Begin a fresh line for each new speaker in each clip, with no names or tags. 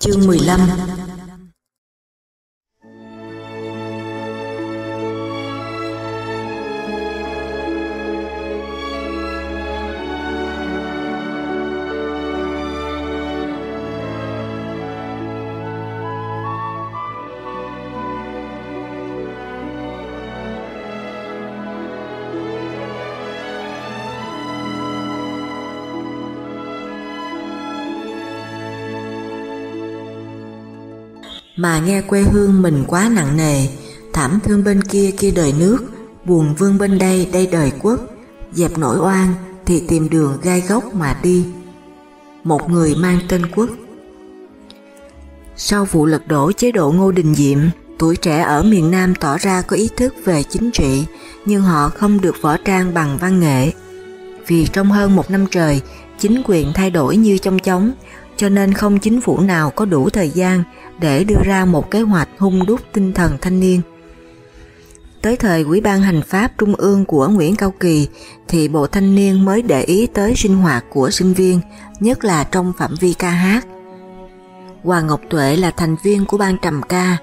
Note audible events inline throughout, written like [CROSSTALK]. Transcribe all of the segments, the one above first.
Chương 15 Mà nghe quê hương mình quá nặng nề, Thảm thương bên kia kia đời nước, Buồn vương bên đây đây đời quốc. Dẹp nổi oan thì tìm đường gai góc mà đi. Một người mang tên quốc. Sau vụ lật đổ chế độ Ngô Đình Diệm, Tuổi trẻ ở miền Nam tỏ ra có ý thức về chính trị, Nhưng họ không được võ trang bằng văn nghệ. Vì trong hơn một năm trời, Chính quyền thay đổi như trong chóng, cho nên không chính phủ nào có đủ thời gian để đưa ra một kế hoạch hung đúc tinh thần thanh niên. Tới thời Ủy ban Hành pháp Trung ương của Nguyễn Cao Kỳ thì Bộ Thanh niên mới để ý tới sinh hoạt của sinh viên, nhất là trong phạm vi ca hát. Hoàng Ngọc Tuệ là thành viên của ban trầm ca,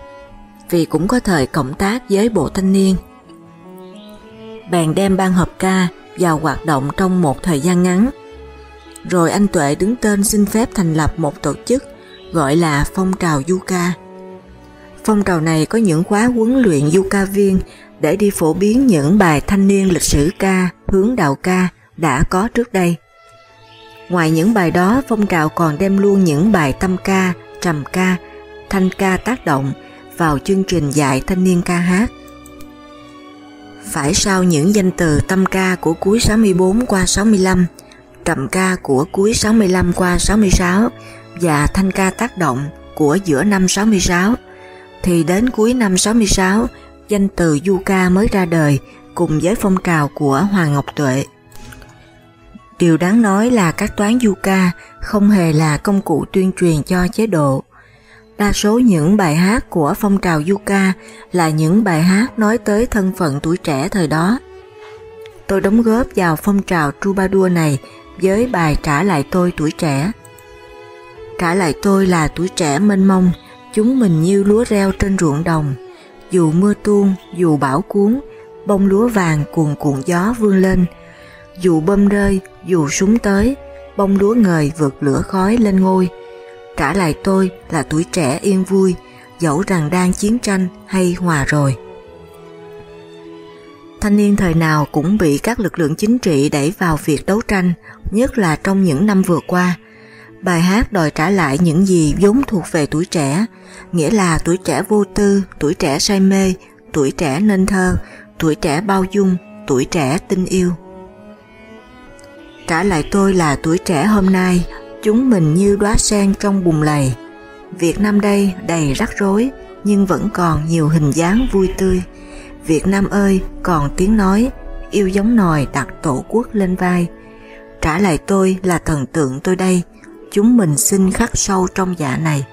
vì cũng có thời cộng tác với Bộ Thanh niên. Bèn đem ban hợp ca vào hoạt động trong một thời gian ngắn, rồi anh Tuệ đứng tên xin phép thành lập một tổ chức gọi là Phong trào du ca. Phong trào này có những khóa huấn luyện du ca viên để đi phổ biến những bài thanh niên lịch sử ca, hướng đạo ca đã có trước đây. Ngoài những bài đó, phong trào còn đem luôn những bài tâm ca, trầm ca, thanh ca tác động vào chương trình dạy thanh niên ca hát. Phải sau những danh từ tâm ca của cuối 64 qua 65, trầm ca của cuối 65 qua 66 và thanh ca tác động của giữa năm 66 thì đến cuối năm 66 danh từ du ca mới ra đời cùng với phong trào của Hoàng Ngọc Tuệ. Điều đáng nói là các toán du ca không hề là công cụ tuyên truyền cho chế độ. Đa số những bài hát của phong trào du ca là những bài hát nói tới thân phận tuổi trẻ thời đó. Tôi đóng góp vào phong trào Troubadour này với bài Trả lại tôi tuổi trẻ. Trả lại tôi là tuổi trẻ mênh mông, chúng mình như lúa reo trên ruộng đồng. Dù mưa tuôn, dù bão cuốn, bông lúa vàng cuồn cuộn gió vươn lên. Dù bơm rơi, dù súng tới, bông lúa ngời vượt lửa khói lên ngôi. Trả lại tôi là tuổi trẻ yên vui, dẫu rằng đang chiến tranh hay hòa rồi. Thanh niên thời nào cũng bị các lực lượng chính trị đẩy vào việc đấu tranh, nhất là trong những năm vừa qua. Bài hát đòi trả lại những gì vốn thuộc về tuổi trẻ, nghĩa là tuổi trẻ vô tư, tuổi trẻ say mê, tuổi trẻ nên thơ, tuổi trẻ bao dung, tuổi trẻ tình yêu. Trả lại tôi là tuổi trẻ hôm nay, chúng mình như đóa sen trong bùn lầy. Việt Nam đây đầy rắc rối, nhưng vẫn còn nhiều hình dáng vui tươi. Việt Nam ơi, còn tiếng nói, yêu giống nòi đặt tổ quốc lên vai. Trả lại tôi là thần tượng tôi đây, chúng mình xin khắc sâu trong dạ này.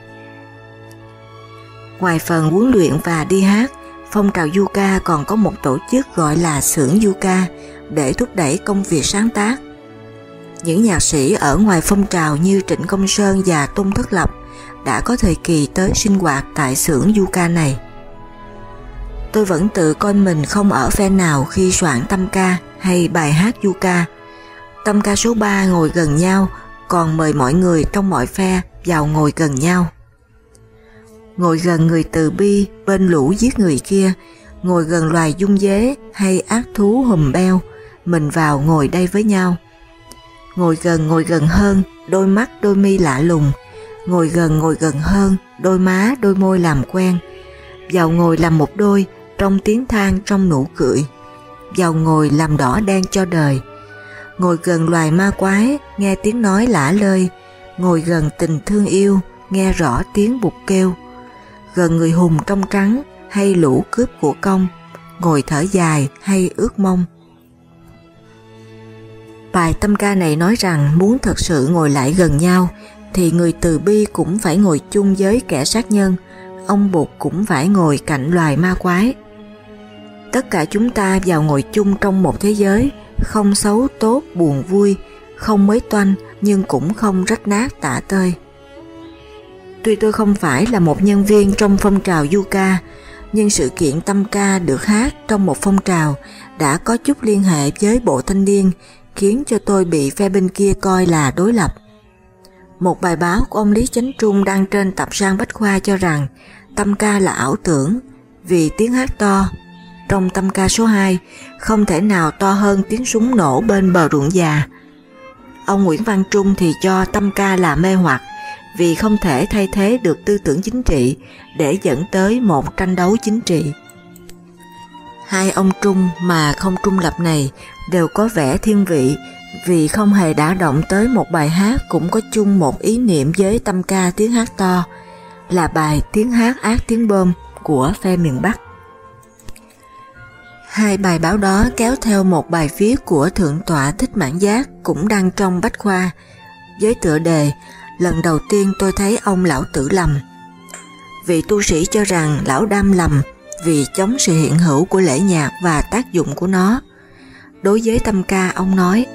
Ngoài phần huấn luyện và đi hát, phong trào du ca còn có một tổ chức gọi là xưởng du ca để thúc đẩy công việc sáng tác. Những nhạc sĩ ở ngoài phong trào như Trịnh Công Sơn và Tôn Thất Lập đã có thời kỳ tới sinh hoạt tại xưởng du ca này. Tôi vẫn tự coi mình không ở phe nào khi soạn tâm ca hay bài hát du ca. Tâm ca số 3 ngồi gần nhau, còn mời mọi người trong mọi phe vào ngồi gần nhau. Ngồi gần người từ bi bên lũ giết người kia, ngồi gần loài dung dế hay ác thú hùm beo, mình vào ngồi đây với nhau. Ngồi gần ngồi gần hơn, đôi mắt đôi mi lạ lùng, ngồi gần ngồi gần hơn, đôi má đôi môi làm quen, vào ngồi làm một đôi, trong tiếng than trong nụ cười, vào ngồi làm đỏ đen cho đời, ngồi gần loài ma quái, nghe tiếng nói lả lơi, ngồi gần tình thương yêu, nghe rõ tiếng bụt kêu, gần người hùng trong trắng hay lũ cướp của công, ngồi thở dài hay ước mong. Bài tâm ca này nói rằng muốn thật sự ngồi lại gần nhau thì người từ bi cũng phải ngồi chung với kẻ sát nhân, ông Bụt cũng phải ngồi cạnh loài ma quái. Tất cả chúng ta vào ngồi chung trong một thế giới, không xấu tốt buồn vui, không mới toanh nhưng cũng không rách nát tả tơi. Tuy tôi không phải là một nhân viên trong phong trào du ca, nhưng sự kiện tâm ca được hát trong một phong trào đã có chút liên hệ với bộ thanh niên khiến cho tôi bị phe bên kia coi là đối lập. Một bài báo của ông Lý Chánh Trung đăng trên tập sang Bách Khoa cho rằng tâm ca là ảo tưởng vì tiếng hát to. Trong tâm ca số 2 không thể nào to hơn tiếng súng nổ bên bờ ruộng già. Ông Nguyễn Văn Trung thì cho tâm ca là mê hoặc, vì không thể thay thế được tư tưởng chính trị để dẫn tới một tranh đấu chính trị. Hai ông Trung mà không trung lập này đều có vẻ thiên vị, vì không hề đã động tới một bài hát cũng có chung một ý niệm với tâm ca tiếng hát to, là bài tiếng hát ác tiếng bơm của phe miền Bắc. Hai bài báo đó kéo theo một bài viết của Thượng tọa Thích Mãn Giác cũng đăng trong Bách Khoa với tựa đề Lần đầu tiên tôi thấy ông lão tử lầm. Vị tu sĩ cho rằng lão đam lầm vì chống sự hiện hữu của lễ nhạc và tác dụng của nó. Đối với tâm ca ông nói,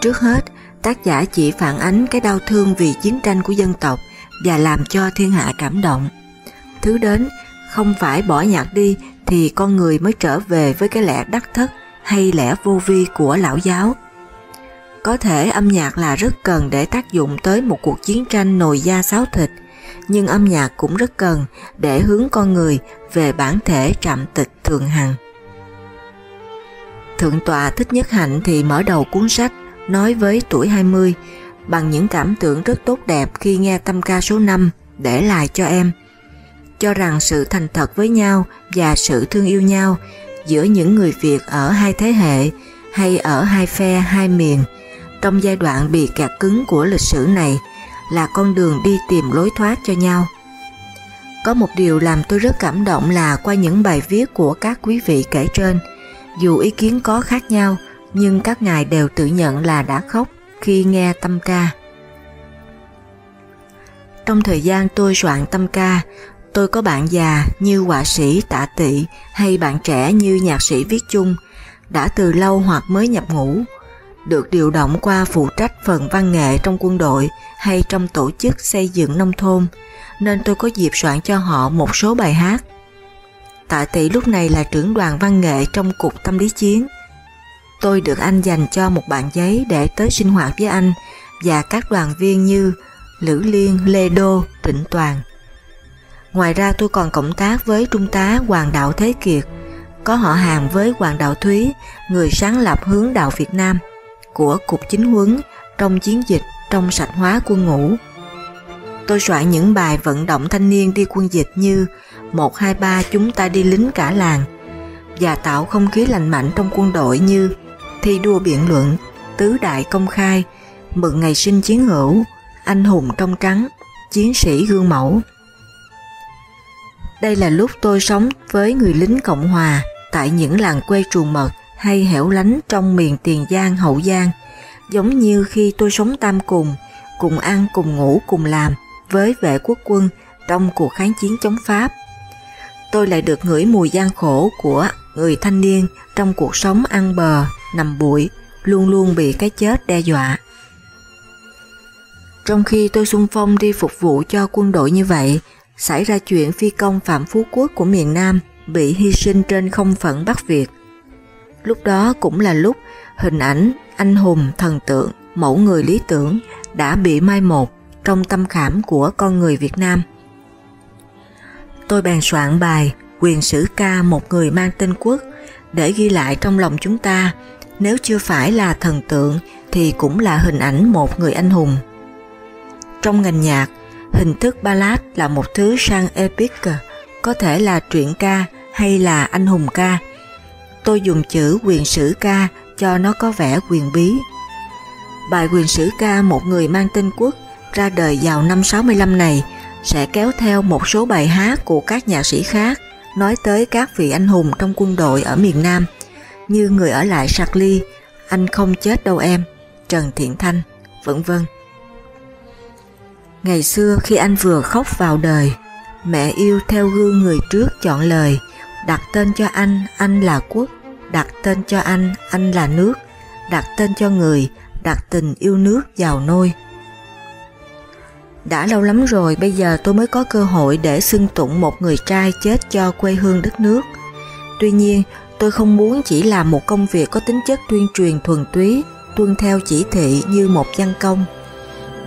trước hết tác giả chỉ phản ánh cái đau thương vì chiến tranh của dân tộc và làm cho thiên hạ cảm động. Thứ đến, không phải bỏ nhạc đi thì con người mới trở về với cái lẽ đắc thất hay lẽ vô vi của lão giáo. Có thể âm nhạc là rất cần để tác dụng tới một cuộc chiến tranh nồi da sáo thịt, nhưng âm nhạc cũng rất cần để hướng con người về bản thể trạm tịch thường hằng. Thượng tọa Thích Nhất Hạnh thì mở đầu cuốn sách nói với tuổi 20 bằng những cảm tưởng rất tốt đẹp khi nghe tâm ca số 5 để lại cho em, cho rằng sự thành thật với nhau và sự thương yêu nhau giữa những người Việt ở hai thế hệ hay ở hai phe hai miền trong giai đoạn bị kẹt cứng của lịch sử này là con đường đi tìm lối thoát cho nhau. Có một điều làm tôi rất cảm động là qua những bài viết của các quý vị kể trên, dù ý kiến có khác nhau nhưng các ngài đều tự nhận là đã khóc khi nghe tâm ca. Trong thời gian tôi soạn tâm ca, tôi có bạn già như họa sĩ tạ tị hay bạn trẻ như nhạc sĩ viết chung, đã từ lâu hoặc mới nhập ngũ, được điều động qua phụ trách phần văn nghệ trong quân đội hay trong tổ chức xây dựng nông thôn, nên tôi có dịp soạn cho họ một số bài hát. Tạ Tị lúc này là trưởng đoàn văn nghệ trong Cục Tâm lý Chiến. Tôi được anh dành cho một bản giấy để tới sinh hoạt với anh và các đoàn viên như Lữ Liên, Lê Đô, Trịnh Toàn. Ngoài ra tôi còn cộng tác với Trung tá Hoàng Đạo Thế Kiệt, có họ hàng với Hoàng Đạo Thúy, người sáng lập hướng đạo Việt Nam của Cục Chính huấn trong chiến dịch trong sạch hóa quân ngũ. Tôi soạn những bài vận động thanh niên đi quân dịch như 123 chúng ta đi lính cả làng và tạo không khí lành mạnh trong quân đội như thi đua biện luận, tứ đại công khai, mừng ngày sinh chiến hữu, anh hùng trong trắng, chiến sĩ gương mẫu. Đây là lúc tôi sống với người lính Cộng Hòa tại những làng quê truồng mật hay hẻo lánh trong miền Tiền Giang, Hậu Giang, giống như khi tôi sống tam cùng, cùng ăn, cùng ngủ, cùng làm với vệ quốc quân trong cuộc kháng chiến chống Pháp. Tôi lại được ngửi mùi gian khổ của người thanh niên trong cuộc sống ăn bờ, nằm bụi, luôn luôn bị cái chết đe dọa. Trong khi tôi xung phong đi phục vụ cho quân đội như vậy, xảy ra chuyện phi công Phạm Phú Quốc của miền Nam bị hy sinh trên không phận Bắc Việt. Lúc đó cũng là lúc hình ảnh anh hùng thần tượng, mẫu người lý tưởng đã bị mai một trong tâm khảm của con người Việt Nam. Tôi bàn soạn bài quyền sử ca một người mang tên quốc để ghi lại trong lòng chúng ta nếu chưa phải là thần tượng thì cũng là hình ảnh một người anh hùng. Trong ngành nhạc, hình thức ballad là một thứ sang epic, có thể là truyện ca hay là anh hùng ca. Tôi dùng chữ quyền sử ca cho nó có vẻ quyền bí. Bài quyền sử ca một người mang tên quốc ra đời vào năm 65 này sẽ kéo theo một số bài hát của các nhạc sĩ khác nói tới các vị anh hùng trong quân đội ở miền Nam như Người ở lại sạc ly, Anh không chết đâu em, Trần Thiện Thanh, vân vân. Ngày xưa khi anh vừa khóc vào đời, mẹ yêu theo gương người trước chọn lời, đặt tên cho anh, anh là quốc, đặt tên cho anh, anh là nước, đặt tên cho người, đặt tình yêu nước vào nôi. Đã lâu lắm rồi bây giờ tôi mới có cơ hội để xưng tụng một người trai chết cho quê hương đất nước. Tuy nhiên, tôi không muốn chỉ làm một công việc có tính chất tuyên truyền thuần túy, tuân theo chỉ thị như một văn công.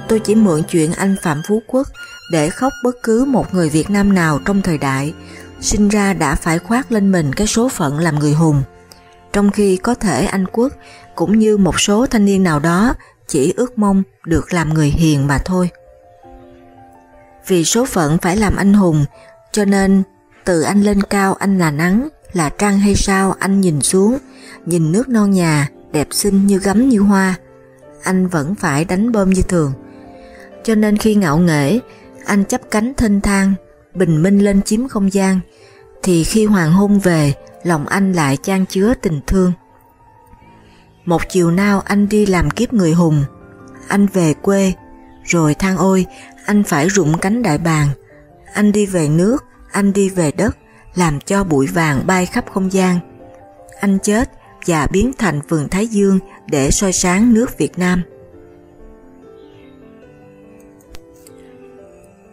Tôi chỉ mượn chuyện anh Phạm Phú Quốc để khóc bất cứ một người Việt Nam nào trong thời đại, sinh ra đã phải khoác lên mình cái số phận làm người hùng. Trong khi có thể anh Quốc cũng như một số thanh niên nào đó chỉ ước mong được làm người hiền mà thôi. Vì số phận phải làm anh hùng, cho nên từ anh lên cao anh là nắng, là trăng hay sao anh nhìn xuống, nhìn nước non nhà, đẹp xinh như gấm như hoa, anh vẫn phải đánh bơm như thường. Cho nên khi ngạo nghễ, anh chấp cánh thênh thang, bình minh lên chiếm không gian, thì khi hoàng hôn về, lòng anh lại chan chứa tình thương. Một chiều nào anh đi làm kiếp người hùng, anh về quê, rồi than ôi, anh phải rụng cánh đại bàng, anh đi về nước, anh đi về đất, làm cho bụi vàng bay khắp không gian. Anh chết và biến thành vườn Thái Dương để soi sáng nước Việt Nam.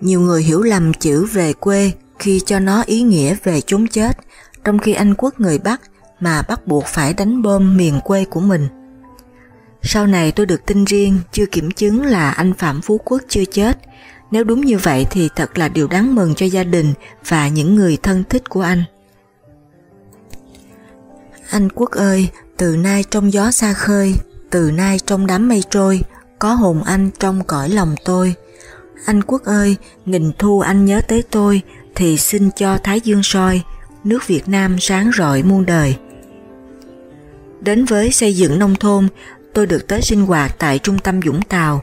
Nhiều người hiểu lầm chữ về quê khi cho nó ý nghĩa về chốn chết, trong khi Anh quốc người Bắc mà bắt buộc phải đánh bom miền quê của mình. Sau này tôi được tin riêng chưa kiểm chứng là anh Phạm Phú Quốc chưa chết. Nếu đúng như vậy thì thật là điều đáng mừng cho gia đình và những người thân thích của anh. Anh Quốc ơi, từ nay trong gió xa khơi, từ nay trong đám mây trôi, có hồn anh trong cõi lòng tôi. Anh Quốc ơi, nghìn thu anh nhớ tới tôi, thì xin cho Thái Dương soi, nước Việt Nam sáng rọi muôn đời. Đến với xây dựng nông thôn, tôi được tới sinh hoạt tại trung tâm Dũng Tàu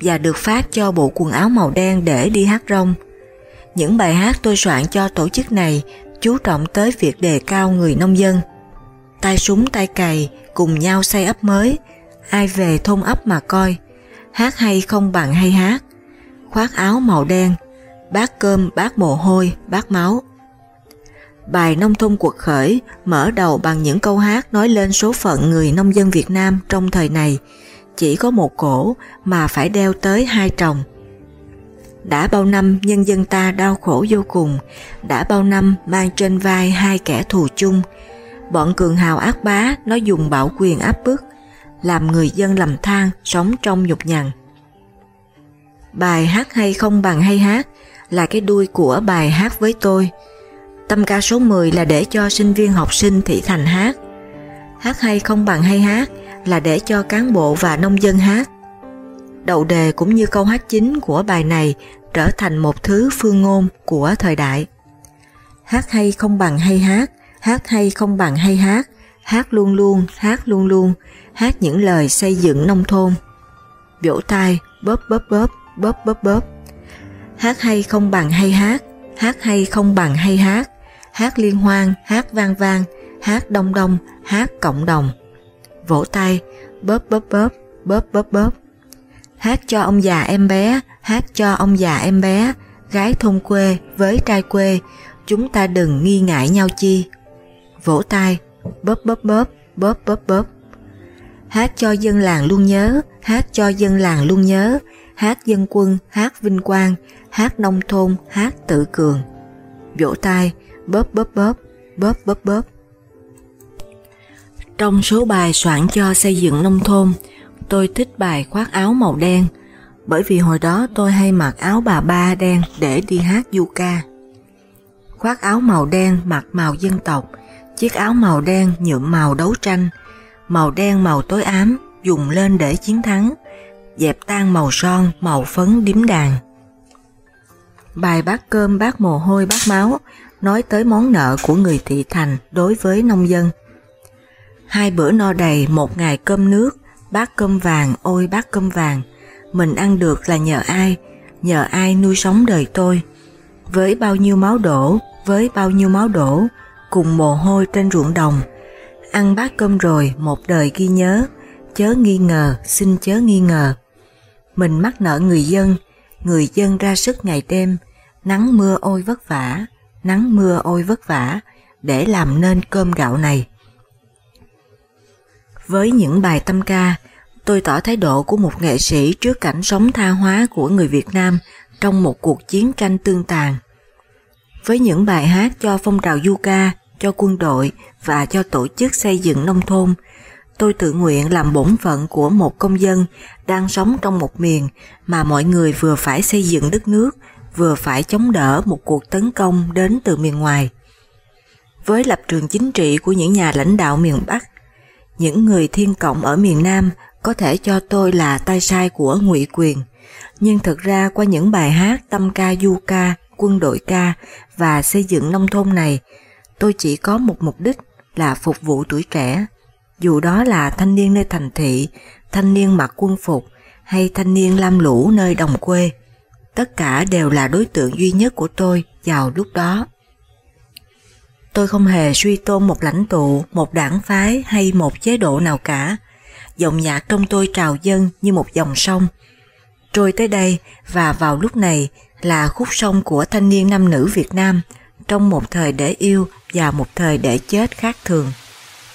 và được phát cho bộ quần áo màu đen để đi hát rong. Những bài hát tôi soạn cho tổ chức này chú trọng tới việc đề cao người nông dân. Tay súng tay cày cùng nhau xây ấp mới, ai về thôn ấp mà coi, hát hay không bằng hay hát, khoác áo màu đen, bát cơm, bát mồ hôi, bát máu. Bài Nông thôn cuộc khởi mở đầu bằng những câu hát nói lên số phận người nông dân Việt Nam trong thời này, chỉ có một cổ mà phải đeo tới hai trồng. Đã bao năm nhân dân ta đau khổ vô cùng, đã bao năm mang trên vai hai kẻ thù chung, bọn cường hào ác bá nó dùng bảo quyền áp bức, làm người dân lầm than sống trong nhục nhằn. Bài hát hay không bằng hay hát là cái đuôi của bài hát với tôi, Tâm ca số 10 là để cho sinh viên học sinh thị thành hát. Hát hay không bằng hay hát là để cho cán bộ và nông dân hát. Đầu đề cũng như câu hát chính của bài này trở thành một thứ phương ngôn của thời đại. Hát hay không bằng hay hát, hát hay không bằng hay hát, hát luôn luôn, hát luôn luôn, hát những lời xây dựng nông thôn. Vỗ tay, bóp bóp bóp, bóp bóp bóp. Hát hay không bằng hay hát, hát hay không bằng hay hát, hát liên hoan, hát vang vang, hát đông đông, hát cộng đồng. Vỗ tay, bóp bóp bóp, bóp bóp bóp. Hát cho ông già em bé, hát cho ông già em bé, gái thôn quê với trai quê, chúng ta đừng nghi ngại nhau chi. Vỗ tay, bóp bóp bóp, bóp bóp bóp. Hát cho dân làng luôn nhớ, hát cho dân làng luôn nhớ, hát dân quân, hát vinh quang, hát nông thôn, hát tự cường. Vỗ tay, bóp bóp bóp, bóp bóp bóp. Trong số bài soạn cho xây dựng nông thôn, tôi thích bài khoác áo màu đen, bởi vì hồi đó tôi hay mặc áo bà ba đen để đi hát du ca. Khoác áo màu đen mặc màu dân tộc, chiếc áo màu đen nhuộm màu đấu tranh, màu đen màu tối ám dùng lên để chiến thắng, dẹp tan màu son màu phấn điếm đàn. Bài bát cơm bát mồ hôi bát máu nói tới món nợ của người thị thành đối với nông dân. Hai bữa no đầy, một ngày cơm nước, bát cơm vàng, ôi bát cơm vàng, mình ăn được là nhờ ai, nhờ ai nuôi sống đời tôi. Với bao nhiêu máu đổ, với bao nhiêu máu đổ, cùng mồ hôi trên ruộng đồng, ăn bát cơm rồi một đời ghi nhớ, chớ nghi ngờ, xin chớ nghi ngờ. Mình mắc nợ người dân, người dân ra sức ngày đêm, nắng mưa ôi vất vả, nắng mưa ôi vất vả để làm nên cơm gạo này. Với những bài tâm ca, tôi tỏ thái độ của một nghệ sĩ trước cảnh sống tha hóa của người Việt Nam trong một cuộc chiến tranh tương tàn. Với những bài hát cho phong trào du ca, cho quân đội và cho tổ chức xây dựng nông thôn, tôi tự nguyện làm bổn phận của một công dân đang sống trong một miền mà mọi người vừa phải xây dựng đất nước, vừa phải chống đỡ một cuộc tấn công đến từ miền ngoài. Với lập trường chính trị của những nhà lãnh đạo miền Bắc, những người thiên cộng ở miền Nam có thể cho tôi là tay sai của ngụy quyền, nhưng thực ra qua những bài hát tâm ca du ca, quân đội ca và xây dựng nông thôn này, tôi chỉ có một mục đích là phục vụ tuổi trẻ, dù đó là thanh niên nơi thành thị, thanh niên mặc quân phục hay thanh niên lam lũ nơi đồng quê. Tất cả đều là đối tượng duy nhất của tôi vào lúc đó. Tôi không hề suy tôn một lãnh tụ, một đảng phái hay một chế độ nào cả. dòng nhạc trong tôi trào dâng như một dòng sông. Trôi tới đây và vào lúc này là khúc sông của thanh niên nam nữ Việt Nam trong một thời để yêu và một thời để chết khác thường.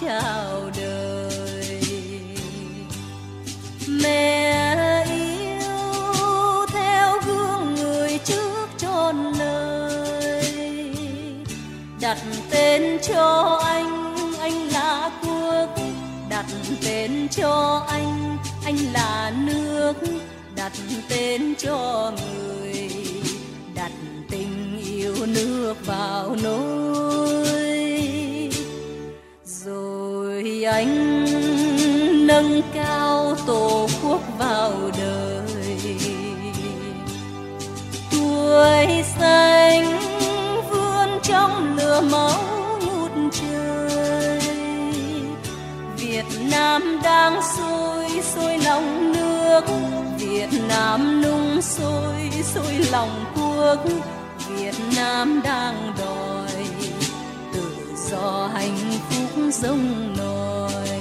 chào đời. Mẹ yêu theo gương người trước chôn
lời. Đặt tên cho anh anh là quốc. Đặt tên cho anh anh là nước. Đặt tên cho người. Đặt tình yêu nước vào nỗi rồi anh nâng cao tổ quốc vào đời. Tuổi xanh vươn trong lửa máu ngút trời. Việt nam đang sôi sôi lòng nước. Việt nam nung sôi sôi lòng quốc. Việt nam đang đòi giò hạnh phúc rông nổi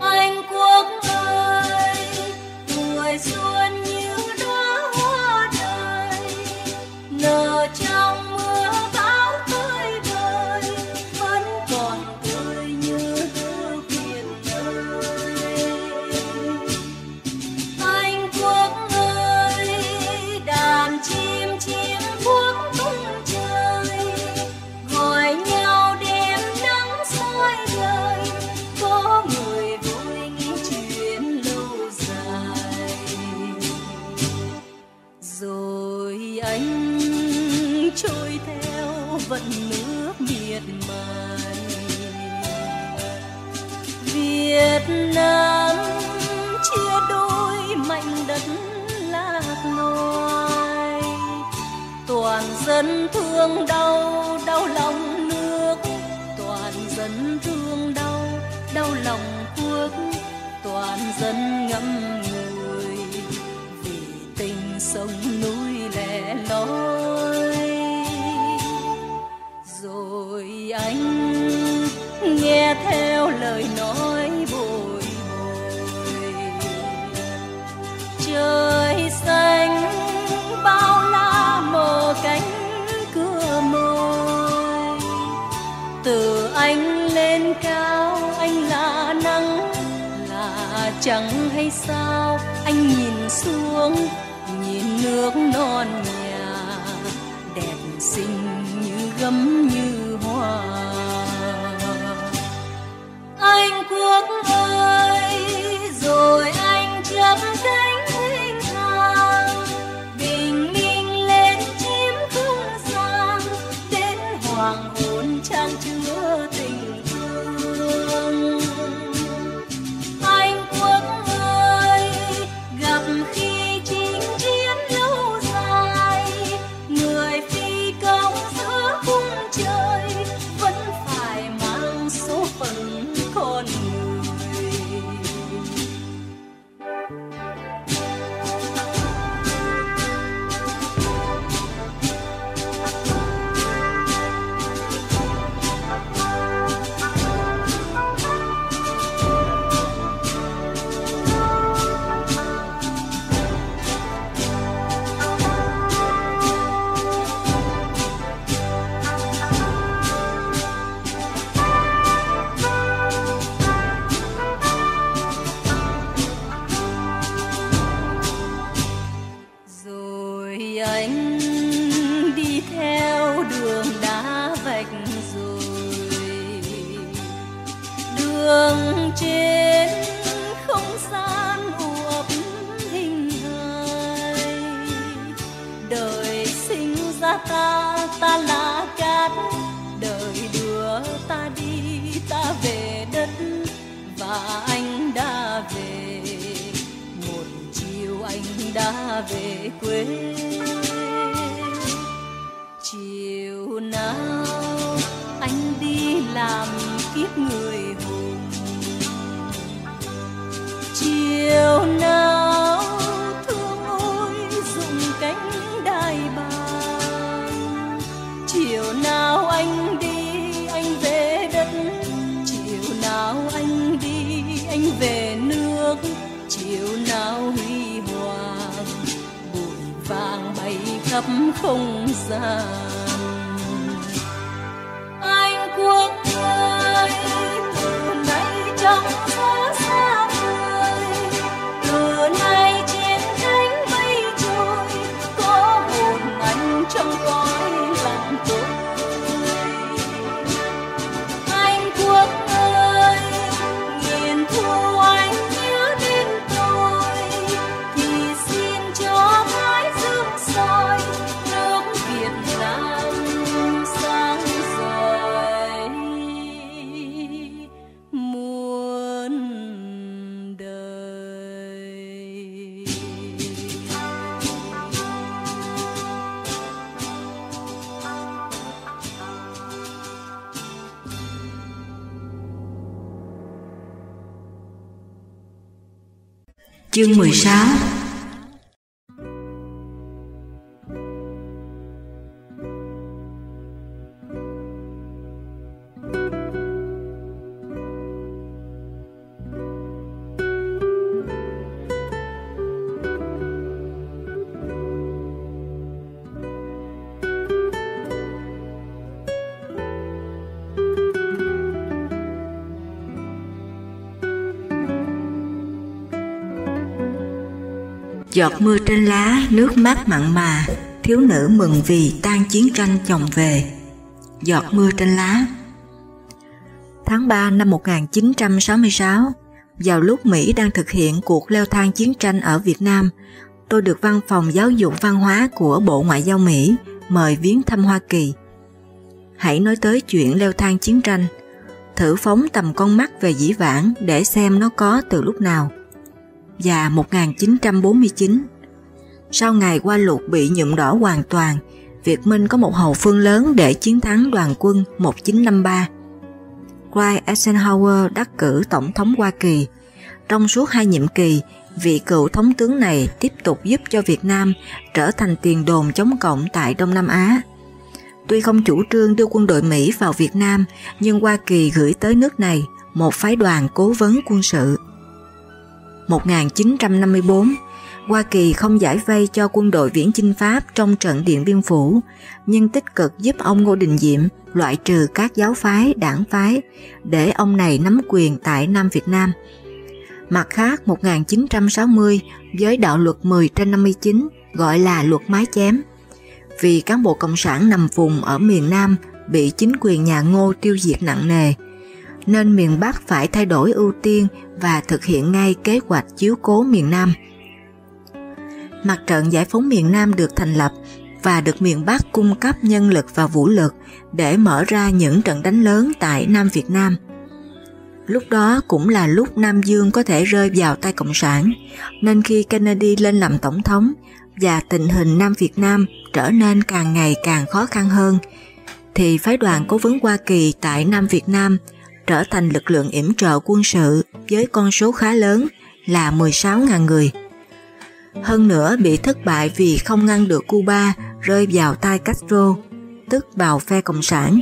anh quốc ơi tuổi xuân như dân thương đau đau lòng nước. Toàn dân thương đau đau lòng quốc. Toàn dân ngâm người vì tình sông núi lẻ loi. Rồi anh nghe theo lời nói bồi hồi. Trời xanh bao la mờ cánh anh lên cao, anh là nắng, là chẳng hay sao? Anh nhìn xuống, nhìn nước non nhà, đẹp xinh như gấm như hoa. Anh quốc ơi, rồi anh chắp cánh hình hàng bình minh lên chiếm không gian, đến hoàng hôn trang trưng khắp không gian.
Chương 16 Giọt mưa trên lá, nước mắt mặn mà, thiếu nữ mừng vì tan chiến tranh chồng về. Giọt mưa trên lá Tháng 3 năm 1966, vào lúc Mỹ đang thực hiện cuộc leo thang chiến tranh ở Việt Nam, tôi được văn phòng giáo dục văn hóa của Bộ Ngoại giao Mỹ mời viếng thăm Hoa Kỳ. Hãy nói tới chuyện leo thang chiến tranh, thử phóng tầm con mắt về dĩ vãng để xem nó có từ lúc nào và 1949. Sau ngày qua lục bị nhuộm đỏ hoàn toàn, Việt Minh có một hậu phương lớn để chiến thắng đoàn quân 1953. Dwight Eisenhower đắc cử Tổng thống Hoa Kỳ. Trong suốt hai nhiệm kỳ, vị cựu thống tướng này tiếp tục giúp cho Việt Nam trở thành tiền đồn chống cộng tại Đông Nam Á. Tuy không chủ trương đưa quân đội Mỹ vào Việt Nam, nhưng Hoa Kỳ gửi tới nước này một phái đoàn cố vấn quân sự. 1954, Hoa Kỳ không giải vây cho quân đội viễn chinh Pháp trong trận Điện Biên Phủ, nhưng tích cực giúp ông Ngô Đình Diệm loại trừ các giáo phái, đảng phái để ông này nắm quyền tại Nam Việt Nam. Mặt khác, 1960 với đạo luật 10 trên 59 gọi là luật mái chém. Vì cán bộ Cộng sản nằm vùng ở miền Nam bị chính quyền nhà Ngô tiêu diệt nặng nề, nên miền Bắc phải thay đổi ưu tiên và thực hiện ngay kế hoạch chiếu cố miền Nam. Mặt trận giải phóng miền Nam được thành lập và được miền Bắc cung cấp nhân lực và vũ lực để mở ra những trận đánh lớn tại Nam Việt Nam. Lúc đó cũng là lúc Nam Dương có thể rơi vào tay Cộng sản, nên khi Kennedy lên làm tổng thống và tình hình Nam Việt Nam trở nên càng ngày càng khó khăn hơn, thì phái đoàn cố vấn Hoa Kỳ tại Nam Việt Nam trở thành lực lượng yểm trợ quân sự với con số khá lớn là 16.000 người. Hơn nữa bị thất bại vì không ngăn được Cuba rơi vào tay Castro, tức vào phe Cộng sản.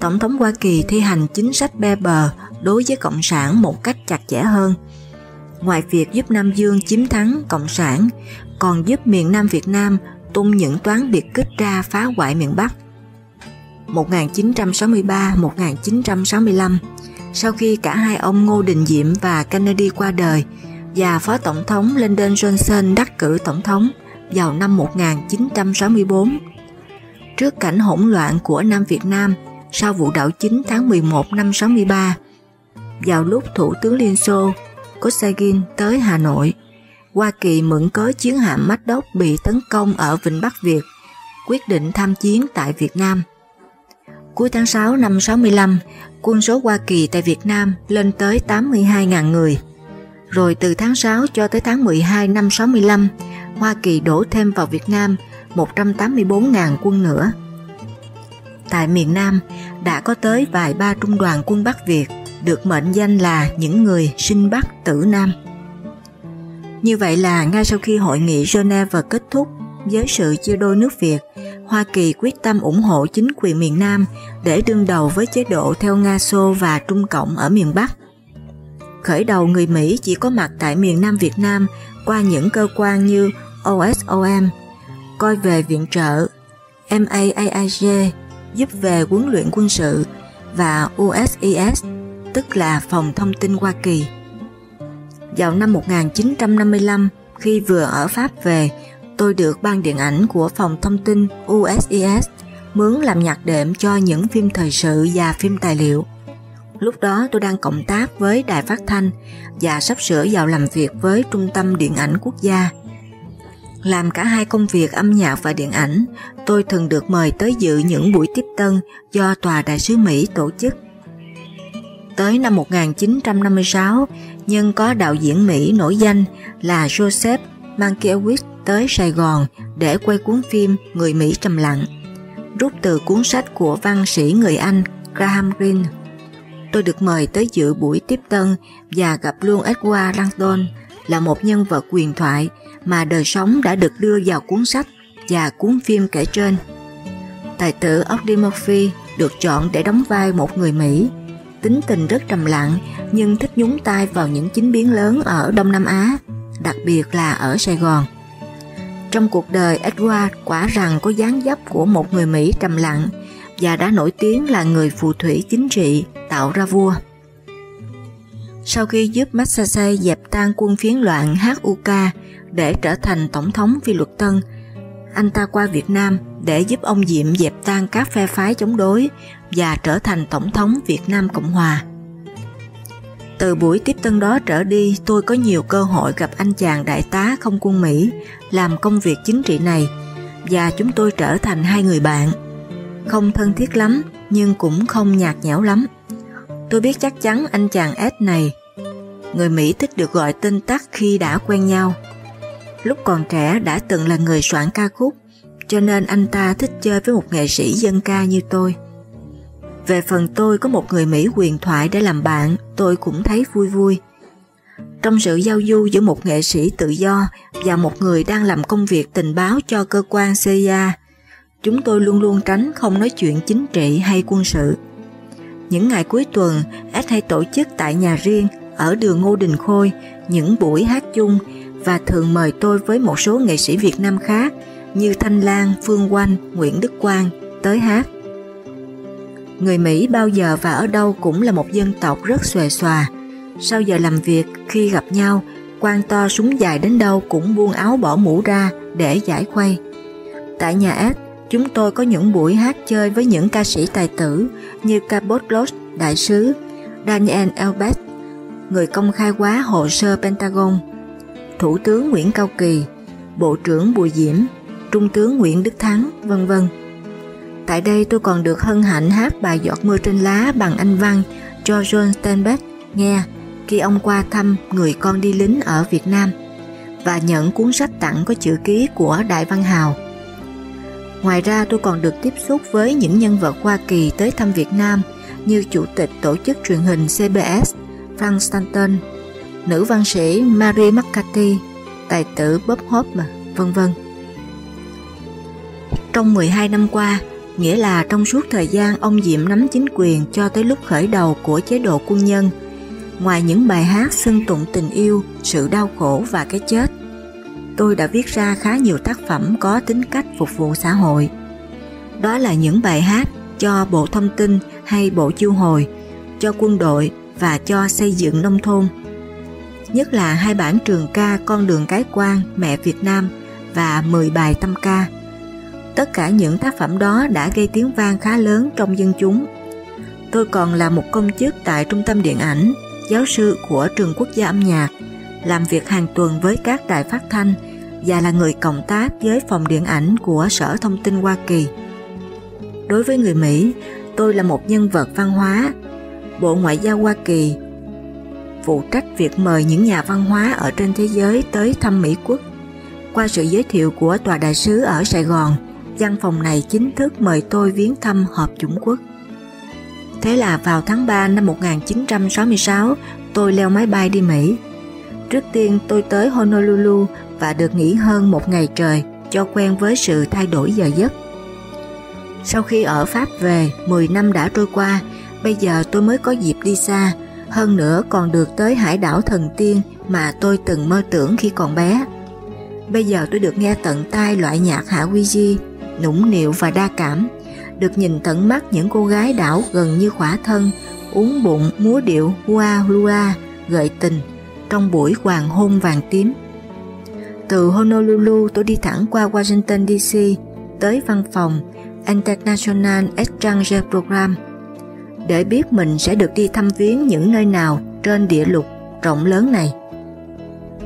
Tổng thống Hoa Kỳ thi hành chính sách be bờ đối với Cộng sản một cách chặt chẽ hơn. Ngoài việc giúp Nam Dương chiếm thắng Cộng sản, còn giúp miền Nam Việt Nam tung những toán biệt kích ra phá hoại miền Bắc. 1963-1965 Sau khi cả hai ông Ngô Đình Diệm và Kennedy qua đời và Phó Tổng thống Lyndon Johnson đắc cử Tổng thống vào năm 1964. Trước cảnh hỗn loạn của Nam Việt Nam sau vụ đảo chính tháng 11 năm 63, vào lúc Thủ tướng Liên Xô Kosygin tới Hà Nội. Hoa Kỳ mượn cớ chiến hạm Mách Đốc bị tấn công ở Vịnh Bắc Việt, quyết định tham chiến tại Việt Nam. Cuối tháng 6 năm 65, quân số Hoa Kỳ tại Việt Nam lên tới 82.000 người. Rồi từ tháng 6 cho tới tháng 12 năm 65, Hoa Kỳ đổ thêm vào Việt Nam 184.000 quân nữa. Tại miền Nam đã có tới vài ba trung đoàn quân Bắc Việt được mệnh danh là những người sinh Bắc tử Nam. Như vậy là ngay sau khi hội nghị Geneva kết thúc với sự chia đôi nước Việt, Hoa Kỳ quyết tâm ủng hộ chính quyền miền Nam để đương đầu với chế độ theo Nga Xô và Trung Cộng ở miền Bắc. Khởi đầu người Mỹ chỉ có mặt tại miền Nam Việt Nam qua những cơ quan như OSOM, coi về viện trợ, MAAIG, giúp về huấn luyện quân sự và USIS, tức là Phòng Thông tin Hoa Kỳ. Vào năm 1955, khi vừa ở Pháp về, tôi được ban điện ảnh của Phòng Thông tin USIS mướn làm nhạc đệm cho những phim thời sự và phim tài liệu. Lúc đó tôi đang cộng tác với đài phát thanh và sắp sửa vào làm việc với Trung tâm Điện ảnh Quốc gia. Làm cả hai công việc âm nhạc và điện ảnh, tôi thường được mời tới dự những buổi tiếp tân do Tòa Đại sứ Mỹ tổ chức. Tới năm 1956, nhân có đạo diễn Mỹ nổi danh là Joseph Mankiewicz tới Sài Gòn để quay cuốn phim Người Mỹ trầm lặng, rút từ cuốn sách của văn sĩ người Anh Graham Greene. Tôi được mời tới dự buổi tiếp tân và gặp luôn Edward Langdon là một nhân vật quyền thoại mà đời sống đã được đưa vào cuốn sách và cuốn phim kể trên. Tài tử Audie Murphy được chọn để đóng vai một người Mỹ, tính tình rất trầm lặng nhưng thích nhúng tay vào những chính biến lớn ở Đông Nam Á, đặc biệt là ở Sài Gòn. Trong cuộc đời Edward quả rằng có dáng dấp của một người Mỹ trầm lặng và đã nổi tiếng là người phù thủy chính trị tạo ra vua. Sau khi giúp Massase dẹp tan quân phiến loạn HUK để trở thành tổng thống phi luật tân, anh ta qua Việt Nam để giúp ông Diệm dẹp tan các phe phái chống đối và trở thành tổng thống Việt Nam Cộng Hòa. Từ buổi tiếp tân đó trở đi, tôi có nhiều cơ hội gặp anh chàng đại tá không quân Mỹ làm công việc chính trị này và chúng tôi trở thành hai người bạn. Không thân thiết lắm nhưng cũng không nhạt nhẽo lắm. Tôi biết chắc chắn anh chàng S này, người Mỹ thích được gọi tên tắt khi đã quen nhau. Lúc còn trẻ đã từng là người soạn ca khúc, cho nên anh ta thích chơi với một nghệ sĩ dân ca như tôi. Về phần tôi có một người Mỹ huyền thoại để làm bạn, tôi cũng thấy vui vui. Trong sự giao du giữa một nghệ sĩ tự do và một người đang làm công việc tình báo cho cơ quan CIA, chúng tôi luôn luôn tránh không nói chuyện chính trị hay quân sự. Những ngày cuối tuần, S hay tổ chức tại nhà riêng ở đường Ngô Đình Khôi những buổi hát chung và thường mời tôi với một số nghệ sĩ Việt Nam khác như Thanh Lan, Phương Oanh, Nguyễn Đức Quang tới hát. Người Mỹ bao giờ và ở đâu cũng là một dân tộc rất xuề xòa. Sau giờ làm việc, khi gặp nhau, quan to súng dài đến đâu cũng buông áo bỏ mũ ra để giải khuây. Tại nhà S, chúng tôi có những buổi hát chơi với những ca sĩ tài tử như Cabot Đại sứ, Daniel Elbert, người công khai quá hồ sơ Pentagon, Thủ tướng Nguyễn Cao Kỳ, Bộ trưởng Bùi Diễm, Trung tướng Nguyễn Đức Thắng, vân vân. Tại đây tôi còn được hân hạnh hát bài Giọt mưa trên lá bằng anh văn cho John Steinbeck nghe khi ông qua thăm người con đi lính ở Việt Nam và nhận cuốn sách tặng có chữ ký của Đại Văn Hào. Ngoài ra tôi còn được tiếp xúc với những nhân vật Hoa Kỳ tới thăm Việt Nam như Chủ tịch Tổ chức truyền hình CBS Frank Stanton, nữ văn sĩ Mary McCarthy, tài tử Bob Hope, vân vân. Trong 12 năm qua, nghĩa là trong suốt thời gian ông Diệm nắm chính quyền cho tới lúc khởi đầu của chế độ quân nhân, ngoài những bài hát xưng tụng tình yêu, sự đau khổ và cái chết, tôi đã viết ra khá nhiều tác phẩm có tính cách phục vụ xã hội. Đó là những bài hát cho Bộ Thông tin hay Bộ Chiêu hồi, cho quân đội và cho xây dựng nông thôn. Nhất là hai bản trường ca Con đường cái quan Mẹ Việt Nam và 10 bài tâm ca. Tất cả những tác phẩm đó đã gây tiếng vang khá lớn trong dân chúng. Tôi còn là một công chức tại Trung tâm Điện ảnh giáo sư của trường quốc gia âm nhạc, làm việc hàng tuần với các đài phát thanh và là người cộng tác với phòng điện ảnh của Sở Thông tin Hoa Kỳ. Đối với người Mỹ, tôi là một nhân vật văn hóa. Bộ Ngoại giao Hoa Kỳ phụ trách việc mời những nhà văn hóa ở trên thế giới tới thăm Mỹ quốc. Qua sự giới thiệu của Tòa Đại sứ ở Sài Gòn, văn phòng này chính thức mời tôi viếng thăm Hợp chủng quốc. Thế là vào tháng 3 năm 1966, tôi leo máy bay đi Mỹ. Trước tiên tôi tới Honolulu và được nghỉ hơn một ngày trời cho quen với sự thay đổi giờ giấc. Sau khi ở Pháp về, 10 năm đã trôi qua, bây giờ tôi mới có dịp đi xa, hơn nữa còn được tới hải đảo thần tiên mà tôi từng mơ tưởng khi còn bé. Bây giờ tôi được nghe tận tai loại nhạc hạ quy di, nũng nịu và đa cảm, được nhìn tận mắt những cô gái đảo gần như khỏa thân, uống bụng múa điệu hua lua gợi tình trong buổi hoàng hôn vàng tím. Từ Honolulu tôi đi thẳng qua Washington DC tới văn phòng International Exchange Program để biết mình sẽ được đi thăm viếng những nơi nào trên địa lục rộng lớn này.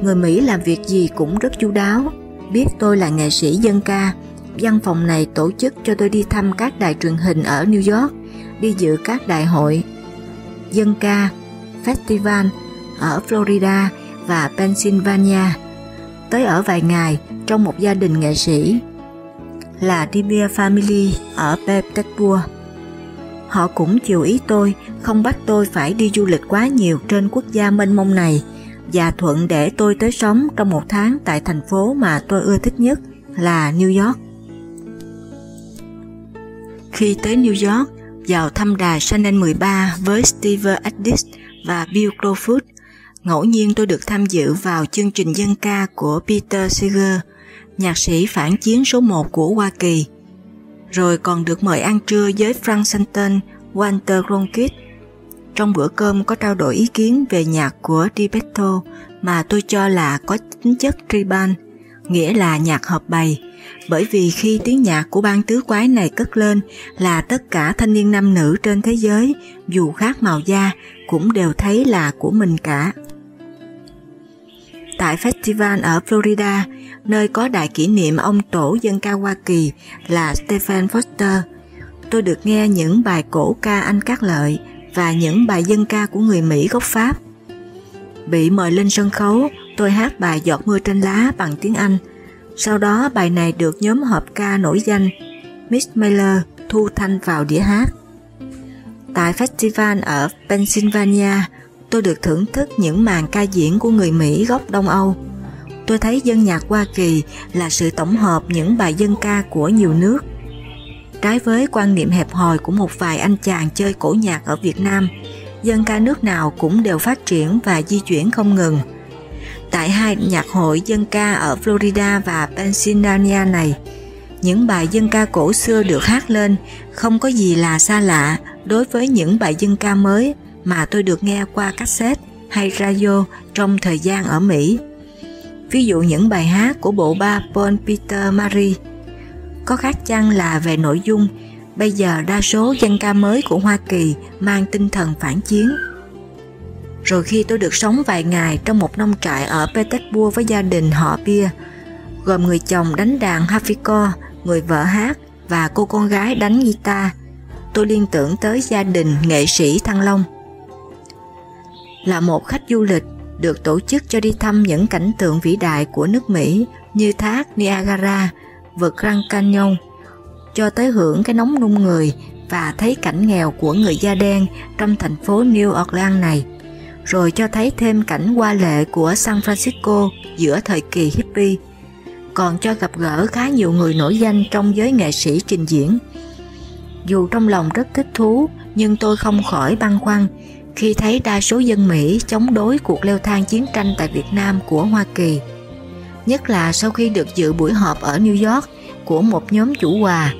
Người Mỹ làm việc gì cũng rất chu đáo, biết tôi là nghệ sĩ dân ca. Văn phòng này tổ chức cho tôi đi thăm các đài truyền hình ở New York, đi dự các đại hội dân ca, festival ở Florida và Pennsylvania. Tới ở vài ngày trong một gia đình nghệ sĩ là Dibia Family ở Petersburg. Họ cũng chiều ý tôi không bắt tôi phải đi du lịch quá nhiều trên quốc gia mênh mông này và thuận để tôi tới sống trong một tháng tại thành phố mà tôi ưa thích nhất là New York. Khi tới New York, vào thăm đài Channel 13 với Steve Addis và Bill Crawford, ngẫu nhiên tôi được tham dự vào chương trình dân ca của Peter Seeger, nhạc sĩ phản chiến số 1 của Hoa Kỳ, rồi còn được mời ăn trưa với Frank Santon, Walter Cronkite. Trong bữa cơm có trao đổi ý kiến về nhạc của Di mà tôi cho là có tính chất tribal, nghĩa là nhạc hợp bày, bởi vì khi tiếng nhạc của ban tứ quái này cất lên là tất cả thanh niên nam nữ trên thế giới, dù khác màu da, cũng đều thấy là của mình cả. Tại festival ở Florida, nơi có đại kỷ niệm ông tổ dân ca Hoa Kỳ là Stephen Foster, tôi được nghe những bài cổ ca Anh Cát Lợi và những bài dân ca của người Mỹ gốc Pháp. Bị mời lên sân khấu, tôi hát bài Giọt mưa trên lá bằng tiếng Anh. Sau đó bài này được nhóm hợp ca nổi danh Miss Miller thu thanh vào đĩa hát. Tại festival ở Pennsylvania, tôi được thưởng thức những màn ca diễn của người Mỹ gốc Đông Âu. Tôi thấy dân nhạc Hoa Kỳ là sự tổng hợp những bài dân ca của nhiều nước. Trái với quan niệm hẹp hòi của một vài anh chàng chơi cổ nhạc ở Việt Nam, dân ca nước nào cũng đều phát triển và di chuyển không ngừng. Tại hai nhạc hội dân ca ở Florida và Pennsylvania này, những bài dân ca cổ xưa được hát lên không có gì là xa lạ đối với những bài dân ca mới mà tôi được nghe qua cassette hay radio trong thời gian ở Mỹ. Ví dụ những bài hát của bộ ba Paul Peter Mary. Có khác chăng là về nội dung, bây giờ đa số dân ca mới của Hoa Kỳ mang tinh thần phản chiến. Rồi khi tôi được sống vài ngày trong một nông trại ở Petersburg với gia đình họ Bia, gồm người chồng đánh đàn Hafiko, người vợ hát và cô con gái đánh guitar, tôi liên tưởng tới gia đình nghệ sĩ Thăng Long. Là một khách du lịch được tổ chức cho đi thăm những cảnh tượng vĩ đại của nước Mỹ như thác Niagara, vực Grand Canyon, cho tới hưởng cái nóng nung người và thấy cảnh nghèo của người da đen trong thành phố New Orleans này, rồi cho thấy thêm cảnh hoa lệ của San Francisco giữa thời kỳ hippie, còn cho gặp gỡ khá nhiều người nổi danh trong giới nghệ sĩ trình diễn. Dù trong lòng rất thích thú, nhưng tôi không khỏi băn khoăn khi thấy đa số dân Mỹ chống đối cuộc leo thang chiến tranh tại Việt Nam của Hoa Kỳ. Nhất là sau khi được dự buổi họp ở New York của một nhóm chủ hòa,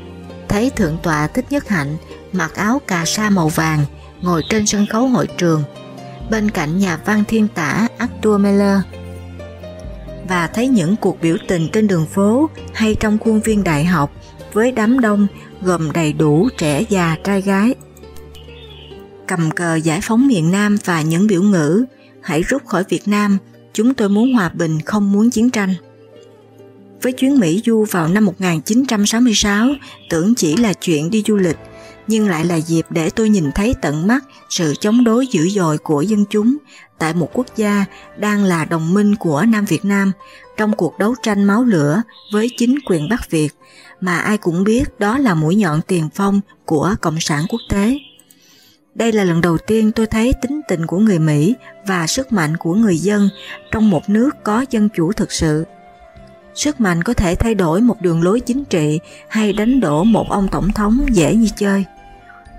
thấy Thượng tọa Thích Nhất Hạnh mặc áo cà sa màu vàng ngồi trên sân khấu hội trường bên cạnh nhà văn thiên tả Arthur Miller và thấy những cuộc biểu tình trên đường phố hay trong khuôn viên đại học với đám đông gồm đầy đủ trẻ già trai gái cầm cờ giải phóng miền Nam và những biểu ngữ hãy rút khỏi Việt Nam, chúng tôi muốn hòa bình không muốn chiến tranh. Với chuyến Mỹ du vào năm 1966 tưởng chỉ là chuyện đi du lịch, nhưng lại là dịp để tôi nhìn thấy tận mắt sự chống đối dữ dội của dân chúng tại một quốc gia đang là đồng minh của Nam Việt Nam trong cuộc đấu tranh máu lửa với chính quyền Bắc Việt, mà ai cũng biết đó là mũi nhọn tiền phong của Cộng sản quốc tế. Đây là lần đầu tiên tôi thấy tính tình của người Mỹ và sức mạnh của người dân trong một nước có dân chủ thực sự. Sức mạnh có thể thay đổi một đường lối chính trị hay đánh đổ một ông tổng thống dễ như chơi.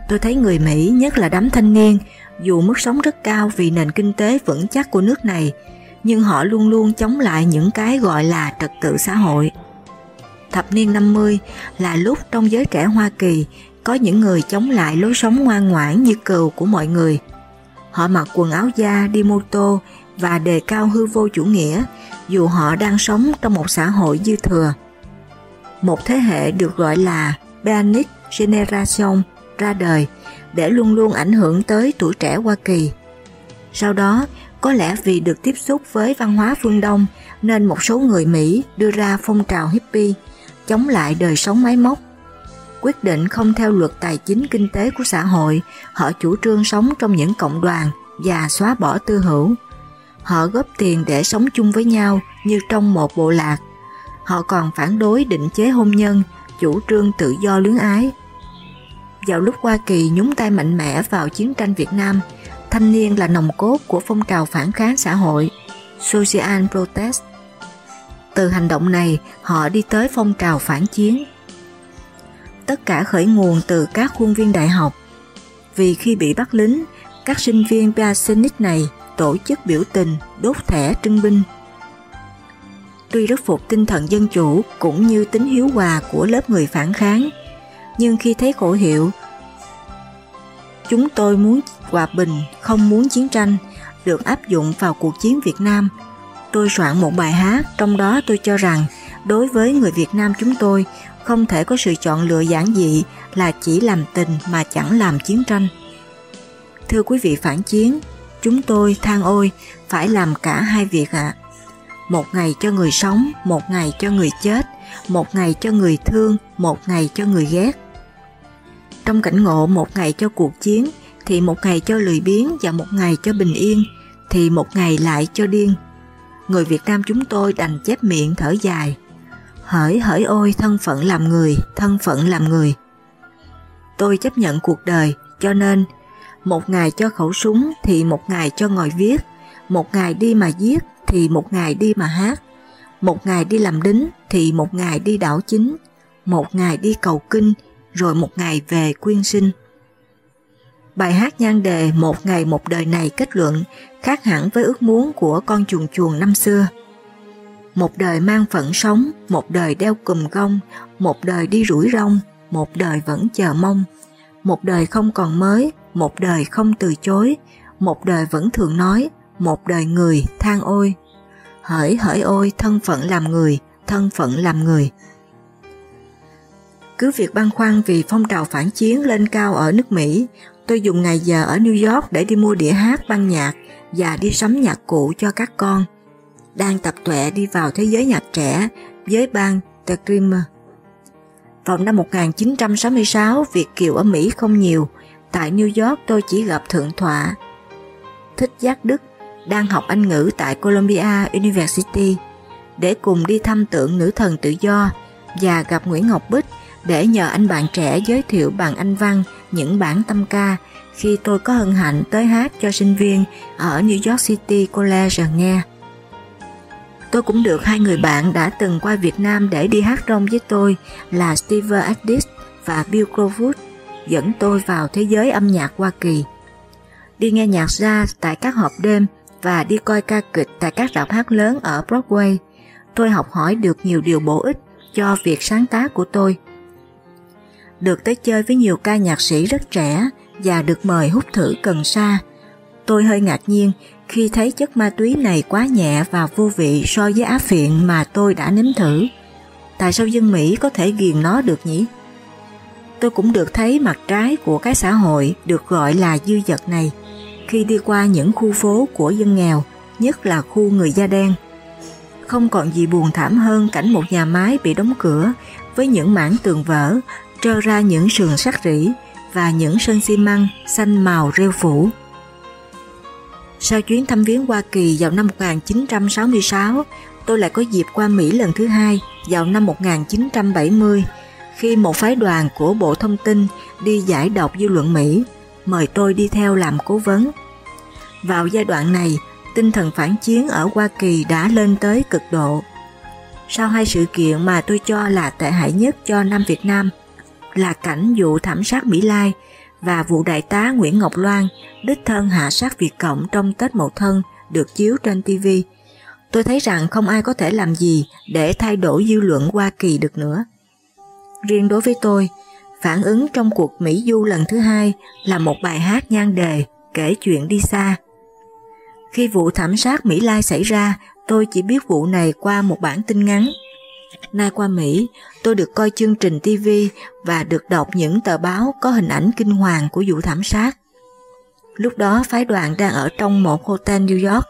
Tôi thấy người Mỹ, nhất là đám thanh niên, dù mức sống rất cao vì nền kinh tế vững chắc của nước này, nhưng họ luôn luôn chống lại những cái gọi là trật tự xã hội. Thập niên 50 là lúc trong giới trẻ Hoa Kỳ có những người chống lại lối sống ngoan ngoãn như cừu của mọi người. Họ mặc quần áo da đi mô tô và đề cao hư vô chủ nghĩa dù họ đang sống trong một xã hội dư thừa. Một thế hệ được gọi là Beatnik Generation ra đời để luôn luôn ảnh hưởng tới tuổi trẻ Hoa Kỳ. Sau đó, có lẽ vì được tiếp xúc với văn hóa phương Đông nên một số người Mỹ đưa ra phong trào hippie chống lại đời sống máy móc. Quyết định không theo luật tài chính kinh tế của xã hội, họ chủ trương sống trong những cộng đoàn và xóa bỏ tư hữu. Họ góp tiền để sống chung với nhau như trong một bộ lạc. Họ còn phản đối định chế hôn nhân, chủ trương tự do luyến ái. Vào lúc Hoa Kỳ nhúng tay mạnh mẽ vào chiến tranh Việt Nam, thanh niên là nòng cốt của phong trào phản kháng xã hội, Social Protest. Từ hành động này, họ đi tới phong trào phản chiến. Tất cả khởi nguồn từ các khuôn viên đại học, vì khi bị bắt lính, các sinh viên Piacenic này tổ chức biểu tình đốt thẻ trưng binh. Tuy rất phục tinh thần dân chủ cũng như tính hiếu hòa của lớp người phản kháng, nhưng khi thấy khổ hiệu chúng tôi muốn hòa bình, không muốn chiến tranh được áp dụng vào cuộc chiến Việt Nam. Tôi soạn một bài hát, trong đó tôi cho rằng đối với người Việt Nam chúng tôi không thể có sự chọn lựa giản dị là chỉ làm tình mà chẳng làm chiến tranh. Thưa quý vị phản chiến, chúng tôi than ôi phải làm cả hai việc ạ. À. Một ngày cho người sống, một ngày cho người chết, một ngày cho người thương, một ngày cho người ghét. Trong cảnh ngộ một ngày cho cuộc chiến thì một ngày cho lười biếng và một ngày cho bình yên thì một ngày lại cho điên. Người Việt Nam chúng tôi đành chép miệng thở dài. Hỡi hỡi ôi thân phận làm người, thân phận làm người. Tôi chấp nhận cuộc đời cho nên một ngày cho khẩu súng thì một ngày cho ngồi viết, một ngày đi mà giết thì một ngày đi mà hát, một ngày đi làm đính thì một ngày đi đảo chính, một ngày đi cầu kinh rồi một ngày về quyên sinh. Bài hát nhan đề Một ngày một đời này kết luận khác hẳn với ước muốn của con chuồn chuồn năm xưa. Một đời mang phận sống, một đời đeo cùm gông, một đời đi rủi rong, một đời vẫn chờ mong, một đời không còn mới, một đời không từ chối, một đời vẫn thường nói, một đời người than ôi. Hỡi hỡi ôi thân phận làm người, thân phận làm người. Cứ việc băn khoăn vì phong trào phản chiến lên cao ở nước Mỹ, tôi dùng ngày giờ ở New York để đi mua đĩa hát băng nhạc và đi sắm nhạc cụ cho các con. Đang tập tuệ đi vào thế giới nhạc trẻ với bang The Dreamer. Vào năm 1966, Việt Kiều ở Mỹ không nhiều. Tại New York tôi chỉ gặp Thượng Thọa Thích Giác Đức đang học Anh ngữ tại Columbia University để cùng đi thăm tượng nữ thần tự do và gặp Nguyễn Ngọc Bích để nhờ anh bạn trẻ giới thiệu bằng anh văn những bản tâm ca khi tôi có hân hạnh tới hát cho sinh viên ở New York City College nghe. Tôi cũng được hai người bạn đã từng qua Việt Nam để đi hát rong với tôi là Steve Addis và Bill Crawford dẫn tôi vào thế giới âm nhạc Hoa Kỳ. Đi nghe nhạc jazz tại các họp đêm và đi coi ca kịch tại các rạp hát lớn ở Broadway, tôi học hỏi được nhiều điều bổ ích cho việc sáng tác của tôi được tới chơi với nhiều ca nhạc sĩ rất trẻ và được mời hút thử cần sa. Tôi hơi ngạc nhiên khi thấy chất ma túy này quá nhẹ và vô vị so với á phiện mà tôi đã nếm thử. Tại sao dân Mỹ có thể ghiền nó được nhỉ? tôi cũng được thấy mặt trái của cái xã hội được gọi là dư vật này khi đi qua những khu phố của dân nghèo, nhất là khu người da đen. Không còn gì buồn thảm hơn cảnh một nhà máy bị đóng cửa với những mảng tường vỡ, trơ ra những sườn sắt rỉ và những sân xi măng xanh màu rêu phủ. Sau chuyến thăm viếng Hoa Kỳ vào năm 1966, tôi lại có dịp qua Mỹ lần thứ hai vào năm 1970 khi một phái đoàn của Bộ Thông tin đi giải độc dư luận Mỹ mời tôi đi theo làm cố vấn. Vào giai đoạn này, tinh thần phản chiến ở Hoa Kỳ đã lên tới cực độ. Sau hai sự kiện mà tôi cho là tệ hại nhất cho Nam Việt Nam là cảnh vụ thảm sát Mỹ Lai và vụ đại tá Nguyễn Ngọc Loan đích thân hạ sát Việt Cộng trong Tết Mậu Thân được chiếu trên TV. Tôi thấy rằng không ai có thể làm gì để thay đổi dư luận Hoa Kỳ được nữa. Riêng đối với tôi, phản ứng trong cuộc Mỹ Du lần thứ hai là một bài hát nhan đề kể chuyện đi xa. Khi vụ thảm sát Mỹ Lai xảy ra, tôi chỉ biết vụ này qua một bản tin ngắn. Nay qua Mỹ, tôi được coi chương trình TV và được đọc những tờ báo có hình ảnh kinh hoàng của vụ thảm sát. Lúc đó phái đoàn đang ở trong một hotel New York.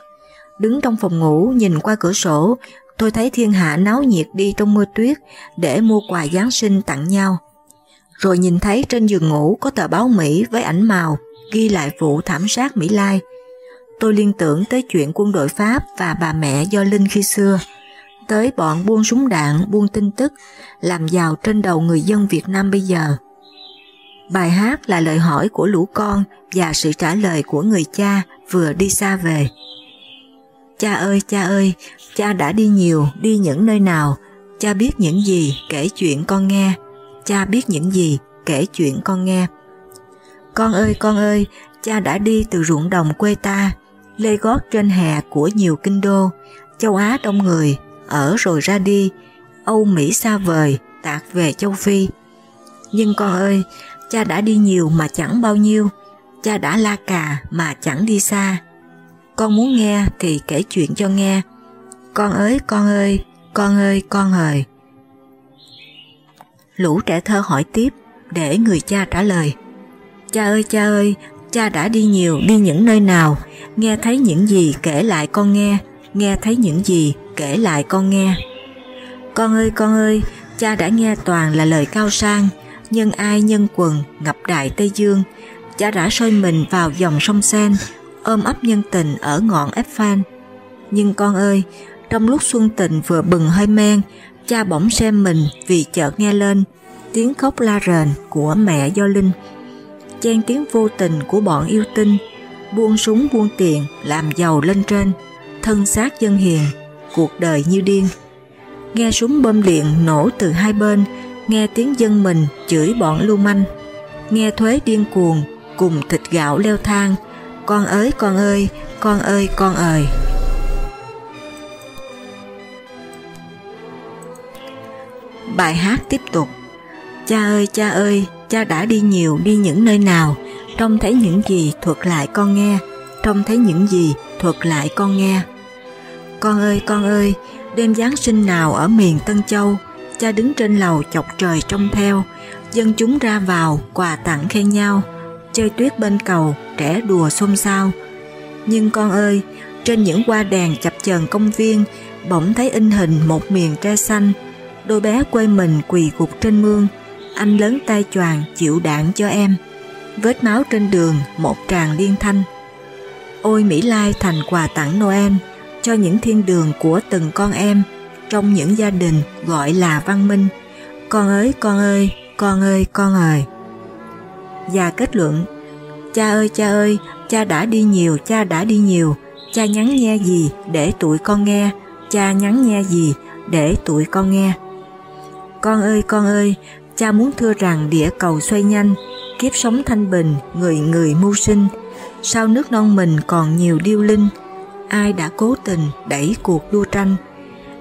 Đứng trong phòng ngủ nhìn qua cửa sổ, tôi thấy thiên hạ náo nhiệt đi trong mưa tuyết để mua quà Giáng sinh tặng nhau. Rồi nhìn thấy trên giường ngủ có tờ báo Mỹ với ảnh màu ghi lại vụ thảm sát Mỹ Lai. Tôi liên tưởng tới chuyện quân đội Pháp và bà mẹ do Linh khi xưa, tới bọn buôn súng đạn, buôn tin tức, làm giàu trên đầu người dân Việt Nam bây giờ. Bài hát là lời hỏi của lũ con và sự trả lời của người cha vừa đi xa về. Cha ơi, cha ơi, cha đã đi nhiều, đi những nơi nào, cha biết những gì, kể chuyện con nghe, cha biết những gì, kể chuyện con nghe. Con ơi, con ơi, cha đã đi từ ruộng đồng quê ta, lê gót trên hè của nhiều kinh đô, châu Á đông người, ở rồi ra đi, Âu Mỹ xa vời, tạc về châu Phi. Nhưng con ơi, cha đã đi nhiều mà chẳng bao nhiêu, cha đã la cà mà chẳng đi xa. Con muốn nghe thì kể chuyện cho nghe. Con ơi, con ơi, con ơi, con ơi. Lũ trẻ thơ hỏi tiếp để người cha trả lời. Cha ơi, cha ơi, cha đã đi nhiều, đi những nơi nào, nghe thấy những gì kể lại con nghe, nghe thấy những gì kể lại con nghe. Con ơi, con ơi, cha đã nghe toàn là lời cao sang, nhân ai nhân quần ngập đại Tây Dương, cha đã soi mình vào dòng sông Sen, ôm ấp nhân tình ở ngọn ép phan. Nhưng con ơi, trong lúc xuân tình vừa bừng hơi men, cha bỗng xem mình vì chợt nghe lên tiếng khóc la rền của mẹ Do Linh, chen tiếng vô tình của bọn yêu tinh, buông súng buông tiền làm giàu lên trên, thân xác dân hiền, cuộc đời như điên. Nghe súng bơm điện nổ từ hai bên, nghe tiếng dân mình chửi bọn lưu manh, nghe thuế điên cuồng cùng thịt gạo leo thang, con ơi con ơi, con ơi con ơi. Bài hát tiếp tục Cha ơi cha ơi, cha đã đi nhiều đi những nơi nào, trông thấy những gì thuật lại con nghe, trông thấy những gì thuật lại con nghe. Con ơi con ơi, đêm Giáng sinh nào ở miền Tân Châu, cha đứng trên lầu chọc trời trông theo, dân chúng ra vào, quà tặng khen nhau, chơi tuyết bên cầu, trẻ đùa xôn xao. Nhưng con ơi, trên những hoa đèn chập chờn công viên, bỗng thấy in hình một miền tre xanh, đôi bé quê mình quỳ gục trên mương, anh lớn tay choàng chịu đạn cho em. Vết máu trên đường một tràng liên thanh. Ôi Mỹ Lai thành quà tặng Noel cho những thiên đường của từng con em trong những gia đình gọi là văn minh. Con ơi, con ơi, con ơi, con ơi. Và kết luận, cha ơi, cha ơi, cha đã đi nhiều, cha đã đi nhiều, cha nhắn nghe gì để tụi con nghe, cha nhắn nghe gì để tụi con nghe. Con ơi, con ơi, Cha muốn thưa rằng địa cầu xoay nhanh, kiếp sống thanh bình, người người mưu sinh. Sao nước non mình còn nhiều điêu linh, ai đã cố tình đẩy cuộc đua tranh,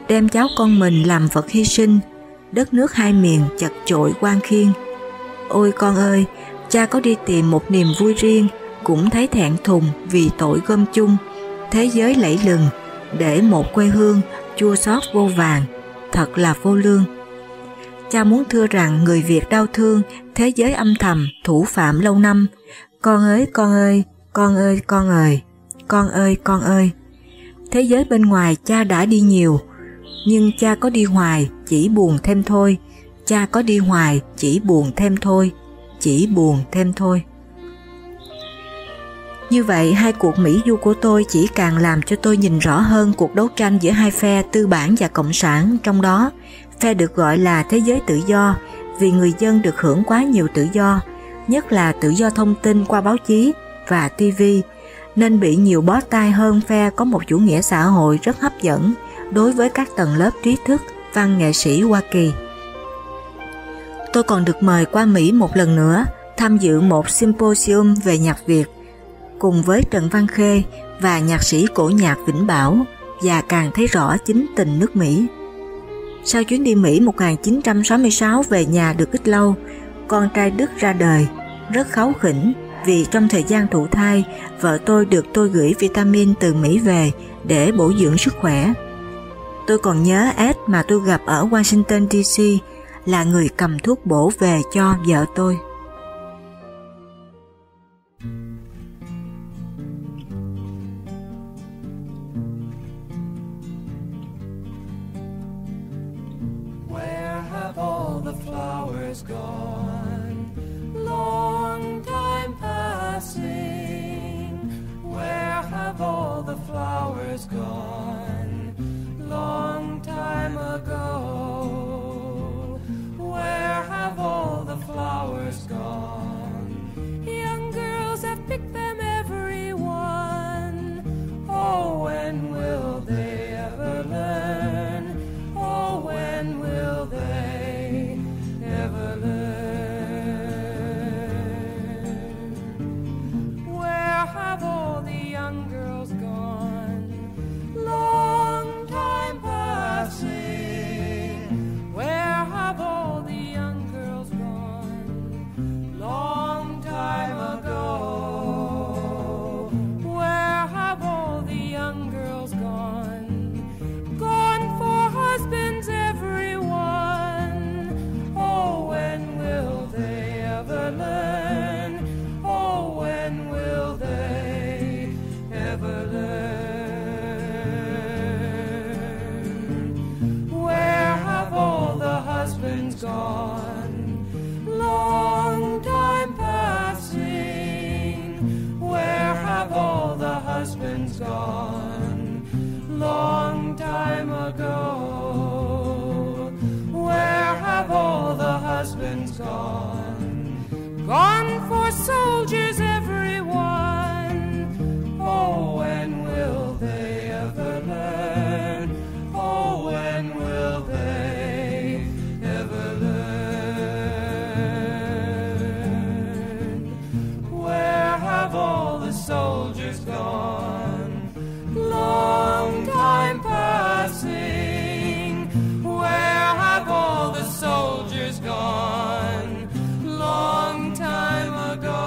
đem cháu con mình làm vật hy sinh, đất nước hai miền chật chội quan khiên. Ôi con ơi, cha có đi tìm một niềm vui riêng, cũng thấy thẹn thùng vì tội gom chung, thế giới lẫy lừng, để một quê hương chua xót vô vàng, thật là vô lương.
cha muốn thưa rằng người Việt đau thương, thế giới âm thầm, thủ phạm lâu năm. Con ơi, con ơi, con ơi, con ơi, con ơi, con ơi. Thế giới bên ngoài cha đã đi nhiều, nhưng cha có đi hoài, chỉ buồn thêm thôi. Cha có đi hoài, chỉ buồn thêm thôi, chỉ buồn thêm thôi. Như vậy, hai cuộc Mỹ du của tôi chỉ càng làm cho tôi nhìn rõ hơn cuộc đấu tranh giữa hai phe tư bản và cộng sản, trong đó phe được gọi là thế giới tự do vì người dân được hưởng quá nhiều tự do, nhất là tự do thông tin qua báo chí và TV, nên bị nhiều bó tay hơn phe có một chủ nghĩa xã hội rất hấp dẫn đối với các tầng lớp trí thức, văn nghệ sĩ Hoa Kỳ. Tôi còn được mời qua Mỹ một lần nữa tham dự một symposium về nhạc Việt cùng với Trần Văn Khê và nhạc sĩ cổ nhạc Vĩnh Bảo và càng thấy rõ chính tình nước Mỹ. Sau chuyến đi Mỹ 1966 về nhà được ít lâu, con trai Đức ra đời, rất kháu khỉnh vì trong thời gian thụ thai, vợ tôi được tôi gửi vitamin từ Mỹ về để bổ dưỡng sức khỏe. Tôi còn nhớ Ed mà tôi gặp ở Washington DC là người cầm thuốc bổ về cho vợ tôi. gone, long time ago. Where have all the flowers gone? Young girls have picked them every one. Oh, when will they ever learn? Oh, when will they ever learn? Where have all Where are all long time passing. Where have all the husbands gone? Long time ago. Where have all the husbands gone? Gone for soldiers. soldiers gone, long time passing. Where have all the soldiers gone? Long time ago.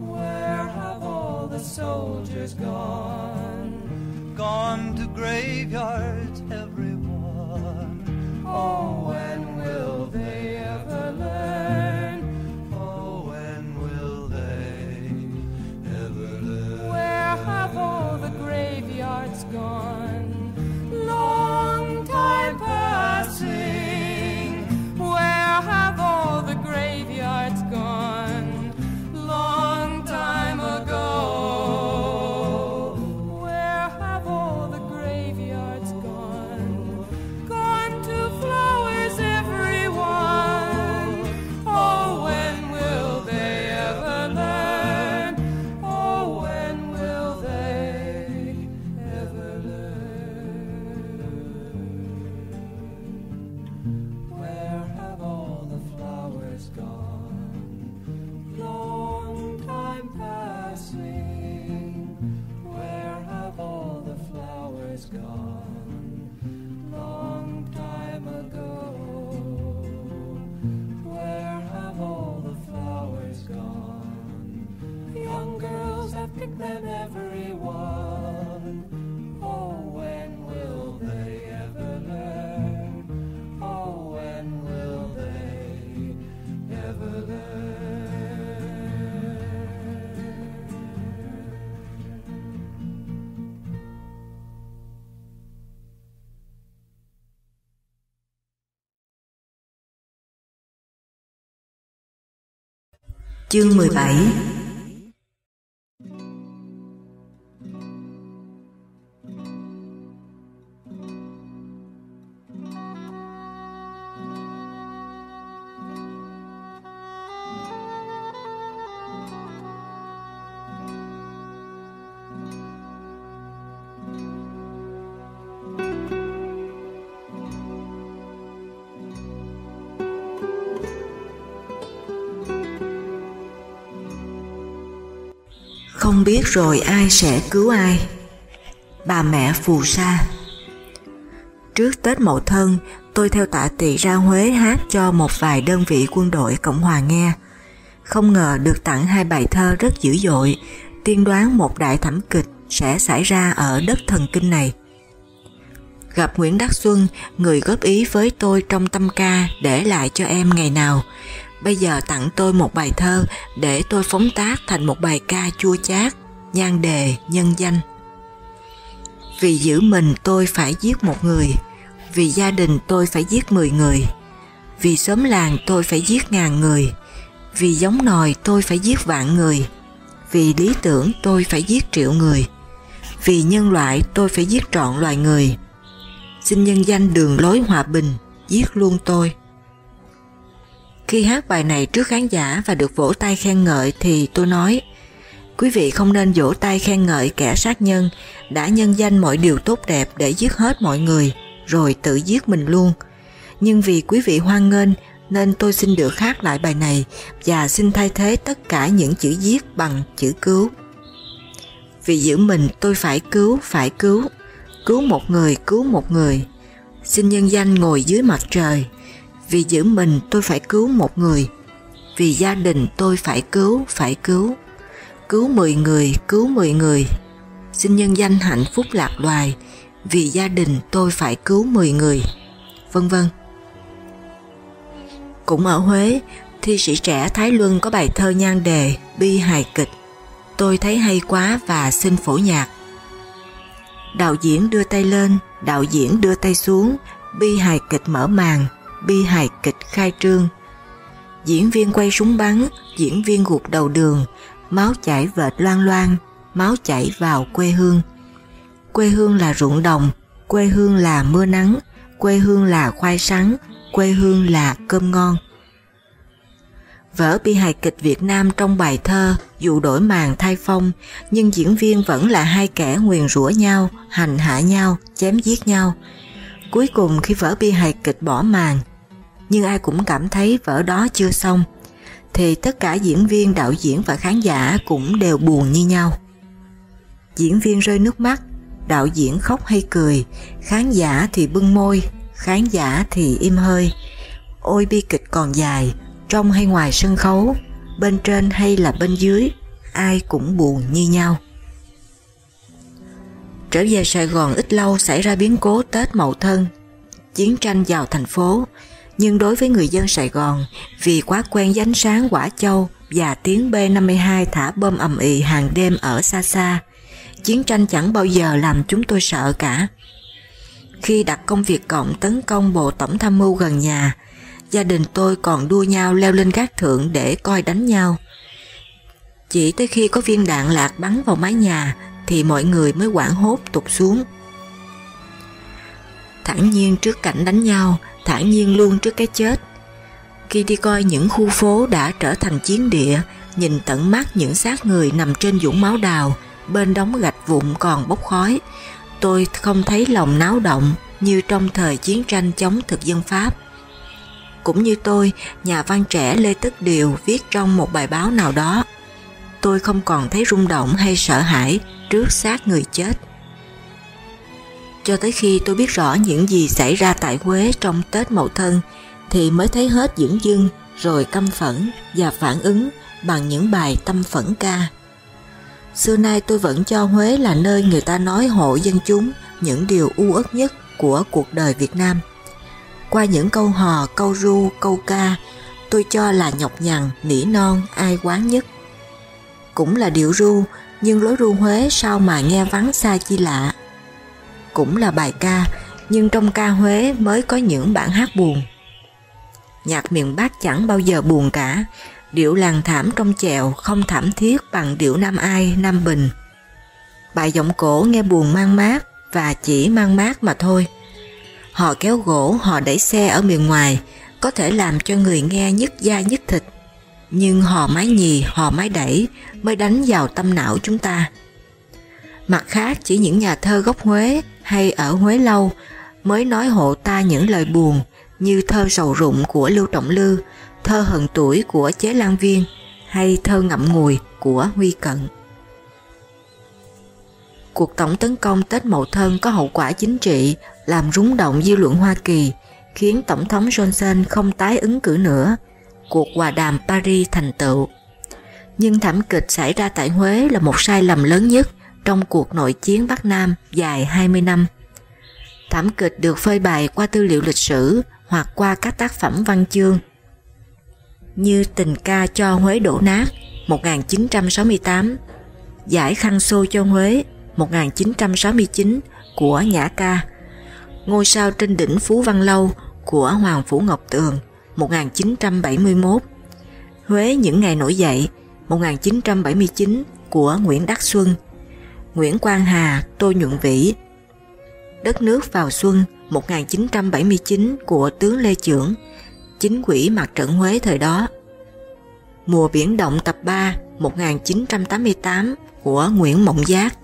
Where have all the soldiers gone? Gone to graveyards, everyone. Oh.
Chương 17 biết rồi ai sẽ cứu ai Bà mẹ phù sa Trước Tết Mậu Thân, tôi theo tạ tỵ ra Huế hát cho một vài đơn vị quân đội Cộng Hòa nghe. Không ngờ được tặng hai bài thơ rất dữ dội, tiên đoán một đại thảm kịch sẽ xảy ra ở đất thần kinh này. Gặp Nguyễn Đắc Xuân, người góp ý với tôi trong tâm ca để lại cho em ngày nào. Bây giờ tặng tôi một bài thơ để tôi phóng tác thành một bài ca chua chát, nhan đề, nhân danh. Vì giữ mình tôi phải giết một người, vì gia đình tôi phải giết 10 người, vì xóm làng tôi phải giết ngàn người, vì giống nòi tôi phải giết vạn người, vì lý tưởng tôi phải giết triệu người, vì nhân loại tôi phải giết trọn loài người. Xin nhân danh đường lối hòa bình, giết luôn tôi. Khi hát bài này trước khán giả và được vỗ tay khen ngợi thì tôi nói Quý vị không nên vỗ tay khen ngợi kẻ sát nhân đã nhân danh mọi điều tốt đẹp để giết hết mọi người rồi tự giết mình luôn. Nhưng vì quý vị hoan nghênh nên tôi xin được hát lại bài này và xin thay thế tất cả những chữ giết bằng chữ cứu. Vì giữ mình tôi phải cứu, phải cứu, cứu một người, cứu một người. Xin nhân danh ngồi dưới mặt trời, vì giữ mình tôi phải cứu một người, vì gia đình tôi phải cứu, phải cứu. Cứu 10 người, cứu 10 người. Xin nhân danh hạnh phúc lạc loài, vì gia đình tôi phải cứu 10 người, vân vân. Cũng ở Huế, thi sĩ trẻ Thái Luân có bài thơ nhan đề Bi hài kịch. Tôi thấy hay quá và xin phổ nhạc. Đạo diễn đưa tay lên, đạo diễn đưa tay xuống, bi hài kịch mở màn, bi hài kịch khai trương. Diễn viên quay súng bắn, diễn viên gục đầu đường, máu chảy vệt loang loang, máu chảy vào quê hương. Quê hương là ruộng đồng, quê hương là mưa nắng, quê hương là khoai sắn, quê hương là cơm ngon. Vở bi hài kịch Việt Nam trong bài thơ dù đổi màn thay phong nhưng diễn viên vẫn là hai kẻ nguyền rủa nhau, hành hạ nhau, chém giết nhau. Cuối cùng khi vở bi hài kịch bỏ màn nhưng ai cũng cảm thấy vở đó chưa xong thì tất cả diễn viên, đạo diễn và khán giả cũng đều buồn như nhau. Diễn viên rơi nước mắt, đạo diễn khóc hay cười, khán giả thì bưng môi, khán giả thì im hơi. Ôi bi kịch còn dài, trong hay ngoài sân khấu, bên trên hay là bên dưới, ai cũng buồn như nhau. Trở về Sài Gòn ít lâu xảy ra biến cố Tết Mậu Thân, chiến tranh vào thành phố, nhưng đối với người dân Sài Gòn, vì quá quen dánh ánh sáng quả châu và tiếng B-52 thả bom ầm ĩ hàng đêm ở xa xa, chiến tranh chẳng bao giờ làm chúng tôi sợ cả. Khi đặt công việc cộng tấn công bộ tổng tham mưu gần nhà, gia đình tôi còn đua nhau leo lên gác thượng để coi đánh nhau. Chỉ tới khi có viên đạn lạc bắn vào mái nhà thì mọi người mới quảng hốt tụt xuống. Thẳng nhiên trước cảnh đánh nhau, thản nhiên luôn trước cái chết. Khi đi coi những khu phố đã trở thành chiến địa, nhìn tận mắt những xác người nằm trên dũng máu đào, bên đống gạch vụn còn bốc khói, tôi không thấy lòng náo động như trong thời chiến tranh chống thực dân Pháp. Cũng như tôi, nhà văn trẻ Lê Tất Điều viết trong một bài báo nào đó, tôi không còn thấy rung động hay sợ hãi trước xác người chết. Cho tới khi tôi biết rõ những gì xảy ra tại Huế trong Tết Mậu Thân thì mới thấy hết dưỡng dưng rồi căm phẫn và phản ứng bằng những bài tâm phẫn ca. Xưa nay tôi vẫn cho Huế là nơi người ta nói hộ dân chúng những điều u uất nhất của cuộc đời Việt Nam. Qua những câu hò, câu ru, câu ca, tôi cho là nhọc nhằn, nỉ non, ai quán nhất. Cũng là điệu ru, nhưng lối ru Huế sao mà nghe vắng xa chi lạ cũng là bài ca, nhưng trong ca Huế mới có những bản hát buồn. Nhạc miền Bắc chẳng bao giờ buồn cả, điệu làng thảm trong chèo không thảm thiết bằng điệu Nam Ai, Nam Bình. Bài giọng cổ nghe buồn mang mát và chỉ mang mát mà thôi. Họ kéo gỗ, họ đẩy xe ở miền ngoài, có thể làm cho người nghe nhức da nhức thịt. Nhưng hò mái nhì, hò mái đẩy mới đánh vào tâm não chúng ta. Mặt khác chỉ những nhà thơ gốc Huế hay ở Huế lâu mới nói hộ ta những lời buồn như thơ sầu rụng của Lưu Trọng Lư, thơ hận tuổi của Chế Lan Viên hay thơ ngậm ngùi của Huy Cận. Cuộc tổng tấn công Tết Mậu Thân có hậu quả chính trị làm rúng động dư luận Hoa Kỳ, khiến Tổng thống Johnson không tái ứng cử nữa. Cuộc hòa đàm Paris thành tựu. Nhưng thảm kịch xảy ra tại Huế là một sai lầm lớn nhất trong cuộc nội chiến Bắc Nam dài 20 năm. Thảm kịch được phơi bày qua tư liệu lịch sử hoặc qua các tác phẩm văn chương như Tình ca cho Huế đổ nát 1968, Giải khăn xô cho Huế 1969 của Nhã Ca, Ngôi sao trên đỉnh Phú Văn Lâu của Hoàng Phủ Ngọc Tường 1971, Huế những ngày nổi dậy 1979 của Nguyễn Đắc Xuân, Nguyễn Quang Hà, Tô Nhuận Vĩ, Đất nước vào xuân 1979 của tướng Lê Trưởng, chính quỹ mặt trận Huế thời đó. Mùa biển động tập 3 1988 của Nguyễn Mộng Giác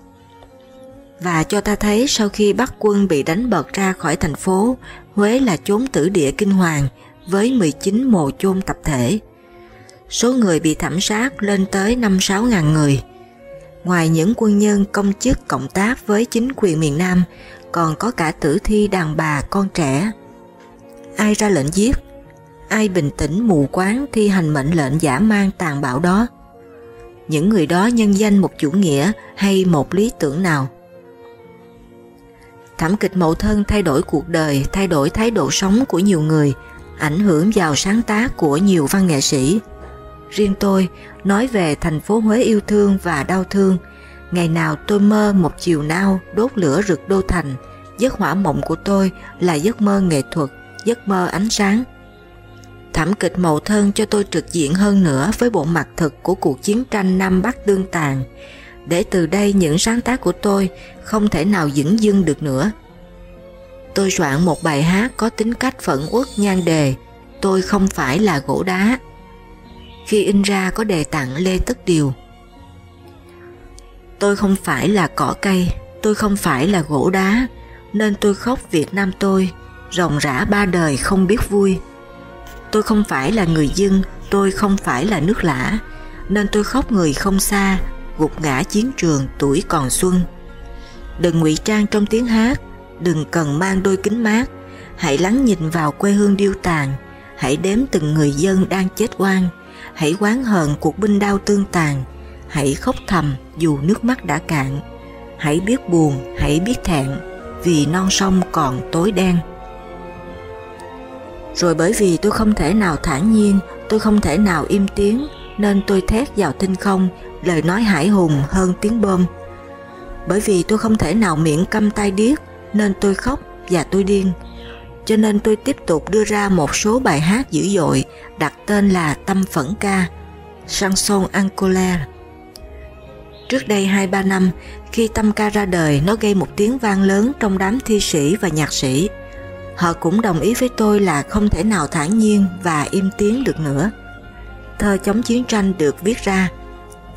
và cho ta thấy sau khi Bắc quân bị đánh bật ra khỏi thành phố, Huế là chốn tử địa kinh hoàng với 19 mồ chôn tập thể. Số người bị thảm sát lên tới 5-6 ngàn người. Ngoài những quân nhân công chức cộng tác với chính quyền miền Nam, còn có cả tử thi đàn bà con trẻ. Ai ra lệnh giết? Ai bình tĩnh mù quáng thi hành mệnh lệnh giả mang tàn bạo đó? Những người đó nhân danh một chủ nghĩa hay một lý tưởng nào? Thảm kịch mậu thân thay đổi cuộc đời, thay đổi thái độ sống của nhiều người, ảnh hưởng vào sáng tác của nhiều văn nghệ sĩ. Riêng tôi, nói về thành phố Huế yêu thương và đau thương, ngày nào tôi mơ một chiều nao đốt lửa rực đô thành, giấc hỏa mộng của tôi là giấc mơ nghệ thuật, giấc mơ ánh sáng. Thảm kịch mậu thân cho tôi trực diện hơn nữa với bộ mặt thực của cuộc chiến tranh Nam Bắc tương tàn, để từ đây những sáng tác của tôi không thể nào dững dưng được nữa. Tôi soạn một bài hát có tính cách phẫn uất nhan đề Tôi không phải là gỗ đá. Khi in ra có đề tặng Lê Tất Điều. Tôi không phải là cỏ cây, tôi không phải là gỗ đá, nên tôi khóc Việt Nam tôi, rộng rã ba đời không biết vui. Tôi không phải là người dân, tôi không phải là nước lã, nên tôi khóc người không xa, gục ngã chiến trường tuổi còn xuân. Đừng ngụy trang trong tiếng hát, đừng cần mang đôi kính mát, hãy lắng nhìn vào quê hương điêu tàn, hãy đếm từng người dân đang chết oan, hãy quán hờn cuộc binh đao tương tàn, hãy khóc thầm dù nước mắt đã cạn, hãy biết buồn, hãy biết thẹn, vì non sông còn tối đen. Rồi bởi vì tôi không thể nào thản nhiên, tôi không thể nào im tiếng, nên tôi thét vào tinh không, lời nói hải hùng hơn tiếng bom. Bởi vì tôi không thể nào miệng câm tai điếc, nên tôi khóc và tôi điên. Cho nên tôi tiếp tục đưa ra một số bài hát dữ dội đặt tên là Tâm Phẫn Ca, Chanson Ancolaire. Trước đây 2-3 năm, khi Tâm Ca ra đời nó gây một tiếng vang lớn trong đám thi sĩ và nhạc sĩ. Họ cũng đồng ý với tôi là không thể nào thản nhiên và im tiếng được nữa. Thơ chống chiến tranh được viết ra,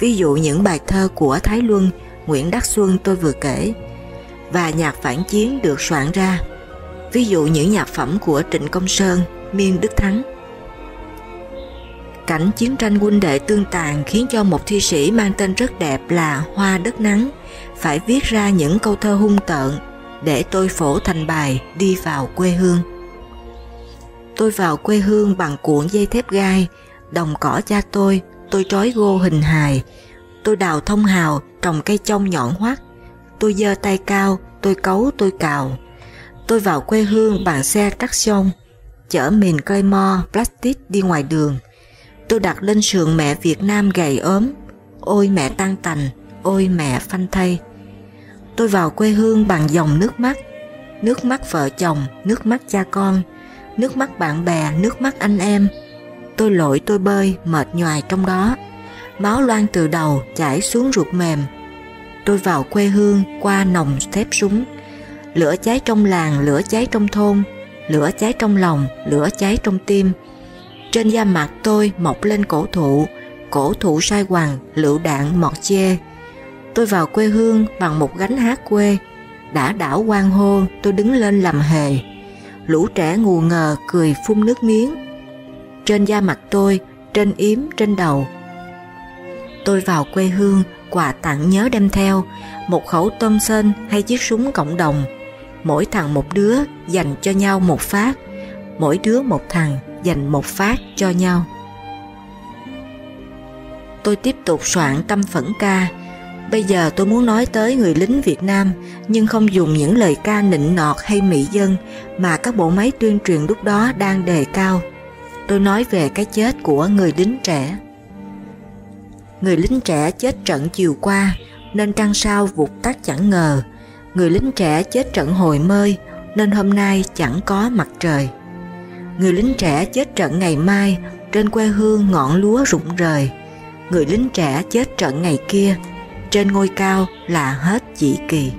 ví dụ những bài thơ của Thái Luân, Nguyễn Đắc Xuân tôi vừa kể, và nhạc phản chiến được soạn ra, ví dụ những nhạc phẩm của Trịnh Công Sơn, Miên Đức Thắng. Cảnh chiến tranh huynh đệ tương tàn khiến cho một thi sĩ mang tên rất đẹp là Hoa Đất Nắng phải viết ra những câu thơ hung tợn để tôi phổ thành bài đi vào quê hương. Tôi vào quê hương bằng cuộn dây thép gai, đồng cỏ cha tôi, tôi trói gô hình hài, tôi đào thông hào, trồng cây trông nhọn hoắt, tôi giơ tay cao, tôi cấu, tôi cào. Tôi vào quê hương bằng xe traction, chở mìn cây mo, plastic đi ngoài đường. Tôi đặt lên sườn mẹ Việt Nam gầy ốm, ôi mẹ tan tành, ôi mẹ phanh thay. Tôi vào quê hương bằng dòng nước mắt, nước mắt vợ chồng, nước mắt cha con, nước mắt bạn bè, nước mắt anh em. tôi lội tôi bơi mệt nhoài trong đó. Máu loan từ đầu chảy xuống ruột mềm. Tôi vào quê hương qua nòng thép súng. Lửa cháy trong làng, lửa cháy trong thôn, lửa cháy trong lòng, lửa cháy trong tim. Trên da mặt tôi mọc lên cổ thụ, cổ thụ sai hoàng, lựu đạn mọt chê. Tôi vào quê hương bằng một gánh hát quê, đã đảo quan hô tôi đứng lên làm hề. Lũ trẻ ngù ngờ cười phun nước miếng. Trên da mặt tôi, trên yếm, trên đầu. Tôi vào quê hương, quà tặng nhớ đem theo, một khẩu tôm sên hay chiếc súng cộng đồng. Mỗi thằng một đứa dành cho nhau một phát, mỗi đứa một thằng dành một phát cho nhau. Tôi tiếp tục soạn tâm phẫn ca, Bây giờ tôi muốn nói tới người lính Việt Nam nhưng không dùng những lời ca nịnh nọt hay mỹ dân mà các bộ máy tuyên truyền lúc đó đang đề cao. Tôi nói về cái chết của người lính trẻ. Người lính trẻ chết trận chiều qua nên trăng sao vụt tắt chẳng ngờ. Người lính trẻ chết trận hồi mơi nên hôm nay chẳng có mặt trời. Người lính trẻ chết trận ngày mai trên quê hương ngọn lúa rụng rời. Người lính trẻ chết trận ngày kia trên ngôi cao là hết chỉ kỳ.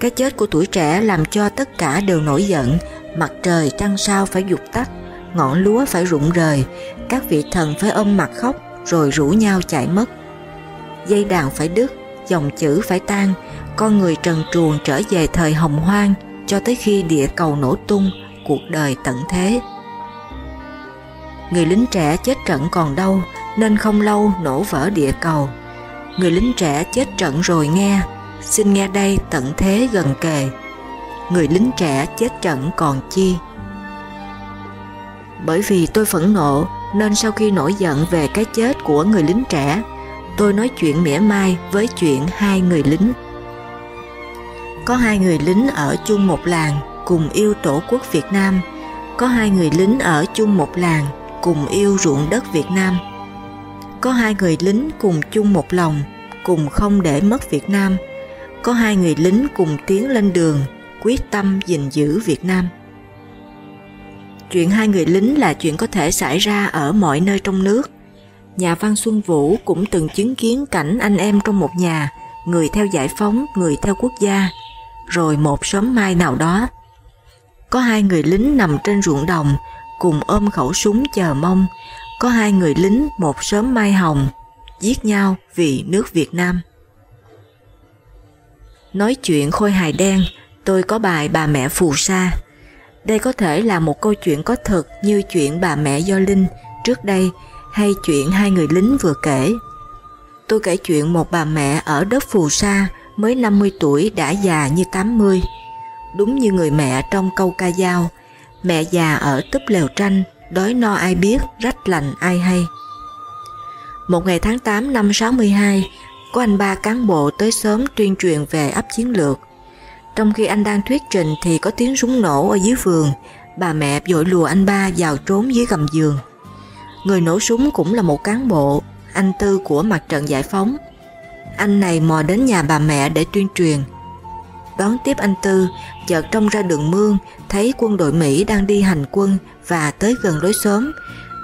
Cái chết của tuổi trẻ làm cho tất cả đều nổi giận, mặt trời trăng sao phải dục tắt, ngọn lúa phải rụng rời, các vị thần phải ôm mặt khóc rồi rủ nhau chạy mất. Dây đàn phải đứt, dòng chữ phải tan, con người trần truồng trở về thời hồng hoang cho tới khi địa cầu nổ tung, cuộc đời tận thế. Người lính trẻ chết trận còn đâu nên không lâu nổ vỡ địa cầu người lính trẻ chết trận rồi nghe, xin nghe đây tận thế gần kề. Người lính trẻ chết trận còn chi. Bởi vì tôi phẫn nộ nên sau khi nổi giận về cái chết của người lính trẻ, tôi nói chuyện mỉa mai với chuyện hai người lính. Có hai người lính ở chung một làng cùng yêu tổ quốc Việt Nam, có hai người lính ở chung một làng cùng yêu ruộng đất Việt Nam có hai người lính cùng chung một lòng, cùng không để mất Việt Nam. Có hai người lính cùng tiến lên đường, quyết tâm gìn giữ Việt Nam. Chuyện hai người lính là chuyện có thể xảy ra ở mọi nơi trong nước. Nhà văn Xuân Vũ cũng từng chứng kiến cảnh anh em trong một nhà, người theo giải phóng, người theo quốc gia, rồi một sớm mai nào đó. Có hai người lính nằm trên ruộng đồng, cùng ôm khẩu súng chờ mong, có hai người lính một sớm mai hồng giết nhau vì nước Việt Nam. Nói chuyện khôi hài đen, tôi có bài bà mẹ phù sa. Đây có thể là một câu chuyện có thật như chuyện bà mẹ Do Linh trước đây hay chuyện hai người lính vừa kể. Tôi kể chuyện một bà mẹ ở đất phù sa mới 50 tuổi đã già như 80. Đúng như người mẹ trong câu ca dao, mẹ già ở túp lều tranh đói no ai biết, rách lành ai hay. Một ngày tháng 8 năm 62, có anh ba cán bộ tới sớm tuyên truyền về ấp chiến lược. Trong khi anh đang thuyết trình thì có tiếng súng nổ ở dưới vườn, bà mẹ vội lùa anh ba vào trốn dưới gầm giường. Người nổ súng cũng là một cán bộ, anh Tư của mặt trận giải phóng. Anh này mò đến nhà bà mẹ để tuyên truyền. Đón tiếp anh Tư, chợt trông ra đường mương, thấy quân đội Mỹ đang đi hành quân và tới gần lối xóm,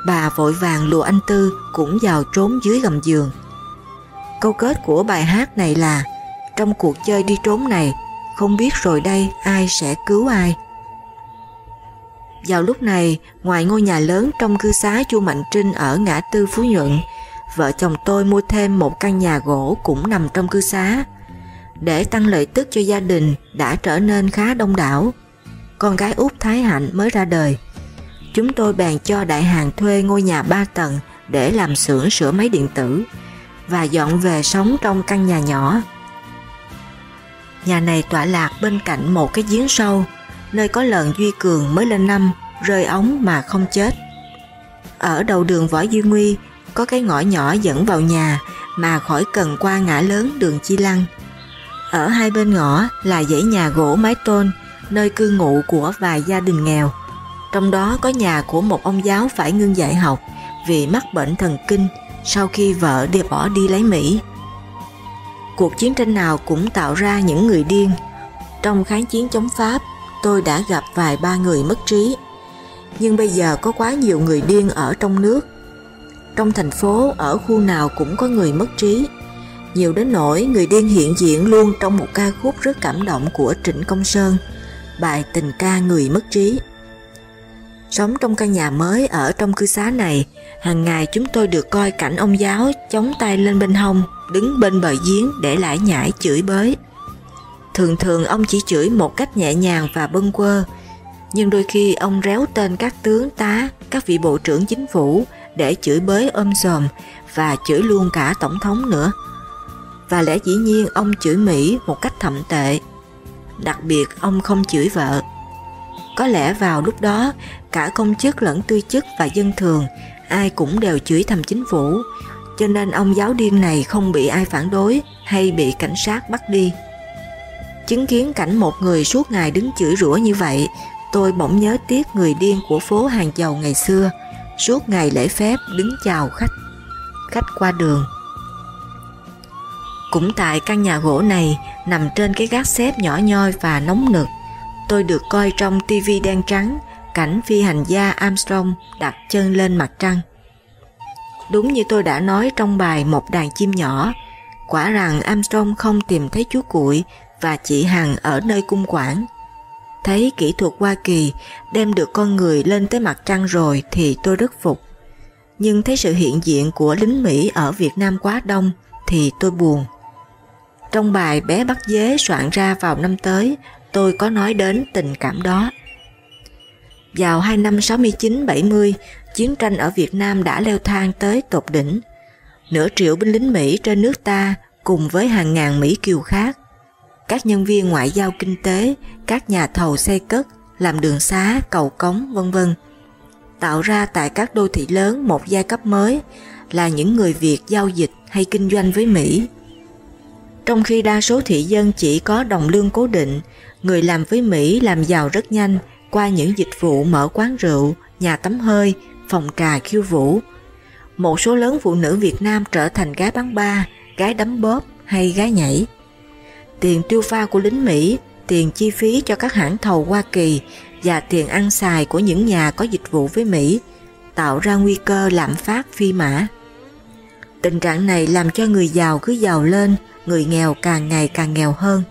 bà vội vàng lùa anh Tư cũng vào trốn dưới gầm giường. Câu kết của bài hát này là trong cuộc chơi đi trốn này, không biết rồi đây ai sẽ cứu ai. Vào lúc này, ngoài ngôi nhà lớn trong cư xá Chu Mạnh Trinh ở ngã tư Phú Nhuận, vợ chồng tôi mua thêm một căn nhà gỗ cũng nằm trong cư xá. Để tăng lợi tức cho gia đình đã trở nên khá đông đảo. Con gái út Thái Hạnh mới ra đời chúng tôi bàn cho đại hàng thuê ngôi nhà 3 tầng để làm xưởng sửa máy điện tử và dọn về sống trong căn nhà nhỏ. Nhà này tọa lạc bên cạnh một cái giếng sâu, nơi có lợn Duy Cường mới lên năm, rơi ống mà không chết. Ở đầu đường Võ Duy Nguy có cái ngõ nhỏ dẫn vào nhà mà khỏi cần qua ngã lớn đường Chi Lăng. Ở hai bên ngõ là dãy nhà gỗ mái tôn, nơi cư ngụ của vài gia đình nghèo trong đó có nhà của một ông giáo phải ngưng dạy học vì mắc bệnh thần kinh sau khi vợ đi bỏ đi lấy Mỹ. Cuộc chiến tranh nào cũng tạo ra những người điên. Trong kháng chiến chống Pháp, tôi đã gặp vài ba người mất trí. nhưng bây giờ có quá nhiều người điên ở trong nước. Trong thành phố, ở khu nào cũng có người mất trí. Nhiều đến nỗi người điên hiện diện luôn trong một ca khúc rất cảm động của Trịnh Công Sơn, bài tình ca người mất trí. Sống trong căn nhà mới ở trong cư xá này, hàng ngày chúng tôi được coi cảnh ông giáo chống tay lên bên hông, đứng bên bờ giếng để lải nhải chửi bới. Thường thường ông chỉ chửi một cách nhẹ nhàng và bâng quơ, nhưng đôi khi ông réo tên các tướng tá, các vị bộ trưởng chính phủ để chửi bới ôm sòm và chửi luôn cả tổng thống nữa. Và lẽ dĩ nhiên ông chửi Mỹ một cách thậm tệ. Đặc biệt ông không chửi vợ. Có lẽ vào lúc đó, cả công chức lẫn tư chức và dân thường, ai cũng đều chửi thầm chính phủ, cho nên ông giáo điên này không bị ai phản đối hay bị cảnh sát bắt đi. Chứng kiến cảnh một người suốt ngày đứng chửi rủa như vậy, tôi bỗng nhớ tiếc người điên của phố hàng dầu ngày xưa, suốt ngày lễ phép đứng chào khách, khách qua đường. Cũng tại căn nhà gỗ này, nằm trên cái gác xếp nhỏ nhoi và nóng nực, tôi được coi trong tivi đen trắng cảnh phi hành gia Armstrong đặt chân lên mặt trăng. Đúng như tôi đã nói trong bài Một đàn chim nhỏ, quả rằng Armstrong không tìm thấy chú cuội và chị Hằng ở nơi cung quản. Thấy kỹ thuật Hoa Kỳ đem được con người lên tới mặt trăng rồi thì tôi rất phục. Nhưng thấy sự hiện diện của lính Mỹ ở Việt Nam quá đông thì tôi buồn. Trong bài Bé bắt dế soạn ra vào năm tới, tôi có nói đến tình cảm đó. Vào hai năm 69-70, chiến tranh ở Việt Nam đã leo thang tới tột đỉnh. Nửa triệu binh lính Mỹ trên nước ta cùng với hàng ngàn Mỹ kiều khác. Các nhân viên ngoại giao kinh tế, các nhà thầu xây cất, làm đường xá, cầu cống, vân vân tạo ra tại các đô thị lớn một giai cấp mới là những người Việt giao dịch hay kinh doanh với Mỹ. Trong khi đa số thị dân chỉ có đồng lương cố định, người làm với Mỹ làm giàu rất nhanh qua những dịch vụ mở quán rượu, nhà tắm hơi, phòng trà khiêu vũ. Một số lớn phụ nữ Việt Nam trở thành gái bán ba, gái đấm bóp hay gái nhảy. Tiền tiêu pha của lính Mỹ, tiền chi phí cho các hãng thầu Hoa Kỳ và tiền ăn xài của những nhà có dịch vụ với Mỹ tạo ra nguy cơ lạm phát phi mã. Tình trạng này làm cho người giàu cứ giàu lên, người nghèo càng ngày càng nghèo hơn.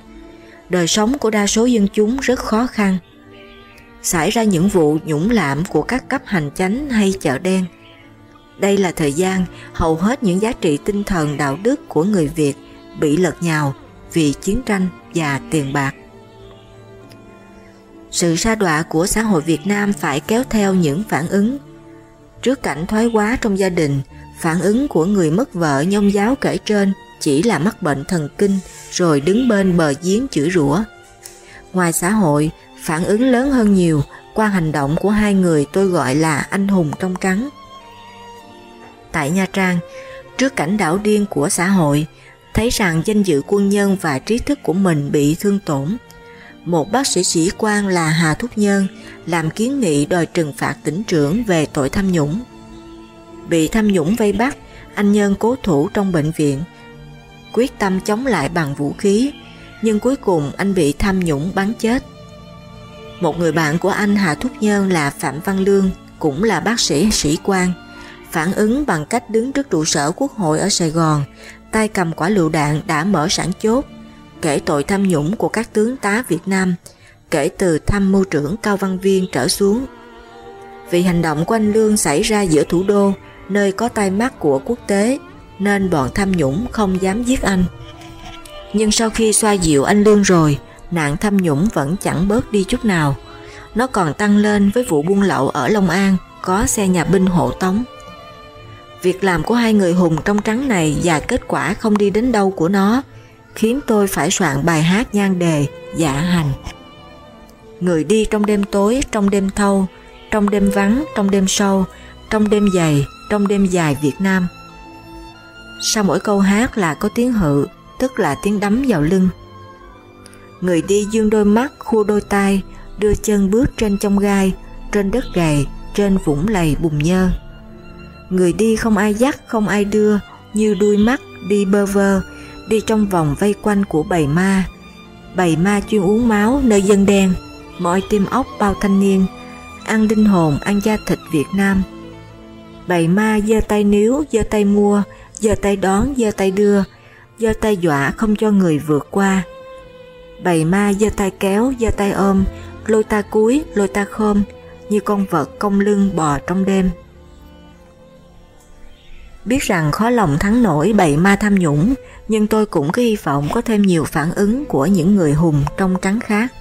Đời sống của đa số dân chúng rất khó khăn xảy ra những vụ nhũng lạm của các cấp hành chánh hay chợ đen. Đây là thời gian hầu hết những giá trị tinh thần đạo đức của người Việt bị lật nhào vì chiến tranh và tiền bạc. Sự sa đọa của xã hội Việt Nam phải kéo theo những phản ứng. Trước cảnh thoái hóa trong gia đình, phản ứng của người mất vợ nhông giáo kể trên chỉ là mắc bệnh thần kinh rồi đứng bên bờ giếng chửi rủa. Ngoài xã hội, phản ứng lớn hơn nhiều qua hành động của hai người tôi gọi là anh hùng trong trắng. Tại Nha Trang, trước cảnh đảo điên của xã hội, thấy rằng danh dự quân nhân và trí thức của mình bị thương tổn. Một bác sĩ sĩ quan là Hà Thúc Nhân làm kiến nghị đòi trừng phạt tỉnh trưởng về tội tham nhũng. Bị tham nhũng vây bắt, anh Nhân cố thủ trong bệnh viện, quyết tâm chống lại bằng vũ khí, nhưng cuối cùng anh bị tham nhũng bắn chết. Một người bạn của anh Hà Thúc Nhân là Phạm Văn Lương, cũng là bác sĩ sĩ quan, phản ứng bằng cách đứng trước trụ sở quốc hội ở Sài Gòn, tay cầm quả lựu đạn đã mở sẵn chốt, kể tội tham nhũng của các tướng tá Việt Nam, kể từ tham mưu trưởng Cao Văn Viên trở xuống. Vì hành động của anh Lương xảy ra giữa thủ đô, nơi có tai mắt của quốc tế, nên bọn tham nhũng không dám giết anh. Nhưng sau khi xoa dịu anh Lương rồi, nạn tham nhũng vẫn chẳng bớt đi chút nào. Nó còn tăng lên với vụ buôn lậu ở Long An, có xe nhà binh hộ tống. Việc làm của hai người hùng trong trắng này và kết quả không đi đến đâu của nó khiến tôi phải soạn bài hát nhan đề dạ hành. Người đi trong đêm tối, trong đêm thâu, trong đêm vắng, trong đêm sâu, trong đêm dày, trong đêm dài Việt Nam. Sau mỗi câu hát là có tiếng hự, tức là tiếng đấm vào lưng. Người đi dương đôi mắt, khua đôi tay, đưa chân bước trên trong gai, trên đất gầy, trên vũng lầy bùn nhơ. Người đi không ai dắt, không ai đưa, như đuôi mắt, đi bơ vơ, đi trong vòng vây quanh của bầy ma. Bầy ma chuyên uống máu nơi dân đen, mọi tim ốc bao thanh niên, ăn linh hồn, ăn da thịt Việt Nam. Bầy ma giơ tay níu, giơ tay mua, giơ tay đón, giơ tay đưa, giơ tay dọa không cho người vượt qua. Bầy ma giơ tay kéo, giơ tay ôm, lôi ta cúi, lôi ta khom, như con vật cong lưng bò trong đêm. Biết rằng khó lòng thắng nổi bầy ma tham nhũng, nhưng tôi cũng có hy vọng có thêm nhiều phản ứng của những người hùng trong trắng khác.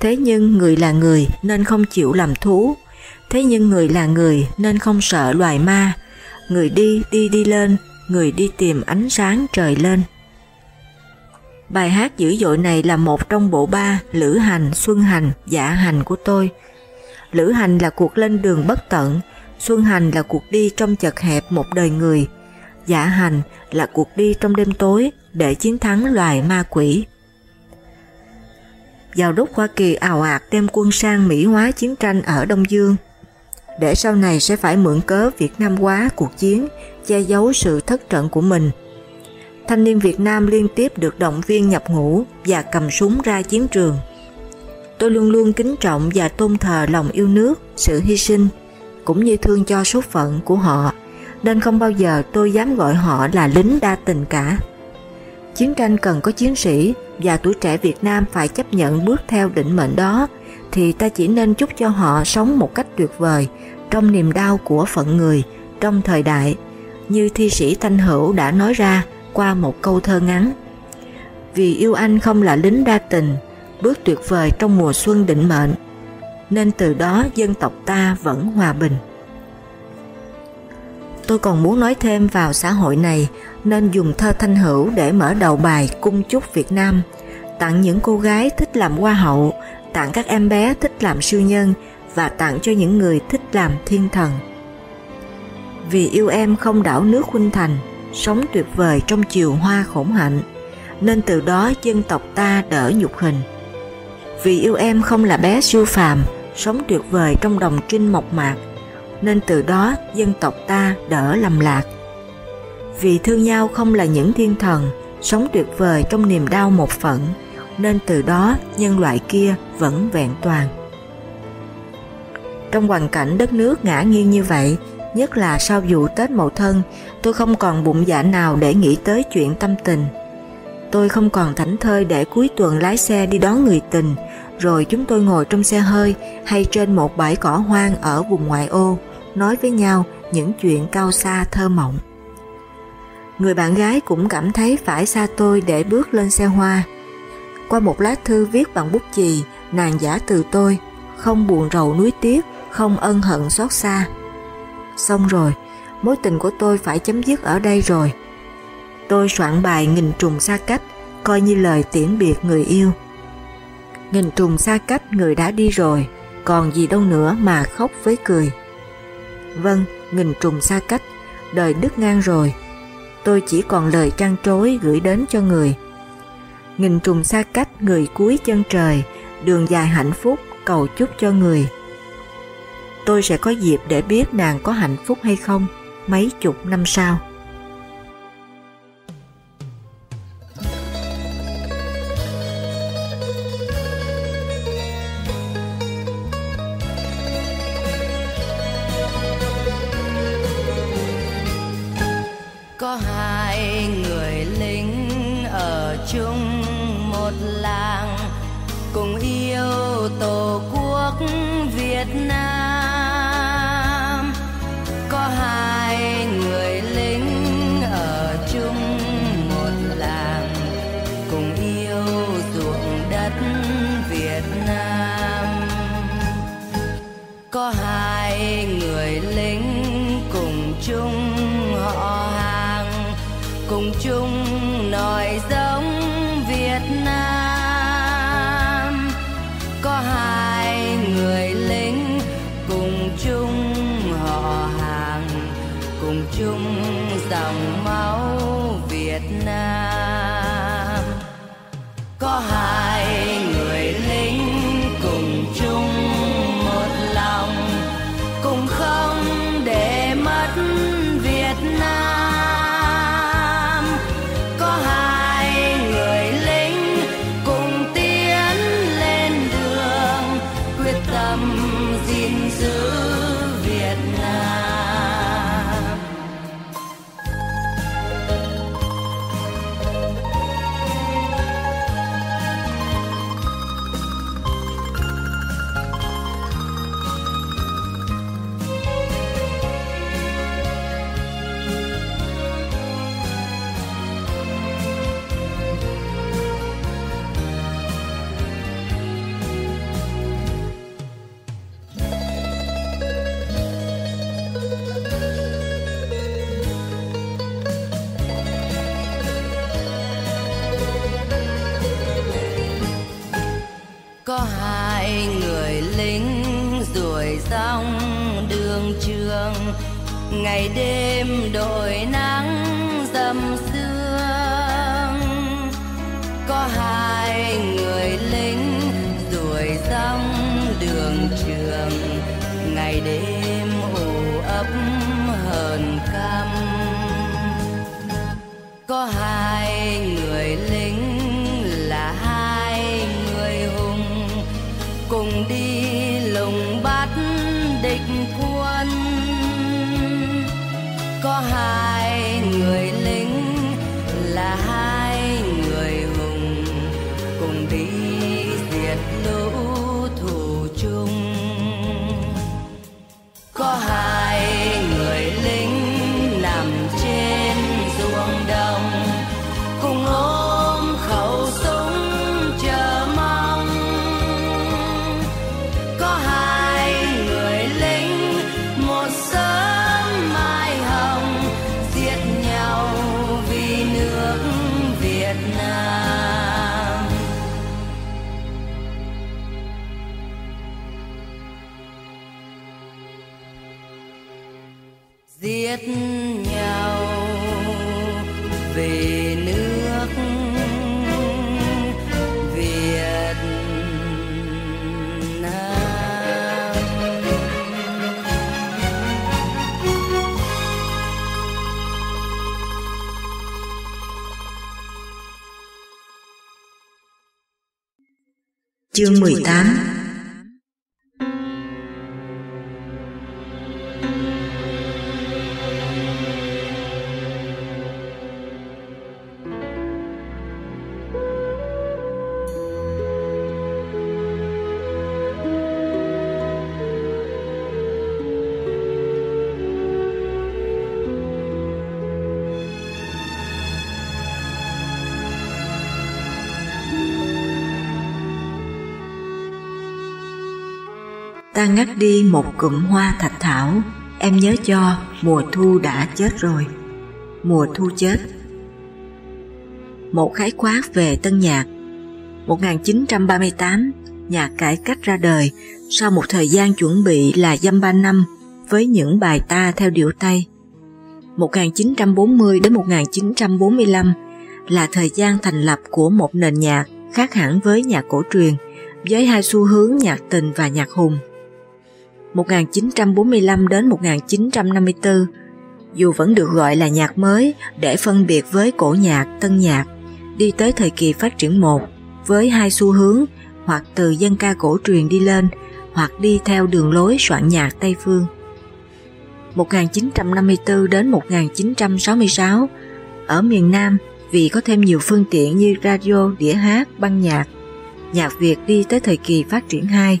Thế nhưng người là người nên không chịu làm thú, thế nhưng người là người nên không sợ loài ma, người đi đi đi lên, người đi tìm ánh sáng trời lên. Bài hát dữ dội này là một trong bộ ba Lữ hành, Xuân hành, Dạ hành của tôi. Lữ hành là cuộc lên đường bất tận, Xuân hành là cuộc đi trong chật hẹp một đời người, Dạ hành là cuộc đi trong đêm tối để chiến thắng loài ma quỷ. Vào lúc Hoa Kỳ ào ạt đem quân sang Mỹ hóa chiến tranh ở Đông Dương, để sau này sẽ phải mượn cớ Việt Nam hóa cuộc chiến, che giấu sự thất trận của mình. Thanh niên Việt Nam liên tiếp được động viên nhập ngũ và cầm súng ra chiến trường. Tôi luôn luôn kính trọng và tôn thờ lòng yêu nước, sự hy sinh, cũng như thương cho số phận của họ, nên không bao giờ tôi dám gọi họ là lính đa tình cả. Chiến tranh cần có chiến sĩ và tuổi trẻ Việt Nam phải chấp nhận bước theo định mệnh đó thì ta chỉ nên chúc cho họ sống một cách tuyệt vời trong niềm đau của phận người trong thời đại như thi sĩ Thanh Hữu đã nói ra qua một câu thơ ngắn. Vì yêu anh không là lính đa tình, bước tuyệt vời trong mùa xuân định mệnh, nên từ đó dân tộc ta vẫn hòa bình. Tôi còn muốn nói thêm vào xã hội này nên dùng thơ Thanh Hữu để mở đầu bài Cung chúc Việt Nam, tặng những cô gái thích làm hoa hậu, tặng các em bé thích làm siêu nhân và tặng cho những người thích làm thiên thần. Vì yêu em không đảo nước khuynh thành, sống tuyệt vời trong chiều hoa khổng hạnh, nên từ đó dân tộc ta đỡ nhục hình. Vì yêu em không là bé siêu phàm, sống tuyệt vời trong đồng trinh mộc mạc, nên từ đó dân tộc ta đỡ lầm lạc. Vì thương nhau không là những thiên thần, sống tuyệt vời trong niềm đau một phận, nên từ đó nhân loại kia vẫn vẹn toàn. Trong hoàn cảnh đất nước ngã nghiêng như vậy, nhất là sau vụ Tết Mậu Thân, tôi không còn bụng dạ nào để nghĩ tới chuyện tâm tình. Tôi không còn thảnh thơi để cuối tuần lái xe đi đón người tình, rồi chúng tôi ngồi trong xe hơi hay trên một bãi cỏ hoang ở vùng ngoại ô, nói với nhau những chuyện cao xa thơ mộng. Người bạn gái cũng cảm thấy phải xa tôi để bước lên xe hoa. Qua một lá thư viết bằng bút chì, nàng giả từ tôi, không buồn rầu núi tiếc, không ân hận xót xa. Xong rồi, mối tình của tôi phải chấm dứt ở đây rồi. Tôi soạn bài nghìn trùng xa cách, coi như lời tiễn biệt người yêu. Nghìn trùng xa cách người đã đi rồi, còn gì đâu nữa mà khóc với cười. Vâng, nghìn trùng xa cách, đời đứt ngang rồi. Tôi chỉ còn lời trăn trối gửi đến cho người. Nghìn trùng xa cách người cuối chân trời, đường dài hạnh phúc cầu chúc cho người. Tôi sẽ có dịp để biết nàng có hạnh phúc hay không mấy chục năm sau.
Ngày đêm
ngắt đi một cụm hoa thạch thảo. Em nhớ cho mùa thu đã chết rồi. Mùa thu chết. Một khái quát về tân nhạc. 1938 Nhạc cải cách ra đời Sau một thời gian chuẩn bị là dăm ba năm Với những bài ta theo điệu Tây 1940 đến 1945 là thời gian thành lập của một nền nhạc khác hẳn với nhạc cổ truyền, với hai xu hướng nhạc tình và nhạc hùng. 1945 đến 1954, dù vẫn được gọi là nhạc mới để phân biệt với cổ nhạc, tân nhạc, đi tới thời kỳ phát triển một với hai xu hướng hoặc từ dân ca cổ truyền đi lên hoặc đi theo đường lối soạn nhạc Tây Phương. 1954 đến 1966, ở miền Nam vì có thêm nhiều phương tiện như radio, đĩa hát, băng nhạc, nhạc Việt đi tới thời kỳ phát triển 2.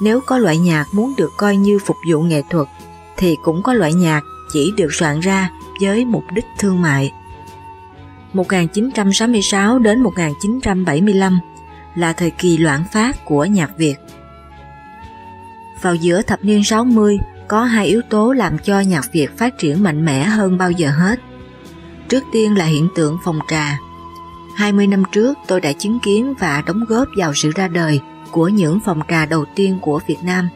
Nếu có loại nhạc muốn được coi như phục vụ nghệ thuật, thì cũng có loại nhạc chỉ được soạn ra với mục đích thương mại. 1966 đến 1975 là thời kỳ loạn phát của nhạc Việt. Vào giữa thập niên 60 có hai yếu tố làm cho nhạc Việt phát triển mạnh mẽ hơn bao giờ hết. Trước tiên là hiện tượng phòng trà. 20 năm trước tôi đã chứng kiến và đóng góp vào sự ra đời của những phòng trà đầu tiên của Việt Nam.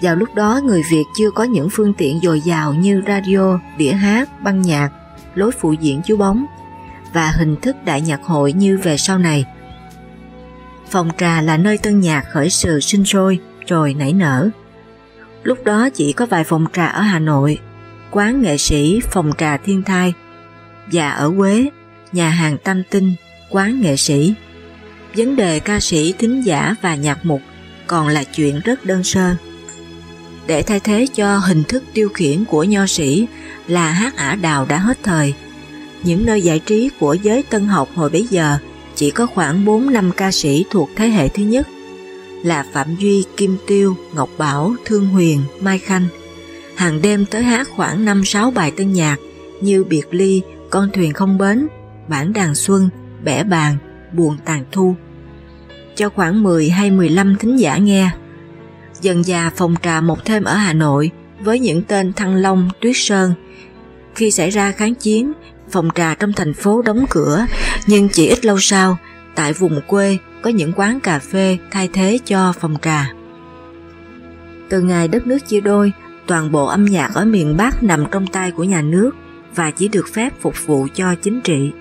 Vào lúc đó người Việt chưa có những phương tiện dồi dào như radio, đĩa hát, băng nhạc, lối phụ diễn chú bóng và hình thức đại nhạc hội như về sau này. Phòng trà là nơi tân nhạc khởi sự sinh sôi rồi nảy nở. Lúc đó chỉ có vài phòng trà ở Hà Nội, quán nghệ sĩ phòng trà thiên thai và ở Quế, nhà hàng Tam Tinh, quán nghệ sĩ. Vấn đề ca sĩ, thính giả và nhạc mục còn là chuyện rất đơn sơ. Để thay thế cho hình thức tiêu khiển của nho sĩ là hát ả đào đã hết thời, những nơi giải trí của giới tân học hồi bấy giờ chỉ có khoảng 4 năm ca sĩ thuộc thế hệ thứ nhất là Phạm Duy, Kim Tiêu, Ngọc Bảo, Thương Huyền, Mai Khanh. Hàng đêm tới hát khoảng 5-6 bài tân nhạc như Biệt Ly, Con thuyền không bến, Bản đàn xuân, Bẻ bàn, Buồn tàn thu. Cho khoảng 10 hay 15 thính giả nghe. Dần già phòng trà một thêm ở Hà Nội với những tên Thăng Long, Tuyết Sơn. Khi xảy ra kháng chiến, phòng trà trong thành phố đóng cửa, nhưng chỉ ít lâu sau, tại vùng quê có những quán cà phê thay thế cho phòng trà. Từ ngày đất nước chia đôi, toàn bộ âm nhạc ở miền Bắc nằm trong tay của nhà nước và chỉ được phép phục vụ cho chính trị.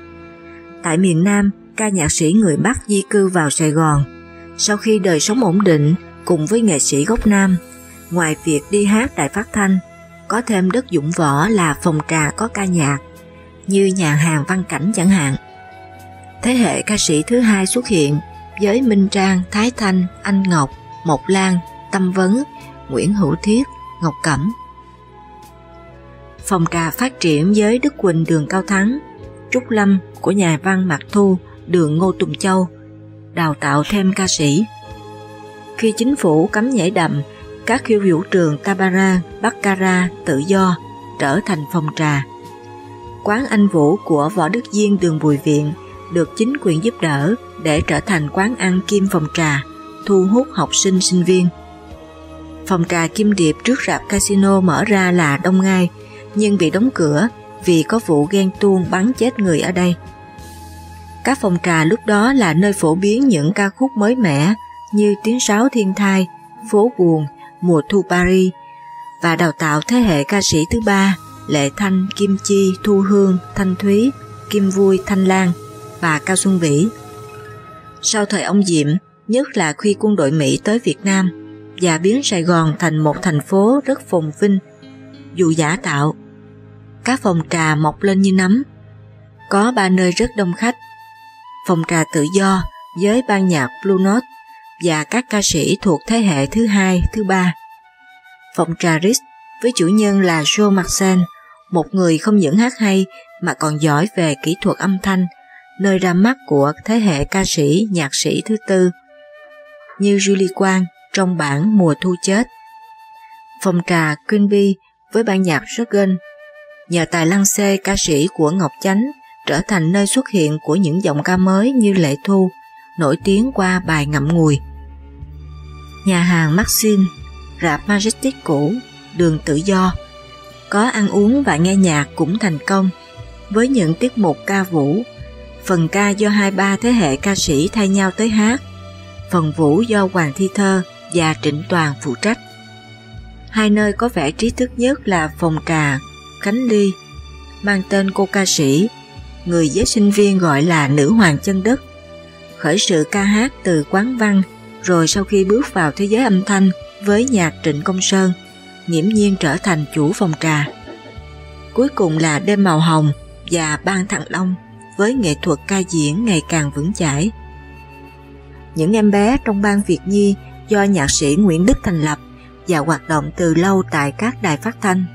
Tại miền Nam, ca nhạc sĩ người Bắc di cư vào Sài Gòn. Sau khi đời sống ổn định cùng với nghệ sĩ gốc Nam, ngoài việc đi hát tại phát thanh, có thêm đất dụng võ là phòng trà có ca nhạc, như nhà hàng văn cảnh chẳng hạn. Thế hệ ca sĩ thứ hai xuất hiện với Minh Trang, Thái Thanh, Anh Ngọc, Mộc Lan, Tâm Vấn, Nguyễn Hữu Thiết, Ngọc Cẩm. Phòng trà phát triển với Đức Quỳnh Đường Cao Thắng, Trúc Lâm của nhà văn Mạc Thu, đường Ngô Tùng Châu, đào tạo thêm ca sĩ. Khi chính phủ cấm nhảy đầm, các khiêu vũ trường Tabara, Baccara, Tự Do trở thành phòng trà. Quán Anh Vũ của Võ Đức Diên đường Bùi Viện được chính quyền giúp đỡ để trở thành quán ăn kim phòng trà, thu hút học sinh sinh viên. Phòng trà Kim Điệp trước rạp casino mở ra là đông ngay, nhưng bị đóng cửa vì có vụ ghen tuông bắn chết người ở đây. Các phòng trà lúc đó là nơi phổ biến những ca khúc mới mẻ như Tiếng Sáo Thiên Thai, Phố Buồn, Mùa Thu Paris và đào tạo thế hệ ca sĩ thứ ba Lệ Thanh, Kim Chi, Thu Hương, Thanh Thúy, Kim Vui, Thanh Lan và Cao Xuân Vĩ. Sau thời ông Diệm, nhất là khi quân đội Mỹ tới Việt Nam và biến Sài Gòn thành một thành phố rất phồn vinh, dù giả tạo. Các phòng trà mọc lên như nấm. Có ba nơi rất đông khách. Phòng trà tự do với ban nhạc Blue Note và các ca sĩ thuộc thế hệ thứ hai, thứ ba. Phòng trà Ritz với chủ nhân là Joe Marcel, một người không những hát hay mà còn giỏi về kỹ thuật âm thanh, nơi ra mắt của thế hệ ca sĩ, nhạc sĩ thứ tư, như Julie Quang trong bản Mùa Thu Chết. Phòng trà Queenbee với ban nhạc Shotgun, nhờ tài lăng xê ca sĩ của Ngọc Chánh trở thành nơi xuất hiện của những giọng ca mới như Lệ Thu, nổi tiếng qua bài Ngậm Ngùi. Nhà hàng Maxine, rạp Majestic cũ, đường tự do, có ăn uống và nghe nhạc cũng thành công với những tiết mục ca vũ, phần ca do hai ba thế hệ ca sĩ thay nhau tới hát, phần vũ do Hoàng Thi Thơ và Trịnh Toàn phụ trách. Hai nơi có vẻ trí thức nhất là phòng cà Khánh Ly, mang tên cô ca sĩ, người giới sinh viên gọi là nữ hoàng chân đất, khởi sự ca hát từ quán văn, rồi sau khi bước vào thế giới âm thanh với nhạc Trịnh Công Sơn, nghiễm nhiên trở thành chủ phòng trà. Cuối cùng là đêm màu hồng và ban thăng long với nghệ thuật ca diễn ngày càng vững chãi. Những em bé trong ban Việt Nhi do nhạc sĩ Nguyễn Đức thành lập và hoạt động từ lâu tại các đài phát thanh,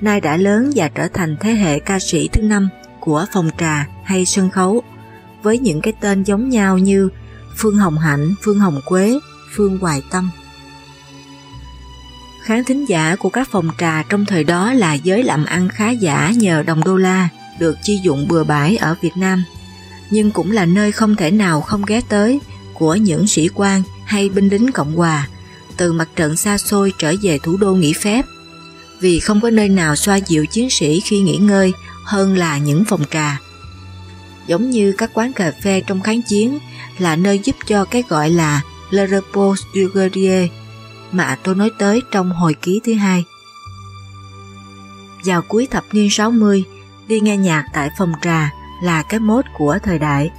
nay đã lớn và trở thành thế hệ ca sĩ thứ năm của phòng trà hay sân khấu, với những cái tên giống nhau như Phương Hồng Hạnh, Phương Hồng Quế, Phương Hoài Tâm. Khán thính giả của các phòng trà trong thời đó là giới làm ăn khá giả nhờ đồng đô la được chi dụng bừa bãi ở Việt Nam, nhưng cũng là nơi không thể nào không ghé tới của những sĩ quan hay binh lính Cộng Hòa từ mặt trận xa xôi trở về thủ đô nghỉ phép vì không có nơi nào xoa dịu chiến sĩ khi nghỉ ngơi hơn là những phòng trà. Giống như các quán cà phê trong kháng chiến là nơi giúp cho cái gọi là Le Repos du Guerrier mà tôi nói tới trong hồi ký thứ hai. Vào cuối thập niên 60, đi nghe nhạc tại phòng trà là cái mốt của thời đại.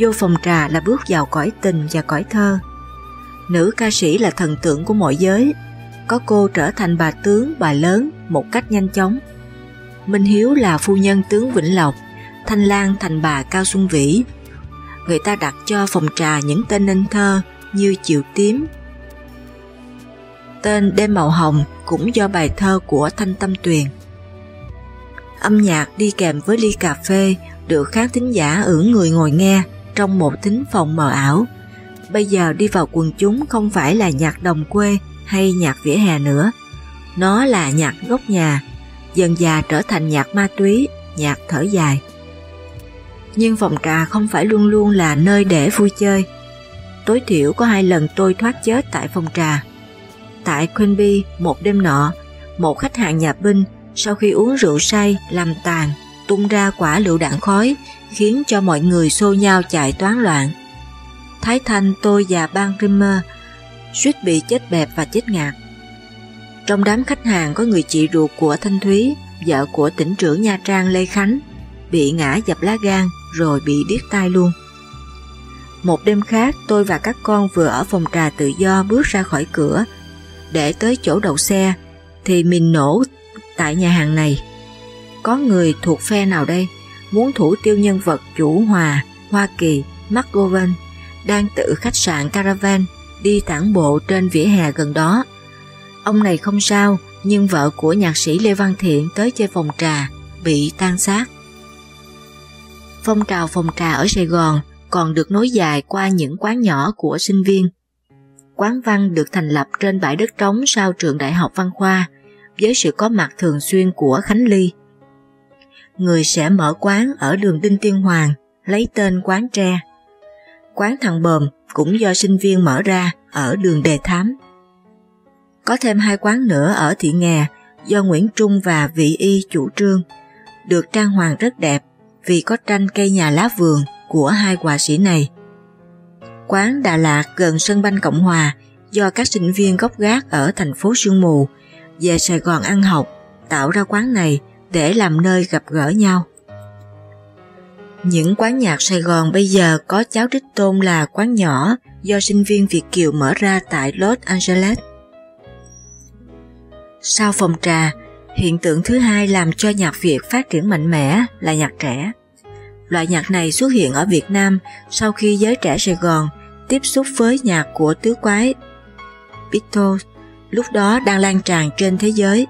Vô phòng trà là bước vào cõi tình và cõi thơ. Nữ ca sĩ là thần tượng của mọi giới, có cô trở thành bà tướng, bà lớn một cách nhanh chóng. Minh Hiếu là phu nhân tướng Vĩnh Lộc, Thanh Lan thành bà Cao Xuân Vĩ. Người ta đặt cho phòng trà những tên nên thơ như Chiều Tím. Tên Đêm Màu Hồng cũng do bài thơ của Thanh Tâm Tuyền. Âm nhạc đi kèm với ly cà phê được khán thính giả ưỡn người ngồi nghe trong một thính phòng mờ ảo. Bây giờ đi vào quần chúng không phải là nhạc đồng quê hay nhạc vỉa hè nữa. Nó là nhạc gốc nhà, dần già trở thành nhạc ma túy, nhạc thở dài. Nhưng phòng trà không phải luôn luôn là nơi để vui chơi. Tối thiểu có hai lần tôi thoát chết tại phòng trà. Tại Queenby một đêm nọ, một khách hàng nhà binh sau khi uống rượu say làm tàn tung ra quả lựu đạn khói khiến cho mọi người xô nhau chạy toán loạn. Thái Thanh, tôi và Ban Rimmer suýt bị chết bẹp và chết ngạt. Trong đám khách hàng có người chị ruột của Thanh Thúy, vợ của tỉnh trưởng Nha Trang Lê Khánh, bị ngã dập lá gan rồi bị điếc tai luôn. Một đêm khác tôi và các con vừa ở phòng trà tự do bước ra khỏi cửa để tới chỗ đậu xe thì mình nổ tại nhà hàng này. Có người thuộc phe nào đây muốn thủ tiêu nhân vật chủ hòa Hoa Kỳ McGovern đang tự khách sạn Caravan đi tản bộ trên vỉa hè gần đó. Ông này không sao, nhưng vợ của nhạc sĩ Lê Văn Thiện tới chơi phòng trà, bị tan xác. Phong trào phòng trà ở Sài Gòn còn được nối dài qua những quán nhỏ của sinh viên. Quán văn được thành lập trên bãi đất trống sau trường Đại học Văn Khoa, với sự có mặt thường xuyên của Khánh Ly. Người sẽ mở quán ở đường Đinh Tiên Hoàng, lấy tên quán tre. Quán thằng Bờm cũng do sinh viên mở ra ở đường Đề Thám. Có thêm hai quán nữa ở Thị Nghè do Nguyễn Trung và Vị Y chủ trương, được trang hoàng rất đẹp vì có tranh cây nhà lá vườn của hai họa sĩ này. Quán Đà Lạt gần sân banh Cộng Hòa do các sinh viên gốc gác ở thành phố Sương Mù về Sài Gòn ăn học tạo ra quán này để làm nơi gặp gỡ nhau. Những quán nhạc Sài Gòn bây giờ có cháu đích tôn là quán nhỏ do sinh viên Việt Kiều mở ra tại Los Angeles. Sau phòng trà, hiện tượng thứ hai làm cho nhạc Việt phát triển mạnh mẽ là nhạc trẻ. Loại nhạc này xuất hiện ở Việt Nam sau khi giới trẻ Sài Gòn tiếp xúc với nhạc của tứ quái Beatles, lúc đó đang lan tràn trên thế giới.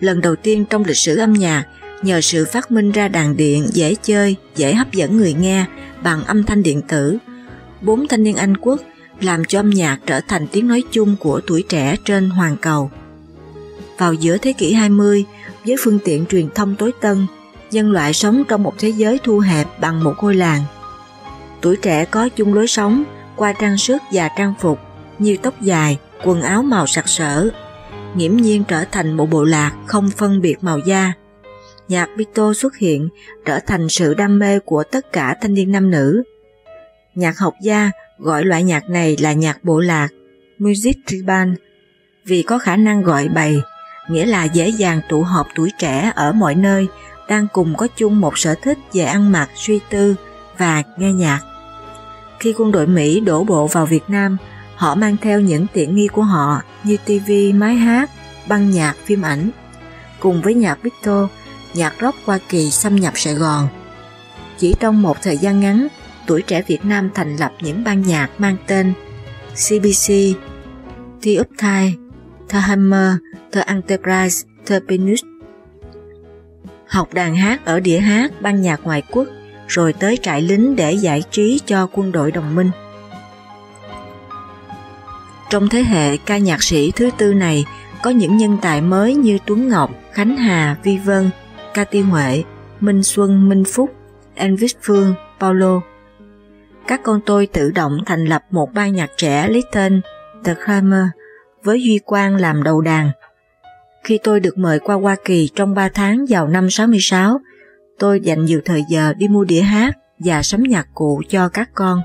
Lần đầu tiên trong lịch sử âm nhạc, nhờ sự phát minh ra đàn điện dễ chơi, dễ hấp dẫn người nghe bằng âm thanh điện tử, bốn thanh niên Anh quốc làm cho âm nhạc trở thành tiếng nói chung của tuổi trẻ trên hoàn cầu. Vào giữa thế kỷ 20, với phương tiện truyền thông tối tân, nhân loại sống trong một thế giới thu hẹp bằng một ngôi làng. Tuổi trẻ có chung lối sống qua trang sức và trang phục như tóc dài, quần áo màu sặc sỡ, nghiễm nhiên trở thành một bộ lạc không phân biệt màu da. Nhạc Beatles xuất hiện trở thành sự đam mê của tất cả thanh niên nam nữ. Nhạc học gia gọi loại nhạc này là nhạc bộ lạc, music tribal, vì có khả năng gọi bày, nghĩa là dễ dàng tụ họp tuổi trẻ ở mọi nơi đang cùng có chung một sở thích về ăn mặc, suy tư và nghe nhạc. Khi quân đội Mỹ đổ bộ vào Việt Nam, họ mang theo những tiện nghi của họ như TV, máy hát, băng nhạc, phim ảnh. Cùng với nhạc Beatles, nhạc rock Hoa Kỳ xâm nhập Sài Gòn. Chỉ trong một thời gian ngắn, tuổi trẻ Việt Nam thành lập những ban nhạc mang tên CBC, The Uptide, The Hammer, The Enterprise, The Penus học đàn hát ở đĩa hát ban nhạc ngoại quốc, rồi tới trại lính để giải trí cho quân đội đồng minh. Trong thế hệ ca nhạc sĩ thứ tư này có những nhân tài mới như Tuấn Ngọc, Khánh Hà, Vi Vân, Ca Ti Huệ, Minh Xuân, Minh Phúc, Elvis Phương, Paulo. Các con tôi tự động thành lập một ban nhạc trẻ lấy tên The Kramer với Duy Quang làm đầu đàn khi tôi được mời qua Hoa Kỳ trong 3 tháng vào năm 66, tôi dành nhiều thời giờ đi mua đĩa hát và sắm nhạc cụ cho các con.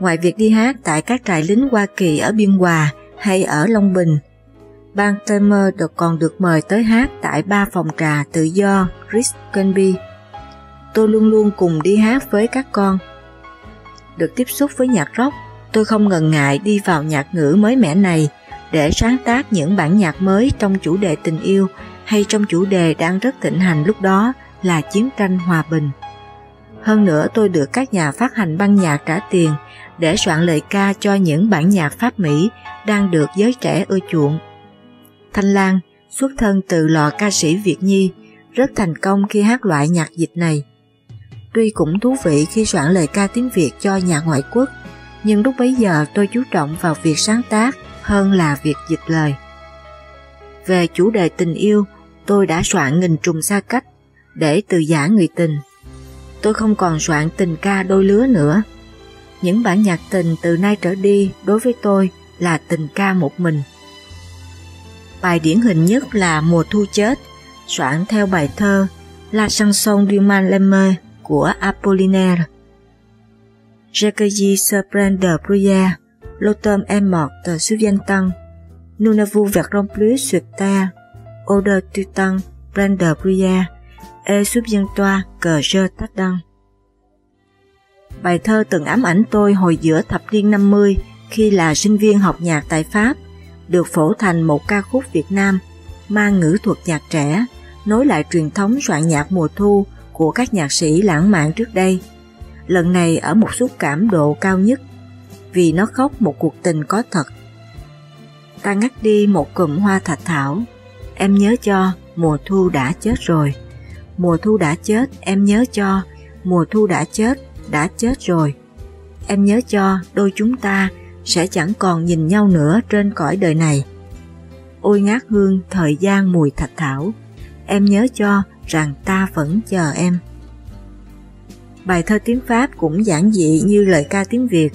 Ngoài việc đi hát tại các trại lính Hoa Kỳ ở Biên Hòa hay ở Long Bình, ban Temer được còn được mời tới hát tại ba phòng trà tự do Chris Canby. Tôi luôn luôn cùng đi hát với các con. Được tiếp xúc với nhạc rock, tôi không ngần ngại đi vào nhạc ngữ mới mẻ này để sáng tác những bản nhạc mới trong chủ đề tình yêu hay trong chủ đề đang rất thịnh hành lúc đó là chiến tranh hòa bình. Hơn nữa tôi được các nhà phát hành băng nhạc trả tiền để soạn lời ca cho những bản nhạc Pháp Mỹ đang được giới trẻ ưa chuộng. Thanh Lan xuất thân từ lò ca sĩ Việt Nhi rất thành công khi hát loại nhạc dịch này. Tuy cũng thú vị khi soạn lời ca tiếng Việt cho nhạc ngoại quốc, nhưng lúc bấy giờ tôi chú trọng vào việc sáng tác hơn là việc dịch lời. Về chủ đề tình yêu, tôi đã soạn nghìn trùng xa cách để từ giả người tình. Tôi không còn soạn tình ca đôi lứa nữa. Những bản nhạc tình từ nay trở đi đối với tôi là tình ca một mình. Bài điển hình nhất là Mùa thu chết, soạn theo bài thơ La chanson du Maleme của Apollinaire. Recueilli sur de Bruya, L'automne est mort de Suvientan, Nunavu Nous Plus vous Ode Tutan, Brand de Bruya, E prendre Cờ Jơ souviens-toi. Bài thơ từng ám ảnh tôi hồi giữa thập niên 50 khi là sinh viên học nhạc tại Pháp, được phổ thành một ca khúc Việt Nam mang ngữ thuật nhạc trẻ, nối lại truyền thống soạn nhạc mùa thu của các nhạc sĩ lãng mạn trước đây. Lần này ở một xúc cảm độ cao nhất, vì nó khóc một cuộc tình có thật. Ta ngắt đi một cụm hoa thạch thảo, em nhớ cho mùa thu đã chết rồi. Mùa thu đã chết, em nhớ cho mùa thu đã chết, đã chết rồi. Em nhớ cho đôi chúng ta sẽ chẳng còn nhìn nhau nữa trên cõi đời này. Ôi ngát hương thời gian mùi thạch thảo, em nhớ cho rằng ta vẫn chờ em. Bài thơ tiếng Pháp cũng giản dị như lời ca tiếng Việt.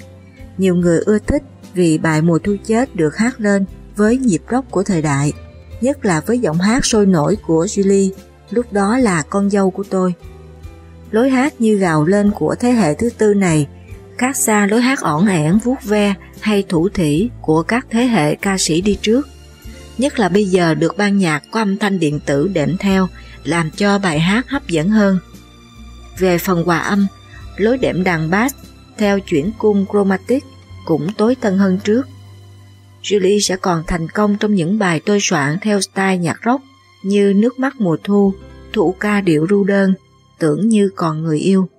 Nhiều người ưa thích vì bài mùa thu chết được hát lên với nhịp rock của thời đại, nhất là với giọng hát sôi nổi của Julie, lúc đó là con dâu của tôi. Lối hát như gào lên của thế hệ thứ tư này, khác xa lối hát ỏn ẻn vuốt ve hay thủ thỉ của các thế hệ ca sĩ đi trước. Nhất là bây giờ được ban nhạc có âm thanh điện tử đệm theo làm cho bài hát hấp dẫn hơn. Về phần hòa âm, lối đệm đàn bass theo chuyển cung chromatic cũng tối tân hơn trước. Julie sẽ còn thành công trong những bài tôi soạn theo style nhạc rock như Nước mắt mùa thu, Thụ ca điệu ru đơn, tưởng như còn người yêu.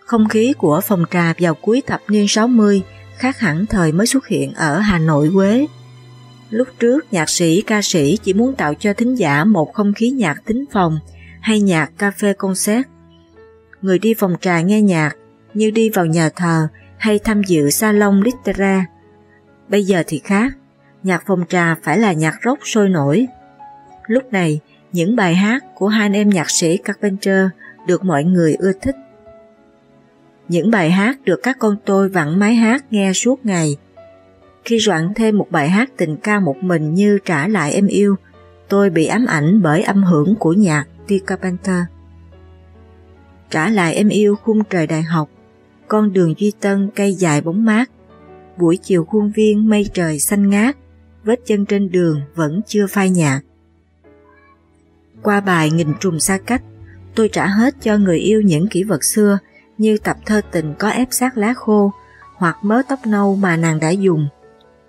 Không khí của phòng trà vào cuối thập niên 60 khác hẳn thời mới xuất hiện ở Hà Nội Quế. Lúc trước nhạc sĩ ca sĩ chỉ muốn tạo cho thính giả một không khí nhạc tính phòng hay nhạc cà phê concert. Người đi phòng trà nghe nhạc như đi vào nhà thờ hay tham dự salon litera. Bây giờ thì khác, nhạc phòng trà phải là nhạc rock sôi nổi. Lúc này, những bài hát của hai anh em nhạc sĩ Carpenter được mọi người ưa thích. Những bài hát được các con tôi vặn máy hát nghe suốt ngày. Khi soạn thêm một bài hát tình ca một mình như Trả lại em yêu, tôi bị ám ảnh bởi âm hưởng của nhạc T. Carpenter. Trả lại em yêu khung trời đại học, con đường Duy Tân cây dài bóng mát, buổi chiều khuôn viên mây trời xanh ngát, vết chân trên đường vẫn chưa phai nhạt. Qua bài Nghìn trùng xa cách, tôi trả hết cho người yêu những kỷ vật xưa như tập thơ tình có ép sát lá khô hoặc mớ tóc nâu mà nàng đã dùng.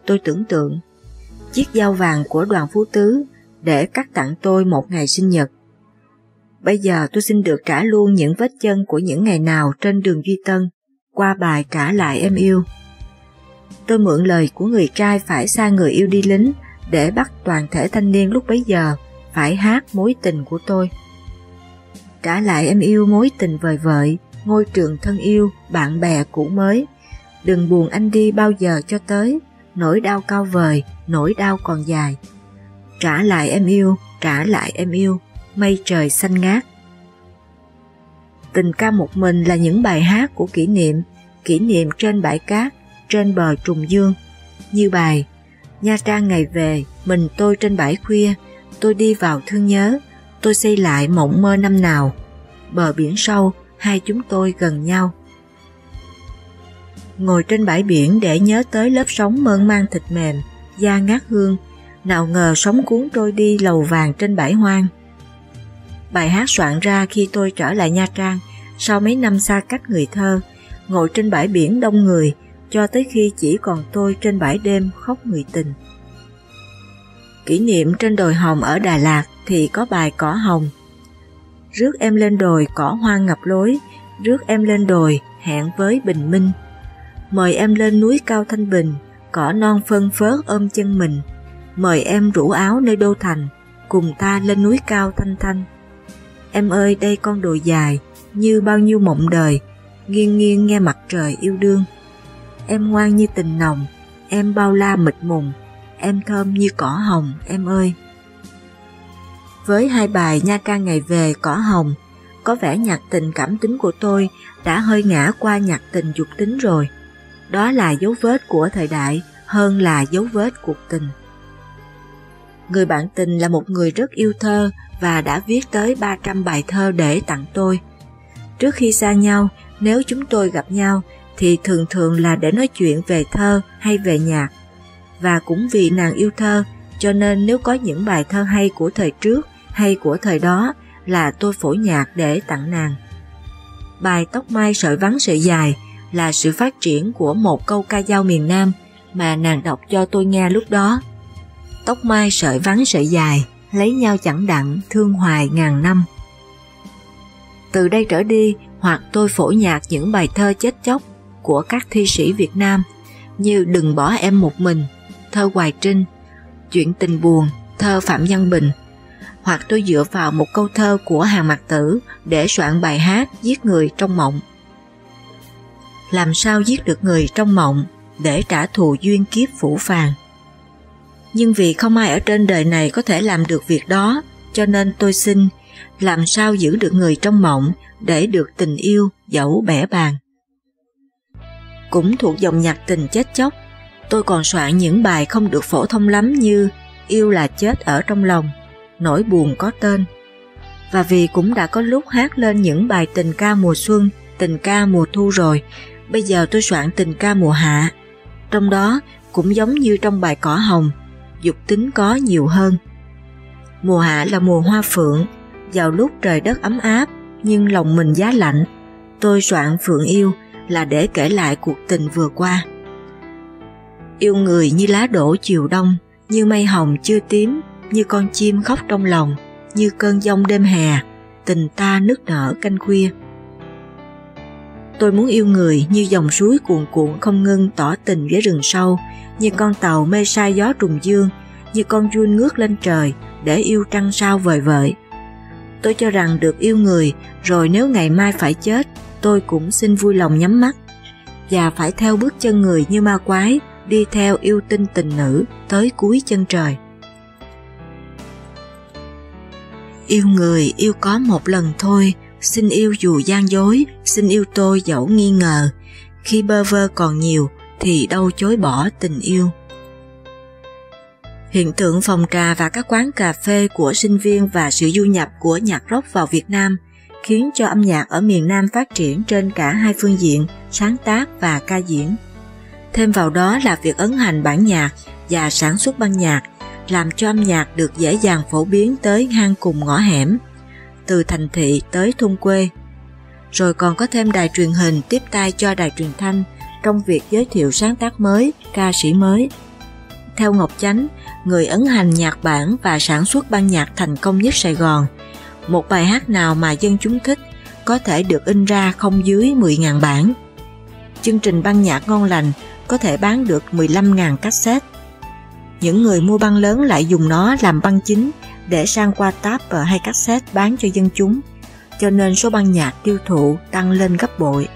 Tôi tưởng tượng chiếc dao vàng của đoàn phú tứ để cắt tặng tôi một ngày sinh nhật. Bây giờ tôi xin được trả luôn những vết chân của những ngày nào trên đường Duy Tân qua bài trả lại em yêu. Tôi mượn lời của người trai phải xa người yêu đi lính để bắt toàn thể thanh niên lúc bấy giờ phải hát mối tình của tôi. Trả lại em yêu mối tình vời vợi, ngôi trường thân yêu, bạn bè cũ mới. Đừng buồn anh đi bao giờ cho tới, nỗi đau cao vời, nỗi đau còn dài. Trả lại em yêu, trả lại em yêu, mây trời xanh ngát. Tình ca một mình là những bài hát của kỷ niệm, kỷ niệm trên bãi cát, trên bờ trùng dương, như bài Nha Trang ngày về, mình tôi trên bãi khuya, tôi đi vào thương nhớ, tôi xây lại mộng mơ năm nào, bờ biển sâu, hai chúng tôi gần nhau. Ngồi trên bãi biển để nhớ tới lớp sóng mơn mang thịt mềm, da ngát hương, nào ngờ sóng cuốn trôi đi lầu vàng trên bãi hoang. Bài hát soạn ra khi tôi trở lại Nha Trang, sau mấy năm xa cách người thơ, ngồi trên bãi biển đông người, cho tới khi chỉ còn tôi trên bãi đêm khóc người tình. Kỷ niệm trên đồi hồng ở Đà Lạt thì có bài cỏ hồng. Rước em lên đồi cỏ hoa ngập lối, rước em lên đồi hẹn với bình minh. Mời em lên núi cao thanh bình, cỏ non phân phớt ôm chân mình. Mời em rủ áo nơi đô thành, cùng ta lên núi cao thanh thanh. Em ơi đây con đồi dài, như bao nhiêu mộng đời, nghiêng nghiêng nghe mặt trời yêu đương. Em ngoan như tình nồng, em bao la mịt mùng, em thơm như cỏ hồng em ơi. Với hai bài Nha ca ngày về cỏ hồng, có vẻ nhạc tình cảm tính của tôi đã hơi ngã qua nhạc tình dục tính rồi. Đó là dấu vết của thời đại hơn là dấu vết cuộc tình. Người bạn tình là một người rất yêu thơ và đã viết tới 300 bài thơ để tặng tôi. Trước khi xa nhau, nếu chúng tôi gặp nhau thì thường thường là để nói chuyện về thơ hay về nhạc và cũng vì nàng yêu thơ cho nên nếu có những bài thơ hay của thời trước hay của thời đó là tôi phổ nhạc để tặng nàng. Bài Tóc Mai sợi vắng sợi dài là sự phát triển của một câu ca dao miền Nam mà nàng đọc cho tôi nghe lúc đó. Tóc mai sợi vắng sợi dài, lấy nhau chẳng đặng, thương hoài ngàn năm. Từ đây trở đi, hoặc tôi phổ nhạc những bài thơ chết chóc của các thi sĩ Việt Nam như Đừng bỏ em một mình, thơ Hoài Trinh, Chuyện tình buồn, thơ Phạm Văn Bình, hoặc tôi dựa vào một câu thơ của Hàng Mặc Tử để soạn bài hát Giết người trong mộng. Làm sao giết được người trong mộng để trả thù duyên kiếp phủ phàng? Nhưng vì không ai ở trên đời này có thể làm được việc đó, cho nên tôi xin làm sao giữ được người trong mộng để được tình yêu dẫu bẻ bàn. Cũng thuộc dòng nhạc tình chết chóc, tôi còn soạn những bài không được phổ thông lắm như Yêu là chết ở trong lòng, Nỗi buồn có tên. Và vì cũng đã có lúc hát lên những bài tình ca mùa xuân, tình ca mùa thu rồi, bây giờ tôi soạn tình ca mùa hạ. Trong đó cũng giống như trong bài Cỏ Hồng, dục tính có nhiều hơn. Mùa hạ là mùa hoa phượng, vào lúc trời đất ấm áp nhưng lòng mình giá lạnh. Tôi soạn Phượng Yêu là để kể lại cuộc tình vừa qua. Yêu người như lá đổ chiều đông, như mây hồng chưa tím, như con chim khóc trong lòng, như cơn giông đêm hè, tình ta nức nở canh khuya. Tôi muốn yêu người như dòng suối cuồn cuộn không ngưng tỏ tình với rừng sâu, như con tàu mê sai gió trùng dương, như con giun ngước lên trời để yêu trăng sao vời vợi. Tôi cho rằng được yêu người, rồi nếu ngày mai phải chết, tôi cũng xin vui lòng nhắm mắt. Và phải theo bước chân người như ma quái, đi theo yêu tinh tình nữ tới cuối chân trời. Yêu người yêu có một lần thôi, xin yêu dù gian dối, xin yêu tôi dẫu nghi ngờ. Khi bơ vơ còn nhiều thì đâu chối bỏ tình yêu. Hiện tượng phòng trà và các quán cà phê của sinh viên và sự du nhập của nhạc rock vào Việt Nam khiến cho âm nhạc ở miền Nam phát triển trên cả hai phương diện sáng tác và ca diễn. Thêm vào đó là việc ấn hành bản nhạc và sản xuất băng nhạc làm cho âm nhạc được dễ dàng phổ biến tới hang cùng ngõ hẻm, từ thành thị tới thôn quê. Rồi còn có thêm đài truyền hình tiếp tay cho đài truyền thanh trong việc giới thiệu sáng tác mới, ca sĩ mới. Theo Ngọc Chánh, người ấn hành nhạc bản và sản xuất ban nhạc thành công nhất Sài Gòn, một bài hát nào mà dân chúng thích có thể được in ra không dưới 10.000 bản. Chương trình ban nhạc ngon lành có thể bán được 15.000 cassette. Những người mua băng lớn lại dùng nó làm băng chính để sang qua táp hay cassette bán cho dân chúng, cho nên số băng nhạc tiêu thụ tăng lên gấp bội.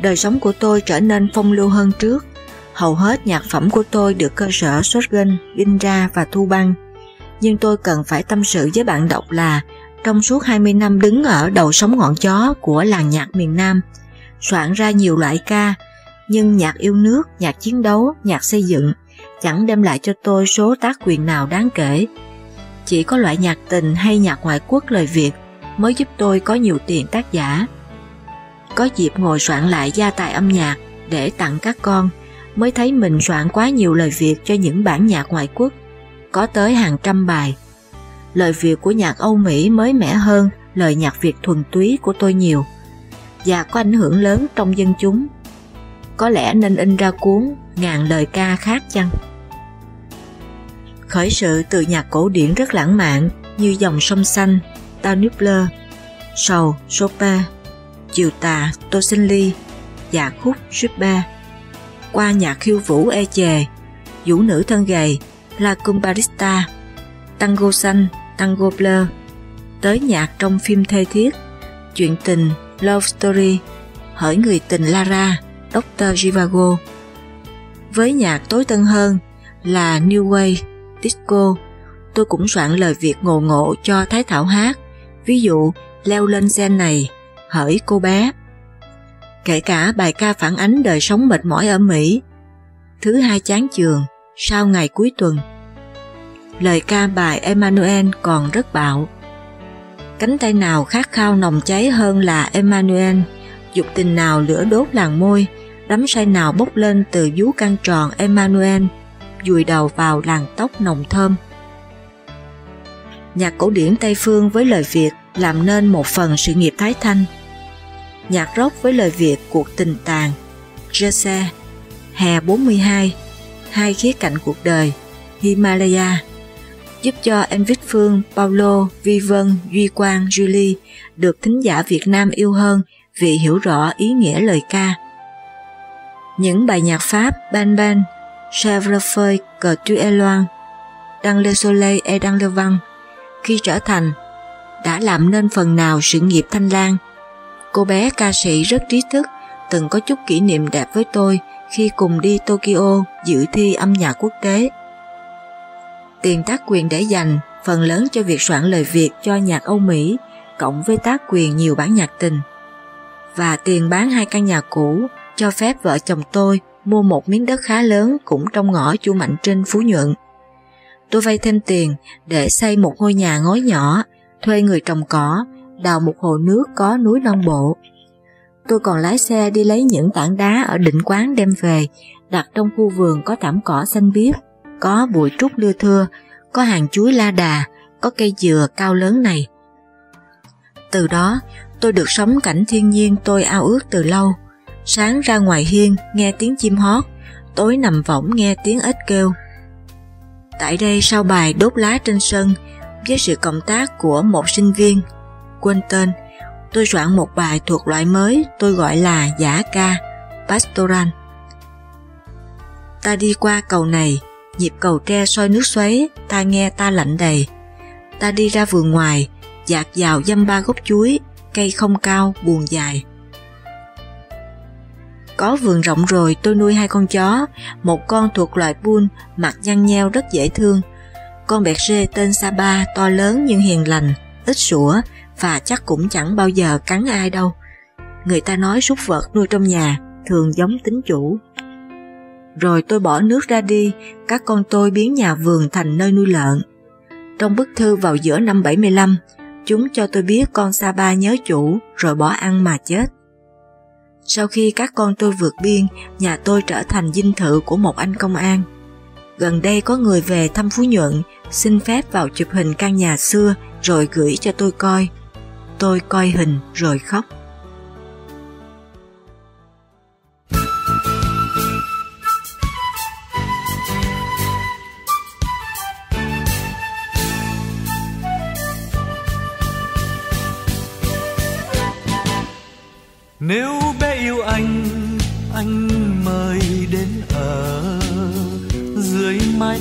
Đời sống của tôi trở nên phong lưu hơn trước, hầu hết nhạc phẩm của tôi được cơ sở shotgun, in ra và thu băng. Nhưng tôi cần phải tâm sự với bạn đọc là trong suốt 20 năm đứng ở đầu sóng ngọn chó của làng nhạc miền Nam, soạn ra nhiều loại ca, nhưng nhạc yêu nước, nhạc chiến đấu, nhạc xây dựng chẳng đem lại cho tôi số tác quyền nào đáng kể. Chỉ có loại nhạc tình hay nhạc ngoại quốc lời Việt mới giúp tôi có nhiều tiền tác giả. Có dịp ngồi soạn lại gia tài âm nhạc để tặng các con mới thấy mình soạn quá nhiều lời Việt cho những bản nhạc ngoại quốc, có tới hàng trăm bài. Lời Việt của nhạc Âu Mỹ mới mẻ hơn lời nhạc Việt thuần túy của tôi nhiều và có ảnh hưởng lớn trong dân chúng. Có lẽ nên in ra cuốn ngàn lời ca khác chăng? Khởi sự từ nhạc cổ điển rất lãng mạn như dòng sông xanh, Tanubler, Sầu, Chopin, Chiều tà, Tosinli và dạ khúc Schubert, qua nhạc khiêu vũ e chề, vũ nữ thân gầy, La Cumbarista, tango xanh, tango blur, tới nhạc trong phim thê thiết, chuyện tình, love story, hỡi người tình Lara, Dr. Zhivago. Với nhạc tối tân hơn là New Wave, Disco, tôi cũng soạn lời việc ngộ ngộ cho Thái Thảo hát, ví dụ leo lên xe này, hỡi cô bé kể cả bài ca phản ánh đời sống mệt mỏi ở Mỹ. Thứ hai chán trường, sau ngày cuối tuần. Lời ca bài Emmanuel còn rất bạo. Cánh tay nào khát khao nồng cháy hơn là Emmanuel, dục tình nào lửa đốt làng môi, đắm say nào bốc lên từ vú căng tròn Emmanuel dùi đầu vào làn tóc nồng thơm. Nhạc cổ điển Tây Phương với lời Việt làm nên một phần sự nghiệp Thái Thanh. Nhạc rock với lời Việt cuộc tình tàn, Jesse, Hè 42, Hai khía cạnh cuộc đời, Himalaya, giúp cho em Viết Phương, Paulo, Vi Vân, Duy Quang, Julie được thính giả Việt Nam yêu hơn vì hiểu rõ ý nghĩa lời ca. Những bài nhạc Pháp Ban Ban, Chèvrefeuille, Cờ Tu Eloan, Đăng le Soleil e Đăng le Văn khi trở thành đã làm nên phần nào sự nghiệp thanh lang. Cô bé ca sĩ rất trí thức, từng có chút kỷ niệm đẹp với tôi khi cùng đi Tokyo dự thi âm nhạc quốc tế. Tiền tác quyền để dành phần lớn cho việc soạn lời Việt cho nhạc Âu Mỹ cộng với tác quyền nhiều bản nhạc tình. Và tiền bán hai căn nhà cũ cho phép vợ chồng tôi mua một miếng đất khá lớn cũng trong ngõ Chu Mạnh Trinh Phú Nhuận. Tôi vay thêm tiền để xây một ngôi nhà ngói nhỏ, thuê người trồng cỏ, đào một hồ nước có núi non bộ. Tôi còn lái xe đi lấy những tảng đá ở đỉnh quán đem về, đặt trong khu vườn có thảm cỏ xanh biếc, có bụi trúc lưa thưa, có hàng chuối la đà, có cây dừa cao lớn này. Từ đó, tôi được sống cảnh thiên nhiên tôi ao ước từ lâu. Sáng ra ngoài hiên nghe tiếng chim hót, tối nằm võng nghe tiếng ếch kêu. Tại đây sau bài đốt lá trên sân, với sự cộng tác của một sinh viên, quên tên, tôi soạn một bài thuộc loại mới tôi gọi là giả ca, pastoral. Ta đi qua cầu này, nhịp cầu tre soi nước xoáy, ta nghe ta lạnh đầy. Ta đi ra vườn ngoài, dạt vào dăm ba gốc chuối, cây không cao, buồn dài. Có vườn rộng rồi tôi nuôi hai con chó, một con thuộc loại bull, mặt nhăn nheo rất dễ thương. Con bẹt rê tên Saba to lớn nhưng hiền lành, ít sủa và chắc cũng chẳng bao giờ cắn ai đâu. Người ta nói súc vật nuôi trong nhà thường giống tính chủ. Rồi tôi bỏ nước ra đi, các con tôi biến nhà vườn thành nơi nuôi lợn. Trong bức thư vào giữa năm 75, chúng cho tôi biết con Saba nhớ chủ rồi bỏ ăn mà chết. Sau khi các con tôi vượt biên, nhà tôi trở thành dinh thự của một anh công an. Gần đây có người về thăm Phú Nhuận, xin phép vào chụp hình căn nhà xưa rồi gửi cho tôi coi. Tôi coi hình rồi khóc.
Nếu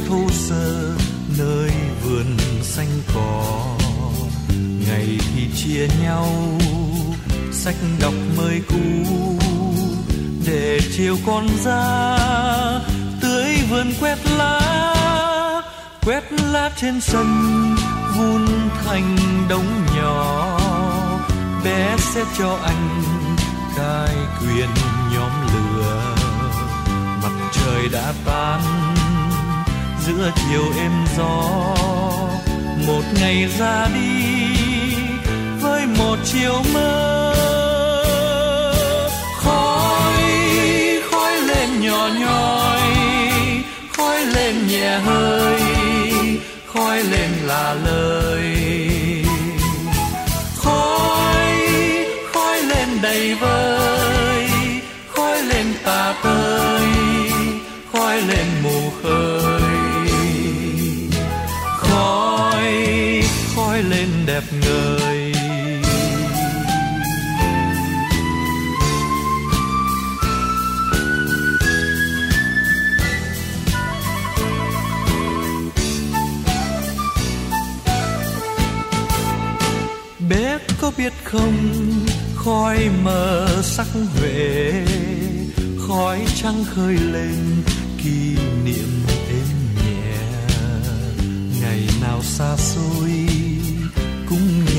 thô sơ nơi vườn xanh cỏ. Ngày thì chia nhau, sách đọc mời cũ để chiều con ra tưới vườn quét lá. Quét lá trên sân vun thành đống nhỏ. Bé sẽ cho anh cai quyền nhóm lửa. Mặt trời đã tan giữa chiều êm gió. Một ngày ra đi với một chiều mơ. Khói khói lên nhỏ nhoi, khói lên nhẹ hơi, khói lên là lời. Khói khói lên đầy vơi, khói lên tà tơi, khói lên mù khơi. Đẹp ngời bé có biết không, khói mờ sắc huệ khói trắng khơi lên kỷ niệm êm nhẹ. Ngày nào xa xôi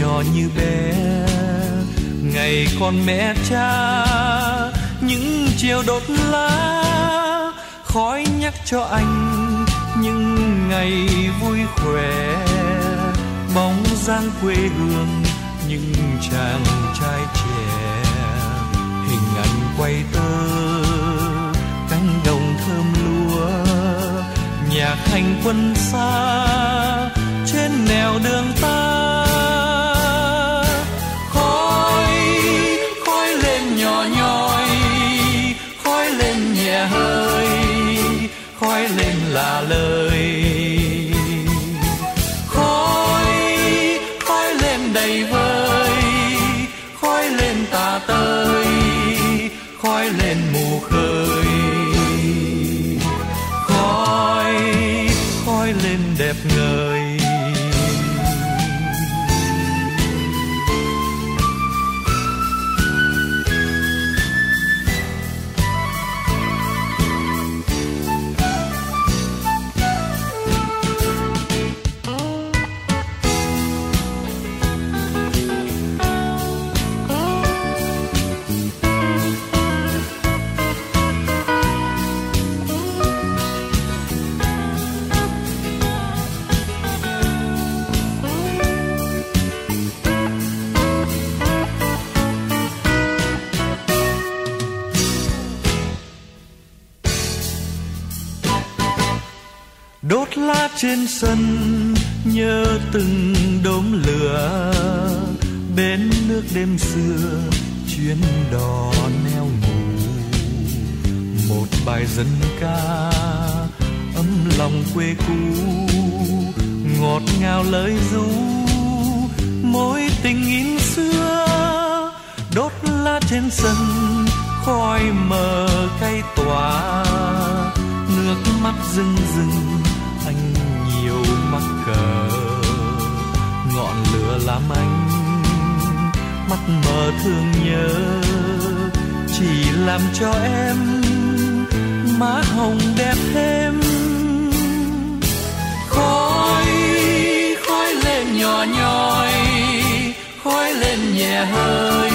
nhỏ như bé. Ngày con mẹ cha, những chiều đốt lá, khói nhắc cho anh những ngày vui khỏe. Bóng dáng quê hương, những chàng trai trẻ. Hình ảnh quay tơ, cánh đồng thơm lúa. Hành quân xa, trên nẻo đường ta khói lên đốt lá trên sân nhớ từng đốm lửa. Bên nước đêm xưa chuyến đò neo ngủ. Một bài dân ca ấm lòng quê cũ, ngọt ngào lời ru. Mối tình in xưa đốt lá trên sân, khói mờ cay tỏa. Nước mắt rưng rưng yêu mắc cờ ngọn lửa làm anh mắt mờ thương nhớ. Chỉ làm cho em má hồng đẹp thêm. Khói khói lên nhỏ nhoi, khói lên nhẹ hơi,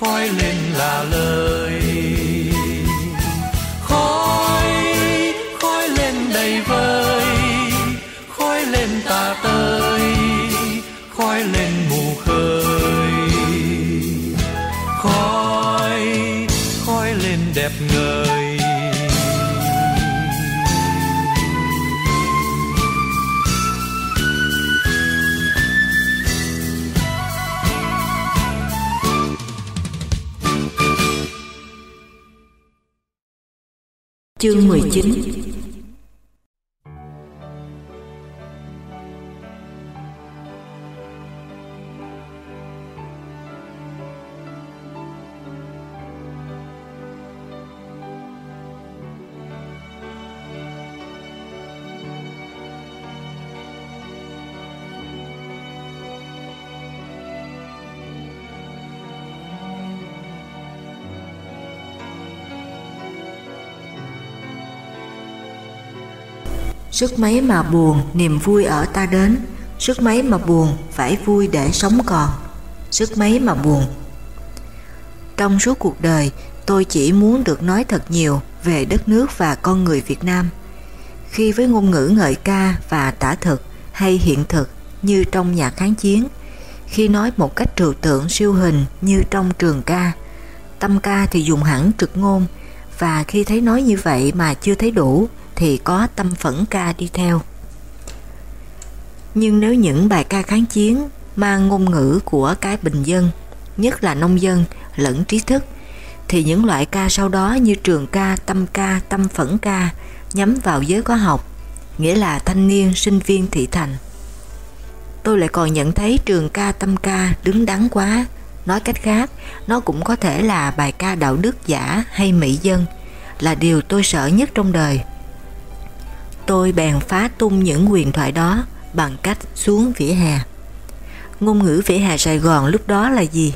khói lên là lời. Khói
Chương 19 Sức mấy mà buồn, niềm vui ở ta đến. Sức mấy mà buồn, phải vui để sống còn. Sức mấy mà buồn. Trong suốt cuộc đời, tôi chỉ muốn được nói thật nhiều về đất nước và con người Việt Nam. Khi với ngôn ngữ ngợi ca và tả thực hay hiện thực như trong nhà kháng chiến Khi nói một cách trừu tượng siêu hình như trong trường ca Tâm ca thì dùng hẳn trực ngôn. Và khi thấy nói như vậy mà chưa thấy đủ thì có tâm phẫn ca đi theo. Nhưng nếu những bài ca kháng chiến mang ngôn ngữ của cái bình dân, nhất là nông dân lẫn trí thức, thì những loại ca sau đó như trường ca, tâm ca, tâm phẫn ca nhắm vào giới có học, nghĩa là thanh niên, sinh viên thị thành. Tôi lại còn nhận thấy trường ca tâm ca đứng đắn quá, nói cách khác, nó cũng có thể là bài ca đạo đức giả hay mỹ dân, là điều tôi sợ nhất trong đời. Tôi bèn phá tung những quyền thoại đó bằng cách xuống vỉa hè. Ngôn ngữ vỉa hè Sài Gòn lúc đó là gì?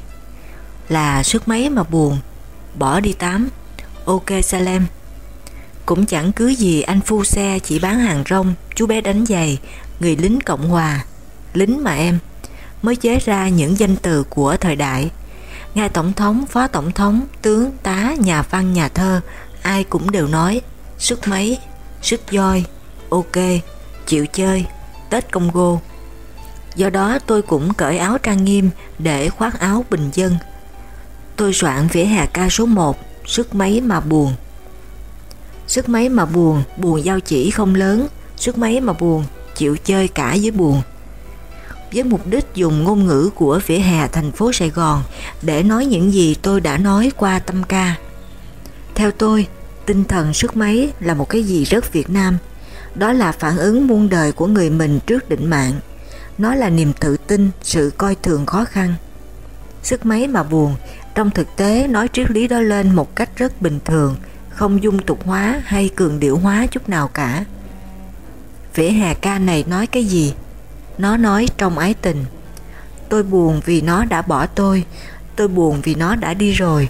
Là sức mấy mà buồn, bỏ đi tám, ok Salem. Cũng chẳng cứ gì anh phu xe chỉ bán hàng rong, chú bé đánh giày, người lính Cộng Hòa, lính mà em, mới chế ra những danh từ của thời đại. Ngài Tổng thống, Phó Tổng thống, tướng, tá, nhà văn, nhà thơ, ai cũng đều nói sức mấy, sức voi, ok, chịu chơi, Tết Congo. Do đó tôi cũng cởi áo trang nghiêm để khoác áo bình dân. Tôi soạn vỉa hè ca số 1, sức mấy mà buồn. Sức mấy mà buồn, buồn giao chỉ không lớn, sức mấy mà buồn, chịu chơi cả với buồn. Với mục đích dùng ngôn ngữ của vỉa hè thành phố Sài Gòn để nói những gì tôi đã nói qua tâm ca. Theo tôi, tinh thần sức mấy là một cái gì rất Việt Nam. Đó là phản ứng muôn đời của người mình trước định mạng. Nó là niềm tự tin, sự coi thường khó khăn. Sức mấy mà buồn, trong thực tế nói triết lý đó lên một cách rất bình thường, không dung tục hóa hay cường điệu hóa chút nào cả. Vỉa hà ca này nói cái gì? Nó nói trong ái tình. Tôi buồn vì nó đã bỏ tôi, tôi buồn vì nó đã đi rồi,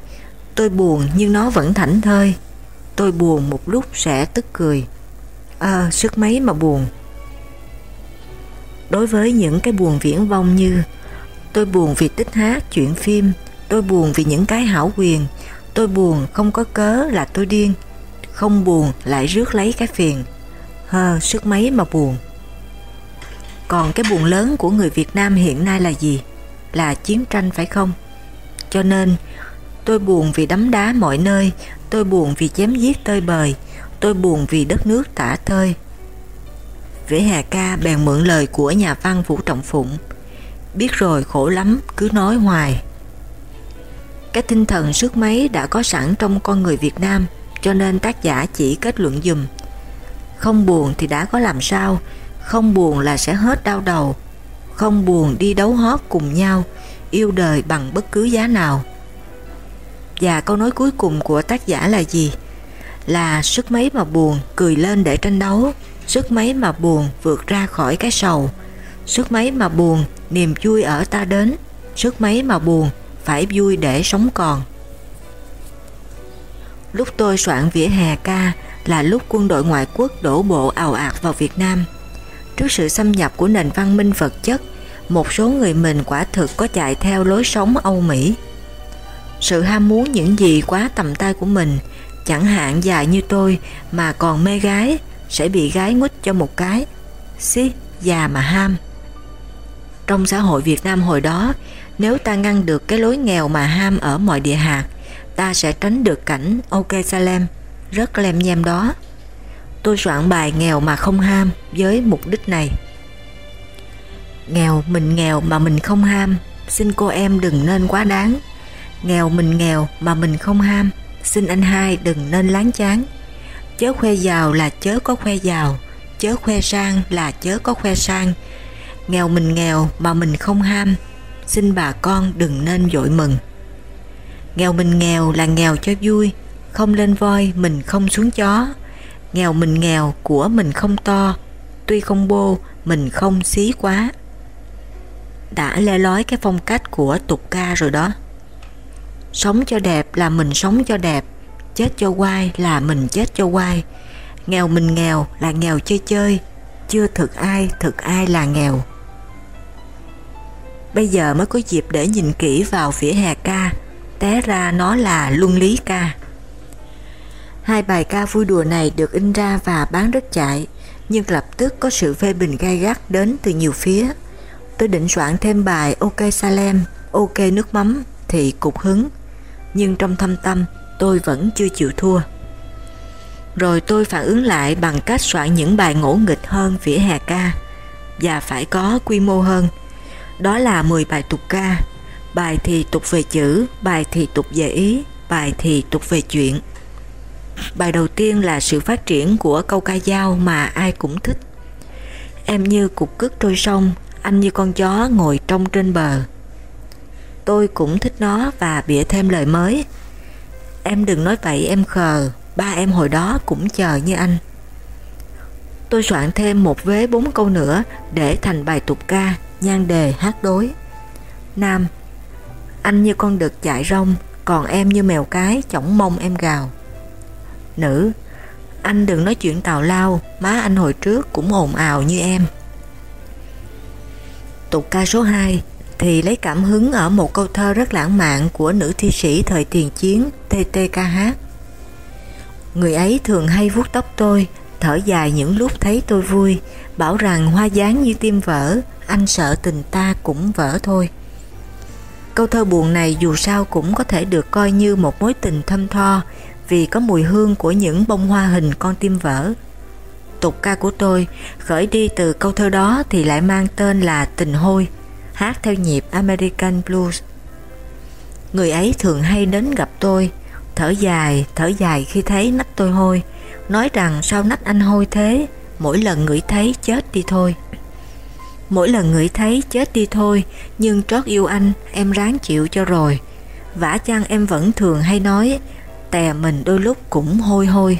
tôi buồn nhưng nó vẫn thảnh thơi. Tôi buồn một lúc sẽ tức cười à, sức mấy mà buồn. Đối với những cái buồn viễn vông như tôi buồn vì tích hát, chuyện phim, tôi buồn vì những cái hảo quyền, tôi buồn không có cớ là tôi điên, không buồn lại rước lấy cái phiền. Hơ, sức mấy mà buồn. Còn cái buồn lớn của người Việt Nam hiện nay là gì? Là chiến tranh phải không? Cho nên, tôi buồn vì đấm đá mọi nơi, tôi buồn vì chém giết tơi bời, tôi buồn vì đất nước tả tơi. Vĩ Hà Ca bèn mượn lời của nhà văn Vũ Trọng Phụng. Biết rồi khổ lắm, cứ nói hoài. Cái tinh thần sức mấy đã có sẵn trong con người Việt Nam, cho nên tác giả chỉ kết luận dùm. Không buồn thì đã có làm sao, không buồn là sẽ hết đau đầu, không buồn đi đấu hót cùng nhau, yêu đời bằng bất cứ giá nào. Và câu nói cuối cùng của tác giả là gì? Là sức mấy mà buồn, cười lên để tranh đấu, sức mấy mà buồn vượt ra khỏi cái sầu, sức mấy mà buồn, niềm vui ở ta đến, sức mấy mà buồn, phải vui để sống còn. Lúc tôi soạn vỉa hè ca là lúc quân đội ngoại quốc đổ bộ ào ạt vào Việt Nam. Trước sự xâm nhập của nền văn minh vật chất, một số người mình quả thực có chạy theo lối sống Âu Mỹ. Sự ham muốn những gì quá tầm tay của mình, chẳng hạn dài như tôi mà còn mê gái, sẽ bị gái nguýt cho một cái. Xí, già mà ham. Trong xã hội Việt Nam hồi đó, nếu ta ngăn được cái lối nghèo mà ham ở mọi địa hạt, ta sẽ tránh được cảnh Ok Salem, rất lem nhem đó. Tôi soạn bài nghèo mà không ham với mục đích này. Nghèo mình nghèo mà mình không ham, xin cô em đừng nên quá đáng. Nghèo mình nghèo mà mình không ham, xin anh hai đừng nên láng chán. Chớ khoe giàu là chớ có khoe giàu, chớ khoe sang là chớ có khoe sang. Nghèo mình nghèo mà mình không ham, xin bà con đừng nên dội mừng. Nghèo mình nghèo là nghèo cho vui, không lên voi mình không xuống chó. Nghèo mình nghèo của mình không to, tuy không bô mình không xí quá. Đã le lói cái phong cách của tục ca rồi đó. Sống cho đẹp là mình sống cho đẹp, chết cho quay là mình chết cho quay, Nghèo mình nghèo là nghèo chơi chơi, chưa thực ai thực ai là nghèo. Bây giờ mới có dịp để nhìn kỹ vào vỉa hè ca, té ra nó là luân lý ca. Hai bài ca vui đùa này được in ra và bán rất chạy, nhưng lập tức có sự phê bình gai gắt đến từ nhiều phía. Tôi định soạn thêm bài Ok Salem, Ok nước mắm thì cục hứng, nhưng trong thâm tâm tôi vẫn chưa chịu thua. Rồi tôi phản ứng lại bằng cách soạn những bài ngỗ nghịch hơn vỉa hè ca và phải có quy mô hơn. Đó là 10 bài tục ca, bài thì tục về chữ, bài thì tục về ý, bài thì tục về chuyện. Bài đầu tiên là sự phát triển của câu ca dao mà ai cũng thích. Em như cục cức trôi sông, anh như con chó ngồi trong trên bờ. Tôi cũng thích nó và bịa thêm lời mới. Em đừng nói vậy em khờ, ba em hồi đó cũng chờ như anh. Tôi soạn thêm một vế bốn câu nữa để thành bài tục ca, nhan đề hát đối. Nam Anh như con đực chạy rong, còn em như mèo cái chỏng mông em gào. Nữ Anh đừng nói chuyện tào lao, má anh hồi trước cũng ồn ào như em. Tục ca số 2 thì lấy cảm hứng ở một câu thơ rất lãng mạn của nữ thi sĩ thời tiền chiến TTKH. Người ấy thường hay vuốt tóc tôi, thở dài những lúc thấy tôi vui, bảo rằng hoa dáng như tim vỡ, anh sợ tình ta cũng vỡ thôi. Câu thơ buồn này dù sao cũng có thể được coi như một mối tình thâm tho vì có mùi hương của những bông hoa hình con tim vỡ. tục ca của tôi khởi đi từ câu thơ đó thì lại mang tên là Tình Hôi, hát theo nhịp American Blues. Người ấy thường hay đến gặp tôi, thở dài, thở dài khi thấy nách tôi hôi, nói rằng sao nách anh hôi thế, mỗi lần ngửi thấy chết đi thôi. Mỗi lần ngửi thấy chết đi thôi, nhưng trót yêu anh, em ráng chịu cho rồi. Vả chăng em vẫn thường hay nói, tè mình đôi lúc cũng hôi hôi.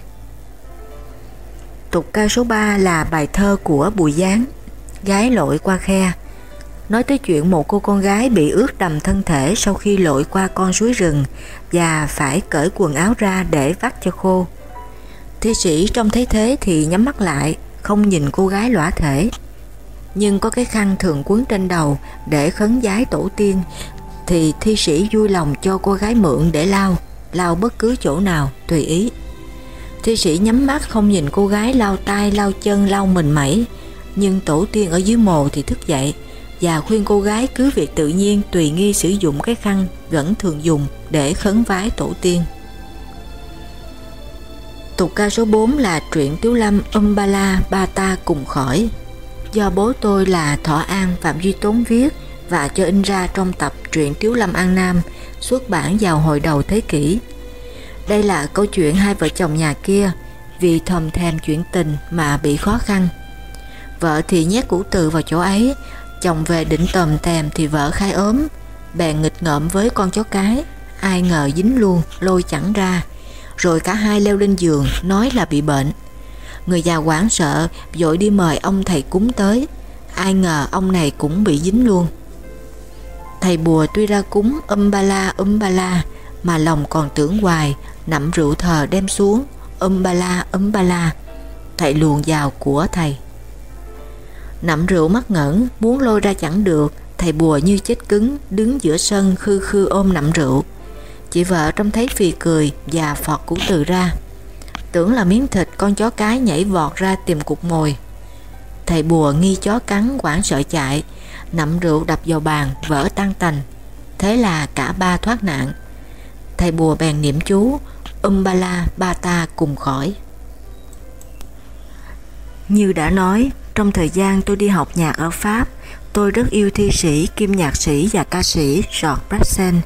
Tục ca số 3 là bài thơ của Bùi Giáng, gái lội qua khe. Nói tới chuyện một cô con gái bị ướt đầm thân thể sau khi lội qua con suối rừng và phải cởi quần áo ra để vắt cho khô. Thi sĩ trông thấy thế thì nhắm mắt lại, không nhìn cô gái lõa thể. Nhưng có cái khăn thường quấn trên đầu để khấn giái tổ tiên thì thi sĩ vui lòng cho cô gái mượn để lau, lau bất cứ chỗ nào, tùy ý. Thi sĩ nhắm mắt không nhìn cô gái lau tay, lau chân, lau mình mẩy, nhưng tổ tiên ở dưới mồ thì thức dậy và khuyên cô gái cứ việc tự nhiên tùy nghi sử dụng cái khăn vẫn thường dùng để khấn vái tổ tiên. Tục ca số 4 là truyện Tiếu Lâm Umbala Ba Ta Cùng Khỏi do bố tôi là Thọ An Phạm Duy Tốn viết và cho in ra trong tập truyện Tiếu Lâm An Nam xuất bản vào hồi đầu thế kỷ. Đây là câu chuyện hai vợ chồng nhà kia vì thầm thèm chuyện tình mà bị khó khăn. Vợ thì nhét củ từ vào chỗ ấy, chồng về định tầm tèm thì vợ khai ốm, bèn nghịch ngợm với con chó cái, ai ngờ dính luôn, lôi chẳng ra, rồi cả hai leo lên giường nói là bị bệnh. Người già hoảng sợ, vội đi mời ông thầy cúng tới, ai ngờ ông này cũng bị dính luôn. Thầy bùa tuy ra cúng um ba la um ba la mà lòng còn tưởng hoài, nặm rượu thờ đem xuống, um ba la um ba la. Thầy luồn vào của thầy. Nặm rượu mắc ngẩn, muốn lôi ra chẳng được, thầy bùa như chết cứng, đứng giữa sân khư khư ôm nặm rượu. Chị vợ trông thấy phì cười và phọt củ từ ra. Tưởng là miếng thịt con chó cái nhảy vọt ra tìm cục mồi. Thầy bùa nghi chó cắn quảng sợ chạy, nặm rượu đập vào bàn vỡ tan tành. Thế là cả ba thoát nạn. Thầy bùa bèn niệm chú, um ba la ba ta cùng khỏi. Như đã nói, trong thời gian tôi đi học nhạc ở Pháp, tôi rất yêu thi sĩ, kim nhạc sĩ và ca sĩ George Brassens.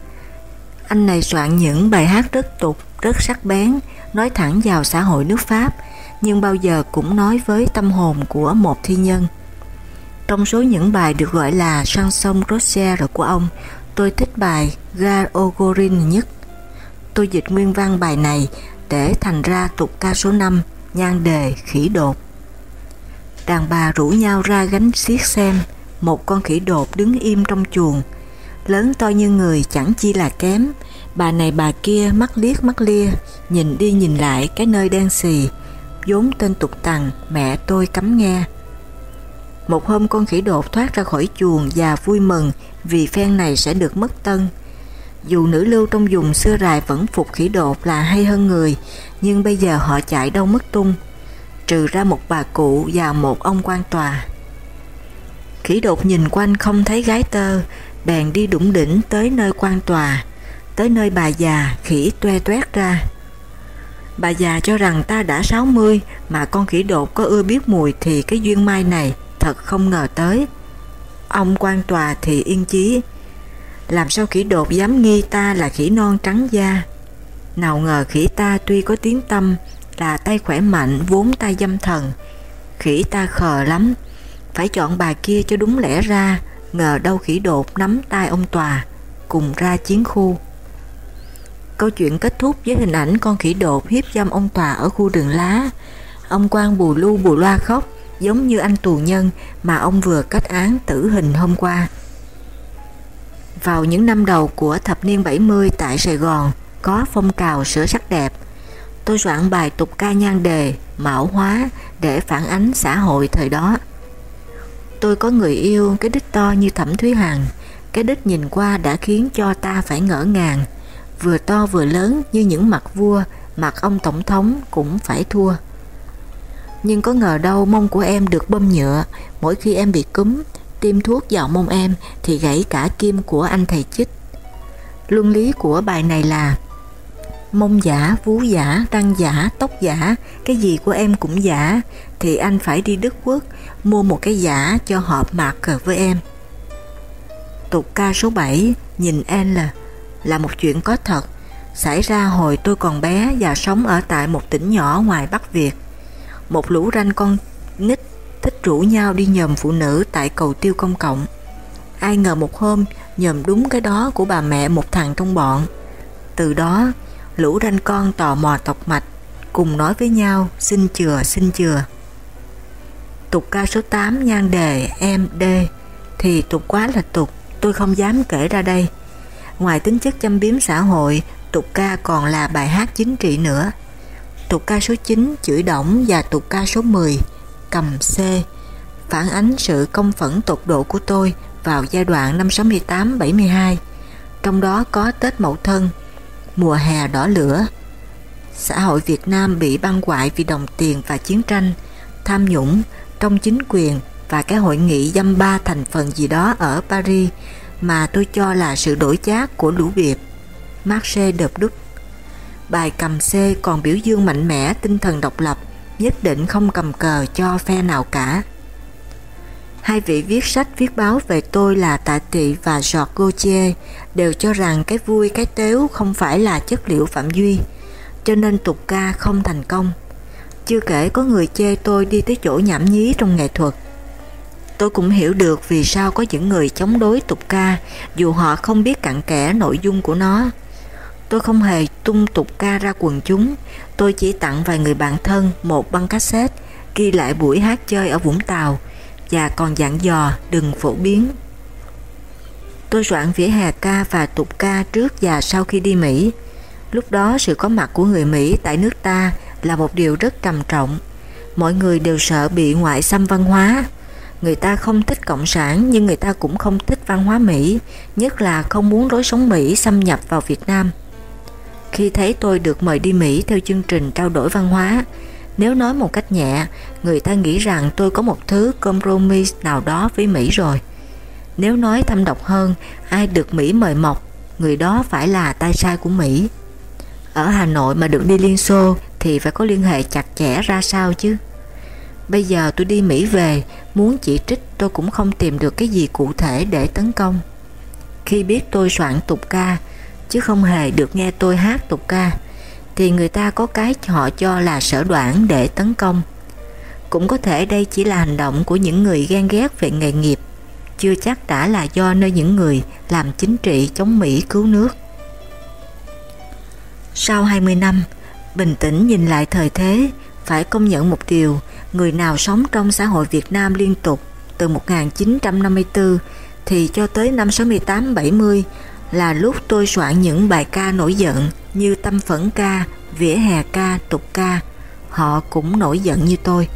Anh này soạn những bài hát rất tục, rất sắc bén, nói thẳng vào xã hội nước Pháp, nhưng bao giờ cũng nói với tâm hồn của một thi nhân. Trong số những bài được gọi là chanson Rossière của ông, tôi thích bài Gare Ogorin nhất. Tôi dịch nguyên văn bài này để thành ra tục ca số 5, nhan đề khỉ đột. Đàn bà rủ nhau ra gánh xiết xem, một con khỉ đột đứng im trong chuồng, lớn to như người chẳng chi là kém, bà này bà kia mắt liếc mắt lia, nhìn đi nhìn lại cái nơi đen xì, vốn tên tục tằng mẹ tôi cấm nghe. Một hôm con khỉ đột thoát ra khỏi chuồng và vui mừng vì phen này sẽ được mất tân. Dù nữ lưu trong vùng xưa rài vẫn phục khỉ đột là hay hơn người, nhưng bây giờ họ chạy đâu mất tung, trừ ra một bà cụ và một ông quan tòa. Khỉ đột nhìn quanh không thấy gái tơ, bèn đi đủng đỉnh tới nơi quan tòa, tới nơi bà già khỉ toe toét ra. Bà già cho rằng ta đã 60 mà con khỉ đột có ưa biết mùi thì cái duyên mai này thật không ngờ tới. Ông quan tòa thì yên chí, làm sao khỉ đột dám nghi ta là khỉ non trắng da. Nào ngờ khỉ ta tuy có tiếng tâm là tay khỏe mạnh vốn tay dâm thần, khỉ ta khờ lắm, phải chọn bà kia cho đúng lẽ ra, ngờ đâu khỉ đột nắm tay ông tòa, cùng ra chiến khu. Câu chuyện kết thúc với hình ảnh con khỉ đột hiếp dâm ông tòa ở khu đường lá. Ông quan bù lu bù loa khóc, giống như anh tù nhân mà ông vừa kết án tử hình hôm qua. Vào những năm đầu của thập niên 70 tại Sài Gòn có phong trào sửa sắc đẹp. Tôi soạn bài tục ca nhan đề, mạo hóa để phản ánh xã hội thời đó. Tôi có người yêu cái đích to như Thẩm Thúy Hằng, cái đích nhìn qua đã khiến cho ta phải ngỡ ngàng, vừa to vừa lớn như những mặt vua, mặt ông tổng thống cũng phải thua. Nhưng có ngờ đâu mông của em được bơm nhựa, mỗi khi em bị cúm, tiêm thuốc vào mông em thì gãy cả kim của anh thầy chích. Luân lý của bài này là Mông giả, vú giả, răng giả, tóc giả, cái gì của em cũng giả, thì anh phải đi Đức Quốc mua một cái giả cho hợp mặt cờ với em. Tục ca số 7 nhìn em là là một chuyện có thật xảy ra hồi tôi còn bé và sống ở tại một tỉnh nhỏ ngoài Bắc Việt. Một lũ ranh con nít thích rủ nhau đi nhầm phụ nữ tại cầu tiêu công cộng. Ai ngờ một hôm nhầm đúng cái đó của bà mẹ một thằng trong bọn. Từ đó, lũ ranh con tò mò tọc mạch, cùng nói với nhau xin chừa xin chừa. Tục ca số 8 nhan đề em D thì tục quá là tục, tôi không dám kể ra đây. Ngoài tính chất châm biếm xã hội, tục ca còn là bài hát chính trị nữa. Tục ca số 9 chửi động và tục ca số 10 cầm C phản ánh sự công phẫn tột độ của tôi vào giai đoạn năm 68-72, trong đó có Tết Mậu Thân, mùa hè đỏ lửa. Xã hội Việt Nam bị băng hoại vì đồng tiền và chiến tranh, tham nhũng trong chính quyền và cái hội nghị dăm ba thành phần gì đó ở Paris mà tôi cho là sự đổi chác của lũ biệp. Marcel đập đúc. Bài cầm C còn biểu dương mạnh mẽ tinh thần độc lập, nhất định không cầm cờ cho phe nào cả. Hai vị viết sách viết báo về tôi là Tạ Tị và George Gautier đều cho rằng cái vui cái tếu không phải là chất liệu Phạm Duy, cho nên tục ca không thành công. Chưa kể có người chê tôi đi tới chỗ nhảm nhí trong nghệ thuật. Tôi cũng hiểu được vì sao có những người chống đối tục ca dù họ không biết cặn kẽ nội dung của nó. Tôi không hề tung tục ca ra quần chúng, tôi chỉ tặng vài người bạn thân một băng cassette ghi lại buổi hát chơi ở Vũng Tàu và còn dặn dò đừng phổ biến. Tôi soạn vỉa hè ca và tục ca trước và sau khi đi Mỹ. Lúc đó sự có mặt của người Mỹ tại nước ta là một điều rất trầm trọng. Mọi người đều sợ bị ngoại xâm văn hóa. Người ta không thích Cộng sản nhưng người ta cũng không thích văn hóa Mỹ, nhất là không muốn lối sống Mỹ xâm nhập vào Việt Nam. Khi thấy tôi được mời đi Mỹ theo chương trình trao đổi văn hóa, nếu nói một cách nhẹ, người ta nghĩ rằng tôi có một thứ compromise nào đó với Mỹ rồi. Nếu nói thâm độc hơn, ai được Mỹ mời mọc, người đó phải là tay sai của Mỹ. Ở Hà Nội mà được đi Liên Xô thì phải có liên hệ chặt chẽ ra sao chứ? Bây giờ tôi đi Mỹ về, muốn chỉ trích tôi cũng không tìm được cái gì cụ thể để tấn công. Khi biết tôi soạn tục ca, chứ không hề được nghe tôi hát tục ca, thì người ta có cái họ cho là sở đoạn để tấn công. Cũng có thể đây chỉ là hành động của những người ghen ghét về nghề nghiệp, chưa chắc đã là do nơi những người làm chính trị chống Mỹ cứu nước. Sau 20 năm, bình tĩnh nhìn lại thời thế, phải công nhận một điều, người nào sống trong xã hội Việt Nam liên tục từ 1954 thì cho tới năm 68-70 là lúc tôi soạn những bài ca nổi giận như tâm phẫn ca, vỉa hè ca, tục ca. Họ cũng nổi giận như tôi.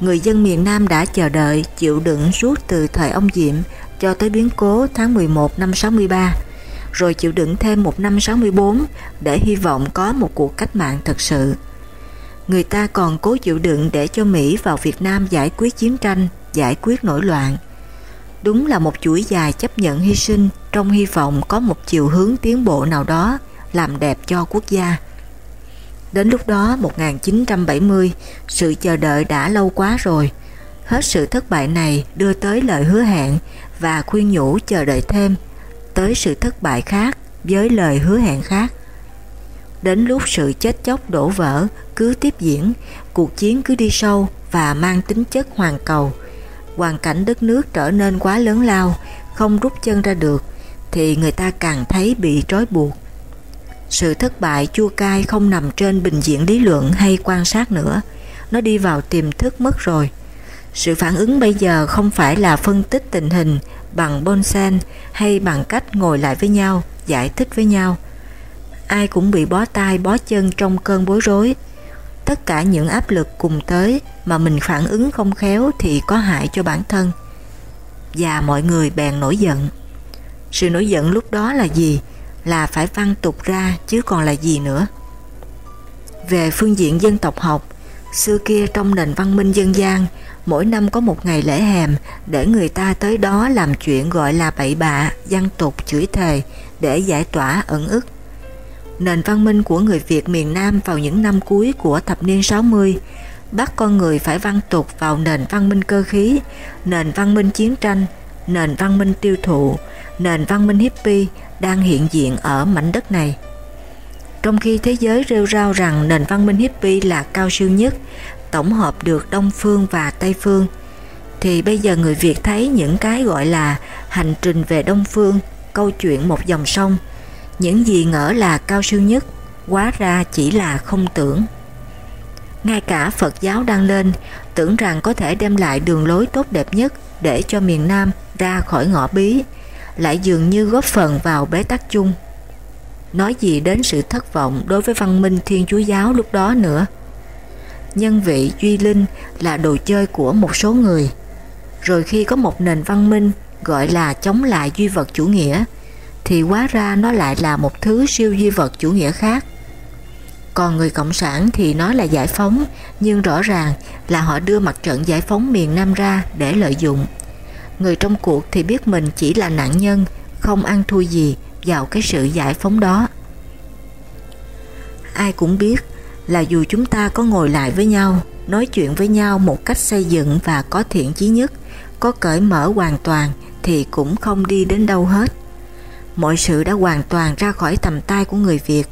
Người dân miền Nam đã chờ đợi, chịu đựng suốt từ thời ông Diệm cho tới biến cố tháng 11 năm 63, rồi chịu đựng thêm một năm 64 để hy vọng có một cuộc cách mạng thật sự. Người ta còn cố chịu đựng để cho Mỹ vào Việt Nam giải quyết chiến tranh, giải quyết nổi loạn. Đúng là một chuỗi dài chấp nhận hy sinh trong hy vọng có một chiều hướng tiến bộ nào đó làm đẹp cho quốc gia. Đến lúc đó 1970, sự chờ đợi đã lâu quá rồi. Hết sự thất bại này đưa tới lời hứa hẹn và khuyên nhủ chờ đợi thêm, tới sự thất bại khác với lời hứa hẹn khác. Đến lúc sự chết chóc đổ vỡ cứ tiếp diễn, cuộc chiến cứ đi sâu và mang tính chất hoàn cầu, hoàn cảnh đất nước trở nên quá lớn lao, không rút chân ra được, thì người ta càng thấy bị trói buộc. Sự thất bại chua cay không nằm trên bình diện lý luận hay quan sát nữa, nó đi vào tiềm thức mất rồi. Sự phản ứng bây giờ không phải là phân tích tình hình bằng bonsen hay bằng cách ngồi lại với nhau, giải thích với nhau. Ai cũng bị bó tay bó chân trong cơn bối rối. Tất cả những áp lực cùng tới mà mình phản ứng không khéo thì có hại cho bản thân. Và mọi người bèn nổi giận. Sự nổi giận lúc đó là gì? Là phải văn tục ra chứ còn là gì nữa. Về phương diện dân tộc học, xưa kia trong nền văn minh dân gian, mỗi năm có một ngày lễ hèm để người ta tới đó làm chuyện gọi là bậy bạ, văn tục, chửi thề để giải tỏa ẩn ức. Nền văn minh của người Việt miền Nam vào những năm cuối của thập niên 60 bắt con người phải văn tục vào nền văn minh cơ khí, nền văn minh chiến tranh, nền văn minh tiêu thụ, nền văn minh hippie đang hiện diện ở mảnh đất này. Trong khi thế giới rêu rao rằng nền văn minh hippie là cao siêu nhất, tổng hợp được Đông Phương và Tây Phương, thì bây giờ người Việt thấy những cái gọi là hành trình về Đông Phương, câu chuyện một dòng sông, những gì ngỡ là cao siêu nhất, quá ra chỉ là không tưởng. Ngay cả Phật giáo đang lên, tưởng rằng có thể đem lại đường lối tốt đẹp nhất để cho miền Nam ra khỏi ngõ bí, lại dường như góp phần vào bế tắc chung. Nói gì đến sự thất vọng đối với văn minh Thiên Chúa Giáo lúc đó nữa. Nhân vị Duy Linh là đồ chơi của một số người. Rồi khi có một nền văn minh gọi là chống lại duy vật chủ nghĩa, thì hóa ra nó lại là một thứ siêu duy vật chủ nghĩa khác. Còn người Cộng sản thì nói là giải phóng, nhưng rõ ràng là họ đưa mặt trận giải phóng miền Nam ra để lợi dụng. Người trong cuộc thì biết mình chỉ là nạn nhân, không ăn thua gì vào cái sự giải phóng đó. Ai cũng biết là dù chúng ta có ngồi lại với nhau, nói chuyện với nhau một cách xây dựng và có thiện chí nhất, có cởi mở hoàn toàn thì cũng không đi đến đâu hết. Mọi sự đã hoàn toàn ra khỏi tầm tay của người Việt,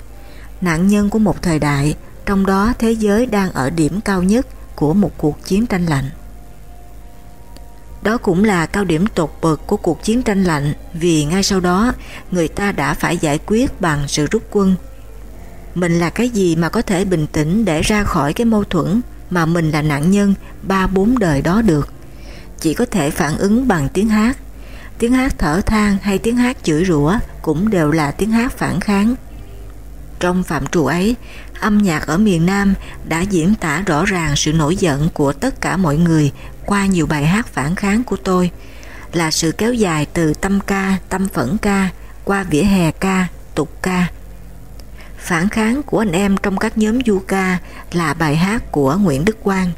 nạn nhân của một thời đại, trong đó thế giới đang ở điểm cao nhất của một cuộc chiến tranh lạnh. Đó cũng là cao điểm tột bậc của cuộc chiến tranh lạnh vì ngay sau đó người ta đã phải giải quyết bằng sự rút quân. Mình là cái gì mà có thể bình tĩnh để ra khỏi cái mâu thuẫn mà mình là nạn nhân ba bốn đời đó được. Chỉ có thể phản ứng bằng tiếng hát. Tiếng hát thở than hay tiếng hát chửi rủa cũng đều là tiếng hát phản kháng. Trong phạm trù ấy, âm nhạc ở miền Nam đã diễn tả rõ ràng sự nổi giận của tất cả mọi người qua nhiều bài hát phản kháng của tôi, là sự kéo dài từ tâm ca, tâm phẫn ca, qua vỉa hè ca, tục ca. Phản kháng của anh em trong các nhóm du ca là bài hát của Nguyễn Đức Quang.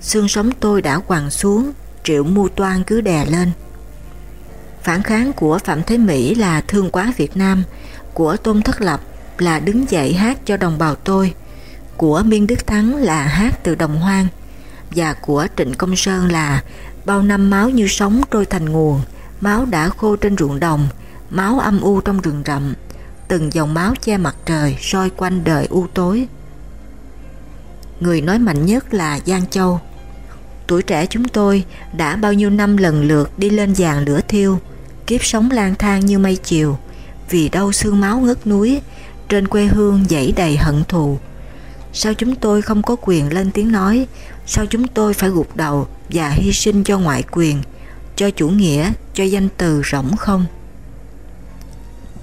Xương sống tôi đã quằn xuống, triệu mưu toan cứ đè lên. Phản kháng của Phạm Thế Mỹ là Thương quá Việt Nam, của Tôn Thất Lập là đứng dậy hát cho đồng bào tôi, của Miên Đức Thắng là hát từ đồng hoang, và của Trịnh Công Sơn là bao năm máu như sóng trôi thành nguồn, máu đã khô trên ruộng đồng, máu âm u trong rừng rậm, từng dòng máu che mặt trời soi quanh đời u tối. Người nói mạnh nhất là Giang Châu. Tuổi trẻ chúng tôi đã bao nhiêu năm lần lượt đi lên vàng lửa thiêu, kiếp sống lang thang như mây chiều, vì đâu xương máu ngất núi, trên quê hương dãy đầy hận thù. Sao chúng tôi không có quyền lên tiếng nói, sao chúng tôi phải gục đầu và hy sinh cho ngoại quyền, cho chủ nghĩa, cho danh từ rỗng không?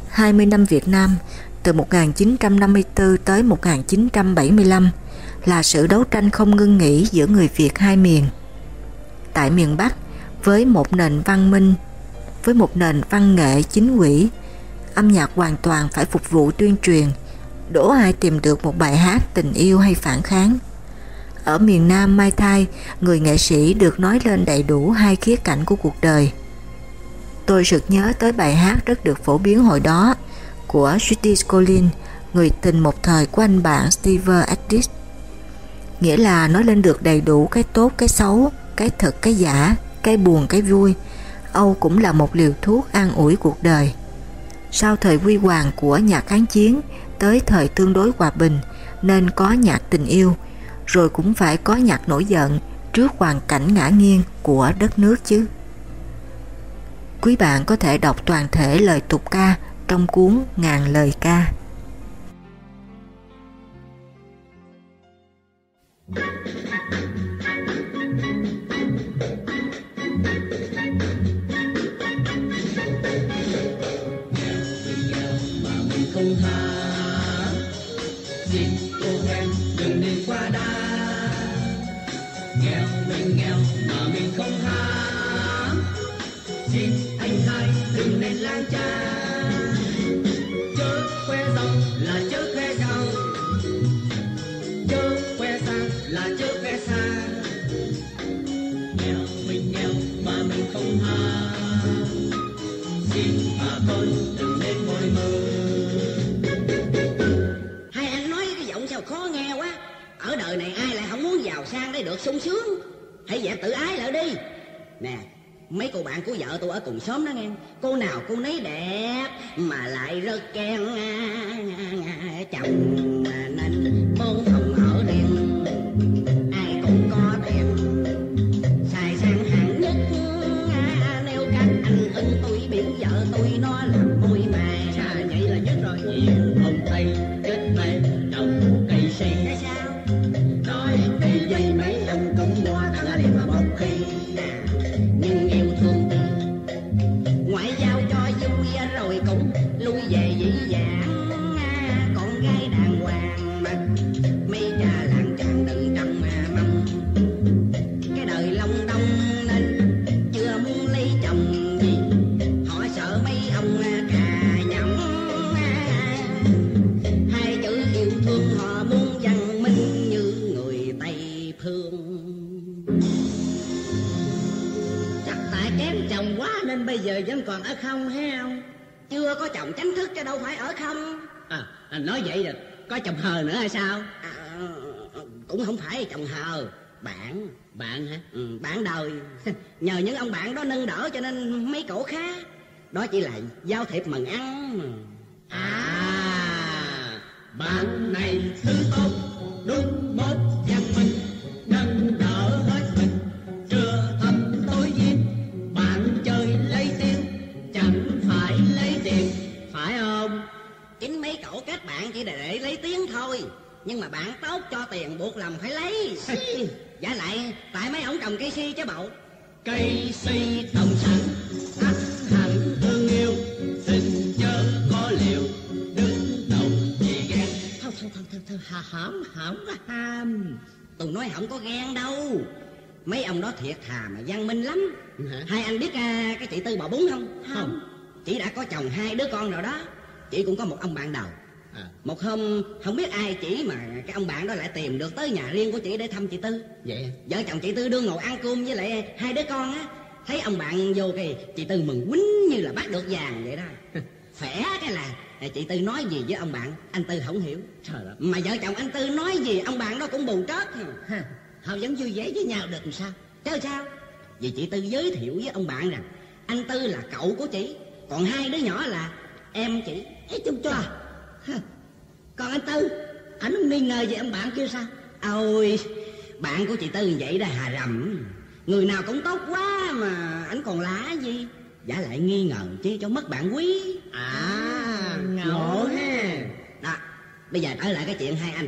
20 năm Việt Nam, từ 1954 tới 1975, là sự đấu tranh không ngưng nghỉ giữa người Việt hai miền. Tại miền Bắc, với một nền văn minh, với một nền văn nghệ chính quỹ, âm nhạc hoàn toàn phải phục vụ tuyên truyền, đổ ai tìm được một bài hát tình yêu hay phản kháng. Ở miền Nam Mai Thai, người nghệ sĩ được nói lên đầy đủ hai khía cạnh của cuộc đời. Tôi sực nhớ tới bài hát rất được phổ biến hồi đó của Sweetie Collins, người tình một thời của anh bạn Steve Addis. Nghĩa là nói lên được đầy đủ cái tốt, cái xấu, cái thật, cái giả, cái buồn, cái vui. Âu cũng là một liều thuốc an ủi cuộc đời. Sau thời huy hoàng của nhạc kháng chiến tới thời tương đối hòa bình nên có nhạc tình yêu, rồi cũng phải có nhạc nổi giận trước hoàn cảnh ngã nghiêng của đất nước chứ. Quý bạn có thể đọc toàn thể lời tục ca trong cuốn Ngàn lời ca.
cha. Chớ khoe là chớ khoe giàu chớ khoe xa là chớ khoe xa nghèo mình nghèo mà mình không ham. Xin bà con đừng nên mỏi mơ
hai anh nói cái giọng sao khó nghe quá. Ở đời này ai lại không muốn giàu sang để được sung sướng? Hãy dạ tự ái lại đi. Nè mấy cô bạn của vợ tôi ở cùng xóm đó nghe. Cô nào cô nấy đẹp, mà lại rất khen
à,
à, à, chồng
bây giờ vẫn còn ở không hay không?
Chưa có chồng chính thức cho đâu phải ở không.
À anh nói vậy rồi có chồng hờ nữa hay sao?
À, cũng không phải chồng hờ. Bạn.
Bạn hả?
Ừ, bạn đời. [LAUGHS] Nhờ những ông bạn đó nâng đỡ cho nên mấy cổ khác. Đó chỉ là giao thiệp mừng ăn. Mà.
à bạn này thứ tốt đúng một văn minh bạn
chỉ để, để lấy tiếng thôi. Nhưng mà bạn tốt cho tiền buộc lòng phải lấy. [LAUGHS] Giả lại tại mấy ông trồng cây si chứ bộ.
Cây si trồng sẵn ắt hẳn thương yêu tình chớ có liều đứng đầu vì ghen. Thôi thôi thôi thôi, thôi hà hỏng hỏng có ham.
Tôi nói không có ghen đâu. Mấy ông đó thiệt thà mà văn minh lắm. Hai anh biết à, cái chị tư bò bún không?
Không.
chị đã có chồng hai đứa con rồi đó. Chị cũng có một ông bạn đầu một hôm không biết ai chỉ mà cái ông bạn đó lại tìm được tới nhà riêng của chị để thăm chị tư.
Vậy
vợ chồng chị tư đương ngồi ăn cơm với lại hai đứa con á. Thấy ông bạn vô kì chị tư mừng quýnh như là bắt được vàng vậy đó. [LAUGHS] Khỏe cái là chị tư nói gì với ông bạn anh tư không hiểu.
Trời ơi
mà vợ chồng anh tư nói gì ông bạn đó cũng bù trớt
họ vẫn vui vẻ với nhau được làm sao?
Chứ sao? Vì chị tư giới thiệu với ông bạn rằng anh tư là cậu của chị còn hai đứa nhỏ là em chị.
Ấy chung cho còn anh tư. Anh không nghi ngờ về ông bạn kia sao?
Ôi bạn của chị tư như vậy đó hà rầm. Người nào cũng tốt quá mà. Anh còn lá gì? Giả lại nghi ngờ chi cho mất bạn quý.
À
ngộ ha. Đó bây giờ trở lại cái chuyện hai anh.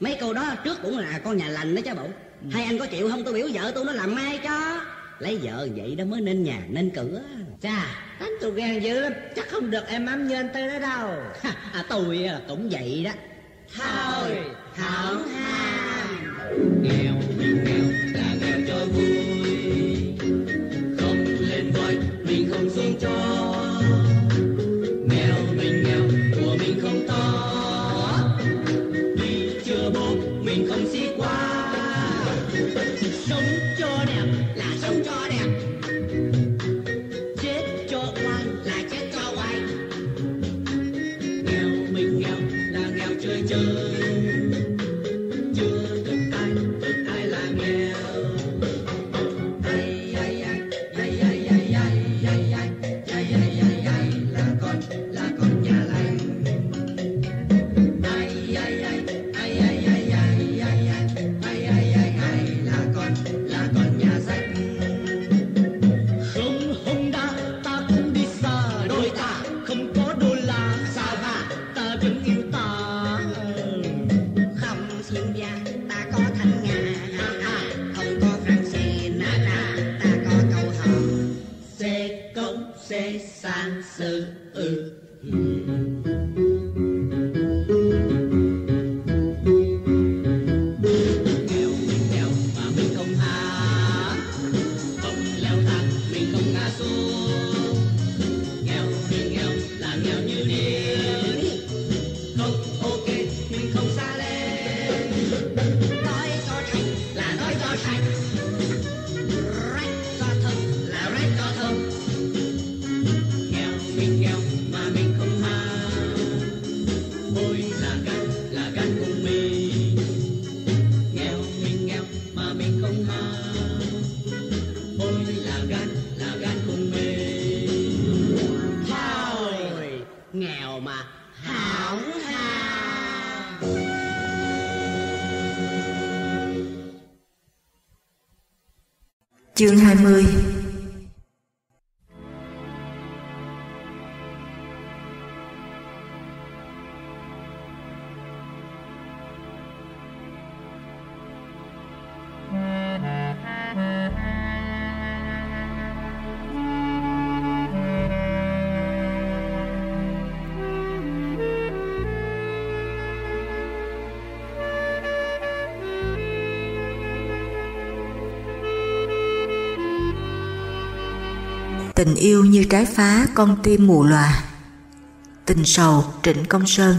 Mấy cô đó trước cũng là con nhà lành đó chứ bộ hai anh có chịu không? Tôi biểu vợ tôi nó làm mai cho. Lấy vợ vậy đó mới nên nhà nên cửa.
Chà anh tôi ghen dữ lắm. Chắc không được em ấm như anh tư đó đâu. Ha, à tôi cũng vậy đó.
Thôi thảo ham
nghèo mình nghèo là nghèo cho vui sense of
Chương 20 Tình yêu như trái phá con tim mù lòa Tình sầu Trịnh Công Sơn.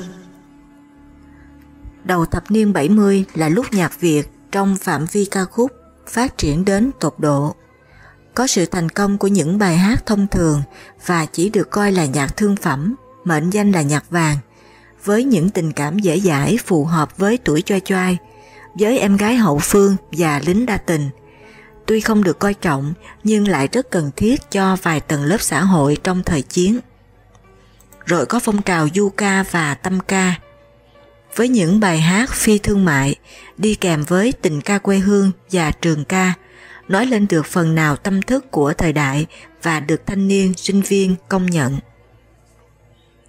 Đầu thập niên 70 là lúc nhạc Việt trong phạm vi ca khúc phát triển đến tột độ. Có sự thành công của những bài hát thông thường và chỉ được coi là nhạc thương phẩm, mệnh danh là nhạc vàng, với những tình cảm dễ dãi phù hợp với tuổi choai choai, với em gái hậu phương và lính đa tình – tuy không được coi trọng nhưng lại rất cần thiết cho vài tầng lớp xã hội trong thời chiến. Rồi có phong trào du ca và tâm ca, với những bài hát phi thương mại đi kèm với tình ca quê hương và trường ca, nói lên được phần nào tâm thức của thời đại và được thanh niên, sinh viên công nhận.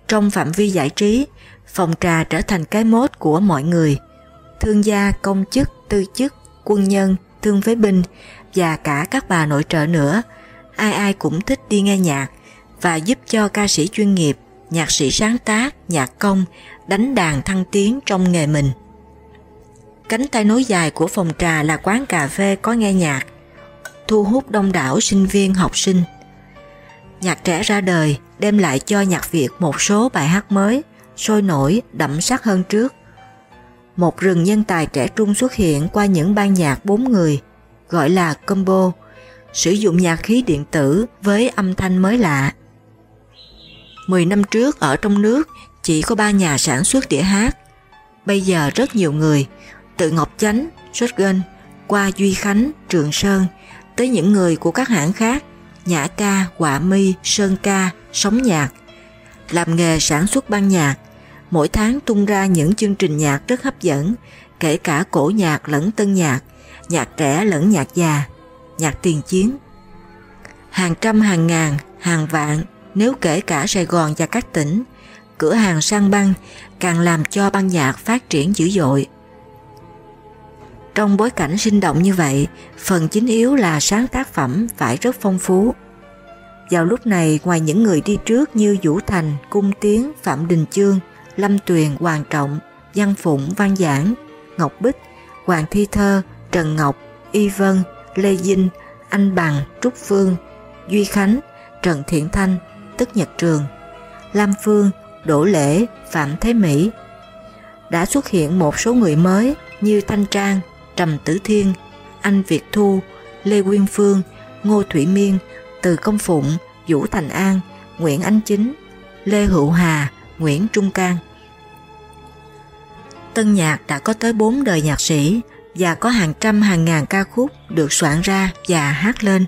Trong phạm vi giải trí, phòng trà trở thành cái mốt của mọi người, thương gia, công chức, tư chức, quân nhân, thương phế binh và cả các bà nội trợ nữa, ai ai cũng thích đi nghe nhạc và giúp cho ca sĩ chuyên nghiệp, nhạc sĩ sáng tác, nhạc công đánh đàn thăng tiến trong nghề mình. Cánh tay nối dài của phòng trà là quán cà phê có nghe nhạc, thu hút đông đảo sinh viên học sinh. Nhạc trẻ ra đời đem lại cho nhạc Việt một số bài hát mới, sôi nổi, đậm sắc hơn trước. Một rừng nhân tài trẻ trung xuất hiện qua những ban nhạc bốn người – gọi là combo, sử dụng nhạc khí điện tử với âm thanh mới lạ. 10 năm trước ở trong nước chỉ có ba nhà sản xuất đĩa hát. Bây giờ rất nhiều người, từ Ngọc Chánh, Shotgun, qua Duy Khánh, Trường Sơn, tới những người của các hãng khác, Nhã Ca, Quả Mi, Sơn Ca, Sống Nhạc, làm nghề sản xuất ban nhạc, mỗi tháng tung ra những chương trình nhạc rất hấp dẫn, kể cả cổ nhạc lẫn tân nhạc, nhạc trẻ lẫn nhạc già, nhạc tiền chiến. Hàng trăm hàng ngàn, hàng vạn nếu kể cả Sài Gòn và các tỉnh, cửa hàng sang băng càng làm cho băng nhạc phát triển dữ dội. Trong bối cảnh sinh động như vậy, phần chính yếu là sáng tác phẩm phải rất phong phú. Vào lúc này, ngoài những người đi trước như Vũ Thành, Cung Tiến, Phạm Đình Chương, Lâm Tuyền, Hoàng Trọng, Văn Phụng, Văn Giảng, Ngọc Bích, Hoàng Thi Thơ, Trần Ngọc, Y Vân, Lê Dinh, Anh Bằng, Trúc Phương, Duy Khánh, Trần Thiện Thanh, Tức Nhật Trường, Lam Phương, Đỗ Lễ, Phạm Thế Mỹ. Đã xuất hiện một số người mới như Thanh Trang, Trầm Tử Thiên, Anh Việt Thu, Lê Quyên Phương, Ngô Thủy Miên, Từ Công Phụng, Vũ Thành An, Nguyễn Anh Chính, Lê Hữu Hà, Nguyễn Trung Cang. Tân nhạc đã có tới 4 đời nhạc sĩ, và có hàng trăm hàng ngàn ca khúc được soạn ra và hát lên.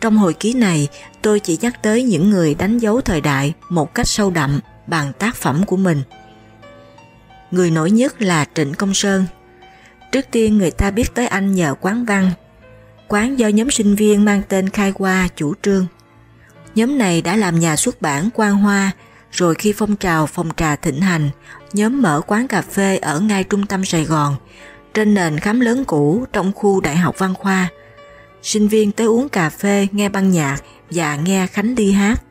Trong hồi ký này, tôi chỉ nhắc tới những người đánh dấu thời đại một cách sâu đậm bằng tác phẩm của mình. Người nổi nhất là Trịnh Công Sơn. Trước tiên người ta biết tới anh nhờ quán văn, quán do nhóm sinh viên mang tên Khai Hoa chủ trương. Nhóm này đã làm nhà xuất bản Quang Hoa, rồi khi phong trào phòng trà thịnh hành, nhóm mở quán cà phê ở ngay trung tâm Sài Gòn, trên nền khám lớn cũ trong khu Đại học Văn Khoa. Sinh viên tới uống cà phê, nghe băng nhạc và nghe Khánh đi hát.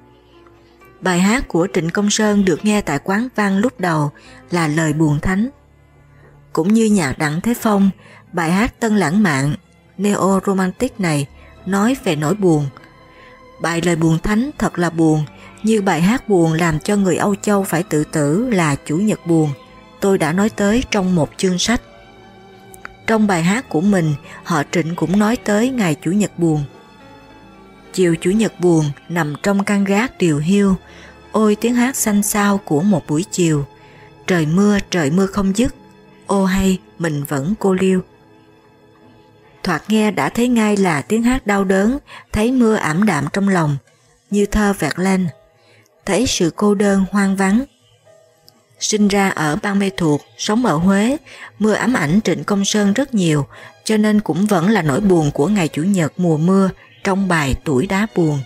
Bài hát của Trịnh Công Sơn được nghe tại quán văn lúc đầu là lời buồn thánh. Cũng như nhạc Đặng Thế Phong, bài hát tân lãng mạn, neo-romantic này nói về nỗi buồn. Bài lời buồn thánh thật là buồn, như bài hát buồn làm cho người Âu Châu phải tự tử là chủ nhật buồn, tôi đã nói tới trong một chương sách. Trong bài hát của mình, họ Trịnh cũng nói tới ngày Chủ nhật buồn. Chiều Chủ nhật buồn nằm trong căn gác điều hiu, ôi tiếng hát xanh xao của một buổi chiều. Trời mưa, trời mưa không dứt, ô hay mình vẫn cô liêu. Thoạt nghe đã thấy ngay là tiếng hát đau đớn, thấy mưa ảm đạm trong lòng, như thơ vẹt lên, thấy sự cô đơn hoang vắng Sinh ra ở bang Mê Thuộc, sống ở Huế, mưa ám ảnh Trịnh Công Sơn rất nhiều, cho nên cũng vẫn là nỗi buồn của ngày Chủ nhật mùa mưa trong bài Tuổi đá buồn.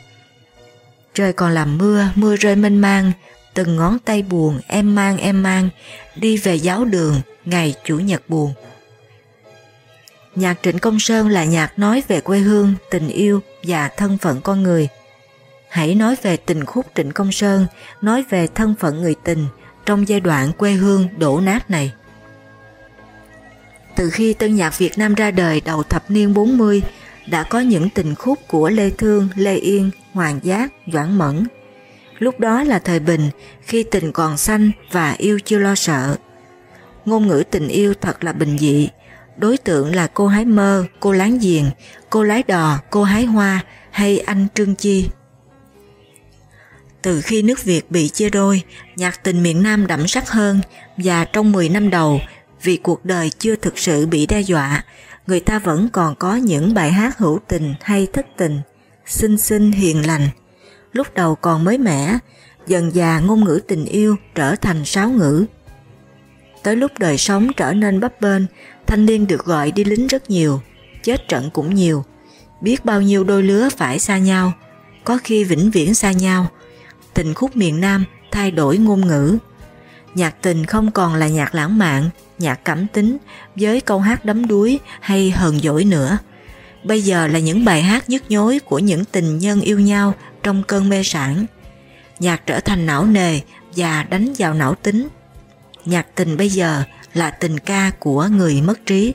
Trời còn làm mưa, mưa rơi mênh mang, từng ngón tay buồn em mang em mang, đi về giáo đường ngày Chủ nhật buồn. Nhạc Trịnh Công Sơn là nhạc nói về quê hương, tình yêu và thân phận con người. Hãy nói về tình khúc Trịnh Công Sơn, nói về thân phận người tình trong giai đoạn quê hương đổ nát này. Từ khi tân nhạc Việt Nam ra đời đầu thập niên 40, đã có những tình khúc của Lê Thương, Lê Yên, Hoàng Giác, Doãn Mẫn. Lúc đó là thời bình, khi tình còn xanh và yêu chưa lo sợ. Ngôn ngữ tình yêu thật là bình dị, đối tượng là cô hái mơ, cô láng giềng, cô lái đò, cô hái hoa hay anh Trương Chi. Từ khi nước Việt bị chia đôi, nhạc tình miền Nam đậm sắc hơn và trong 10 năm đầu, vì cuộc đời chưa thực sự bị đe dọa, người ta vẫn còn có những bài hát hữu tình hay thất tình, xinh xinh hiền lành. Lúc đầu còn mới mẻ, dần già ngôn ngữ tình yêu trở thành sáo ngữ. Tới lúc đời sống trở nên bấp bênh, thanh niên được gọi đi lính rất nhiều, chết trận cũng nhiều. Biết bao nhiêu đôi lứa phải xa nhau, có khi vĩnh viễn xa nhau. Tình khúc miền Nam thay đổi ngôn ngữ. Nhạc tình không còn là nhạc lãng mạn, nhạc cảm tính với câu hát đấm đuối hay hờn dỗi nữa. Bây giờ là những bài hát nhức nhối của những tình nhân yêu nhau trong cơn mê sản. Nhạc trở thành não nề và đánh vào não tính. Nhạc tình bây giờ là tình ca của người mất trí.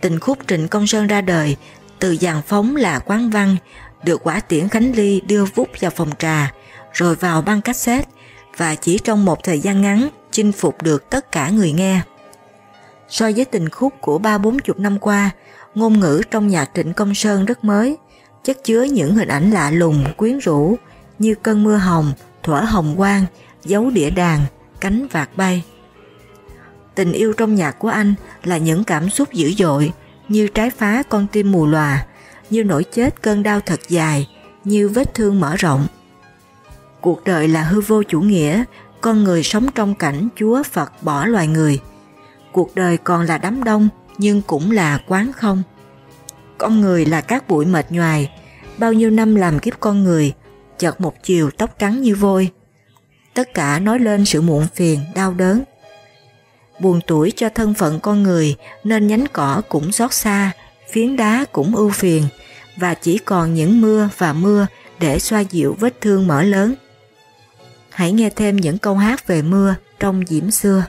Tình khúc Trịnh Công Sơn ra đời từ dàn phóng là quán văn được quả tiễn Khánh Ly đưa vút vào phòng trà rồi vào băng cassette và chỉ trong một thời gian ngắn chinh phục được tất cả người nghe. So với tình khúc của ba bốn chục năm qua, ngôn ngữ trong nhạc Trịnh Công Sơn rất mới, chất chứa những hình ảnh lạ lùng, quyến rũ như cơn mưa hồng, thuở hồng quang, dấu đĩa đàn, cánh vạt bay. Tình yêu trong nhạc của anh là những cảm xúc dữ dội như trái phá con tim mù lòa, như nỗi chết cơn đau thật dài, như vết thương mở rộng. Cuộc đời là hư vô chủ nghĩa, con người sống trong cảnh Chúa Phật bỏ loài người. Cuộc đời còn là đám đông nhưng cũng là quán không. Con người là các bụi mệt nhoài, bao nhiêu năm làm kiếp con người, chợt một chiều tóc trắng như vôi. Tất cả nói lên sự muộn phiền, đau đớn. Buồn tuổi cho thân phận con người nên nhánh cỏ cũng xót xa, phiến đá cũng ưu phiền và chỉ còn những mưa và mưa để xoa dịu vết thương mở lớn hãy nghe thêm những câu hát về mưa trong diễm xưa.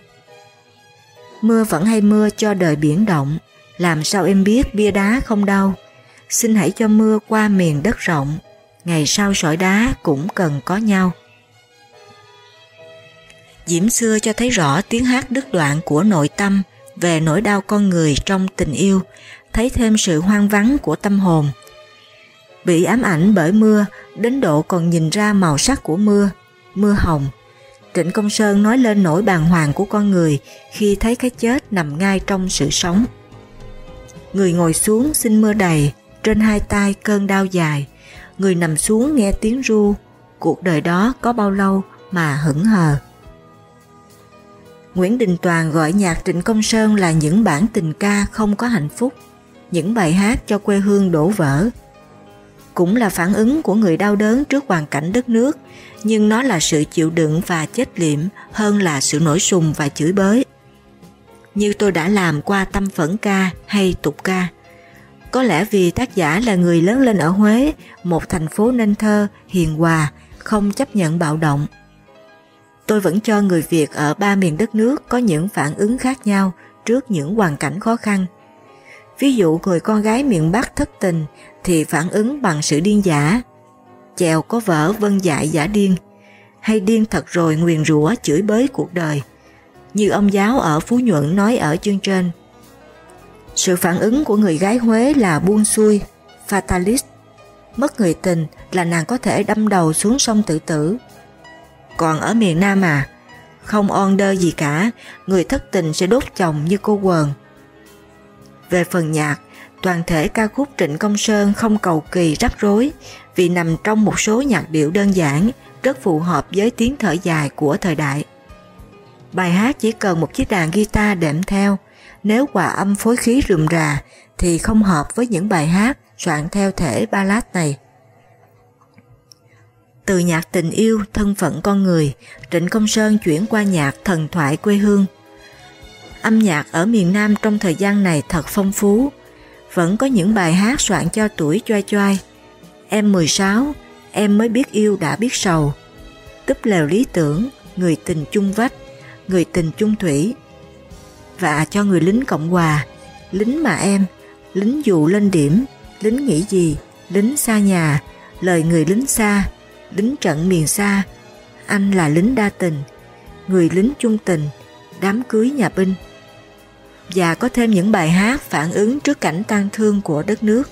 Mưa vẫn hay mưa cho đời biển động, làm sao em biết bia đá không đau. Xin hãy cho mưa qua miền đất rộng, ngày sau sỏi đá cũng cần có nhau. Diễm xưa cho thấy rõ tiếng hát đứt đoạn của nội tâm về nỗi đau con người trong tình yêu, thấy thêm sự hoang vắng của tâm hồn. Bị ám ảnh bởi mưa, đến độ còn nhìn ra màu sắc của mưa mưa hồng. Trịnh Công Sơn nói lên nỗi bàng hoàng của con người khi thấy cái chết nằm ngay trong sự sống. Người ngồi xuống xin mưa đầy, trên hai tay cơn đau dài. Người nằm xuống nghe tiếng ru, cuộc đời đó có bao lâu mà hững hờ. Nguyễn Đình Toàn gọi nhạc Trịnh Công Sơn là những bản tình ca không có hạnh phúc, những bài hát cho quê hương đổ vỡ, cũng là phản ứng của người đau đớn trước hoàn cảnh đất nước, nhưng nó là sự chịu đựng và chết liệm hơn là sự nổi sùng và chửi bới. Như tôi đã làm qua tâm phẫn ca hay tục ca. Có lẽ vì tác giả là người lớn lên ở Huế, một thành phố nên thơ, hiền hòa, không chấp nhận bạo động. Tôi vẫn cho người Việt ở ba miền đất nước có những phản ứng khác nhau trước những hoàn cảnh khó khăn. Ví dụ người con gái miền Bắc thất tình thì phản ứng bằng sự điên giả. Chèo có vỡ vân dại giả điên, hay điên thật rồi nguyền rủa chửi bới cuộc đời, như ông giáo ở Phú Nhuận nói ở chương trên. Sự phản ứng của người gái Huế là buông xuôi, fatalist. Mất người tình là nàng có thể đâm đầu xuống sông tự tử. Còn ở miền Nam à, không on đơ gì cả, người thất tình sẽ đốt chồng như cô quần. Về phần nhạc, toàn thể ca khúc Trịnh Công Sơn không cầu kỳ rắc rối vì nằm trong một số nhạc điệu đơn giản, rất phù hợp với tiếng thở dài của thời đại. Bài hát chỉ cần một chiếc đàn guitar đệm theo, nếu hòa âm phối khí rườm rà thì không hợp với những bài hát soạn theo thể ballad này. Từ nhạc tình yêu, thân phận con người, Trịnh Công Sơn chuyển qua nhạc thần thoại quê hương. Âm nhạc ở miền Nam trong thời gian này thật phong phú, vẫn có những bài hát soạn cho tuổi choai choai. Em 16, em mới biết yêu đã biết sầu. Túp lều lý tưởng, người tình chung vách, người tình chung thủy. Và cho người lính Cộng Hòa, lính mà em, lính dụ lên điểm, lính nghĩ gì, lính xa nhà, lời người lính xa, lính trận miền xa, anh là lính đa tình, người lính chung tình, đám cưới nhà binh. Và có thêm những bài hát phản ứng trước cảnh tang thương của đất nước.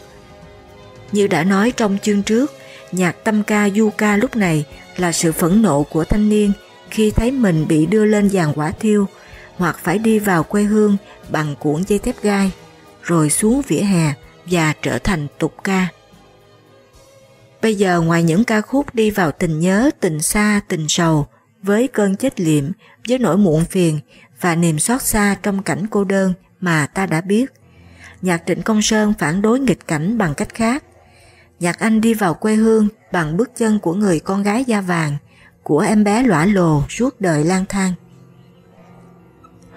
Như đã nói trong chương trước, nhạc tâm ca du ca lúc này là sự phẫn nộ của thanh niên khi thấy mình bị đưa lên giàn quả thiêu hoặc phải đi vào quê hương bằng cuộn dây thép gai, rồi xuống vỉa hè và trở thành tục ca. Bây giờ ngoài những ca khúc đi vào tình nhớ, tình xa, tình sầu, với cơn chết liệm, với nỗi muộn phiền và niềm xót xa trong cảnh cô đơn mà ta đã biết, nhạc Trịnh Công Sơn phản đối nghịch cảnh bằng cách khác. Nhạc Anh đi vào quê hương bằng bước chân của người con gái da vàng, của em bé lõa lồ suốt đời lang thang.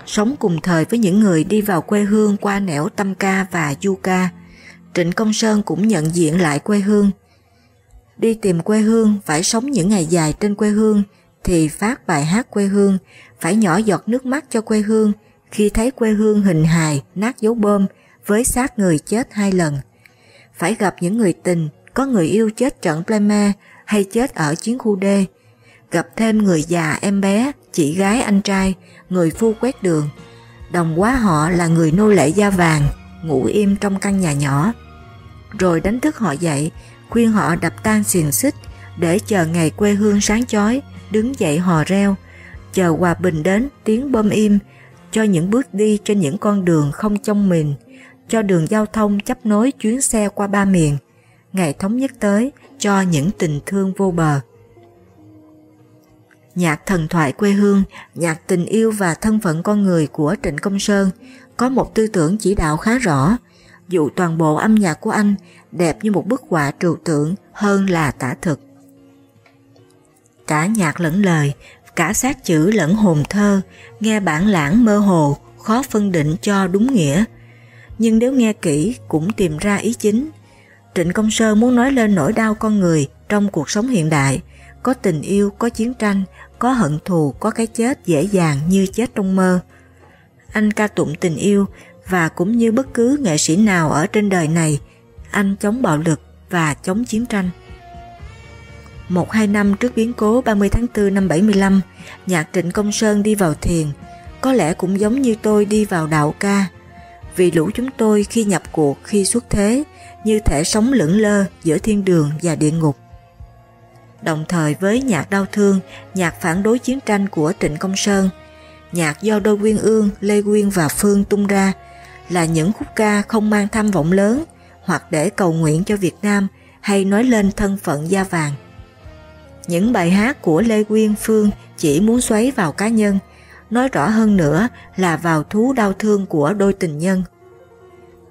Sống cùng thời với những người đi vào quê hương qua nẻo tâm ca và du ca, Trịnh Công Sơn cũng nhận diện lại quê hương. Đi tìm quê hương phải sống những ngày dài trên quê hương thì phát bài hát quê hương, phải nhỏ giọt nước mắt cho quê hương khi thấy quê hương hình hài nát dấu bơm với xác người chết hai lần. Phải gặp những người tình, có người yêu chết trận Pleme hay chết ở chiến khu D, gặp thêm người già em bé, chị gái anh trai, người phu quét đường. Đồng quá họ là người nô lệ da vàng, ngủ im trong căn nhà nhỏ. Rồi đánh thức họ dậy, khuyên họ đập tan xiềng xích để chờ ngày quê hương sáng chói, đứng dậy hò reo, chờ hòa bình đến tiếng bơm im, cho những bước đi trên những con đường không trong mình, cho đường giao thông chấp nối chuyến xe qua ba miền, ngày thống nhất tới cho những tình thương vô bờ. Nhạc thần thoại quê hương, nhạc tình yêu và thân phận con người của Trịnh Công Sơn có một tư tưởng chỉ đạo khá rõ, dù toàn bộ âm nhạc của anh đẹp như một bức họa trừu tượng hơn là tả thực. Cả nhạc lẫn lời, cả sát chữ lẫn hồn thơ, nghe bản lãng mơ hồ, khó phân định cho đúng nghĩa. Nhưng nếu nghe kỹ cũng tìm ra ý chính. Trịnh Công Sơn muốn nói lên nỗi đau con người trong cuộc sống hiện đại, có tình yêu, có chiến tranh, có hận thù, có cái chết dễ dàng như chết trong mơ. Anh ca tụng tình yêu và cũng như bất cứ nghệ sĩ nào ở trên đời này, anh chống bạo lực và chống chiến tranh. Một hai năm trước biến cố 30 tháng 4 năm 75, nhạc Trịnh Công Sơn đi vào thiền, có lẽ cũng giống như tôi đi vào đạo ca. Vì lũ chúng tôi khi nhập cuộc, khi xuất thế, như thể sống lững lơ giữa thiên đường và địa ngục. Đồng thời với nhạc đau thương, nhạc phản đối chiến tranh của Trịnh Công Sơn, nhạc do đôi Quyên Ương, Lê Quyên và Phương tung ra là những khúc ca không mang tham vọng lớn hoặc để cầu nguyện cho Việt Nam hay nói lên thân phận da vàng. Những bài hát của Lê Quyên Phương chỉ muốn xoáy vào cá nhân, nói rõ hơn nữa là vào thú đau thương của đôi tình nhân.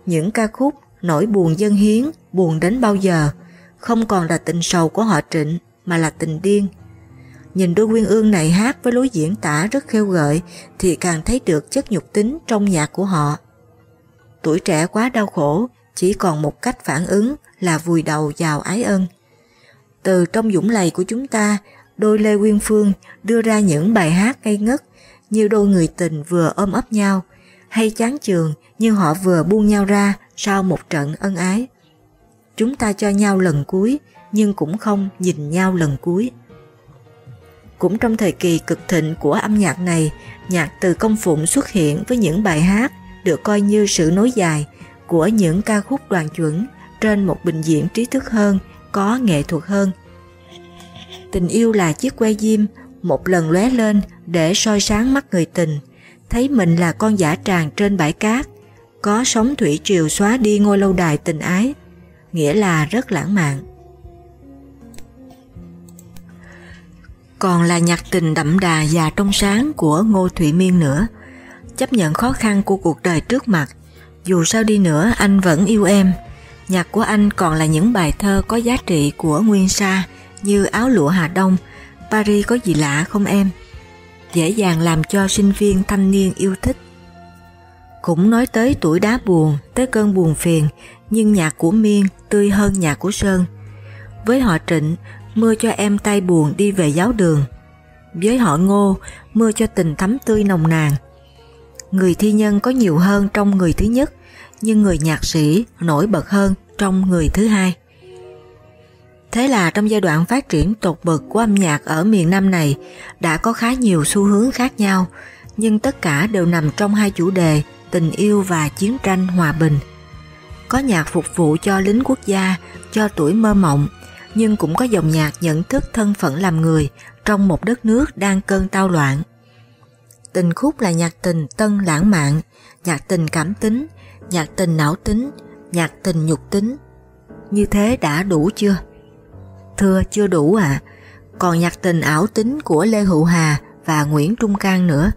Những ca khúc nỗi buồn dân hiến, buồn đến bao giờ, không còn là tình sầu của họ trịnh mà là tình điên. Nhìn đôi quyên ương này hát với lối diễn tả rất khêu gợi thì càng thấy được chất nhục tính trong nhạc của họ. Tuổi trẻ quá đau khổ, chỉ còn một cách phản ứng là vùi đầu vào ái ân. Từ trong dũng lầy của chúng ta, đôi Lê Quyên Phương đưa ra những bài hát ngây ngất như đôi người tình vừa ôm ấp nhau, hay chán trường như họ vừa buông nhau ra sau một trận ân ái. Chúng ta cho nhau lần cuối nhưng cũng không nhìn nhau lần cuối. Cũng trong thời kỳ cực thịnh của âm nhạc này, nhạc từ công phụng xuất hiện với những bài hát được coi như sự nối dài của những ca khúc đoàn chuẩn trên một bình diện trí thức hơn, có nghệ thuật hơn. Tình yêu là chiếc que diêm, một lần lóe lên để soi sáng mắt người tình, thấy mình là con giả tràng trên bãi cát, có sóng thủy triều xóa đi ngôi lâu đài tình ái, nghĩa là rất lãng mạn. Còn là nhạc tình đậm đà và trong sáng của Ngô Thụy Miên nữa. chấp nhận khó khăn của cuộc đời trước mặt. Dù sao đi nữa anh vẫn yêu em. Nhạc của anh còn là những bài thơ có giá trị của Nguyên Sa như Áo lụa Hà Đông, Paris có gì lạ không em? Dễ dàng làm cho sinh viên thanh niên yêu thích. Cũng nói tới tuổi đá buồn, tới cơn buồn phiền, nhưng nhạc của Miên tươi hơn nhạc của Sơn. Với họ Trịnh, mưa cho em tay buồn đi về giáo đường. Với họ Ngô, mưa cho tình thắm tươi nồng nàn. Người thi nhân có nhiều hơn trong người thứ nhất, nhưng người nhạc sĩ nổi bật hơn trong người thứ hai. Thế là trong giai đoạn phát triển tột bậc của âm nhạc ở miền Nam này đã có khá nhiều xu hướng khác nhau, nhưng tất cả đều nằm trong hai chủ đề tình yêu và chiến tranh hòa bình. Có nhạc phục vụ cho lính quốc gia, cho tuổi mơ mộng, nhưng cũng có dòng nhạc nhận thức thân phận làm người trong một đất nước đang cơn tao loạn. Tình khúc là nhạc tình tân lãng mạn, nhạc tình cảm tính, nhạc tình não tính, nhạc tình nhục tính. Như thế đã đủ chưa? Thưa chưa đủ ạ, à. còn nhạc tình ảo tính của Lê Hữu Hà và Nguyễn Trung Cang nữa.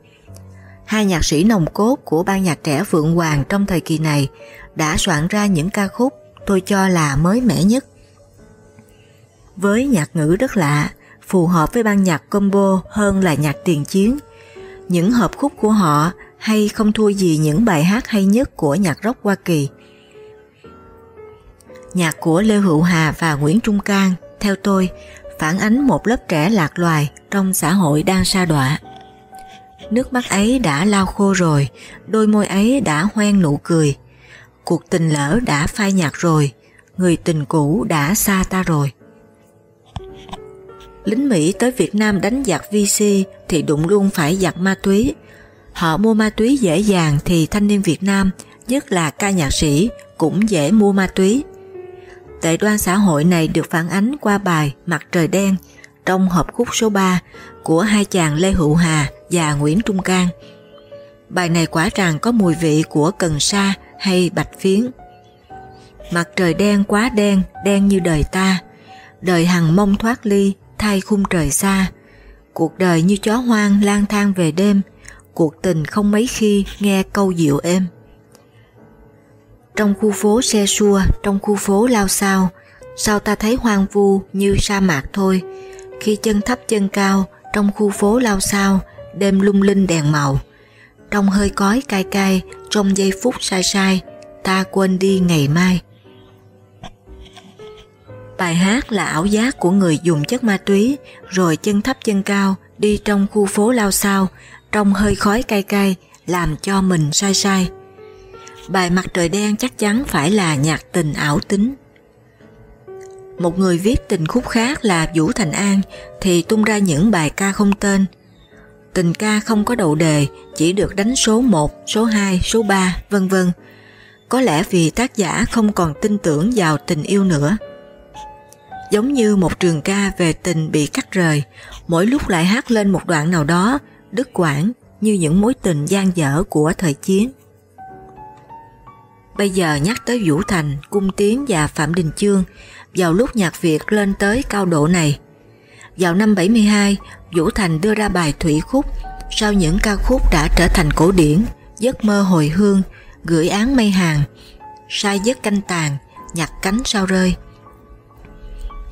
Hai nhạc sĩ nồng cốt của ban nhạc trẻ Phượng Hoàng trong thời kỳ này đã soạn ra những ca khúc tôi cho là mới mẻ nhất. Với nhạc ngữ rất lạ, phù hợp với ban nhạc combo hơn là nhạc tiền chiến. Những hợp khúc của họ hay không thua gì những bài hát hay nhất của nhạc rock Hoa Kỳ. Nhạc của Lê Hữu Hà và Nguyễn Trung Cang, theo tôi, phản ánh một lớp trẻ lạc loài trong xã hội đang sa đọa. Nước mắt ấy đã lau khô rồi, đôi môi ấy đã hoen nụ cười. Cuộc tình lỡ đã phai nhạt rồi, người tình cũ đã xa ta rồi. Lính Mỹ tới Việt Nam đánh giặc VC thì đụng luôn phải giặc ma túy. Họ mua ma túy dễ dàng thì thanh niên Việt Nam, nhất là ca nhạc sĩ, cũng dễ mua ma túy. Tệ đoan xã hội này được phản ánh qua bài Mặt trời đen trong hộp khúc số 3 của hai chàng Lê Hữu Hà và Nguyễn Trung Cang. Bài này quả rằng có mùi vị của cần sa hay bạch phiến. Mặt trời đen quá đen, đen như đời ta, đời hằng mong thoát ly, thay khung trời xa. Cuộc đời như chó hoang lang thang về đêm, cuộc tình không mấy khi nghe câu dịu êm. Trong khu phố xe xua, trong khu phố lao sao, sao ta thấy hoang vu như sa mạc thôi. Khi chân thấp chân cao, trong khu phố lao sao, đêm lung linh đèn màu. Trong hơi cói cay cay, trong giây phút sai sai, ta quên đi ngày mai. Bài hát là ảo giác của người dùng chất ma túy, rồi chân thấp chân cao, đi trong khu phố lao sao, trong hơi khói cay cay, làm cho mình sai sai. Bài Mặt trời đen chắc chắn phải là nhạc tình ảo tính. Một người viết tình khúc khác là Vũ Thành An thì tung ra những bài ca không tên. Tình ca không có đầu đề, chỉ được đánh số 1, số 2, số 3, vân vân. Có lẽ vì tác giả không còn tin tưởng vào tình yêu nữa. Giống như một trường ca về tình bị cắt rời, mỗi lúc lại hát lên một đoạn nào đó, đứt quãng như những mối tình gian dở của thời chiến. Bây giờ nhắc tới Vũ Thành, Cung Tiến và Phạm Đình Chương vào lúc nhạc Việt lên tới cao độ này. Vào năm 72, Vũ Thành đưa ra bài Thủy Khúc sau những ca khúc đã trở thành cổ điển, giấc mơ hồi hương, gửi án mây hàng, sai giấc canh tàn, nhặt cánh sao rơi.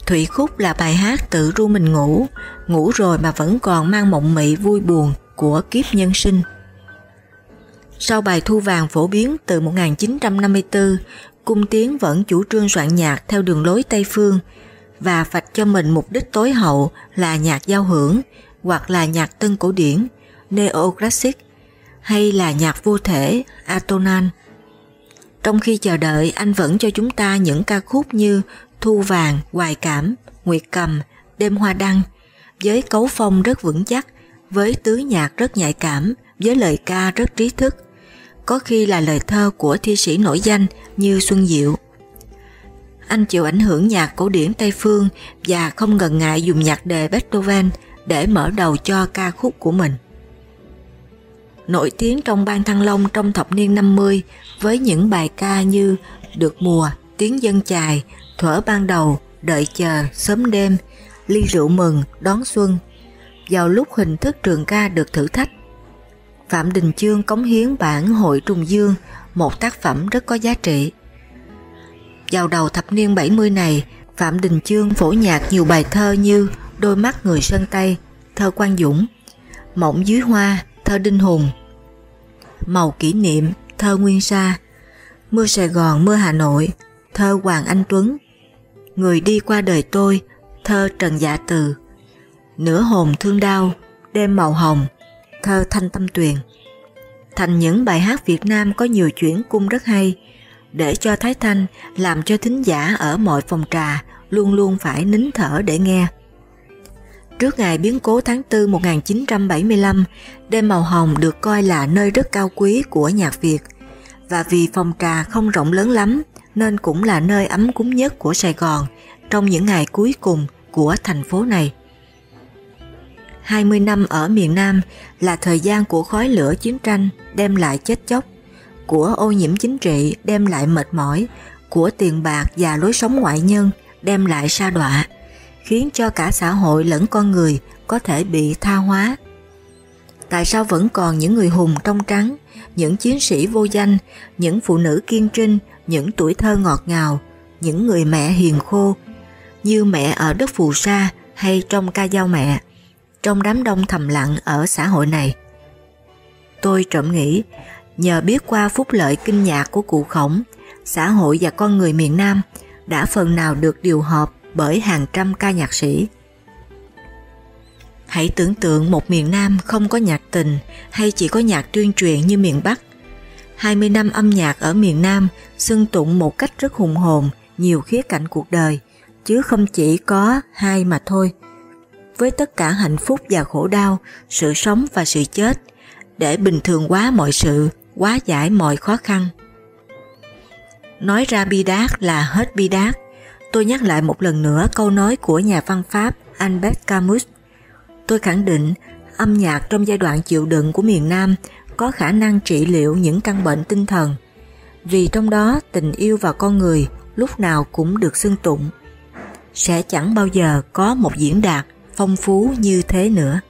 Thủy Khúc là bài hát tự ru mình ngủ, ngủ rồi mà vẫn còn mang mộng mị vui buồn của kiếp nhân sinh. Sau bài Thu vàng phổ biến từ 1954, Cung Tiến vẫn chủ trương soạn nhạc theo đường lối Tây Phương và vạch cho mình mục đích tối hậu là nhạc giao hưởng hoặc là nhạc tân cổ điển, neoclassic hay là nhạc vô thể, atonal. Trong khi chờ đợi anh vẫn cho chúng ta những ca khúc như Thu vàng, Hoài cảm, Nguyệt cầm, Đêm hoa đăng với cấu phong rất vững chắc, với tứ nhạc rất nhạy cảm, với lời ca rất trí thức có khi là lời thơ của thi sĩ nổi danh như Xuân Diệu. Anh chịu ảnh hưởng nhạc cổ điển Tây Phương và không ngần ngại dùng nhạc đề Beethoven để mở đầu cho ca khúc của mình. Nổi tiếng trong ban Thăng Long trong thập niên 50 với những bài ca như Được mùa, Tiếng dân chài, Thuở ban đầu, Đợi chờ, Sớm đêm, Ly rượu mừng, Đón xuân. Vào lúc hình thức trường ca được thử thách Phạm Đình Chương cống hiến bản Hội Trùng Dương, một tác phẩm rất có giá trị. Vào đầu thập niên 70 này, Phạm Đình Chương phổ nhạc nhiều bài thơ như Đôi mắt người Sơn Tây, thơ Quang Dũng, Mộng dưới hoa, thơ Đinh Hùng, Màu kỷ niệm, thơ Nguyên Sa, Mưa Sài Gòn, mưa Hà Nội, thơ Hoàng Anh Tuấn, Người đi qua đời tôi, thơ Trần Dạ Từ, Nửa hồn thương đau, đêm màu hồng, thơ Thanh Tâm Tuyền. Thành những bài hát Việt Nam có nhiều chuyển cung rất hay, để cho Thái Thanh làm cho thính giả ở mọi phòng trà luôn luôn phải nín thở để nghe. Trước ngày biến cố tháng 4 1975, đêm màu hồng được coi là nơi rất cao quý của nhạc Việt, và vì phòng trà không rộng lớn lắm nên cũng là nơi ấm cúng nhất của Sài Gòn trong những ngày cuối cùng của thành phố này. 20 năm ở miền Nam là thời gian của khói lửa chiến tranh đem lại chết chóc, của ô nhiễm chính trị đem lại mệt mỏi, của tiền bạc và lối sống ngoại nhân đem lại sa đọa, khiến cho cả xã hội lẫn con người có thể bị tha hóa. Tại sao vẫn còn những người hùng trong trắng, những chiến sĩ vô danh, những phụ nữ kiên trinh, những tuổi thơ ngọt ngào, những người mẹ hiền khô, như mẹ ở đất phù sa hay trong ca dao mẹ, trong đám đông thầm lặng ở xã hội này. Tôi trộm nghĩ, nhờ biết qua phúc lợi kinh nhạc của cụ khổng, xã hội và con người miền Nam đã phần nào được điều hợp bởi hàng trăm ca nhạc sĩ. Hãy tưởng tượng một miền Nam không có nhạc tình hay chỉ có nhạc tuyên truyền như miền Bắc. 20 năm âm nhạc ở miền Nam xưng tụng một cách rất hùng hồn nhiều khía cạnh cuộc đời, chứ không chỉ có hai mà thôi. Với tất cả hạnh phúc và khổ đau, sự sống và sự chết, để bình thường quá mọi sự, quá giải mọi khó khăn. Nói ra bi đát là hết bi đát. Tôi nhắc lại một lần nữa câu nói của nhà văn Pháp Albert Camus. Tôi khẳng định âm nhạc trong giai đoạn chịu đựng của miền Nam có khả năng trị liệu những căn bệnh tinh thần. Vì trong đó, tình yêu và con người lúc nào cũng được xưng tụng. Sẽ chẳng bao giờ có một diễn đạt phong phú như thế nữa.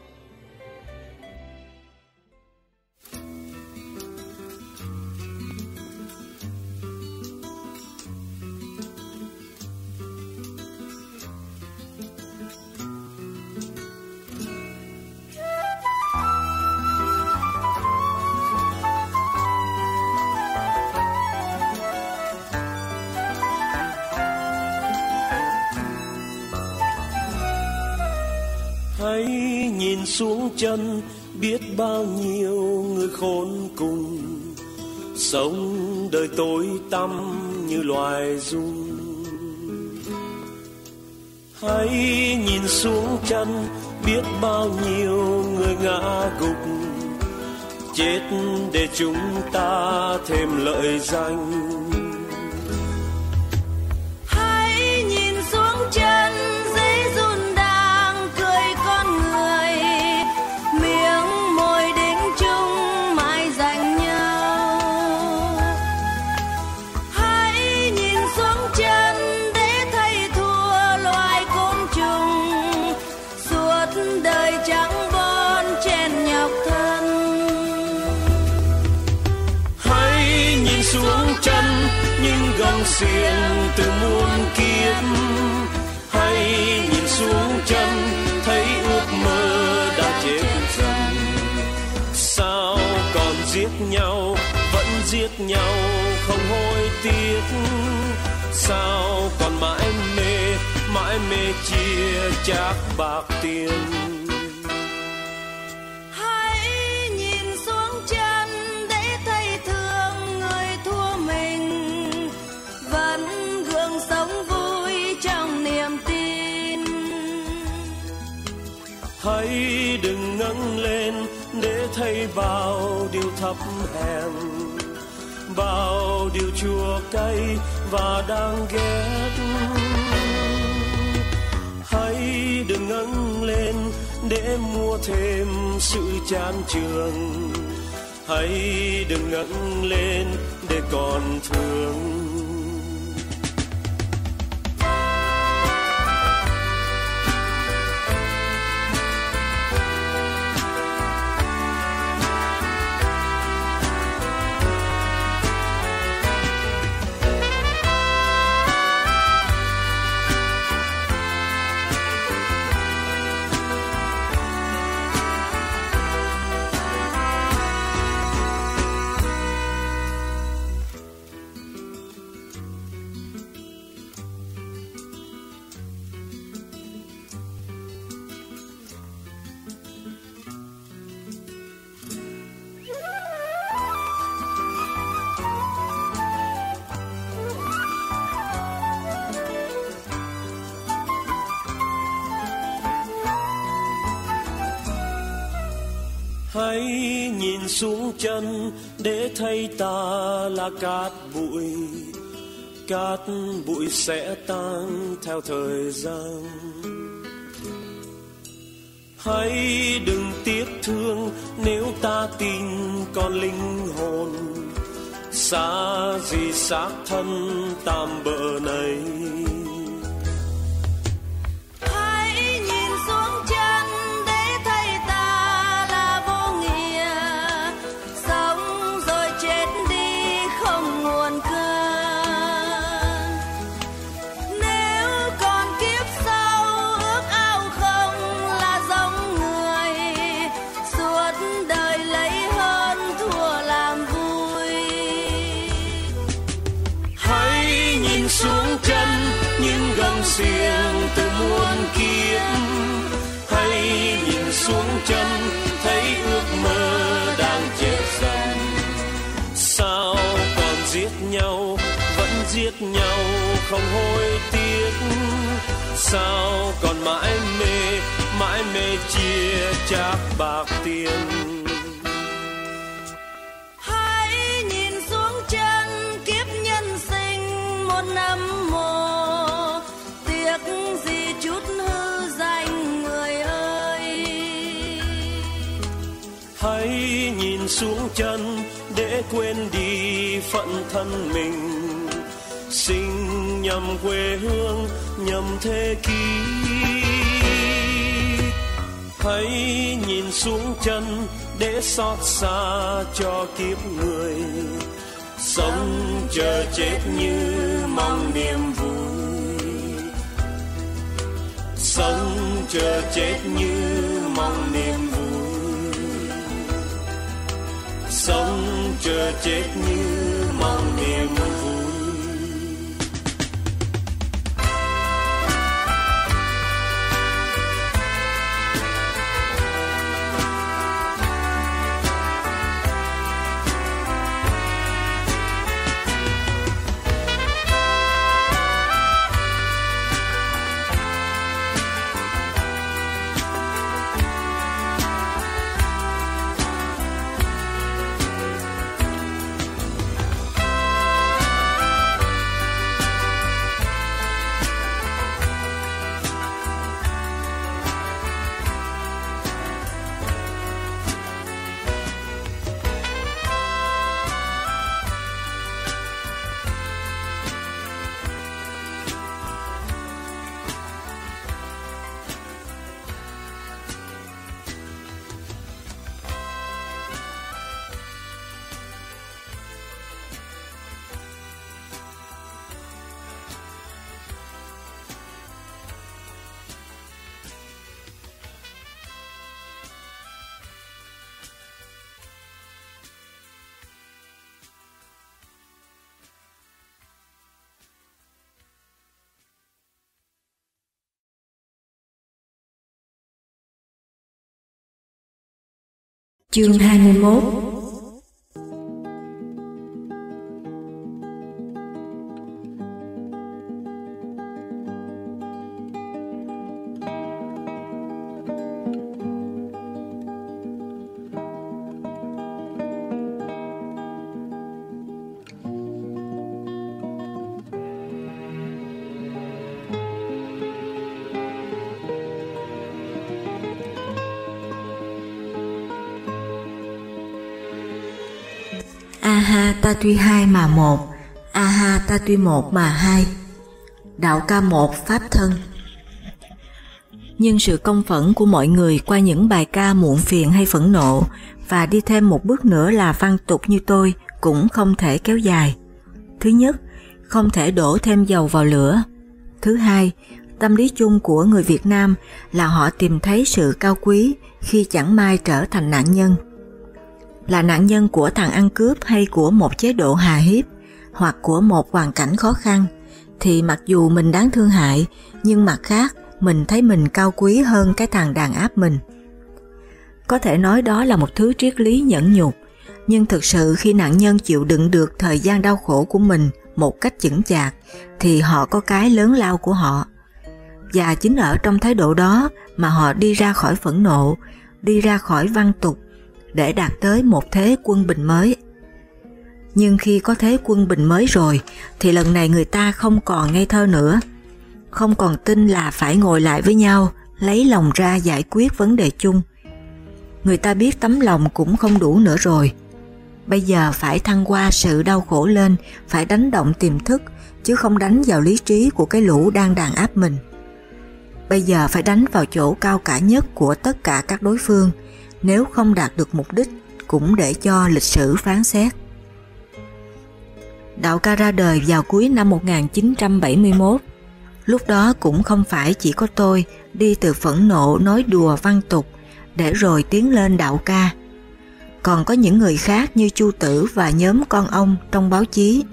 Nhìn xuống chân, biết bao nhiêu người khốn cùng. Sống đời tối tăm như loài run. Hãy nhìn xuống chân, biết bao nhiêu người ngã gục. Chết để chúng ta thêm lợi danh. Giết nhau không hối tiếc. Sao còn mãi mê mãi mê chia chác bạc tiền?
Hãy nhìn xuống chân để thấy thương người thua mình. Vẫn gượng sống vui trong niềm tin.
Hãy đừng ngẩng lên để thấy bao điều thấp hèn bao điều chua cay và đang ghét hãy đừng ngẩng lên để mua thêm sự chán trường hãy đừng ngẩng lên để còn thương. Chân để thay ta là cát bụi. Cát bụi sẽ tan theo thời gian. Hãy đừng tiếc thương nếu ta tin còn linh hồn. Xa gì xác thân tạm bỡ này.
Xuống chân, thấy ước
mơ đang chết dần. Sao còn giết nhau, vẫn giết nhau không hối tiếc? Sao còn mãi mê mãi mê chia chác bạc tiền?
Xuống chân
để quên đi phận thân mình. Sinh nhầm quê hương, nhầm thế kỷ. Hãy nhìn xuống chân để xót xa cho kiếp người. Sống chờ chết như mong niềm vui. Sống chờ chết như mong niềm sống chờ chết như mong niềm vui.
Chương 21 tuy hai mà một, a ha ta tuy một mà hai. Đạo ca một Pháp thân Nhưng sự công phẫn của mọi người qua những bài ca muộn phiền hay phẫn nộ và đi thêm một bước nữa là văn tục như tôi cũng không thể kéo dài. Thứ nhất, không thể đổ thêm dầu vào lửa. Thứ hai, tâm lý chung của người Việt Nam là họ tìm thấy sự cao quý khi chẳng may trở thành nạn nhân là nạn nhân của thằng ăn cướp hay của một chế độ hà hiếp hoặc của một hoàn cảnh khó khăn thì mặc dù mình đáng thương hại nhưng mặt khác mình thấy mình cao quý hơn cái thằng đàn áp mình. Có thể nói đó là một thứ triết lý nhẫn nhục nhưng thực sự khi nạn nhân chịu đựng được thời gian đau khổ của mình một cách chững chạc thì họ có cái lớn lao của họ. Và chính ở trong thái độ đó mà họ đi ra khỏi phẫn nộ, đi ra khỏi văn tục để đạt tới một thế quân bình mới. Nhưng khi có thế quân bình mới rồi thì lần này người ta không còn ngây thơ nữa, không còn tin là phải ngồi lại với nhau, lấy lòng ra giải quyết vấn đề chung. Người ta biết tấm lòng cũng không đủ nữa rồi. Bây giờ phải thăng qua sự đau khổ lên, phải đánh động tiềm thức, chứ không đánh vào lý trí của cái lũ đang đàn áp mình. Bây giờ phải đánh vào chỗ cao cả nhất của tất cả các đối phương, nếu không đạt được mục đích cũng để cho lịch sử phán xét. Đạo ca ra đời vào cuối năm 1971, lúc đó cũng không phải chỉ có tôi đi từ phẫn nộ nói đùa văn tục để rồi tiến lên đạo ca. Còn có những người khác như Chu Tử và nhóm con ông trong báo chí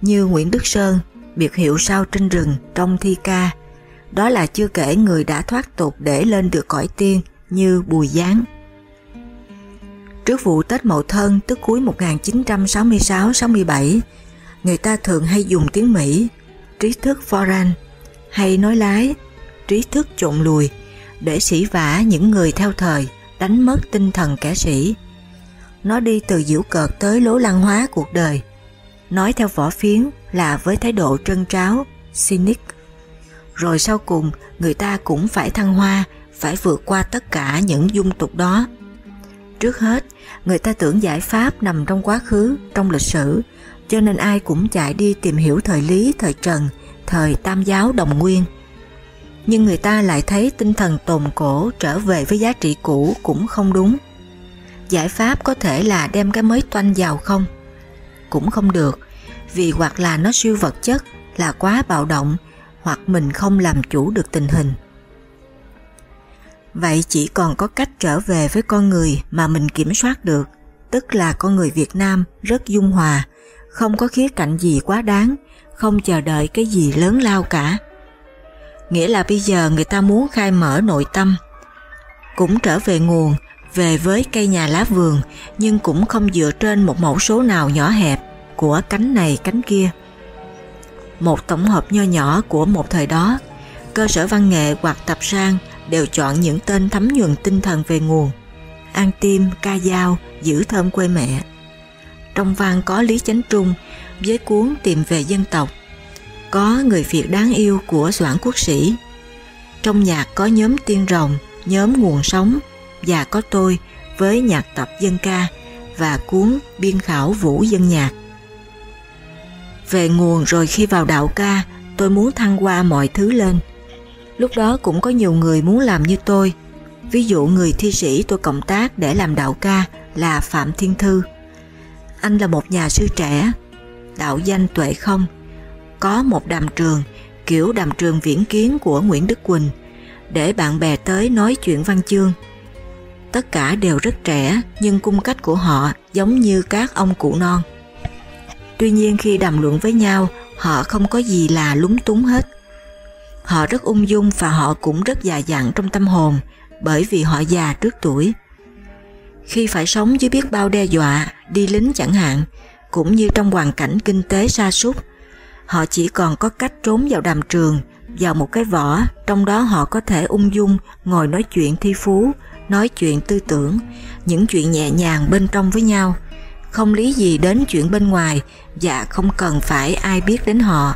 như Nguyễn Đức Sơn, biệt hiệu sao trên rừng trong thi ca. Đó là chưa kể người đã thoát tục để lên được cõi tiên như Bùi Giáng. Trước vụ Tết Mậu Thân tức cuối 1966-67, người ta thường hay dùng tiếng Mỹ, trí thức foreign, hay nói lái, trí thức trộn lùi, để sỉ vả những người theo thời, đánh mất tinh thần kẻ sĩ. Nó đi từ diễu cợt tới lố lăng hóa cuộc đời. Nói theo võ phiến là với thái độ trân tráo, cynic. Rồi sau cùng, người ta cũng phải thăng hoa, phải vượt qua tất cả những dung tục đó. Trước hết, người ta tưởng giải pháp nằm trong quá khứ, trong lịch sử, cho nên ai cũng chạy đi tìm hiểu thời Lý, thời Trần, thời Tam giáo đồng nguyên. Nhưng người ta lại thấy tinh thần tồn cổ trở về với giá trị cũ cũng không đúng. Giải pháp có thể là đem cái mới toanh vào không? Cũng không được, vì hoặc là nó siêu vật chất, là quá bạo động, hoặc mình không làm chủ được tình hình. Vậy chỉ còn có cách trở về với con người mà mình kiểm soát được, tức là con người Việt Nam rất dung hòa, không có khía cạnh gì quá đáng, không chờ đợi cái gì lớn lao cả. Nghĩa là bây giờ người ta muốn khai mở nội tâm, cũng trở về nguồn, về với cây nhà lá vườn nhưng cũng không dựa trên một mẫu số nào nhỏ hẹp của cánh này cánh kia. Một tổng hợp nho nhỏ của một thời đó, cơ sở văn nghệ hoặc tập sang đều chọn những tên thấm nhuần tinh thần về nguồn, an tim, ca dao, giữ thơm quê mẹ. Trong văn có Lý Chánh Trung với cuốn Tìm về dân tộc, có Người Việt đáng yêu của Doãn Quốc Sĩ. Trong nhạc có nhóm Tiên Rồng, nhóm Nguồn Sống và có tôi với nhạc tập dân ca và cuốn biên khảo vũ dân nhạc. Về nguồn rồi khi vào đạo ca, tôi muốn thăng qua mọi thứ lên. Lúc đó cũng có nhiều người muốn làm như tôi. Ví dụ người thi sĩ tôi cộng tác để làm đạo ca là Phạm Thiên Thư. Anh là một nhà sư trẻ, đạo danh tuệ không, có một đàm trường, kiểu đàm trường viễn kiến của Nguyễn Đức Quỳnh, để bạn bè tới nói chuyện văn chương. Tất cả đều rất trẻ nhưng cung cách của họ giống như các ông cụ non. Tuy nhiên khi đàm luận với nhau, họ không có gì là lúng túng hết. Họ rất ung dung và họ cũng rất già dặn trong tâm hồn bởi vì họ già trước tuổi. Khi phải sống dưới biết bao đe dọa, đi lính chẳng hạn, cũng như trong hoàn cảnh kinh tế sa sút họ chỉ còn có cách trốn vào đàm trường, vào một cái vỏ, trong đó họ có thể ung dung ngồi nói chuyện thi phú, nói chuyện tư tưởng, những chuyện nhẹ nhàng bên trong với nhau, không lý gì đến chuyện bên ngoài và không cần phải ai biết đến họ.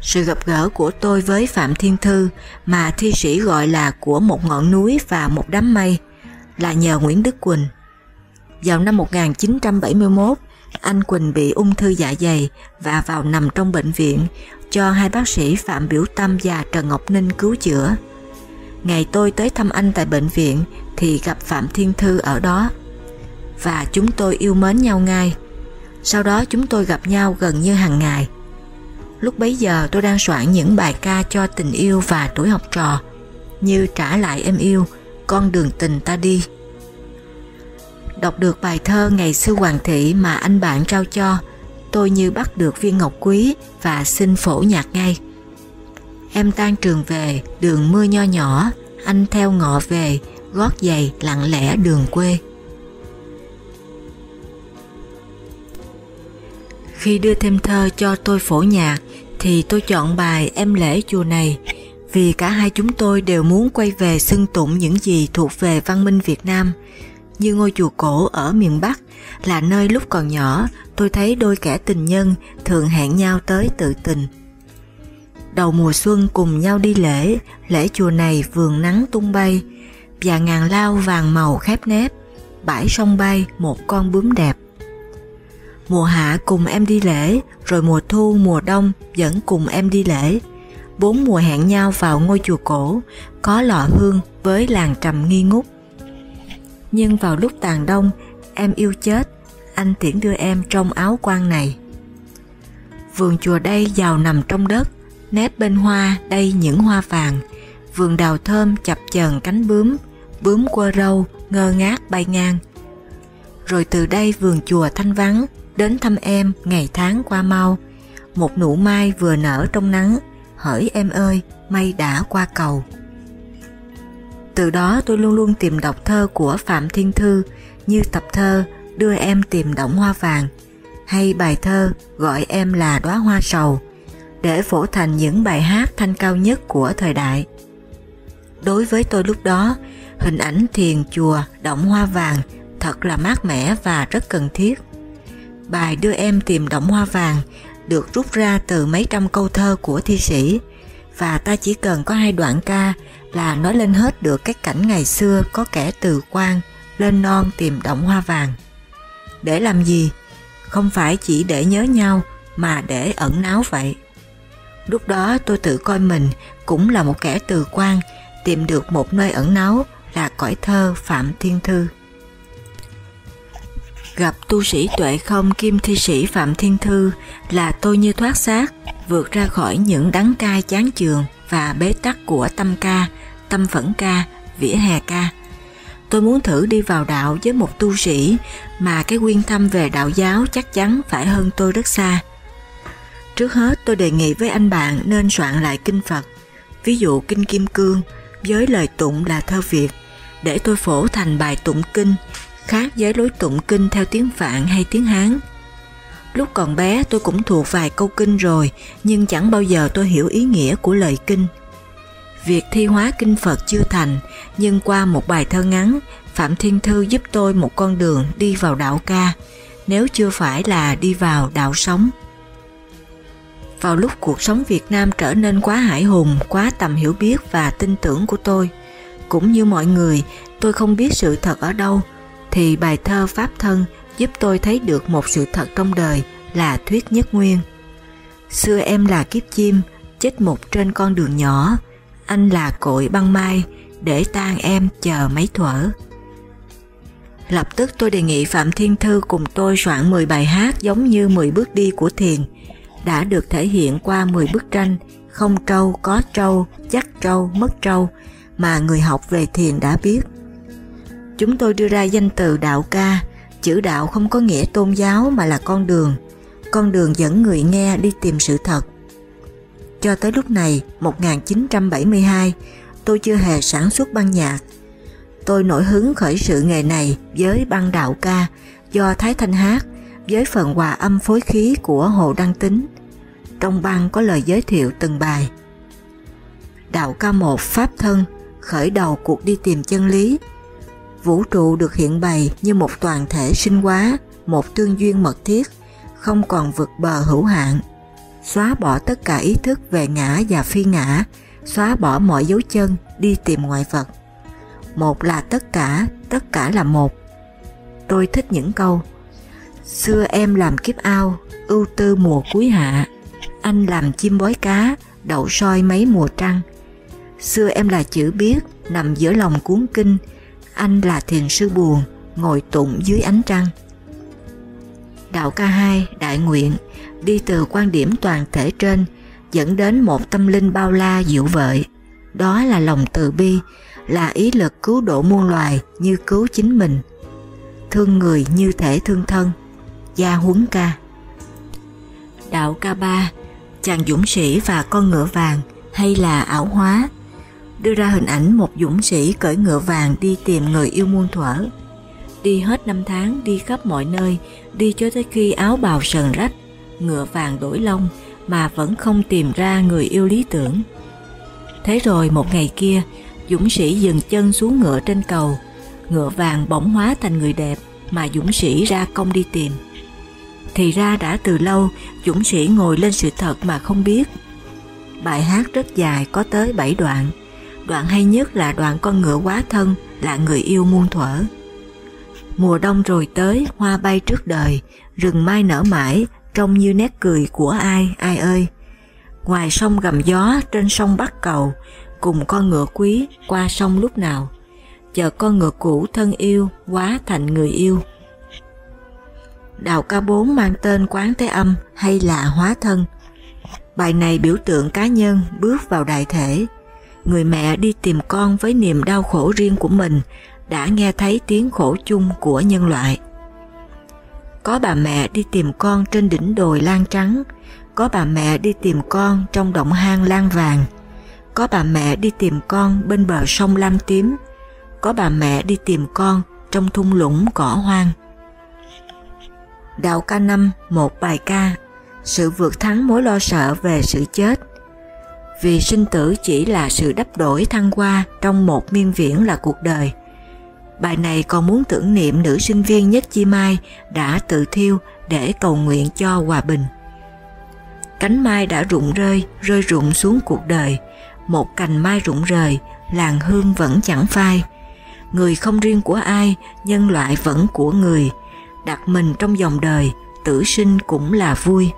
Sự gặp gỡ của tôi với Phạm Thiên Thư mà thi sĩ gọi là của một ngọn núi và một đám mây là nhờ Nguyễn Đức Quỳnh. Vào năm 1971, anh Quỳnh bị ung thư dạ dày và vào nằm trong bệnh viện cho hai bác sĩ Phạm Biểu Tâm và Trần Ngọc Ninh cứu chữa. Ngày tôi tới thăm anh tại bệnh viện thì gặp Phạm Thiên Thư ở đó và chúng tôi yêu mến nhau ngay. Sau đó chúng tôi gặp nhau gần như hàng ngày. Lúc bấy giờ tôi đang soạn những bài ca cho tình yêu và tuổi học trò như Trả lại em yêu, Con đường tình ta đi. Đọc được bài thơ Ngày xưa Hoàng thị mà anh bạn trao cho, tôi như bắt được viên ngọc quý và xin phổ nhạc ngay. Em tan trường về, đường mưa nho nhỏ, anh theo ngọ về, gót giày lặng lẽ đường quê. Khi đưa thêm thơ cho tôi phổ nhạc thì tôi chọn bài Em lễ chùa này vì cả hai chúng tôi đều muốn quay về xưng tụng những gì thuộc về văn minh Việt Nam như ngôi chùa cổ ở miền Bắc là nơi lúc còn nhỏ tôi thấy đôi kẻ tình nhân thường hẹn nhau tới tự tình. Đầu mùa xuân cùng nhau đi lễ, lễ chùa này vườn nắng tung bay, và ngàn lao vàng màu khép nép, bãi sông bay một con bướm đẹp. Mùa hạ cùng em đi lễ, rồi mùa thu, mùa đông vẫn cùng em đi lễ. Bốn mùa hẹn nhau vào ngôi chùa cổ, có lọ hương với làng trầm nghi ngút. Nhưng vào lúc tàn đông, em yêu chết, anh tiễn đưa em trong áo quan này. Vườn chùa đây giàu nằm trong đất, nép bên hoa đây những hoa vàng, vườn đào thơm chập chờn cánh bướm, bướm quơ râu ngơ ngác bay ngang. Rồi từ đây vườn chùa thanh vắng, đến thăm em ngày tháng qua mau, một nụ mai vừa nở trong nắng, hỡi em ơi, mây đã qua cầu. Từ đó tôi luôn luôn tìm đọc thơ của Phạm Thiên Thư như tập thơ Đưa em tìm động hoa vàng hay bài thơ Gọi em là đóa hoa sầu để phổ thành những bài hát thanh cao nhất của thời đại. Đối với tôi lúc đó, hình ảnh thiền chùa động hoa vàng thật là mát mẻ và rất cần thiết. Bài Đưa em tìm động hoa vàng được rút ra từ mấy trăm câu thơ của thi sĩ và ta chỉ cần có hai đoạn ca là nói lên hết được cái cảnh ngày xưa có kẻ từ quan lên non tìm động hoa vàng. Để làm gì? Không phải chỉ để nhớ nhau mà để ẩn náu vậy. Lúc đó tôi tự coi mình cũng là một kẻ từ quan, tìm được một nơi ẩn náu là cõi thơ Phạm Thiên Thư. Gặp tu sĩ tuệ không kim thi sĩ Phạm Thiên Thư là tôi như thoát xác, vượt ra khỏi những đắng cay chán chường và bế tắc của tâm ca, tâm phẫn ca, vỉa hè ca. Tôi muốn thử đi vào đạo với một tu sĩ mà cái quyên thâm về đạo giáo chắc chắn phải hơn tôi rất xa. Trước hết tôi đề nghị với anh bạn nên soạn lại kinh Phật, ví dụ kinh Kim Cương, với lời tụng là thơ Việt, để tôi phổ thành bài tụng kinh, khác với lối tụng kinh theo tiếng Phạn hay tiếng Hán. Lúc còn bé tôi cũng thuộc vài câu kinh rồi, nhưng chẳng bao giờ tôi hiểu ý nghĩa của lời kinh. Việc thi hóa kinh Phật chưa thành, nhưng qua một bài thơ ngắn, Phạm Thiên Thư giúp tôi một con đường đi vào đạo ca, nếu chưa phải là đi vào đạo sống. Vào lúc cuộc sống Việt Nam trở nên quá hải hùng, quá tầm hiểu biết và tin tưởng của tôi, cũng như mọi người, tôi không biết sự thật ở đâu, thì bài thơ Pháp Thân giúp tôi thấy được một sự thật trong đời là thuyết nhất nguyên. Xưa em là kiếp chim, chết một trên con đường nhỏ, anh là cội băng mai, để tan em chờ mấy thuở. Lập tức tôi đề nghị Phạm Thiên Thư cùng tôi soạn 10 bài hát giống như 10 bước đi của thiền, đã được thể hiện qua 10 bức tranh không trâu, có trâu, chắc trâu, mất trâu mà người học về thiền đã biết. Chúng tôi đưa ra danh từ đạo ca, chữ đạo không có nghĩa tôn giáo mà là con đường, con đường dẫn người nghe đi tìm sự thật. Cho tới lúc này, 1972, tôi chưa hề sản xuất băng nhạc. Tôi nổi hứng khởi sự nghề này với băng đạo ca do Thái Thanh hát với phần hòa âm phối khí của Hồ Đăng Tính. Trong băng có lời giới thiệu từng bài. Đạo ca một Pháp Thân khởi đầu cuộc đi tìm chân lý. Vũ trụ được hiện bày như một toàn thể sinh hóa, một tương duyên mật thiết, không còn vượt bờ hữu hạn. Xóa bỏ tất cả ý thức về ngã và phi ngã, xóa bỏ mọi dấu chân đi tìm ngoại vật. Một là tất cả, tất cả là một. Tôi thích những câu Xưa em làm kiếp ao, ưu tư mùa cuối hạ, anh làm chim bói cá, đậu soi mấy mùa trăng. Xưa em là chữ biết, nằm giữa lòng cuốn kinh, anh là thiền sư buồn, ngồi tụng dưới ánh trăng. Đạo ca 2 đại nguyện đi từ quan điểm toàn thể trên dẫn đến một tâm linh bao la diệu vợi. Đó là lòng từ bi, là ý lực cứu độ muôn loài như cứu chính mình. Thương người như thể thương thân. Gia huấn ca Đạo ca 3 Chàng dũng sĩ và con ngựa vàng hay là ảo hóa đưa ra hình ảnh một dũng sĩ cởi ngựa vàng đi tìm người yêu muôn thuở. Đi hết năm tháng, đi khắp mọi nơi, đi cho tới khi áo bào sờn rách, ngựa vàng đổi lông mà vẫn không tìm ra người yêu lý tưởng. Thế rồi một ngày kia, dũng sĩ dừng chân xuống ngựa trên cầu, ngựa vàng bỗng hóa thành người đẹp mà dũng sĩ ra công đi tìm. Thì ra đã từ lâu, dũng sĩ ngồi lên sự thật mà không biết. Bài hát rất dài có tới 7 đoạn. Đoạn hay nhất là đoạn con ngựa quá thân là người yêu muôn thuở. Mùa đông rồi tới, hoa bay trước đời, rừng mai nở mãi, trông như nét cười của ai, ai ơi. Ngoài sông gầm gió, trên sông Bắc Cầu, cùng con ngựa quý qua sông lúc nào. Chờ con ngựa cũ thân yêu quá thành người yêu. Đào ca 4 mang tên quán thế âm hay là hóa thân. Bài này biểu tượng cá nhân bước vào đại thể. Người mẹ đi tìm con với niềm đau khổ riêng của mình đã nghe thấy tiếng khổ chung của nhân loại. Có bà mẹ đi tìm con trên đỉnh đồi lan trắng, có bà mẹ đi tìm con trong động hang lan vàng, có bà mẹ đi tìm con bên bờ sông lam tím, có bà mẹ đi tìm con trong thung lũng cỏ hoang. Đạo ca năm một bài ca, sự vượt thắng mối lo sợ về sự chết. Vì sinh tử chỉ là sự đắp đổi thăng qua trong một miên viễn là cuộc đời. Bài này còn muốn tưởng niệm nữ sinh viên Nhất Chi Mai đã tự thiêu để cầu nguyện cho hòa bình. Cánh mai đã rụng rơi, rơi rụng xuống cuộc đời, một cành mai rụng rời, làng hương vẫn chẳng phai. Người không riêng của ai, nhân loại vẫn của người, đặt mình trong dòng đời, tử sinh cũng là vui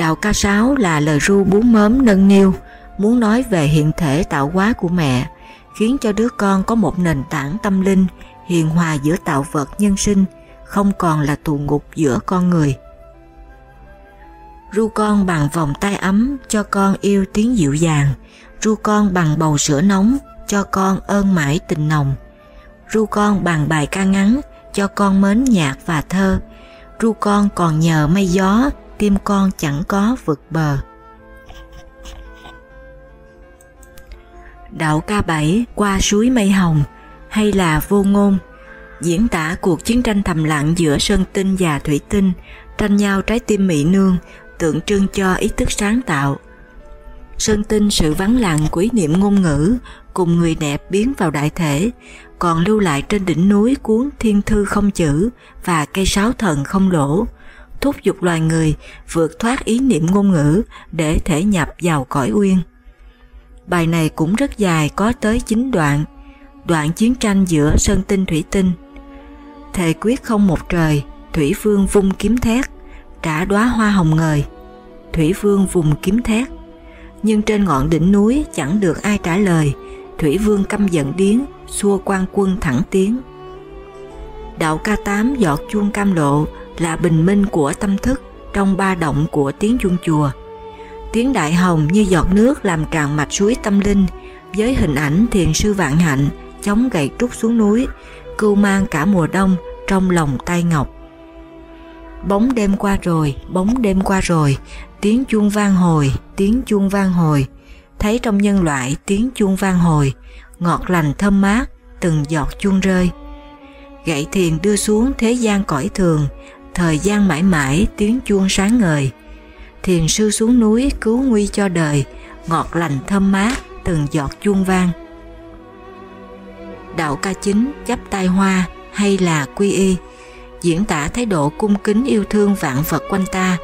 đào ca sáo là lời ru bú mớm nâng niu, muốn nói về hiện thể tạo hóa của mẹ, khiến cho đứa con có một nền tảng tâm linh hiền hòa giữa tạo vật nhân sinh, không còn là tù ngục giữa con người. Ru con bằng vòng tay ấm cho con yêu tiếng dịu dàng, ru con bằng bầu sữa nóng cho con ơn mãi tình nồng, ru con bằng bài ca ngắn cho con mến nhạc và thơ, ru con còn nhờ mây gió, tim con chẳng có vượt bờ. Đạo ca 7 qua suối mây hồng hay là vô ngôn diễn tả cuộc chiến tranh thầm lặng giữa sơn tinh và thủy tinh tranh nhau trái tim mỹ nương tượng trưng cho ý thức sáng tạo. Sơn tinh sự vắng lặng của ý niệm ngôn ngữ cùng người đẹp biến vào đại thể, còn lưu lại trên đỉnh núi cuốn thiên thư không chữ và cây sáo thần không lỗ, thúc giục loài người vượt thoát ý niệm ngôn ngữ để thể nhập vào cõi uyên. Bài này cũng rất dài có tới 9 đoạn, đoạn chiến tranh giữa sơn tinh thủy tinh. Thề quyết không một trời, thủy vương vung kiếm thét, trả đóa hoa hồng ngời. Thủy Vương vùng kiếm thét, nhưng trên ngọn đỉnh núi chẳng được ai trả lời, Thủy Vương căm giận điến, xua quan quân thẳng tiến. Đạo ca tám giọt chuông cam lộ là bình minh của tâm thức trong ba động của tiếng chuông chùa. Tiếng đại hồng như giọt nước làm tràn mạch suối tâm linh với hình ảnh thiền sư vạn hạnh chống gậy trúc xuống núi, cưu mang cả mùa đông trong lòng tay ngọc. Bóng đêm qua rồi, bóng đêm qua rồi, tiếng chuông vang hồi, tiếng chuông vang hồi, thấy trong nhân loại tiếng chuông vang hồi, ngọt lành thơm mát, từng giọt chuông rơi. Gậy thiền đưa xuống thế gian cõi thường, thời gian mãi mãi tiếng chuông sáng ngời. Thiền sư xuống núi cứu nguy cho đời, ngọt lành thơm mát, từng giọt chuông vang. Đạo ca chính chấp tay hoa hay là quy y diễn tả thái độ cung kính yêu thương vạn vật quanh ta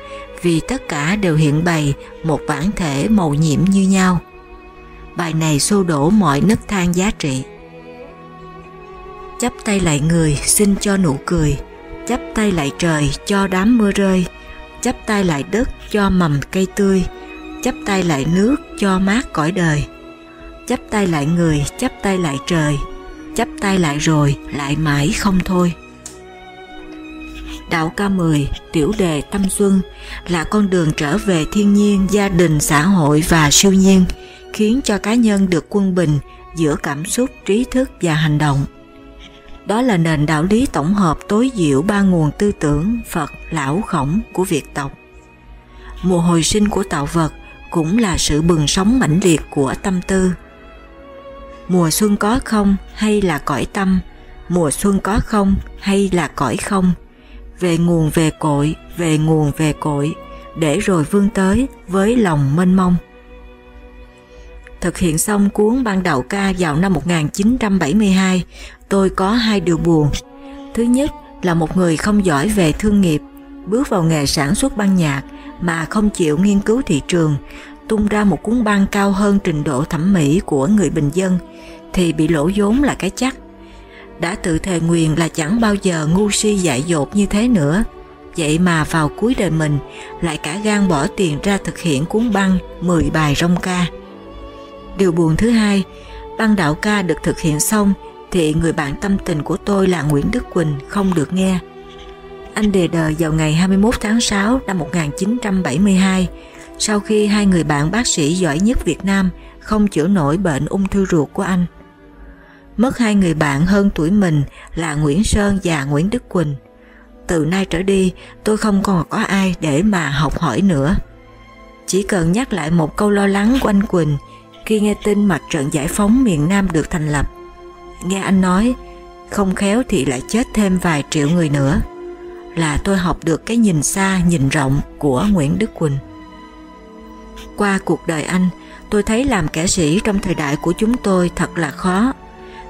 vì tất cả đều hiện bày một bản thể màu nhiệm như nhau. Bài này xô đổ mọi nấc thang giá trị. Chắp tay lại người xin cho nụ cười, chắp tay lại trời cho đám mưa rơi, chắp tay lại đất cho mầm cây tươi, chắp tay lại nước cho mát cõi đời, chắp tay lại người, chắp tay lại trời, chắp tay lại rồi lại mãi không thôi. Đạo ca 10, tiểu đề tâm xuân là con đường trở về thiên nhiên, gia đình, xã hội và siêu nhiên, khiến cho cá nhân được quân bình giữa cảm xúc, trí thức và hành động. Đó là nền đạo lý tổng hợp tối diệu ba nguồn tư tưởng Phật, Lão, Khổng của Việt tộc. Mùa hồi sinh của tạo vật cũng là sự bừng sống mãnh liệt của tâm tư. Mùa xuân có không hay là cõi tâm, mùa xuân có không hay là cõi không, về nguồn về cội, về nguồn về cội, để rồi vươn tới với lòng mênh mông. thực hiện xong cuốn ban đầu ca vào năm 1972, tôi có hai điều buồn. Thứ nhất là một người không giỏi về thương nghiệp, bước vào nghề sản xuất băng nhạc mà không chịu nghiên cứu thị trường, tung ra một cuốn băng cao hơn trình độ thẩm mỹ của người bình dân, thì bị lỗ vốn là cái chắc. Đã tự thề nguyền là chẳng bao giờ ngu si dại dột như thế nữa, vậy mà vào cuối đời mình lại cả gan bỏ tiền ra thực hiện cuốn băng 10 bài rong ca. Điều buồn thứ hai, băng đạo ca được thực hiện xong thì người bạn tâm tình của tôi là Nguyễn Đức Quỳnh không được nghe. Anh đề đời vào ngày 21 tháng 6 năm 1972 sau khi hai người bạn bác sĩ giỏi nhất Việt Nam không chữa nổi bệnh ung thư ruột của anh. Mất hai người bạn hơn tuổi mình là Nguyễn Sơn và Nguyễn Đức Quỳnh. Từ nay trở đi, tôi không còn có ai để mà học hỏi nữa. Chỉ cần nhắc lại một câu lo lắng của anh Quỳnh, khi nghe tin mặt trận giải phóng miền Nam được thành lập. Nghe anh nói, không khéo thì lại chết thêm vài triệu người nữa. Là tôi học được cái nhìn xa, nhìn rộng của Nguyễn Đức Quỳnh. Qua cuộc đời anh, tôi thấy làm kẻ sĩ trong thời đại của chúng tôi thật là khó.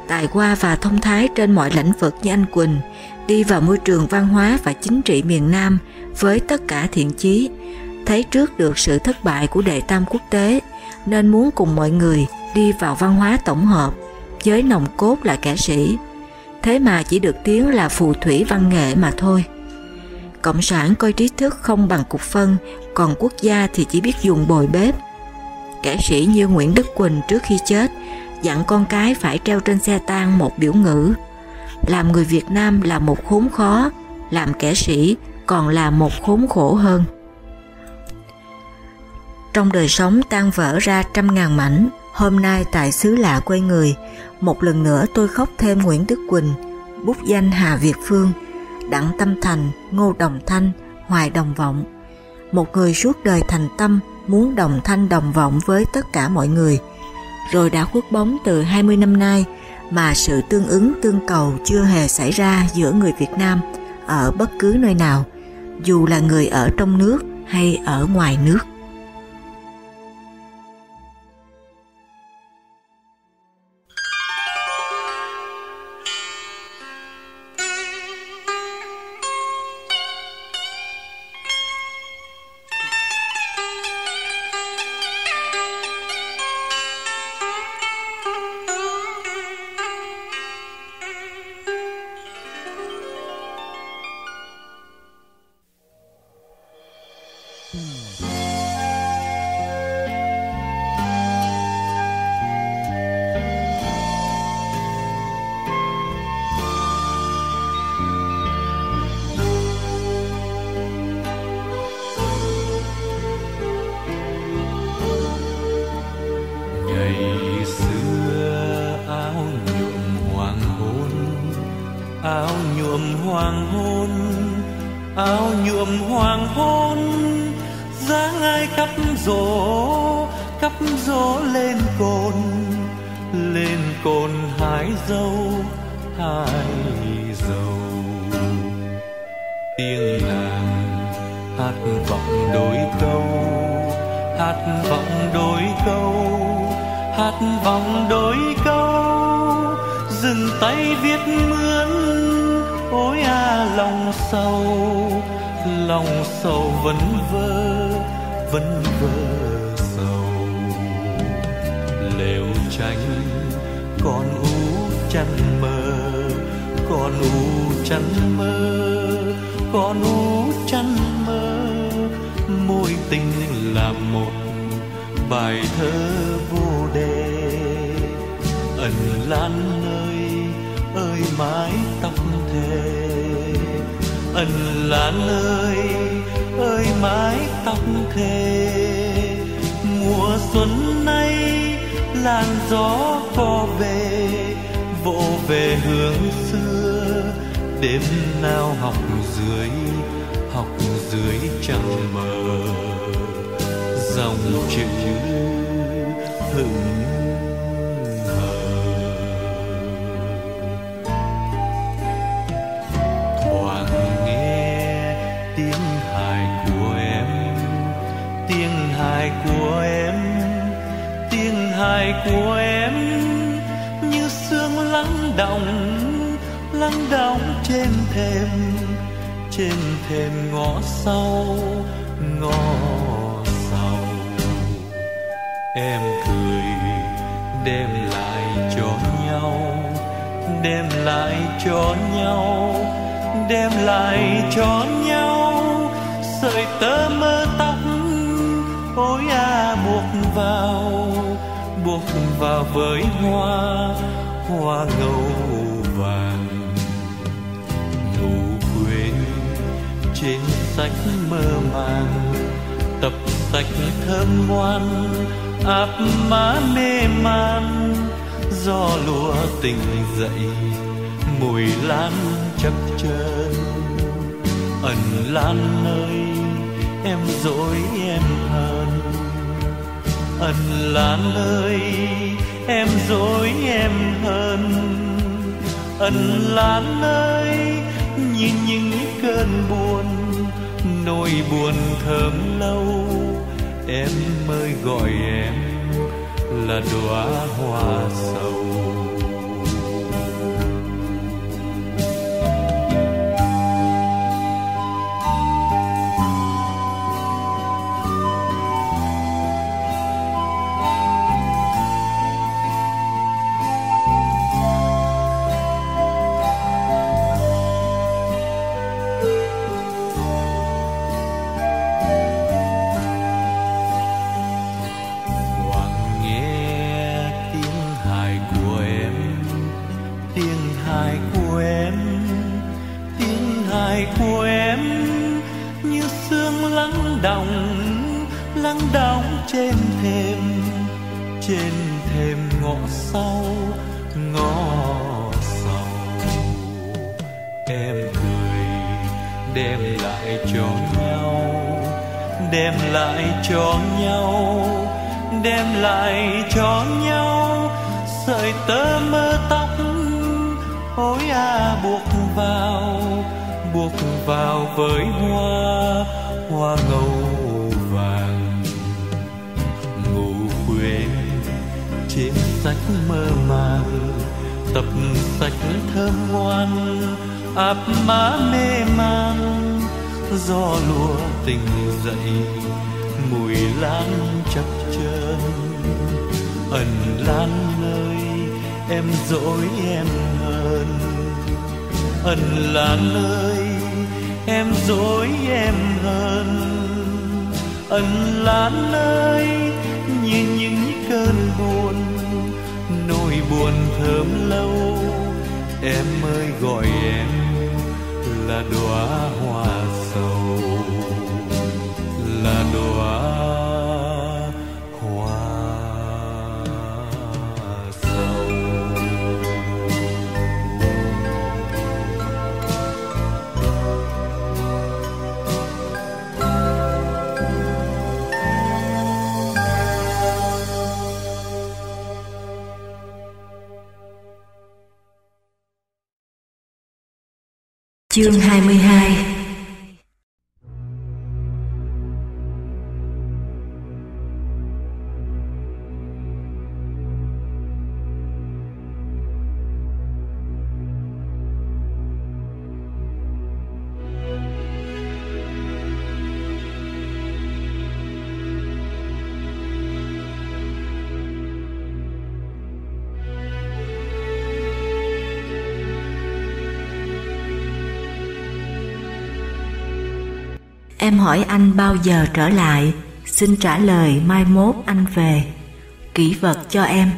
Tài qua và thông thái trên mọi lĩnh vực như anh Quỳnh, đi vào môi trường văn hóa và chính trị miền Nam với tất cả thiện chí, thấy trước được sự thất bại của đệ tam quốc tế, nên muốn cùng mọi người đi vào văn hóa tổng hợp với nồng cốt là kẻ sĩ. Thế mà chỉ được tiếng là phù thủy văn nghệ mà thôi. Cộng sản coi trí thức không bằng cục phân, còn quốc gia thì chỉ biết dùng bồi bếp. Kẻ sĩ như Nguyễn Đức Quỳnh trước khi chết dặn con cái phải treo trên xe tang một biểu ngữ. Làm người Việt Nam là một khốn khó, làm kẻ sĩ còn là một khốn khổ hơn. Trong đời sống tan vỡ ra trăm ngàn mảnh, hôm nay tại xứ lạ quê người, một lần nữa tôi khóc thêm Nguyễn Đức Quỳnh, bút danh Hà Việt Phương, Đặng Tâm Thành, Ngô Đồng Thanh, Hoài Đồng Vọng. Một người suốt đời thành tâm muốn đồng thanh đồng vọng với tất cả mọi người, rồi đã khuất bóng từ 20 năm nay mà sự tương ứng tương cầu chưa hề xảy ra giữa người Việt Nam ở bất cứ nơi nào, dù là người ở trong nước hay ở ngoài nước.
Trong sâu vẫn vơ vẫn vơ sầu. Lều tranh con ú chăn mơ, con ú chăn mơ, con ú chăn mơ. Môi tình là một bài thơ vô đề. Ẩn lan nơi, ơi mái tóc thề. Ẩn lan ơi ơi mái tóc thề mùa xuân nay làn gió vò về, vỗ về hướng xưa. Đêm nào học dưới học dưới trăng mờ. Dòng chữ hững của em như sương lắng động, lắng đọng trên thềm trên thềm ngõ sau ngõ sau. Em cười, đem lại cho nhau, đem lại cho nhau, đem lại cho nhau. Sợi tơ và vào với hoa hoa ngâu vàng. Ngủ quên trên sách mơ màng, tập sách thơm ngoan, áp má mê man. Do lúa tình dậy, mùi lan chập chờn. Ẩn lan nơi em dối em hờn. Ẩn lan nơi em dối em hơn ẩn lan ơi nhìn những cơn buồn. Nỗi buồn thơm lâu, em mới gọi em là đóa hoa sầu ẩn lan nơi
hỏi anh bao giờ trở lại, Xin trả lời mai mốt anh về. Kỷ vật cho em.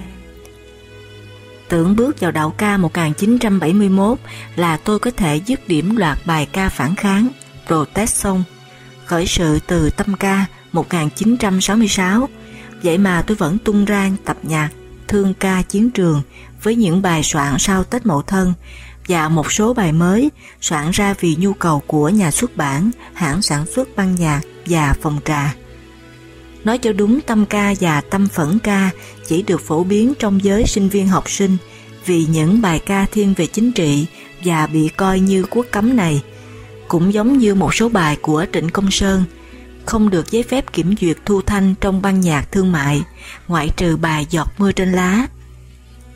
Tưởng bước vào đạo ca 1971 là tôi có thể dứt điểm loạt bài ca phản kháng, Protest Song, khởi sự từ tâm ca 1966 vậy mà tôi vẫn tung ra tập nhạc, Thương ca chiến trường với những bài soạn sau Tết Mậu Thân và một số bài mới soạn ra vì nhu cầu của nhà xuất bản, hãng sản xuất băng nhạc và phòng trà. Nói cho đúng tâm ca và tâm phẫn ca chỉ được phổ biến trong giới sinh viên học sinh vì những bài ca thiên về chính trị và bị coi như quốc cấm này. Cũng giống như một số bài của Trịnh Công Sơn, không được giấy phép kiểm duyệt thu thanh trong ban nhạc thương mại, ngoại trừ bài giọt mưa trên lá.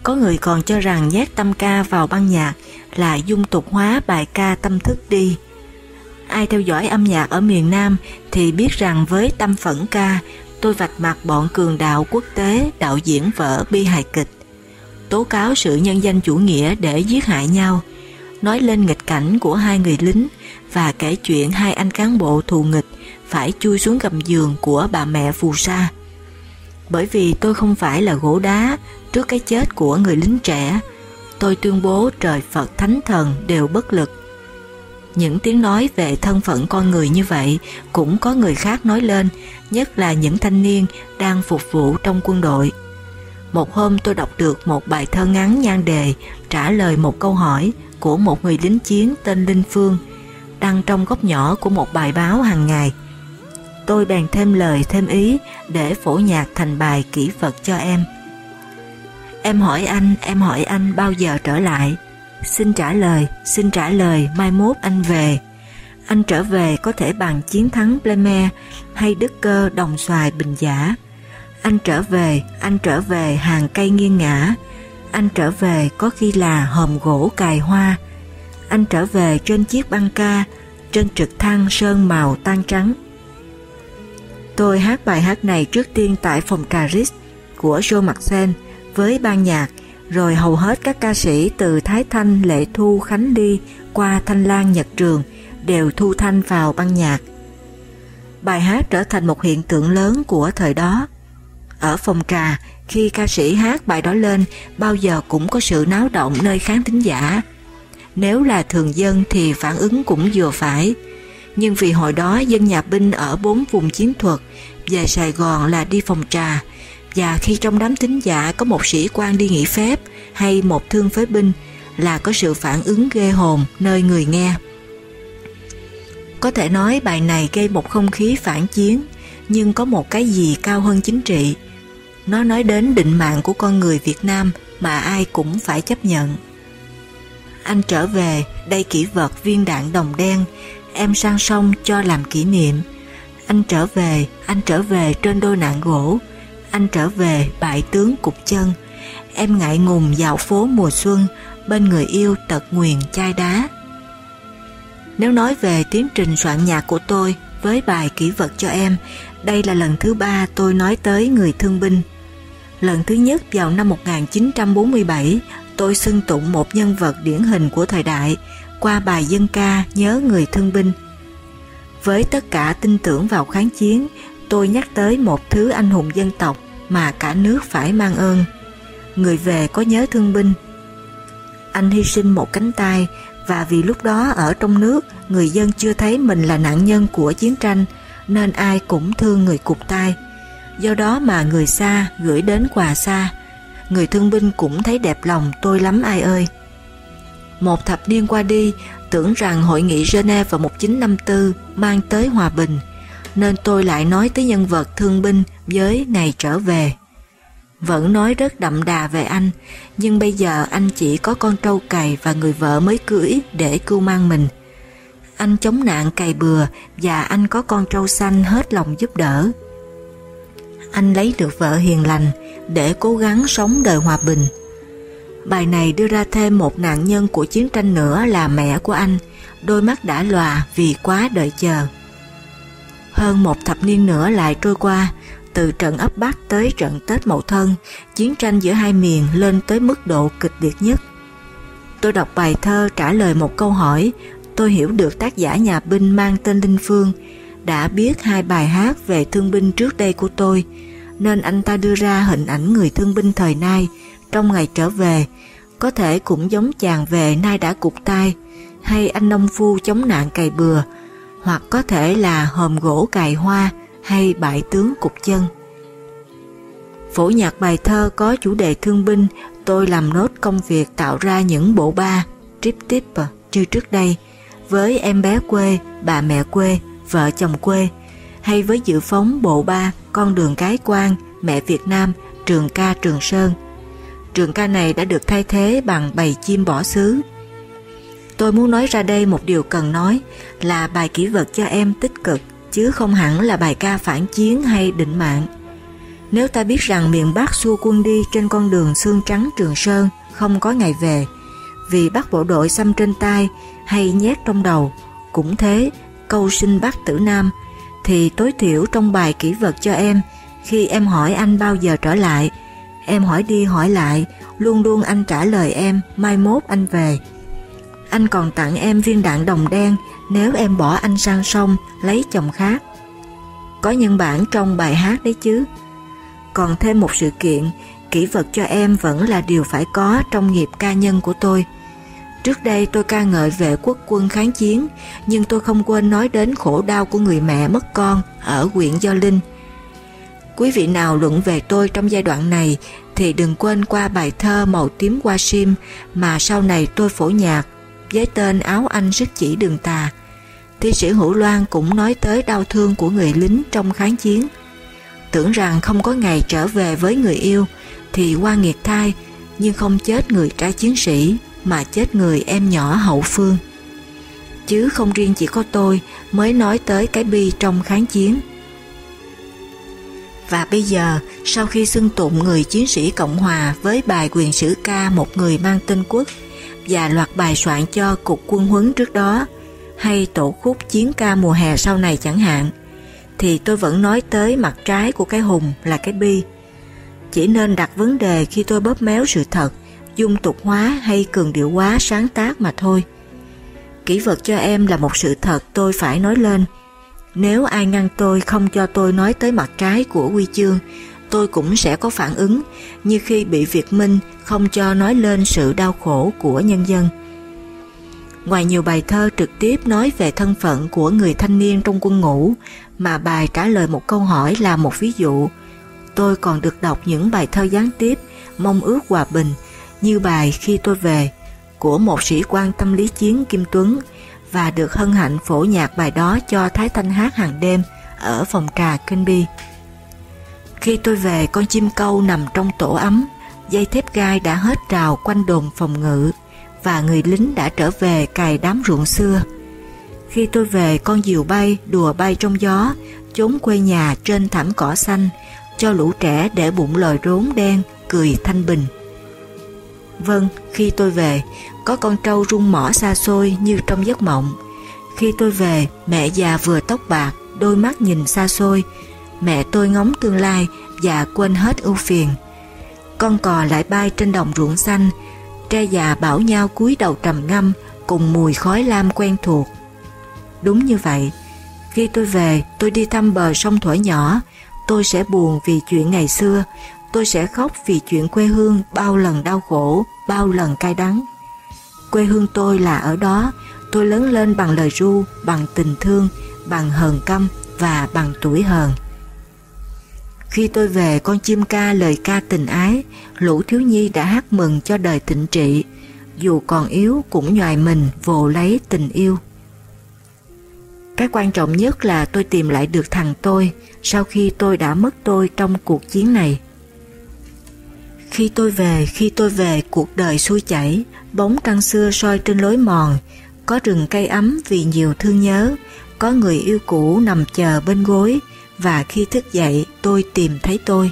Có người còn cho rằng nhét tâm ca vào băng nhạc là dung tục hóa bài ca tâm thức đi. Ai theo dõi âm nhạc ở miền Nam thì biết rằng với tâm phẫn ca, tôi vạch mặt bọn cường đạo quốc tế đạo diễn vở bi hài kịch, tố cáo sự nhân danh chủ nghĩa để giết hại nhau, nói lên nghịch cảnh của hai người lính và kể chuyện hai anh cán bộ thù nghịch phải chui xuống gầm giường của bà mẹ phù sa. Bởi vì tôi không phải là gỗ đá trước cái chết của người lính trẻ, tôi tuyên bố trời Phật Thánh Thần đều bất lực. Những tiếng nói về thân phận con người như vậy cũng có người khác nói lên, nhất là những thanh niên đang phục vụ trong quân đội. Một hôm tôi đọc được một bài thơ ngắn nhan đề trả lời một câu hỏi của một người lính chiến tên Linh Phương đăng trong góc nhỏ của một bài báo hàng ngày. Tôi bèn thêm lời thêm ý để phổ nhạc thành bài kỹ vật cho em. Em hỏi anh, em hỏi anh bao giờ trở lại? Xin trả lời, xin trả lời mai mốt anh về. Anh trở về có thể bằng chiến thắng Bleme hay đức cơ đồng xoài bình giả. Anh trở về, anh trở về hàng cây nghiêng ngã. Anh trở về có khi là hòm gỗ cài hoa. Anh trở về trên chiếc băng ca, trên trực thăng sơn màu tan trắng. Tôi hát bài hát này trước tiên tại phòng Caris của Joe Maxen với ban nhạc, rồi hầu hết các ca sĩ từ Thái Thanh, Lệ Thu, Khánh Ly qua Thanh Lan, Nhật Trường đều thu thanh vào ban nhạc. Bài hát trở thành một hiện tượng lớn của thời đó. Ở phòng trà, khi ca sĩ hát bài đó lên, bao giờ cũng có sự náo động nơi khán thính giả. Nếu là thường dân thì phản ứng cũng vừa phải, nhưng vì hồi đó dân nhà binh ở bốn vùng chiến thuật, về Sài Gòn là đi phòng trà, và khi trong đám tín giả có một sĩ quan đi nghỉ phép hay một thương phế binh là có sự phản ứng ghê hồn nơi người nghe. Có thể nói bài này gây một không khí phản chiến, nhưng có một cái gì cao hơn chính trị. Nó nói đến định mạng của con người Việt Nam mà ai cũng phải chấp nhận. Anh trở về, đây kỷ vật viên đạn đồng đen, em sang sông cho làm kỷ niệm. Anh trở về, anh trở về trên đôi nạn gỗ, anh trở về bại tướng cục chân. Em ngại ngùng dạo phố mùa xuân, bên người yêu tật nguyền chai đá. Nếu nói về tiến trình soạn nhạc của tôi với bài kỷ vật cho em, đây là lần thứ ba tôi nói tới người thương binh. Lần thứ nhất vào năm 1947, tôi xưng tụng một nhân vật điển hình của thời đại qua bài dân ca nhớ người thương binh. Với tất cả tin tưởng vào kháng chiến, tôi nhắc tới một thứ anh hùng dân tộc mà cả nước phải mang ơn. Người về có nhớ thương binh. Anh hy sinh một cánh tay và vì lúc đó ở trong nước người dân chưa thấy mình là nạn nhân của chiến tranh nên ai cũng thương người cục tay. Do đó mà người xa gửi đến quà xa. Người thương binh cũng thấy đẹp lòng tôi lắm ai ơi. Một thập niên qua đi, tưởng rằng hội nghị Geneva vào 1954 mang tới hòa bình, nên tôi lại nói tới nhân vật thương binh với ngày trở về. Vẫn nói rất đậm đà về anh, nhưng bây giờ anh chỉ có con trâu cày và người vợ mới cưỡi để cưu mang mình. Anh chống nạn cày bừa và anh có con trâu xanh hết lòng giúp đỡ. Anh lấy được vợ hiền lành để cố gắng sống đời hòa bình. Bài này đưa ra thêm một nạn nhân của chiến tranh nữa là mẹ của anh, đôi mắt đã lòa vì quá đợi chờ. Hơn một thập niên nữa lại trôi qua, từ trận ấp Bắc tới trận Tết Mậu Thân, chiến tranh giữa hai miền lên tới mức độ kịch liệt nhất. Tôi đọc bài thơ trả lời một câu hỏi, tôi hiểu được tác giả nhà binh mang tên Linh Phương đã biết hai bài hát về thương binh trước đây của tôi, nên anh ta đưa ra hình ảnh người thương binh thời nay trong ngày trở về, có thể cũng giống chàng về nay đã cục tay, hay anh nông phu chống nạn cày bừa, hoặc có thể là hòm gỗ cài hoa hay bại tướng cục chân. Phổ nhạc bài thơ có chủ đề thương binh, tôi làm nốt công việc tạo ra những bộ ba, trip tip ờ, như trước đây, với em bé quê, bà mẹ quê, vợ chồng quê, hay với dự phóng bộ ba, con đường cái quan, mẹ Việt Nam, trường ca Trường Sơn. Trường ca này đã được thay thế bằng bầy chim bỏ xứ. Tôi muốn nói ra đây một điều cần nói là bài kỹ vật cho em tích cực chứ không hẳn là bài ca phản chiến hay định mạng. Nếu ta biết rằng miền Bắc xua quân đi trên con đường xương trắng Trường Sơn không có ngày về, vì bắt bộ đội xăm trên tay hay nhét trong đầu, cũng thế, câu sinh Bắc tử Nam, thì tối thiểu trong bài kỹ vật cho em, khi em hỏi anh bao giờ trở lại, em hỏi đi hỏi lại, luôn luôn anh trả lời em, mai mốt anh về. Anh còn tặng em viên đạn đồng đen nếu em bỏ anh sang sông lấy chồng khác. Có nhân bản trong bài hát đấy chứ. Còn thêm một sự kiện, kỹ vật cho em vẫn là điều phải có trong nghiệp ca nhân của tôi. Trước đây tôi ca ngợi vệ quốc quân kháng chiến, nhưng tôi không quên nói đến khổ đau của người mẹ mất con ở huyện Gio Linh. Quý vị nào luận về tôi trong giai đoạn này thì đừng quên qua bài thơ Màu tím qua sim mà sau này tôi phổ nhạc với tên Áo Anh sức chỉ đường tà. Thi sĩ Hữu Loan cũng nói tới đau thương của người lính trong kháng chiến. Tưởng rằng không có ngày trở về với người yêu thì qua nghiệt thai nhưng không chết người trai chiến sĩ mà chết người em nhỏ hậu phương. Chứ không riêng chỉ có tôi mới nói tới cái bi trong kháng chiến. Và bây giờ, sau khi xưng tụng người chiến sĩ Cộng Hòa với bài quyền sử ca một người mang tên quốc và loạt bài soạn cho cục quân huấn trước đó, hay tổ khúc chiến ca mùa hè sau này chẳng hạn, thì tôi vẫn nói tới mặt trái của cái hùng là cái bi. Chỉ nên đặt vấn đề khi tôi bóp méo sự thật, dung tục hóa hay cường điệu hóa sáng tác mà thôi. Kỹ vật cho em là một sự thật tôi phải nói lên. Nếu ai ngăn tôi không cho tôi nói tới mặt trái của quy chương, tôi cũng sẽ có phản ứng như khi bị Việt Minh không cho nói lên sự đau khổ của nhân dân. Ngoài nhiều bài thơ trực tiếp nói về thân phận của người thanh niên trong quân ngũ mà bài trả lời một câu hỏi là một ví dụ, tôi còn được đọc những bài thơ gián tiếp mong ước hòa bình như bài Khi tôi về của một sĩ quan tâm lý chiến Kim Tuấn và được hân hạnh phổ nhạc bài đó cho Thái Thanh hát hàng đêm ở phòng trà Kinh Bi. Khi tôi về con chim câu nằm trong tổ ấm, dây thép gai đã hết rào quanh đồn phòng ngự và người lính đã trở về cài đám ruộng xưa. Khi tôi về con diều bay đùa bay trong gió, trốn quê nhà trên thảm cỏ xanh, cho lũ trẻ để bụng lời rốn đen, cười thanh bình. Vâng, khi tôi về, có con trâu rung mỏ xa xôi như trong giấc mộng. Khi tôi về, mẹ già vừa tóc bạc, đôi mắt nhìn xa xôi. Mẹ tôi ngóng tương lai và quên hết ưu phiền. Con cò lại bay trên đồng ruộng xanh, tre già bảo nhau cúi đầu trầm ngâm cùng mùi khói lam quen thuộc. Đúng như vậy, khi tôi về, tôi đi thăm bờ sông thuở nhỏ, tôi sẽ buồn vì chuyện ngày xưa, tôi sẽ khóc vì chuyện quê hương bao lần đau khổ, bao lần cay đắng. Quê hương tôi là ở đó, tôi lớn lên bằng lời ru, bằng tình thương, bằng hờn căm và bằng tuổi hờn. Khi tôi về con chim ca lời ca tình ái, lũ thiếu nhi đã hát mừng cho đời thịnh trị, dù còn yếu cũng nhòi mình vồ lấy tình yêu. Cái quan trọng nhất là tôi tìm lại được thằng tôi sau khi tôi đã mất tôi trong cuộc chiến này. Khi tôi về, khi tôi về, cuộc đời xuôi chảy, bóng trăng xưa soi trên lối mòn, có rừng cây ấm vì nhiều thương nhớ, có người yêu cũ nằm chờ bên gối, và khi thức dậy tôi tìm thấy tôi.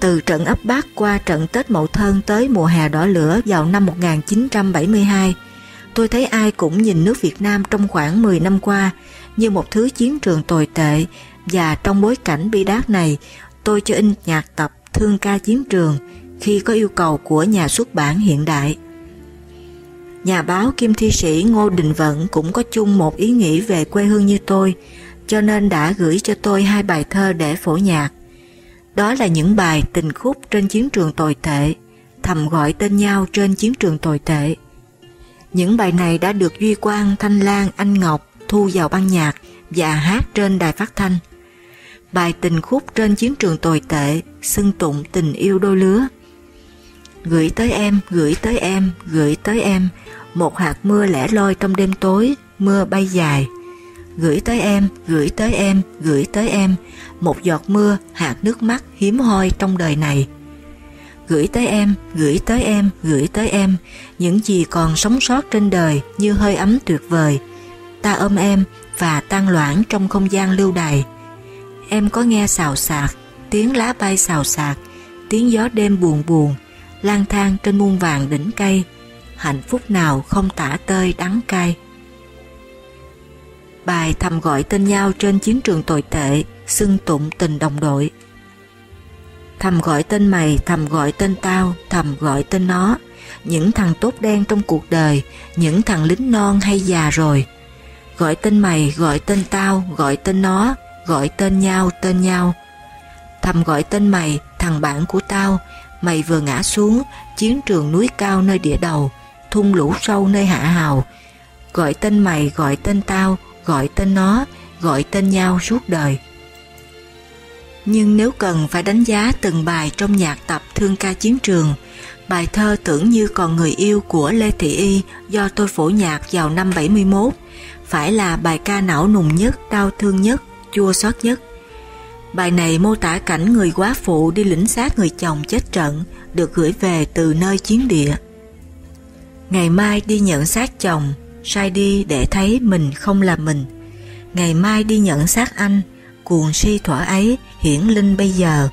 Từ trận ấp Bắc qua trận Tết Mậu Thân tới mùa hè đỏ lửa vào năm 1972, tôi thấy ai cũng nhìn nước Việt Nam trong khoảng 10 năm qua như một thứ chiến trường tồi tệ và trong bối cảnh bi đát này tôi cho in nhạc tập Thương ca chiến trường khi có yêu cầu của nhà xuất bản hiện đại. Nhà báo kim thi sĩ Ngô Đình Vận cũng có chung một ý nghĩ về quê hương như tôi, cho nên đã gửi cho tôi hai bài thơ để phổ nhạc. Đó là những bài tình khúc trên chiến trường tồi tệ, thầm gọi tên nhau trên chiến trường tồi tệ. Những bài này đã được Duy Quang, Thanh Lan, Anh Ngọc thu vào băng nhạc và hát trên đài phát thanh. Bài tình khúc trên chiến trường tồi tệ, xưng tụng tình yêu đôi lứa. Gửi tới em, gửi tới em, gửi tới em, một hạt mưa lẻ loi trong đêm tối, mưa bay dài. Gửi tới em, gửi tới em, gửi tới em, một giọt mưa, hạt nước mắt hiếm hoi trong đời này. Gửi tới em, gửi tới em, gửi tới em, những gì còn sống sót trên đời như hơi ấm tuyệt vời. ta ôm em và tan loãng trong không gian lưu đày. Em có nghe xào xạc, tiếng lá bay xào xạc, tiếng gió đêm buồn buồn, lang thang trên muôn vàng đỉnh cây, hạnh phúc nào không tả tơi đắng cay. Bài thầm gọi tên nhau trên chiến trường tồi tệ, xưng tụng tình đồng đội. Thầm gọi tên mày, thầm gọi tên tao, thầm gọi tên nó, những thằng tốt đen trong cuộc đời, những thằng lính non hay già rồi. Gọi tên mày, gọi tên tao, gọi tên nó, gọi tên nhau, tên nhau. Thầm gọi tên mày, thằng bạn của tao, mày vừa ngã xuống, chiến trường núi cao nơi địa đầu, thung lũ sâu nơi hạ hào. Gọi tên mày, gọi tên tao, gọi tên nó, gọi tên nhau suốt đời. Nhưng nếu cần phải đánh giá từng bài trong nhạc tập Thương ca chiến trường, bài thơ Tưởng như còn người yêu của Lê Thị Y do tôi phổ nhạc vào năm 71 phải là bài ca não nùng nhất, đau thương nhất, chua xót nhất. Bài này mô tả cảnh người quá phụ đi lĩnh xác người chồng chết trận được gửi về từ nơi chiến địa. Ngày mai đi nhận xác chồng, sai đi để thấy mình không là mình. Ngày mai đi nhận xác anh, cuồng si thỏa ấy hiển linh bây giờ.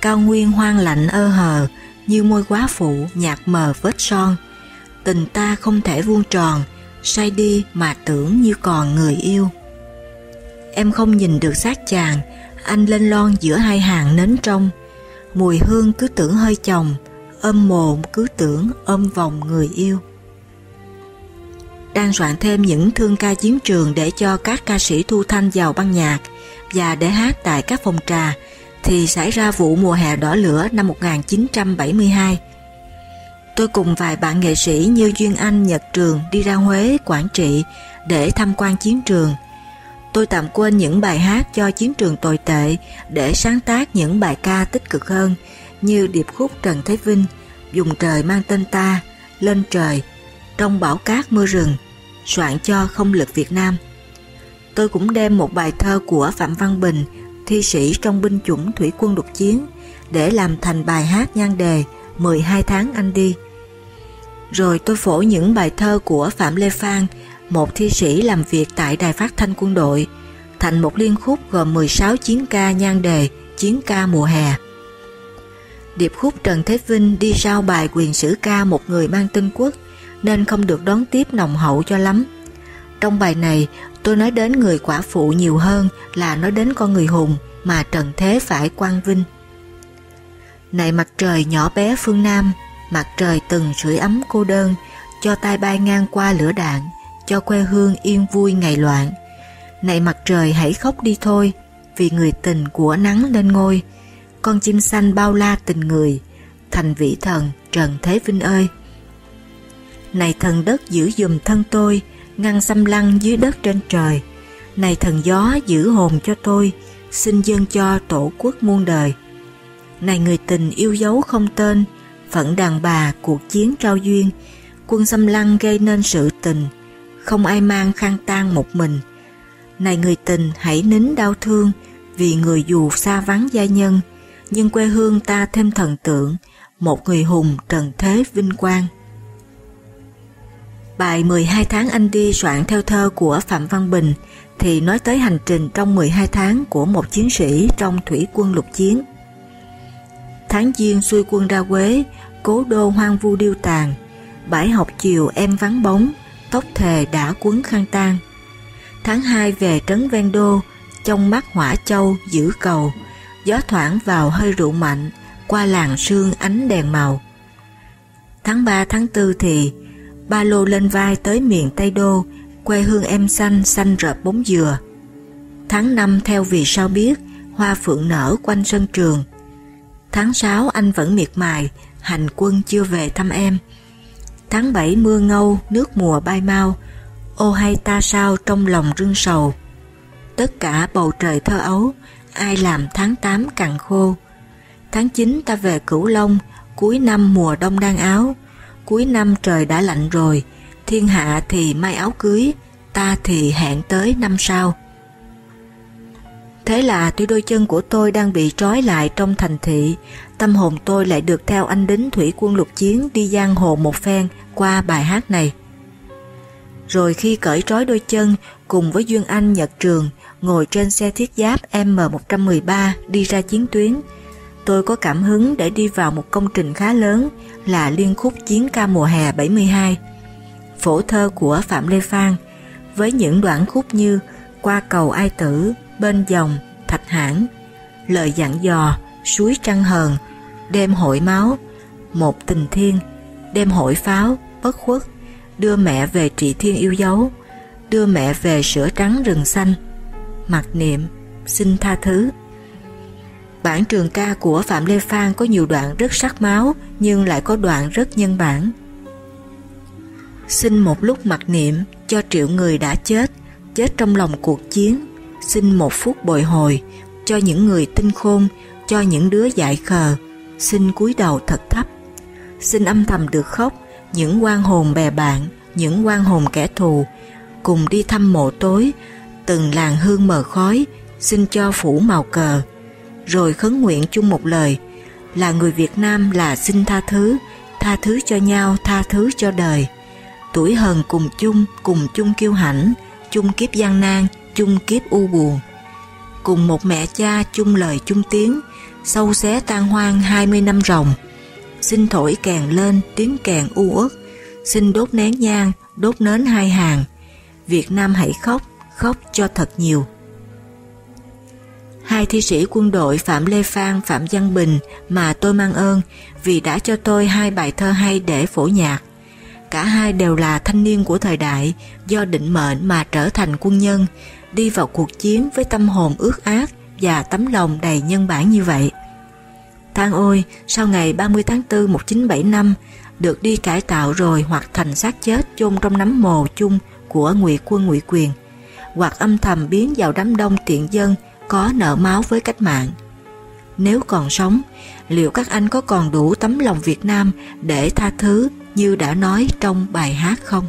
Cao nguyên hoang lạnh ơ hờ, như môi quá phụ nhạt mờ vết son. Tình ta không thể vuông tròn, say đi mà tưởng như còn người yêu. Em không nhìn được xác chàng, anh lên lon giữa hai hàng nến trong. Mùi hương cứ tưởng hơi chồng, ôm mồm cứ tưởng ôm vòng người yêu. Đang soạn thêm những thương ca chiến trường để cho các ca sĩ thu thanh vào băng nhạc và để hát tại các phòng trà thì xảy ra vụ mùa hè đỏ lửa năm 1972. Tôi cùng vài bạn nghệ sĩ như Duyên Anh, Nhật Trường đi ra Huế, Quảng Trị để tham quan chiến trường. Tôi tạm quên những bài hát cho chiến trường tồi tệ để sáng tác những bài ca tích cực hơn như điệp khúc Trần Thế Vinh, Dùng trời mang tên ta, Lên trời, Trong bão cát mưa rừng, soạn cho không lực Việt Nam. Tôi cũng đem một bài thơ của Phạm Văn Bình, thi sĩ trong binh chủng thủy quân đục chiến, để làm thành bài hát nhan đề 12 tháng anh đi. Rồi tôi phổ những bài thơ của Phạm Lê Phan, một thi sĩ làm việc tại Đài Phát Thanh Quân đội, thành một liên khúc gồm 16 chiến ca nhan đề Chiến ca mùa hè. Điệp khúc Trần Thế Vinh đi sau bài quyền sử ca một người mang tên quốc nên không được đón tiếp nồng hậu cho lắm. Trong bài này, tôi nói đến người quả phụ nhiều hơn là nói đến con người hùng mà Trần Thế phải quang vinh. Này mặt trời nhỏ bé phương Nam, mặt trời từng sưởi ấm cô đơn, cho tai bay ngang qua lửa đạn, cho quê hương yên vui ngày loạn. Này mặt trời hãy khóc đi thôi, vì người tình của nắng lên ngôi, con chim xanh bao la tình người, thành vị thần Trần Thế Vinh ơi! Này thần đất giữ dùm thân tôi, ngăn xâm lăng dưới đất trên trời. Này thần gió giữ hồn cho tôi, xin dâng cho tổ quốc muôn đời. Này người tình yêu dấu không tên, phận đàn bà cuộc chiến trao duyên, quân xâm lăng gây nên sự tình, không ai mang khăn tang một mình. Này người tình hãy nín đau thương, vì người dù xa vắng gia nhân, nhưng quê hương ta thêm thần tượng, một người hùng trần thế vinh quang. Bài 12 tháng anh đi soạn theo thơ của Phạm Văn Bình thì nói tới hành trình trong 12 tháng của một chiến sĩ trong thủy quân lục chiến. Tháng Giêng xuôi quân ra Quế, cố đô hoang vu điêu tàn, bãi học chiều em vắng bóng, tóc thề đã quấn khăn tan. Tháng 2 về trấn ven đô, trong mắt hỏa châu giữ cầu, gió thoảng vào hơi rượu mạnh, qua làng sương ánh đèn màu. Tháng 3 tháng 4 thì ba lô lên vai tới miền Tây Đô, quê hương em xanh xanh rợp bóng dừa. Tháng 5 theo vì sao biết, hoa phượng nở quanh sân trường. Tháng 6 anh vẫn miệt mài, hành quân chưa về thăm em. Tháng 7 mưa ngâu, nước mùa bay mau, ô hay ta sao trong lòng rưng sầu. Tất cả bầu trời thơ ấu, ai làm tháng 8 cằn khô. Tháng 9 ta về Cửu Long, cuối năm mùa đông đang áo, cuối năm trời đã lạnh rồi, thiên hạ thì may áo cưới, ta thì hẹn tới năm sau. Thế là tuy đôi chân của tôi đang bị trói lại trong thành thị, tâm hồn tôi lại được theo anh đính thủy quân lục chiến đi giang hồ một phen qua bài hát này. Rồi khi cởi trói đôi chân, cùng với Duyên Anh Nhật Trường ngồi trên xe thiết giáp M113 đi ra chiến tuyến, tôi có cảm hứng để đi vào một công trình khá lớn là liên khúc chiến ca mùa hè 72. Phổ thơ của Phạm Lê Phan với những đoạn khúc như Qua cầu ai tử, Bên dòng, Thạch hãn, Lời dặn dò, Suối trăng hờn, Đêm hội máu, Một tình thiên, Đêm hội pháo, Bất khuất, Đưa mẹ về trị thiên yêu dấu, Đưa mẹ về sữa trắng rừng xanh, Mặc niệm, Xin tha thứ. Bản trường ca của Phạm Lê Phan có nhiều đoạn rất sắc máu nhưng lại có đoạn rất nhân bản. Xin một lúc mặc niệm cho triệu người đã chết, chết trong lòng cuộc chiến. Xin một phút bồi hồi cho những người tinh khôn, cho những đứa dại khờ. Xin cúi đầu thật thấp. Xin âm thầm được khóc những quan hồn bè bạn, những quan hồn kẻ thù, cùng đi thăm mộ tối, từng làng hương mờ khói, xin cho phủ màu cờ, rồi khấn nguyện chung một lời, là người Việt Nam là xin tha thứ, tha thứ cho nhau, tha thứ cho đời. Tuổi hờn cùng chung, cùng chung kiêu hãnh, chung kiếp gian nan, chung kiếp u buồn. Cùng một mẹ cha chung lời chung tiếng, sâu xé tan hoang 20 năm ròng. Xin thổi kèn lên tiếng kèn u uất, xin đốt nén nhang, đốt nến hai hàng. Việt Nam hãy khóc, khóc cho thật nhiều. Hai thi sĩ quân đội Phạm Lê Phan, Phạm Văn Bình mà tôi mang ơn vì đã cho tôi hai bài thơ hay để phổ nhạc. Cả hai đều là thanh niên của thời đại do định mệnh mà trở thành quân nhân, đi vào cuộc chiến với tâm hồn ước ác và tấm lòng đầy nhân bản như vậy. thang ôi, sau ngày 30 tháng 4 1975, được đi cải tạo rồi hoặc thành xác chết chôn trong nấm mồ chung của ngụy quân ngụy quyền, hoặc âm thầm biến vào đám đông tiện dân có nợ máu với cách mạng. Nếu còn sống, liệu các anh có còn đủ tấm lòng Việt Nam để tha thứ như đã nói trong bài hát không?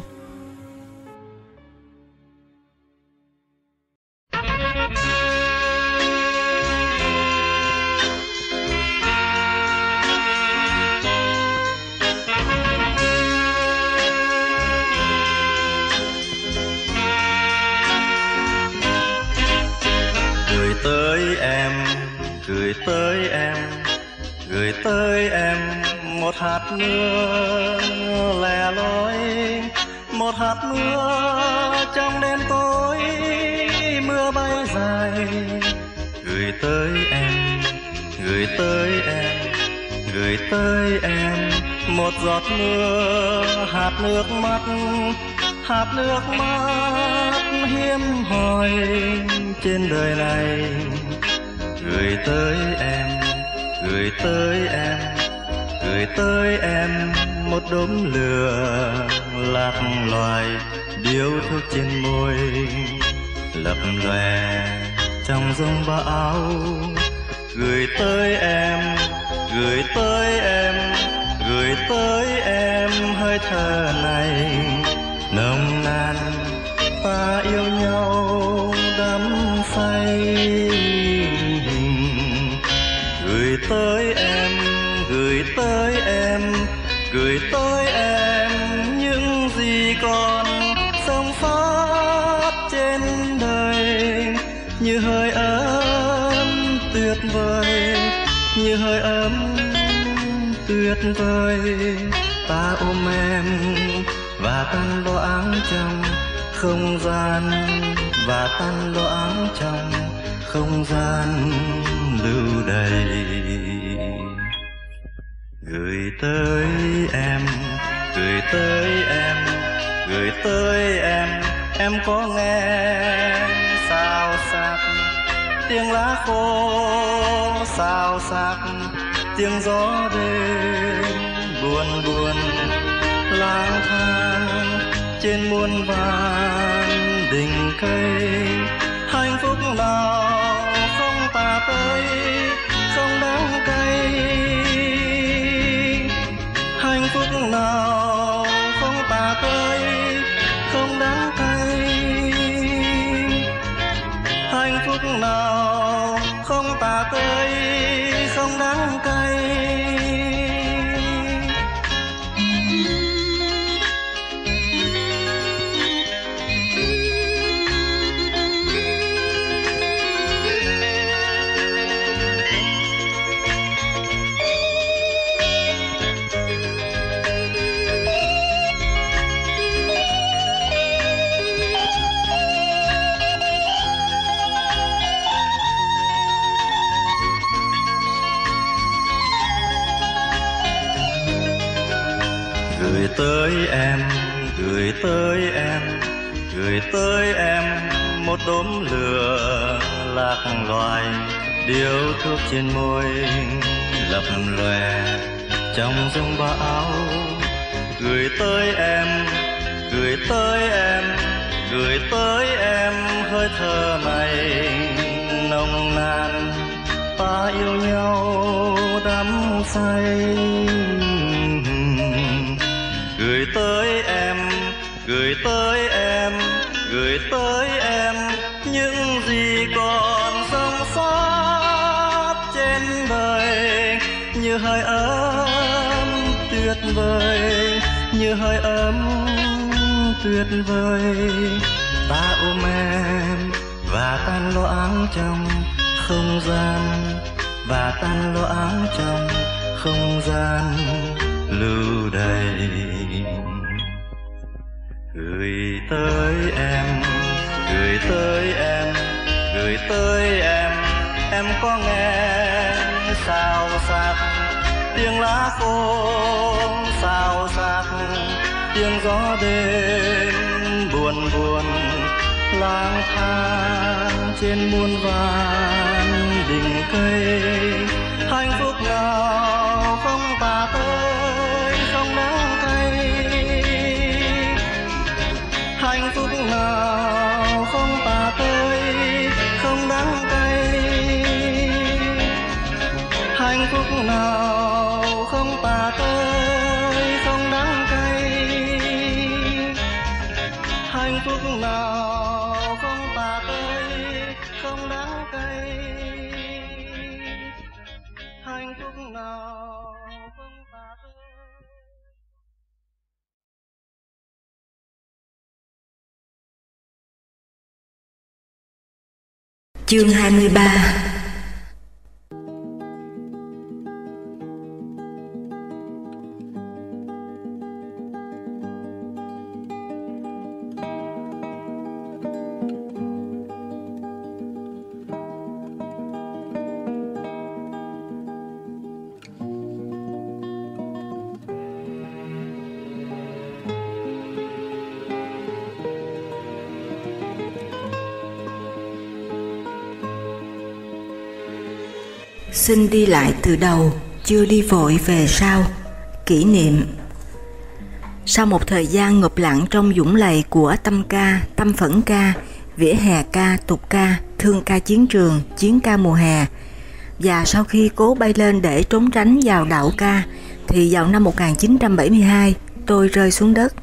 Gửi tới em, gửi tới em một hạt mưa lẻ loi, một hạt mưa trong đêm tối, mưa bay dài. Gửi tới em, gửi tới em, gửi tới em một giọt mưa, hạt nước mắt, hạt nước mắt hiếm hoi trên đời này gửi tới em, gửi tới em, gửi tới em một đốm lửa lạc loài điếu thuốc trên môi, lập lòe trong giông bão gửi tới em, gửi tới em, gửi tới em hơi thở này, nồng nàn ta yêu nhau. Tuyệt vời. Ta ôm em và tan loãng trong không gian, và tan loãng trong không gian lưu đầy. Gửi tới em, gửi tới em, gửi tới em em có nghe sao sắc tiếng lá khô, sao sắc tiếng gió đêm buồn buồn lang thang trên muôn vàn đỉnh cây. Hạnh phúc nào không tà tới tới em, gửi tới em một đốm lửa lạc loài. Điếu thuốc trên môi lập lòe trong giông bão gửi tới em, gửi tới em, gửi tới em hơi thở này nồng nàn. Ta yêu nhau đắm say. Gửi tới em gửi tới em, gửi tới em những gì còn sống sót trên đời. Như hơi ấm tuyệt vời, như hơi ấm tuyệt vời. Ta ôm em và tan loãng trong không gian, và tan loãng trong không gian lưu đầy gửi tới em, gửi tới em, gửi tới em. Em có nghe sao sạc tiếng lá khô, sao sạc tiếng gió đêm buồn buồn lang thang trên muôn vàn đỉnh cây. Hạnh phúc
Chương 23 Xin đi lại từ đầu, chưa đi vội về sau. Kỷ niệm Sau một thời gian ngụp lặng trong dũng lầy của tâm ca, tâm phẫn ca, vỉa hè ca, tục ca, thương ca chiến trường, chiến ca mùa hè, và sau khi cố bay lên để trốn tránh vào đạo ca, thì vào năm 1972 tôi rơi xuống đất.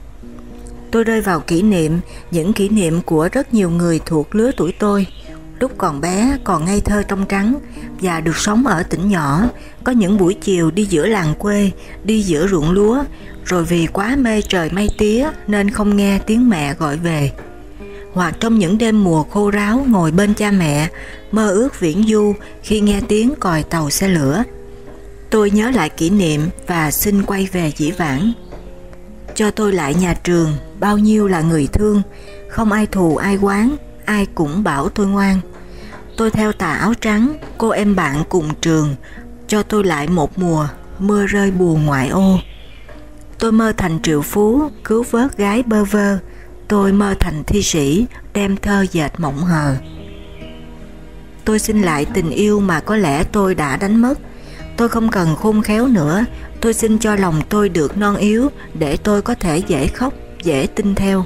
Tôi rơi vào kỷ niệm, những kỷ niệm của rất nhiều người thuộc lứa tuổi tôi. Lúc còn bé, còn ngây thơ trong trắng và được sống ở tỉnh nhỏ, có những buổi chiều đi giữa làng quê, đi giữa ruộng lúa, rồi vì quá mê trời mây tía nên không nghe tiếng mẹ gọi về. Hoặc trong những đêm mùa khô ráo ngồi bên cha mẹ, mơ ước viễn du khi nghe tiếng còi tàu xe lửa. Tôi nhớ lại kỷ niệm và xin quay về dĩ vãng. Cho tôi lại nhà trường, bao nhiêu là người thương, không ai thù ai quán, ai cũng bảo tôi ngoan. Tôi theo tà áo trắng, cô em bạn cùng trường, cho tôi lại một mùa, mưa rơi buồn ngoại ô. Tôi mơ thành triệu phú, cứu vớt gái bơ vơ, tôi mơ thành thi sĩ, đem thơ dệt mộng hờ. Tôi xin lại tình yêu mà có lẽ tôi đã đánh mất. Tôi không cần khôn khéo nữa, tôi xin cho lòng tôi được non yếu để tôi có thể dễ khóc, dễ tin theo.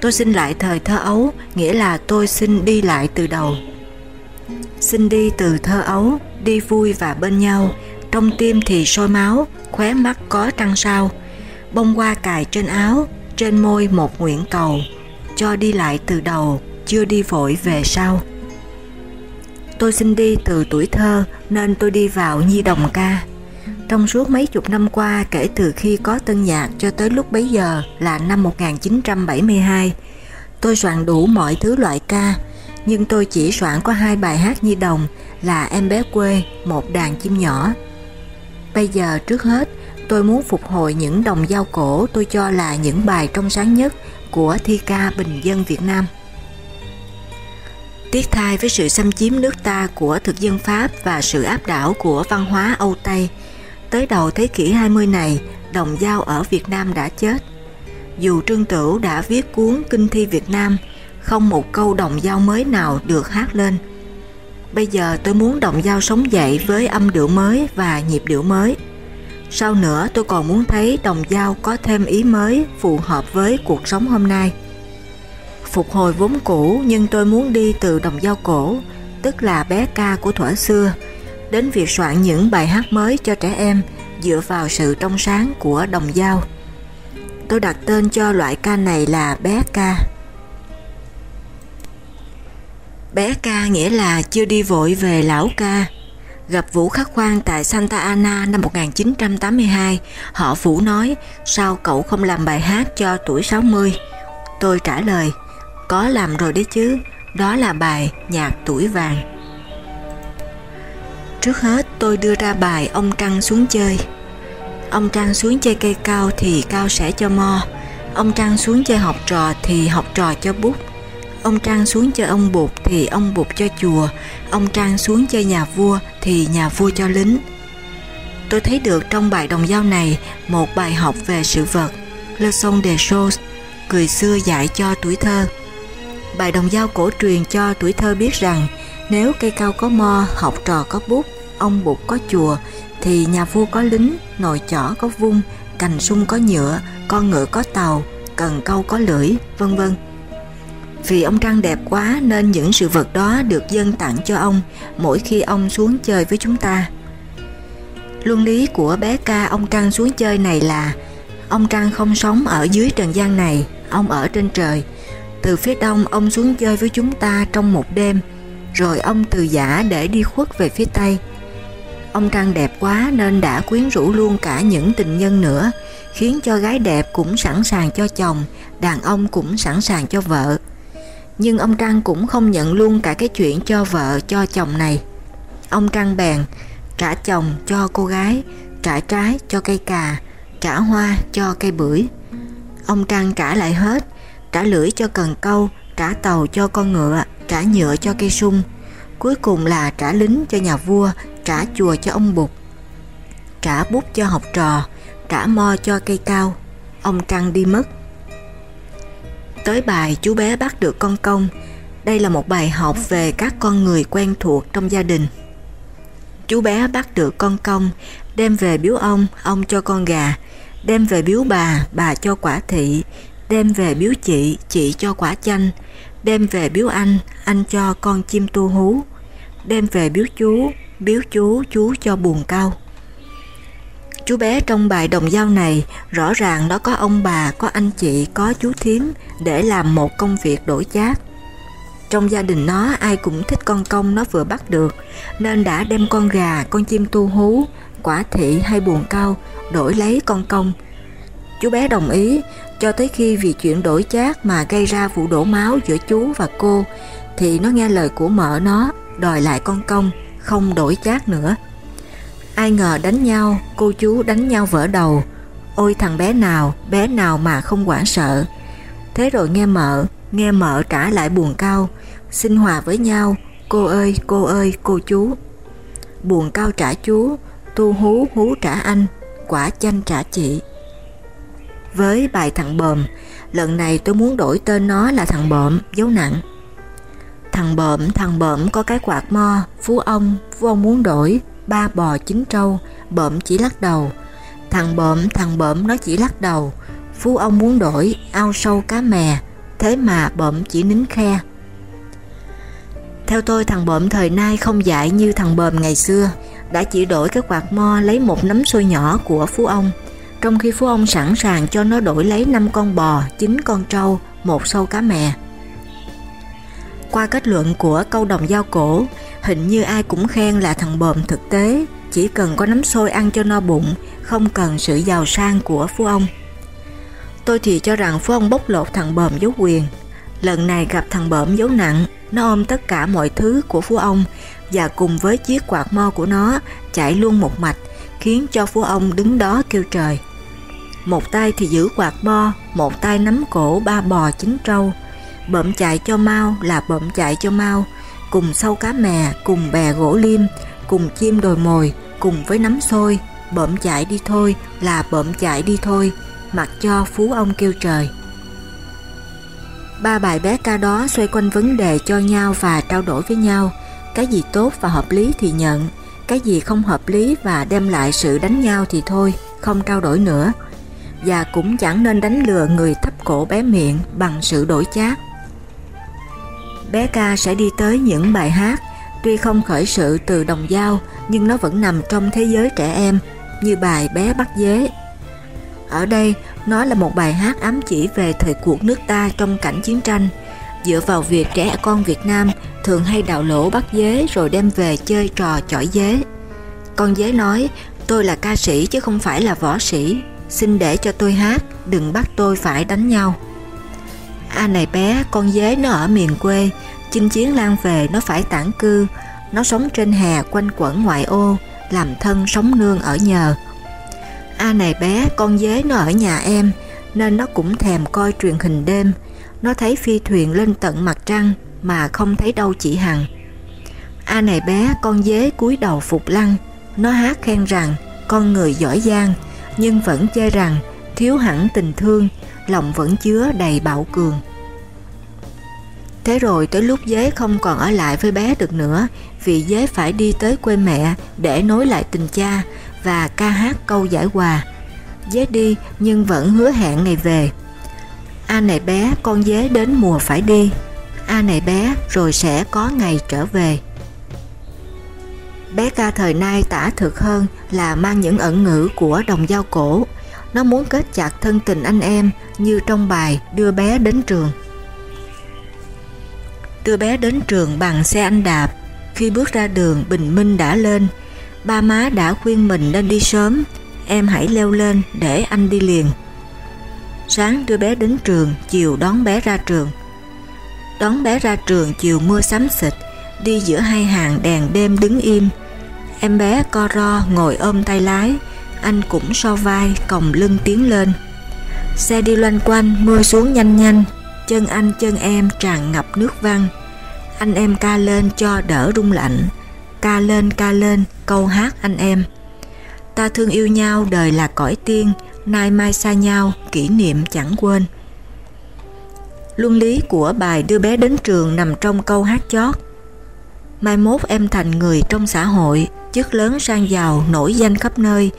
Tôi xin lại thời thơ ấu, nghĩa là tôi xin đi lại từ đầu. Xin đi từ thơ ấu, đi vui và bên nhau, trong tim thì sôi máu, khóe mắt có trăng sao. Bông hoa cài trên áo, trên môi một nguyện cầu, cho đi lại từ đầu, chưa đi vội về sau. Tôi xin đi từ tuổi thơ nên tôi đi vào nhi đồng ca. Trong suốt mấy chục năm qua kể từ khi có tân nhạc cho tới lúc bấy giờ là năm 1972, tôi soạn đủ mọi thứ loại ca, nhưng tôi chỉ soạn có hai bài hát nhi đồng là Em bé quê, một đàn chim nhỏ. Bây giờ trước hết, tôi muốn phục hồi những đồng dao cổ tôi cho là những bài trong sáng nhất của thi ca bình dân Việt Nam. Tiếc thai với sự xâm chiếm nước ta của thực dân Pháp và sự áp đảo của văn hóa Âu Tây, tới đầu thế kỷ 20 này, đồng dao ở Việt Nam đã chết. Dù Trương Tửu đã viết cuốn Kinh thi Việt Nam, không một câu đồng dao mới nào được hát lên. Bây giờ tôi muốn đồng dao sống dậy với âm điệu mới và nhịp điệu mới. Sau nữa tôi còn muốn thấy đồng dao có thêm ý mới phù hợp với cuộc sống hôm nay. Phục hồi vốn cũ nhưng tôi muốn đi từ đồng dao cổ, tức là bé ca của thuở xưa, đến việc soạn những bài hát mới cho trẻ em dựa vào sự trong sáng của đồng dao. Tôi đặt tên cho loại ca này là bé ca. Bé ca nghĩa là chưa đi vội về lão ca. Gặp Vũ Khắc Khoan tại Santa Ana năm 1982, họ Vũ nói, sao cậu không làm bài hát cho tuổi 60? Tôi trả lời, có làm rồi đấy chứ, đó là bài Nhạc tuổi vàng. Trước hết tôi đưa ra bài Ông Trăng xuống chơi. Ông Trăng xuống chơi cây cao thì cao sẽ cho mo. Ông Trăng xuống chơi học trò thì học trò cho bút. Ông Trăng xuống chơi ông Bụt thì ông Bụt cho chùa. Ông Trăng xuống chơi nhà vua thì nhà vua cho lính. Tôi thấy được trong bài đồng dao này một bài học về sự vật, Leçon de choses, người xưa dạy cho tuổi thơ. Bài đồng dao cổ truyền cho tuổi thơ biết rằng nếu cây cao có mo, học trò có bút, ông bụt có chùa, thì nhà vua có lính, nồi chỏ có vung, cành sung có nhựa, con ngựa có tàu, cần câu có lưỡi, vân vân. Vì ông Trăng đẹp quá nên những sự vật đó được dân tặng cho ông mỗi khi ông xuống chơi với chúng ta. Luân lý của bé ca ông Trăng xuống chơi này là ông Trăng không sống ở dưới trần gian này, ông ở trên trời. Từ phía đông ông xuống chơi với chúng ta trong một đêm, rồi ông từ giả để đi khuất về phía tây. Ông Trăng đẹp quá nên đã quyến rũ luôn cả những tình nhân nữa, khiến cho gái đẹp cũng sẵn sàng cho chồng, đàn ông cũng sẵn sàng cho vợ. Nhưng ông Trăng cũng không nhận luôn cả cái chuyện cho vợ cho chồng này. Ông Trăng bèn trả chồng cho cô gái, trả trái cho cây cà, trả hoa cho cây bưởi. Ông Trăng trả lại hết, trả lưỡi cho cần câu, trả tàu cho con ngựa, trả nhựa cho cây sung. Cuối cùng là trả lính cho nhà vua, trả chùa cho ông Bụt, trả bút cho học trò, trả mo cho cây cao. Ông Trăng đi mất. Tới bài chú bé bắt được con công, đây là một bài học về các con người quen thuộc trong gia đình. Chú bé bắt được con công, đem về biếu ông, ông cho con gà, đem về biếu bà, bà cho quả thị, đem về biếu chị, chị cho quả chanh, đem về biếu anh, anh cho con chim tu hú, đem về biếu chú, biếu chú, chú cho buồn cao. Chú bé trong bài đồng dao này rõ ràng nó có ông bà, có anh chị, có chú thím để làm một công việc đổi chác. Trong gia đình nó ai cũng thích con công nó vừa bắt được nên đã đem con gà, con chim tu hú, quả thị hay buồn cao đổi lấy con công. Chú bé đồng ý cho tới khi vì chuyện đổi chát mà gây ra vụ đổ máu giữa chú và cô thì nó nghe lời của mợ nó đòi lại con công không đổi chát nữa. Ai ngờ đánh nhau, cô chú đánh nhau vỡ đầu. Ôi thằng bé nào, bé nào mà không quản sợ. Thế rồi nghe mợ, nghe mợ trả lại buồn cao, xin hòa với nhau, cô ơi, cô ơi, cô chú. Buồn cao trả chú, tu hú hú trả anh, quả chanh trả chị. Với bài thằng bòm. lần này tôi muốn đổi tên nó là thằng bợm, dấu nặng. Thằng bợm, thằng bợm có cái quạt mo, phú ông, phú ông muốn đổi, ba bò chín trâu, bợm chỉ lắc đầu. Thằng bợm, thằng bợm nó chỉ lắc đầu, phú ông muốn đổi, ao sâu cá mè, thế mà bợm chỉ nín khe. Theo tôi thằng bợm thời nay không dạy như thằng bợm ngày xưa, đã chỉ đổi cái quạt mo lấy một nấm xôi nhỏ của phú ông, trong khi phú ông sẵn sàng cho nó đổi lấy 5 con bò, 9 con trâu, một sâu cá mè. Qua kết luận của câu đồng giao cổ, hình như ai cũng khen là thằng bờm thực tế, chỉ cần có nắm xôi ăn cho no bụng, không cần sự giàu sang của phú ông. Tôi thì cho rằng phú ông bốc lột thằng bờm dấu quyền. Lần này gặp thằng bồm dấu nặng, nó ôm tất cả mọi thứ của phú ông và cùng với chiếc quạt mo của nó chạy luôn một mạch, khiến cho phú ông đứng đó kêu trời. Một tay thì giữ quạt bo, một tay nắm cổ ba bò chín trâu, bợm chạy cho mau là bợm chạy cho mau, cùng sâu cá mè, cùng bè gỗ liêm, cùng chim đồi mồi, cùng với nắm xôi, bợm chạy đi thôi là bợm chạy đi thôi, mặc cho phú ông kêu trời. Ba bài bé ca đó xoay quanh vấn đề cho nhau và trao đổi với nhau, cái gì tốt và hợp lý thì nhận, cái gì không hợp lý và đem lại sự đánh nhau thì thôi, không trao đổi nữa. Và cũng chẳng nên đánh lừa người thấp cổ bé miệng bằng sự đổi chát. Bé ca sẽ đi tới những bài hát, tuy không khởi sự từ đồng dao nhưng nó vẫn nằm trong thế giới trẻ em, như bài bé bắt dế. Ở đây, nó là một bài hát ám chỉ về thời cuộc nước ta trong cảnh chiến tranh, dựa vào việc trẻ con Việt Nam thường hay đào lỗ bắt dế rồi đem về chơi trò chọi dế. Con dế nói, tôi là ca sĩ chứ không phải là võ sĩ, xin để cho tôi hát, đừng bắt tôi phải đánh nhau. A này bé, con dế nó ở miền quê, chinh chiến lan về nó phải tản cư, nó sống trên hè quanh quẩn ngoại ô, làm thân sống nương ở nhờ. A này bé, con dế nó ở nhà em, nên nó cũng thèm coi truyền hình đêm, nó thấy phi thuyền lên tận mặt trăng mà không thấy đâu chị Hằng. A này bé, con dế cúi đầu phục lăng, nó hát khen rằng con người giỏi giang, nhưng vẫn chê rằng thiếu hẳn tình thương, lòng vẫn chứa đầy bạo cường. Thế rồi tới lúc dế không còn ở lại với bé được nữa vì dế phải đi tới quê mẹ để nối lại tình cha và ca hát câu giải hòa. Dế đi nhưng vẫn hứa hẹn ngày về. A này bé, con dế đến mùa phải đi. A này bé, rồi sẽ có ngày trở về. Bé ca thời nay tả thực hơn là mang những ẩn ngữ của đồng dao cổ. Nó muốn kết chặt thân tình anh em như trong bài đưa bé đến trường. Đưa bé đến trường bằng xe anh đạp. Khi bước ra đường bình minh đã lên. Ba má đã khuyên mình nên đi sớm. Em hãy leo lên để anh đi liền. Sáng đưa bé đến trường, chiều đón bé ra trường. Đón bé ra trường chiều mưa xám xịt, đi giữa hai hàng đèn đêm đứng im. Em bé co ro ngồi ôm tay lái, anh cũng so vai còng lưng tiến lên. Xe đi loanh quanh, mưa xuống nhanh nhanh, chân anh chân em tràn ngập nước văng. Anh em ca lên cho đỡ rung lạnh, ca lên ca lên câu hát anh em. Ta thương yêu nhau đời là cõi tiên, nay mai xa nhau, kỷ niệm chẳng quên. Luân lý của bài đưa bé đến trường nằm trong câu hát chót. Mai mốt em thành người trong xã hội, chức lớn sang giàu, nổi danh khắp nơi.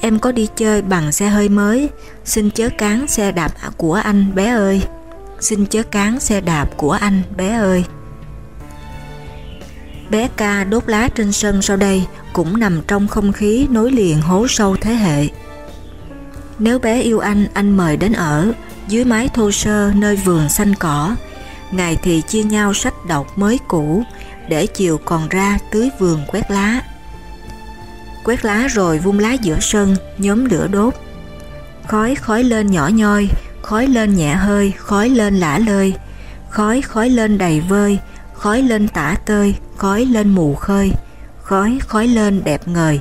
Em có đi chơi bằng xe hơi mới, xin chớ cán xe đạp của anh bé ơi. Xin chớ cán xe đạp của anh bé ơi. Bé ca đốt lá trên sân sau đây cũng nằm trong không khí nối liền hố sâu thế hệ. Nếu bé yêu anh, anh mời đến ở, dưới mái thô sơ nơi vườn xanh cỏ. Ngày thì chia nhau sách đọc mới cũ, để chiều còn ra tưới vườn quét lá. Quét lá rồi vung lá giữa sân, nhóm lửa đốt. Khói khói lên nhỏ nhoi, khói lên nhẹ hơi, khói lên lả lơi, khói khói lên đầy vơi, khói lên tả tơi, khói lên mù khơi, khói khói lên đẹp ngời.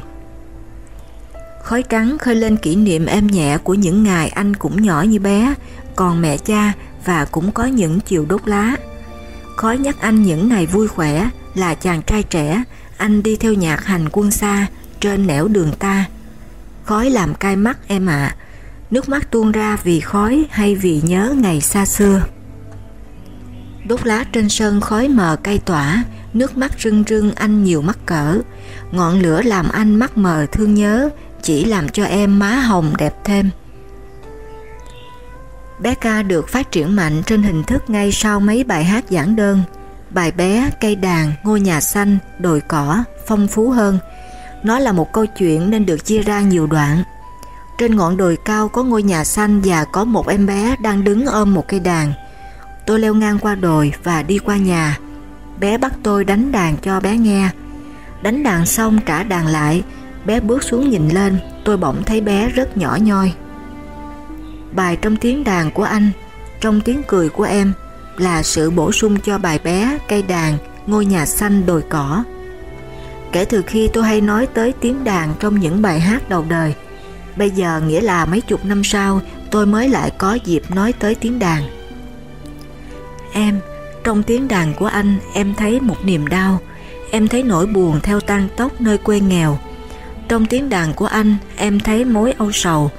Khói trắng khơi lên kỷ niệm êm nhẹ của những ngày anh cũng nhỏ như bé, còn mẹ cha và cũng có những chiều đốt lá. Khói nhắc anh những ngày vui khỏe là chàng trai trẻ, anh đi theo nhạc hành quân xa trên nẻo đường ta. Khói làm cay mắt em ạ, à. nước mắt tuôn ra vì khói hay vì nhớ ngày xa xưa. Đốt lá trên sân khói mờ cay tỏa, nước mắt rưng rưng anh nhiều mắt cỡ. Ngọn lửa làm anh mắt mờ thương nhớ, chỉ làm cho em má hồng đẹp thêm. Bé ca được phát triển mạnh trên hình thức ngay sau mấy bài hát giảng đơn. Bài bé, cây đàn, ngôi nhà xanh, đồi cỏ, phong phú hơn. Nó là một câu chuyện nên được chia ra nhiều đoạn. Trên ngọn đồi cao có ngôi nhà xanh và có một em bé đang đứng ôm một cây đàn. Tôi leo ngang qua đồi và đi qua nhà. Bé bắt tôi đánh đàn cho bé nghe. Đánh đàn xong trả đàn lại, bé bước xuống nhìn lên, tôi bỗng thấy bé rất nhỏ nhoi. Bài trong tiếng đàn của anh, trong tiếng cười của em là sự bổ sung cho bài bé, cây đàn, ngôi nhà xanh đồi cỏ. Kể từ khi tôi hay nói tới tiếng đàn trong những bài hát đầu đời, bây giờ nghĩa là mấy chục năm sau tôi mới lại có dịp nói tới tiếng đàn. Em, trong tiếng đàn của anh em thấy một niềm đau, em thấy nỗi buồn theo tan tóc nơi quê nghèo. Trong tiếng đàn của anh, em thấy mối âu sầu,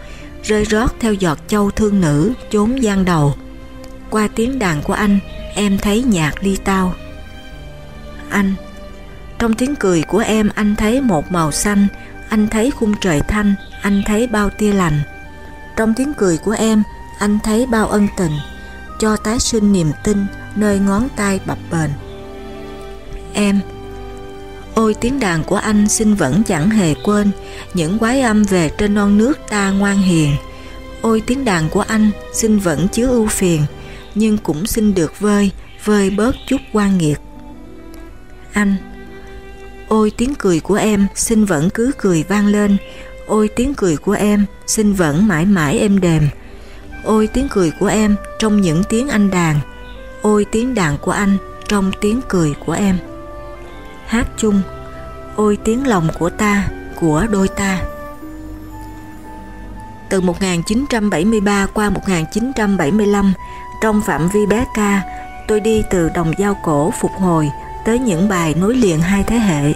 rơi rót theo giọt châu thương nữ chốn gian đầu. Qua tiếng đàn của anh, em thấy nhạc ly tao. Anh Trong tiếng cười của em anh thấy một màu xanh, anh thấy khung trời thanh, anh thấy bao tia lành. Trong tiếng cười của em, anh thấy bao ân tình, cho tái sinh niềm tin nơi ngón tay bập bềnh. Em Ôi tiếng đàn của anh xin vẫn chẳng hề quên những quái âm về trên non nước ta ngoan hiền. Ôi tiếng đàn của anh xin vẫn chứa ưu phiền, nhưng cũng xin được vơi, vơi bớt chút quan nghiệt. Anh Ôi tiếng cười của em xin vẫn cứ cười vang lên, ôi tiếng cười của em xin vẫn mãi mãi êm đềm. Ôi tiếng cười của em trong những tiếng anh đàn, ôi tiếng đàn của anh trong tiếng cười của em hát chung Ôi tiếng lòng của ta, của đôi ta. Từ 1973 qua 1975 Trong phạm vi bé ca Tôi đi từ đồng giao cổ phục hồi Tới những bài nối liền hai thế hệ.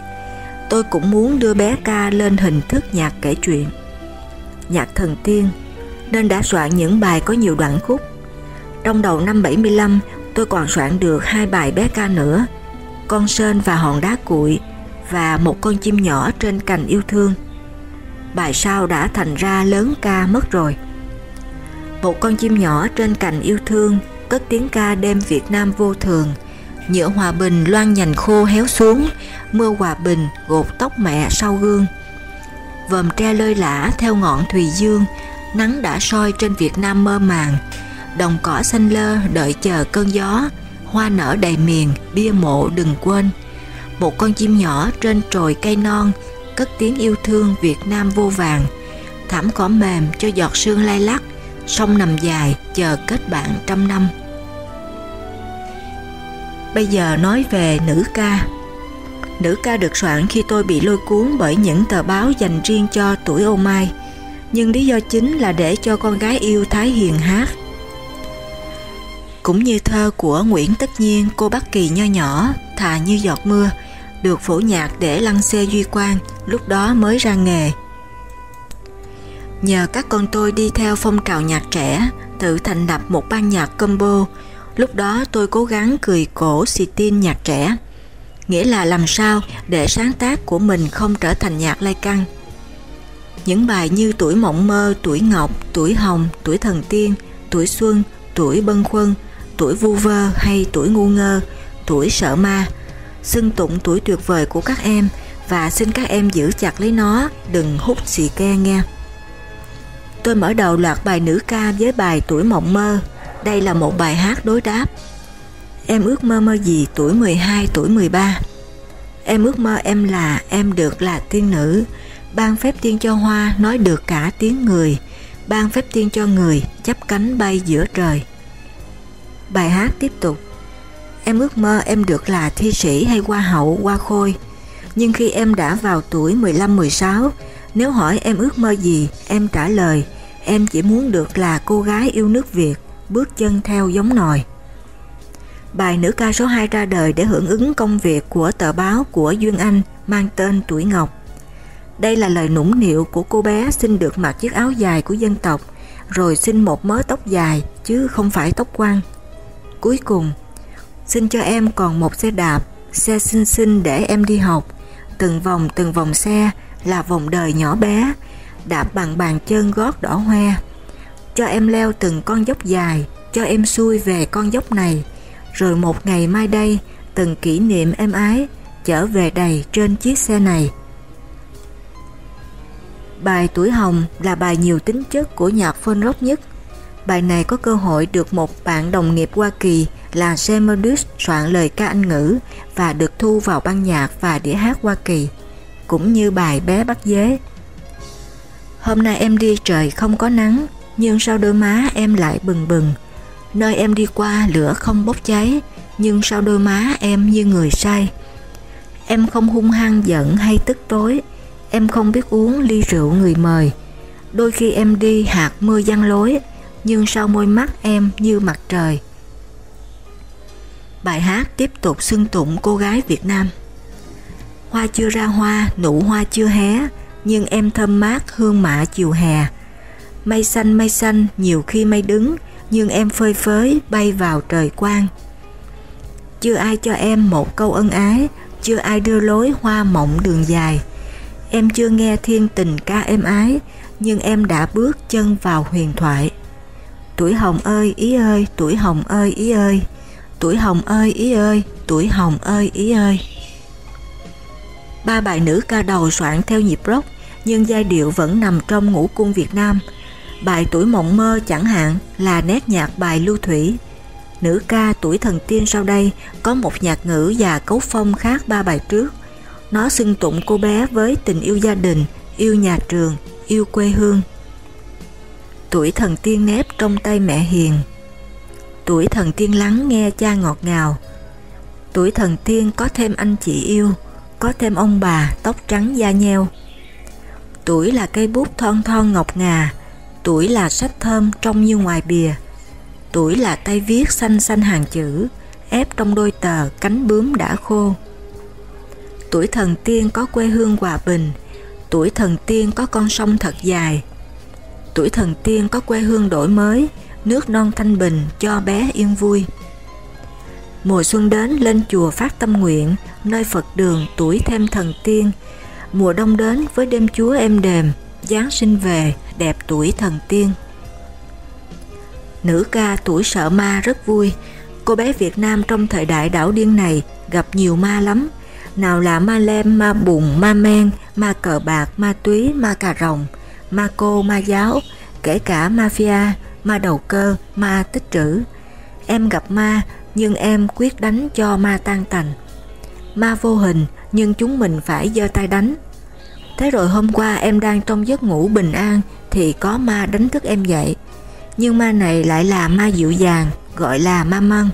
Tôi cũng muốn đưa bé ca lên hình thức nhạc kể chuyện. Nhạc thần tiên Nên đã soạn những bài có nhiều đoạn khúc. Trong đầu năm 75 tôi còn soạn được hai bài bé ca nữa con sên và hòn đá cuội và một con chim nhỏ trên cành yêu thương. Bài sao đã thành ra lớn ca mất rồi. Một con chim nhỏ trên cành yêu thương cất tiếng ca đêm Việt Nam vô thường, nhựa hòa bình loan nhành khô héo xuống, mưa hòa bình gột tóc mẹ sau gương. Vòm tre lơi lả theo ngọn thùy dương, nắng đã soi trên Việt Nam mơ màng, đồng cỏ xanh lơ đợi chờ cơn gió, hoa nở đầy miền, bia mộ đừng quên. Một con chim nhỏ trên trồi cây non, cất tiếng yêu thương Việt Nam vô vàng. Thảm cỏ mềm cho giọt sương lay lắc, sông nằm dài chờ kết bạn trăm năm. Bây giờ nói về nữ ca. Nữ ca được soạn khi tôi bị lôi cuốn bởi những tờ báo dành riêng cho tuổi ô mai, nhưng lý do chính là để cho con gái yêu Thái Hiền hát cũng như thơ của Nguyễn Tất Nhiên, cô Bắc Kỳ nho nhỏ, thà như giọt mưa, được phổ nhạc để lăng xe Duy Quang, lúc đó mới ra nghề. Nhờ các con tôi đi theo phong trào nhạc trẻ, tự thành lập một ban nhạc combo, lúc đó tôi cố gắng cười cổ xì tin nhạc trẻ. Nghĩa là làm sao để sáng tác của mình không trở thành nhạc lai căng. Những bài như Tuổi Mộng Mơ, Tuổi Ngọc, Tuổi Hồng, Tuổi Thần Tiên, Tuổi Xuân, Tuổi Bân Khuân tuổi vu vơ hay tuổi ngu ngơ, tuổi sợ ma, xưng tụng tuổi tuyệt vời của các em và xin các em giữ chặt lấy nó, đừng hút xì ke nghe. Tôi mở đầu loạt bài nữ ca với bài Tuổi mộng mơ. Đây là một bài hát đối đáp. Em ước mơ mơ gì tuổi 12, tuổi 13? Em ước mơ em là, em được là tiên nữ, ban phép tiên cho hoa nói được cả tiếng người, ban phép tiên cho người chắp cánh bay giữa trời. Bài hát tiếp tục Em ước mơ em được là thi sĩ hay hoa hậu, hoa khôi Nhưng khi em đã vào tuổi 15-16 Nếu hỏi em ước mơ gì Em trả lời Em chỉ muốn được là cô gái yêu nước Việt Bước chân theo giống nòi Bài nữ ca số 2 ra đời để hưởng ứng công việc của tờ báo của Duyên Anh mang tên Tuổi Ngọc. Đây là lời nũng nịu của cô bé xin được mặc chiếc áo dài của dân tộc, rồi xin một mớ tóc dài chứ không phải tóc quăng. Cuối cùng, xin cho em còn một xe đạp, xe xinh xinh để em đi học. Từng vòng từng vòng xe là vòng đời nhỏ bé, đạp bằng bàn chân gót đỏ hoe. Cho em leo từng con dốc dài, cho em xuôi về con dốc này. Rồi một ngày mai đây, từng kỷ niệm em ái, trở về đầy trên chiếc xe này. Bài Tuổi Hồng là bài nhiều tính chất của nhạc phân rock nhất Bài này có cơ hội được một bạn đồng nghiệp Hoa Kỳ là Semodus soạn lời ca Anh ngữ và được thu vào ban nhạc và đĩa hát Hoa Kỳ, cũng như bài Bé Bắt Dế. Hôm nay em đi trời không có nắng, nhưng sau đôi má em lại bừng bừng. Nơi em đi qua lửa không bốc cháy, nhưng sau đôi má em như người say. Em không hung hăng giận hay tức tối, em không biết uống ly rượu người mời. Đôi khi em đi hạt mưa giăng lối, nhưng sau môi mắt em như mặt trời. Bài hát tiếp tục xưng tụng cô gái Việt Nam. Hoa chưa ra hoa, nụ hoa chưa hé, nhưng em thơm mát hương mạ chiều hè. Mây xanh mây xanh nhiều khi mây đứng, nhưng em phơi phới bay vào trời quang. Chưa ai cho em một câu ân ái, chưa ai đưa lối hoa mộng đường dài. Em chưa nghe thiên tình ca êm ái, nhưng em đã bước chân vào huyền thoại. Tuổi hồng ơi ý ơi, tuổi hồng ơi ý ơi, tuổi hồng ơi ý ơi, tuổi hồng ơi ý ơi. Ba bài nữ ca đầu soạn theo nhịp rock, nhưng giai điệu vẫn nằm trong ngũ cung Việt Nam. Bài tuổi mộng mơ chẳng hạn là nét nhạc bài lưu thủy. Nữ ca tuổi thần tiên sau đây có một nhạc ngữ và cấu phong khác ba bài trước. Nó xưng tụng cô bé với tình yêu gia đình, yêu nhà trường, yêu quê hương. Tuổi thần tiên nép trong tay mẹ hiền. Tuổi thần tiên lắng nghe cha ngọt ngào. Tuổi thần tiên có thêm anh chị yêu, có thêm ông bà tóc trắng da nheo. Tuổi là cây bút thon thon ngọc ngà, tuổi là sách thơm trong như ngoài bìa. Tuổi là tay viết xanh xanh hàng chữ, ép trong đôi tờ cánh bướm đã khô. Tuổi thần tiên có quê hương hòa bình, tuổi thần tiên có con sông thật dài. Tuổi thần tiên có quê hương đổi mới, nước non thanh bình cho bé yên vui. Mùa xuân đến lên chùa phát tâm nguyện, nơi Phật đường tuổi thêm thần tiên. Mùa đông đến với đêm chúa êm đềm, Giáng sinh về đẹp tuổi thần tiên. Nữ ca tuổi sợ ma rất vui, cô bé Việt Nam trong thời đại đảo điên này gặp nhiều ma lắm, nào là ma lem, ma bùn, ma men, ma cờ bạc, ma túy, ma cà rồng, ma cô, ma giáo, kể cả mafia, ma đầu cơ, ma tích trữ. Em gặp ma nhưng em quyết đánh cho ma tan tành. Ma vô hình nhưng chúng mình phải giơ tay đánh. Thế rồi hôm qua em đang trong giấc ngủ bình an thì có ma đánh thức em dậy. Nhưng ma này lại là ma dịu dàng, gọi là ma măng.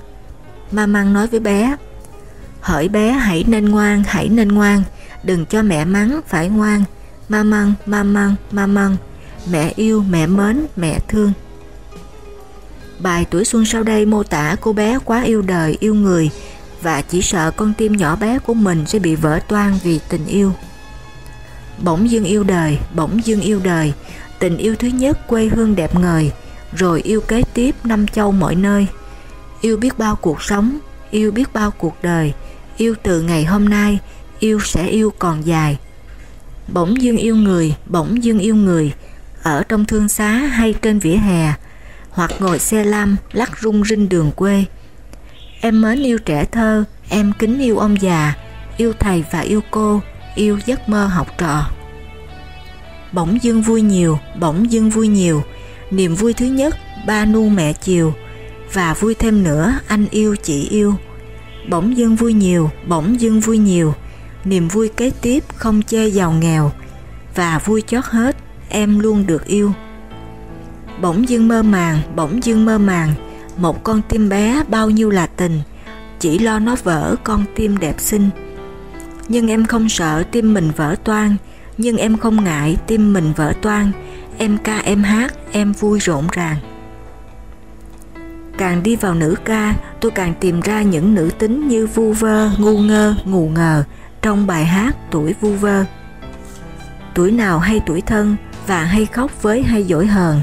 Ma măng nói với bé, Hỡi bé hãy nên ngoan, hãy nên ngoan, đừng cho mẹ mắng, phải ngoan. Ma măng, ma măng, ma măng, mẹ yêu, mẹ mến, mẹ thương. Bài tuổi xuân sau đây mô tả cô bé quá yêu đời, yêu người và chỉ sợ con tim nhỏ bé của mình sẽ bị vỡ toan vì tình yêu. Bỗng dưng yêu đời, bỗng dưng yêu đời, tình yêu thứ nhất quê hương đẹp ngời, rồi yêu kế tiếp năm châu mọi nơi. Yêu biết bao cuộc sống, yêu biết bao cuộc đời, yêu từ ngày hôm nay, yêu sẽ yêu còn dài. Bỗng dưng yêu người, bỗng dưng yêu người, ở trong thương xá hay trên vỉa hè, hoặc ngồi xe lam lắc rung rinh đường quê. Em mến yêu trẻ thơ, em kính yêu ông già, yêu thầy và yêu cô, yêu giấc mơ học trò. Bỗng dưng vui nhiều, bỗng dưng vui nhiều, niềm vui thứ nhất ba nu mẹ chiều, và vui thêm nữa anh yêu chị yêu. Bỗng dưng vui nhiều, bỗng dưng vui nhiều, niềm vui kế tiếp không chê giàu nghèo, và vui chót hết em luôn được yêu. Bỗng dưng mơ màng, bỗng dưng mơ màng, một con tim bé bao nhiêu là tình, chỉ lo nó vỡ con tim đẹp xinh. Nhưng em không sợ tim mình vỡ toan, nhưng em không ngại tim mình vỡ toan, em ca em hát, em vui rộn ràng. Càng đi vào nữ ca, tôi càng tìm ra những nữ tính như vu vơ, ngu ngơ, ngù ngờ trong bài hát tuổi vu vơ. Tuổi nào hay tuổi thân và hay khóc với hay dỗi hờn,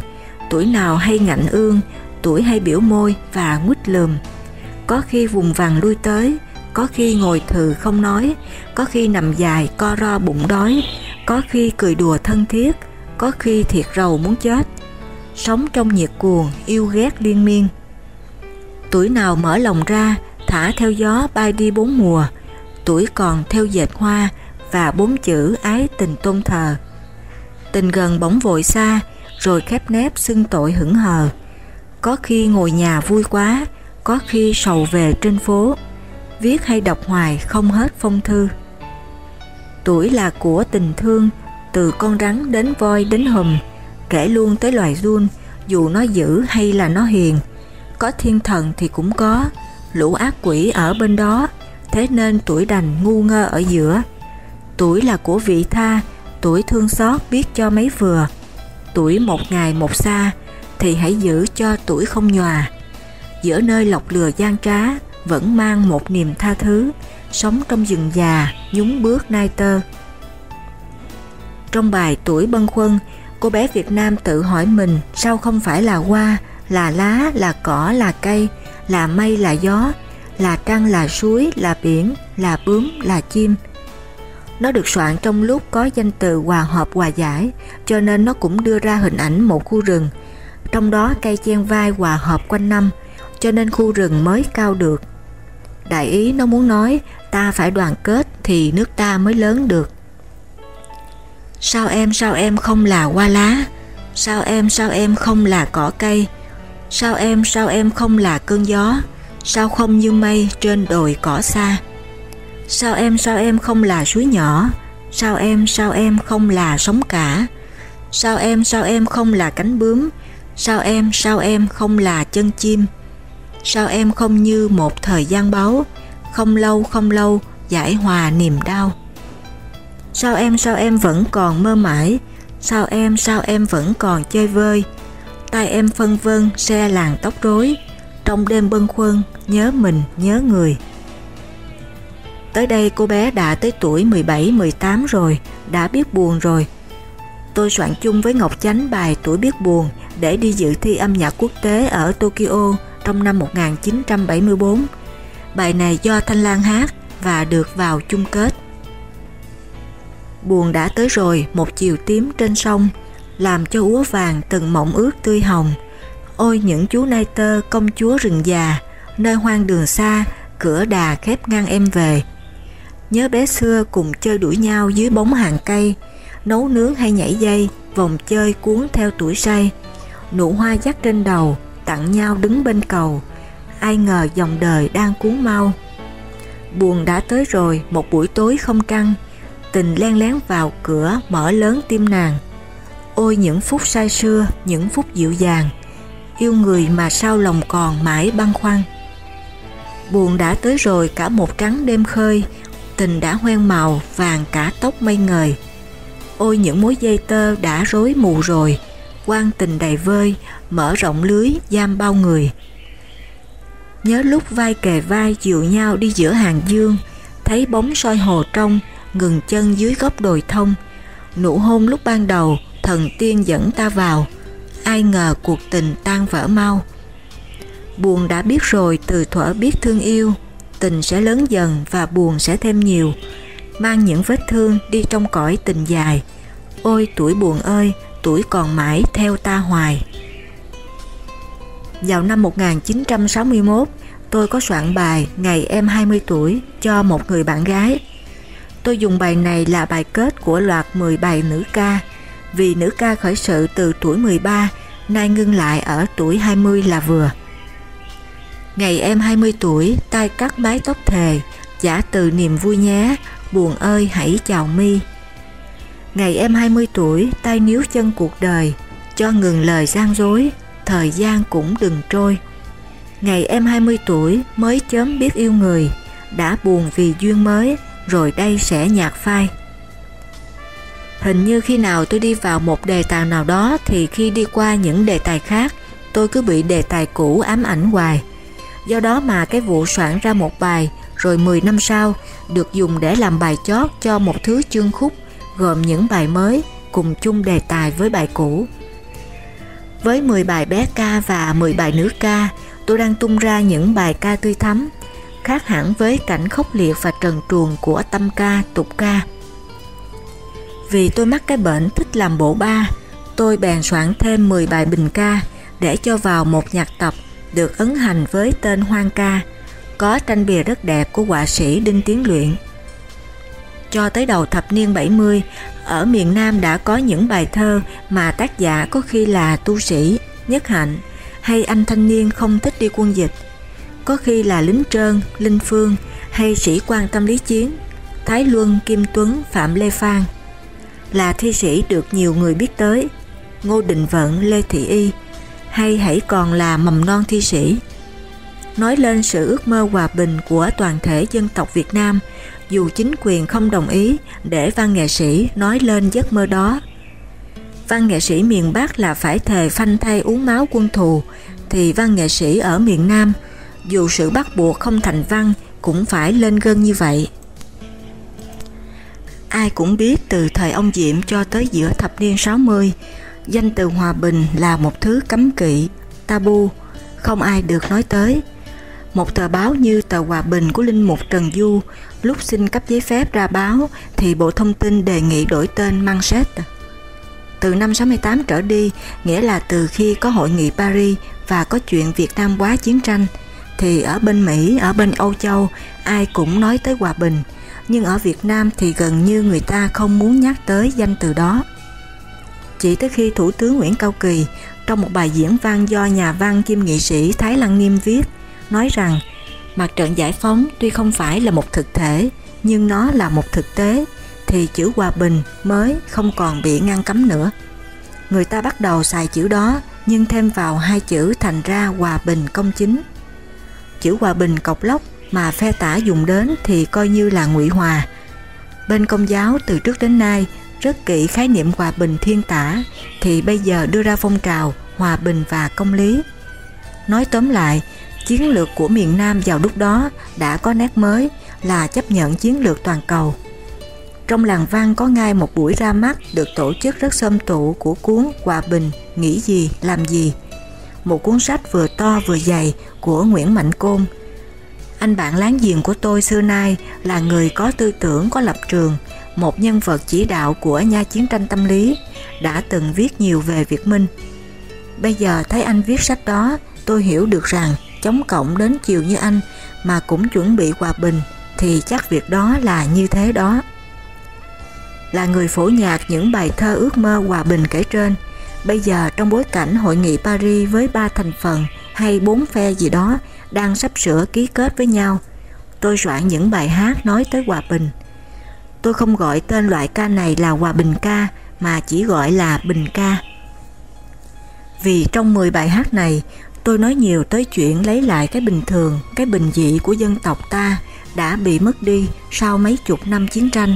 tuổi nào hay ngạnh ương, tuổi hay biểu môi và nguýt lườm. Có khi vùng vàng lui tới, có khi ngồi thừ không nói, có khi nằm dài co ro bụng đói, có khi cười đùa thân thiết, có khi thiệt rầu muốn chết. Sống trong nhiệt cuồng, yêu ghét liên miên. Tuổi nào mở lòng ra, thả theo gió bay đi bốn mùa, tuổi còn theo dệt hoa và bốn chữ ái tình tôn thờ. Tình gần bỗng vội xa, rồi khép nép xưng tội hững hờ. Có khi ngồi nhà vui quá, có khi sầu về trên phố, viết hay đọc hoài không hết phong thư. Tuổi là của tình thương, từ con rắn đến voi đến hùm, kể luôn tới loài run, dù nó dữ hay là nó hiền. Có thiên thần thì cũng có, lũ ác quỷ ở bên đó, thế nên tuổi đành ngu ngơ ở giữa. Tuổi là của vị tha, tuổi thương xót biết cho mấy vừa. Tuổi một ngày một xa, thì hãy giữ cho tuổi không nhòa. Giữa nơi lọc lừa gian trá, vẫn mang một niềm tha thứ, sống trong rừng già, nhúng bước nai tơ. Trong bài Tuổi Bân Khuân, cô bé Việt Nam tự hỏi mình sao không phải là hoa, là lá, là cỏ, là cây, là mây, là gió, là trăng, là suối, là biển, là bướm, là chim. Nó được soạn trong lúc có danh từ hòa hợp hòa giải, cho nên nó cũng đưa ra hình ảnh một khu rừng. Trong đó cây chen vai hòa hợp quanh năm, cho nên khu rừng mới cao được. Đại ý nó muốn nói ta phải đoàn kết thì nước ta mới lớn được. Sao em sao em không là hoa lá? Sao em sao em không là cỏ cây? Sao em sao em không là cơn gió? Sao không như mây trên đồi cỏ xa? Sao em sao em không là suối nhỏ? Sao em sao em không là sóng cả? Sao em sao em không là cánh bướm? Sao em sao em không là chân chim? Sao em không như một thời gian báu? Không lâu không lâu giải hòa niềm đau. Sao em sao em vẫn còn mơ mãi? Sao em sao em vẫn còn chơi vơi? tay em phân vân xe làng tóc rối, trong đêm bâng khuâng nhớ mình nhớ người. Tới đây cô bé đã tới tuổi 17-18 rồi, đã biết buồn rồi. Tôi soạn chung với Ngọc Chánh bài Tuổi biết buồn để đi dự thi âm nhạc quốc tế ở Tokyo trong năm 1974. Bài này do Thanh Lan hát và được vào chung kết. Buồn đã tới rồi, một chiều tím trên sông, làm cho úa vàng từng mộng ước tươi hồng. Ôi những chú nai tơ công chúa rừng già, nơi hoang đường xa, cửa đà khép ngăn em về. Nhớ bé xưa cùng chơi đuổi nhau dưới bóng hàng cây, nấu nướng hay nhảy dây, vòng chơi cuốn theo tuổi say. Nụ hoa dắt trên đầu, tặng nhau đứng bên cầu, ai ngờ dòng đời đang cuốn mau. Buồn đã tới rồi, một buổi tối không trăng, tình len lén vào cửa mở lớn tim nàng. Ôi những phút say xưa, những phút dịu dàng, yêu người mà sao lòng còn mãi băn khoăn. Buồn đã tới rồi cả một trắng đêm khơi, tình đã hoen màu vàng cả tóc mây ngời. Ôi những mối dây tơ đã rối mù rồi, quan tình đầy vơi, mở rộng lưới giam bao người. Nhớ lúc vai kề vai dịu nhau đi giữa hàng dương, thấy bóng soi hồ trong, ngừng chân dưới góc đồi thông. Nụ hôn lúc ban đầu, thần tiên dẫn ta vào, ai ngờ cuộc tình tan vỡ mau. Buồn đã biết rồi từ thuở biết thương yêu, tình sẽ lớn dần và buồn sẽ thêm nhiều, mang những vết thương đi trong cõi tình dài. Ôi tuổi buồn ơi, tuổi còn mãi theo ta hoài. Vào năm 1961, tôi có soạn bài Ngày em 20 tuổi cho một người bạn gái. Tôi dùng bài này là bài kết của loạt 10 bài nữ ca, vì nữ ca khởi sự từ tuổi 13, nay ngưng lại ở tuổi 20 là vừa. Ngày em 20 tuổi, tay cắt mái tóc thề, giả từ niềm vui nhé, buồn ơi hãy chào mi. Ngày em 20 tuổi, tay níu chân cuộc đời, cho ngừng lời gian dối, thời gian cũng đừng trôi. Ngày em 20 tuổi mới chớm biết yêu người, đã buồn vì duyên mới, rồi đây sẽ nhạt phai. Hình như khi nào tôi đi vào một đề tài nào đó thì khi đi qua những đề tài khác, tôi cứ bị đề tài cũ ám ảnh hoài. Do đó mà cái vụ soạn ra một bài rồi 10 năm sau được dùng để làm bài chót cho một thứ chương khúc gồm những bài mới cùng chung đề tài với bài cũ. Với 10 bài bé ca và 10 bài nữ ca, tôi đang tung ra những bài ca tươi thắm, khác hẳn với cảnh khốc liệt và trần truồng của tâm ca, tục ca. Vì tôi mắc cái bệnh thích làm bộ ba, tôi bèn soạn thêm 10 bài bình ca để cho vào một nhạc tập được ấn hành với tên Hoang ca, có tranh bìa rất đẹp của họa sĩ Đinh Tiến Luyện. Cho tới đầu thập niên 70, ở miền Nam đã có những bài thơ mà tác giả có khi là tu sĩ, nhất hạnh, hay anh thanh niên không thích đi quân dịch, có khi là lính trơn, linh phương hay sĩ quan tâm lý chiến, Thái Luân, Kim Tuấn, Phạm Lê Phan. Là thi sĩ được nhiều người biết tới, Ngô Đình Vận, Lê Thị Y, hay hãy còn là mầm non thi sĩ. Nói lên sự ước mơ hòa bình của toàn thể dân tộc Việt Nam, dù chính quyền không đồng ý để văn nghệ sĩ nói lên giấc mơ đó. Văn nghệ sĩ miền Bắc là phải thề phanh thay uống máu quân thù, thì văn nghệ sĩ ở miền Nam, dù sự bắt buộc không thành văn, cũng phải lên gân như vậy. Ai cũng biết từ thời ông Diệm cho tới giữa thập niên 60, danh từ hòa bình là một thứ cấm kỵ, tabu, không ai được nói tới. Một tờ báo như tờ Hòa Bình của Linh Mục Trần Du lúc xin cấp giấy phép ra báo thì Bộ Thông tin đề nghị đổi tên Manchester. Từ năm 68 trở đi, nghĩa là từ khi có hội nghị Paris và có chuyện Việt Nam quá chiến tranh, thì ở bên Mỹ, ở bên Âu Châu, ai cũng nói tới hòa bình, nhưng ở Việt Nam thì gần như người ta không muốn nhắc tới danh từ đó. Chỉ tới khi Thủ tướng Nguyễn Cao Kỳ trong một bài diễn văn do nhà văn kim nghị sĩ Thái Lăng Nghiêm viết, nói rằng mặt trận giải phóng tuy không phải là một thực thể, nhưng nó là một thực tế, thì chữ hòa bình mới không còn bị ngăn cấm nữa. Người ta bắt đầu xài chữ đó nhưng thêm vào hai chữ thành ra hòa bình công chính. Chữ hòa bình cọc lóc mà phe tả dùng đến thì coi như là ngụy hòa. Bên công giáo từ trước đến nay rất kỹ khái niệm hòa bình thiên tả thì bây giờ đưa ra phong trào hòa bình và công lý. Nói tóm lại, chiến lược của miền Nam vào lúc đó đã có nét mới là chấp nhận chiến lược toàn cầu. Trong làng văn có ngay một buổi ra mắt được tổ chức rất xâm tụ của cuốn Hòa Bình, Nghĩ gì, Làm gì. Một cuốn sách vừa to vừa dày của Nguyễn Mạnh Côn. Anh bạn láng giềng của tôi xưa nay là người có tư tưởng, có lập trường, một nhân vật chỉ đạo của nha chiến tranh tâm lý, đã từng viết nhiều về Việt Minh. Bây giờ thấy anh viết sách đó, tôi hiểu được rằng chống cộng đến chiều như anh mà cũng chuẩn bị hòa bình thì chắc việc đó là như thế đó. Là người phổ nhạc những bài thơ ước mơ hòa bình kể trên, bây giờ trong bối cảnh hội nghị Paris với ba thành phần hay bốn phe gì đó đang sắp sửa ký kết với nhau, tôi soạn những bài hát nói tới hòa bình. Tôi không gọi tên loại ca này là hòa bình ca mà chỉ gọi là bình ca. Vì trong 10 bài hát này, tôi nói nhiều tới chuyện lấy lại cái bình thường, cái bình dị của dân tộc ta đã bị mất đi sau mấy chục năm chiến tranh.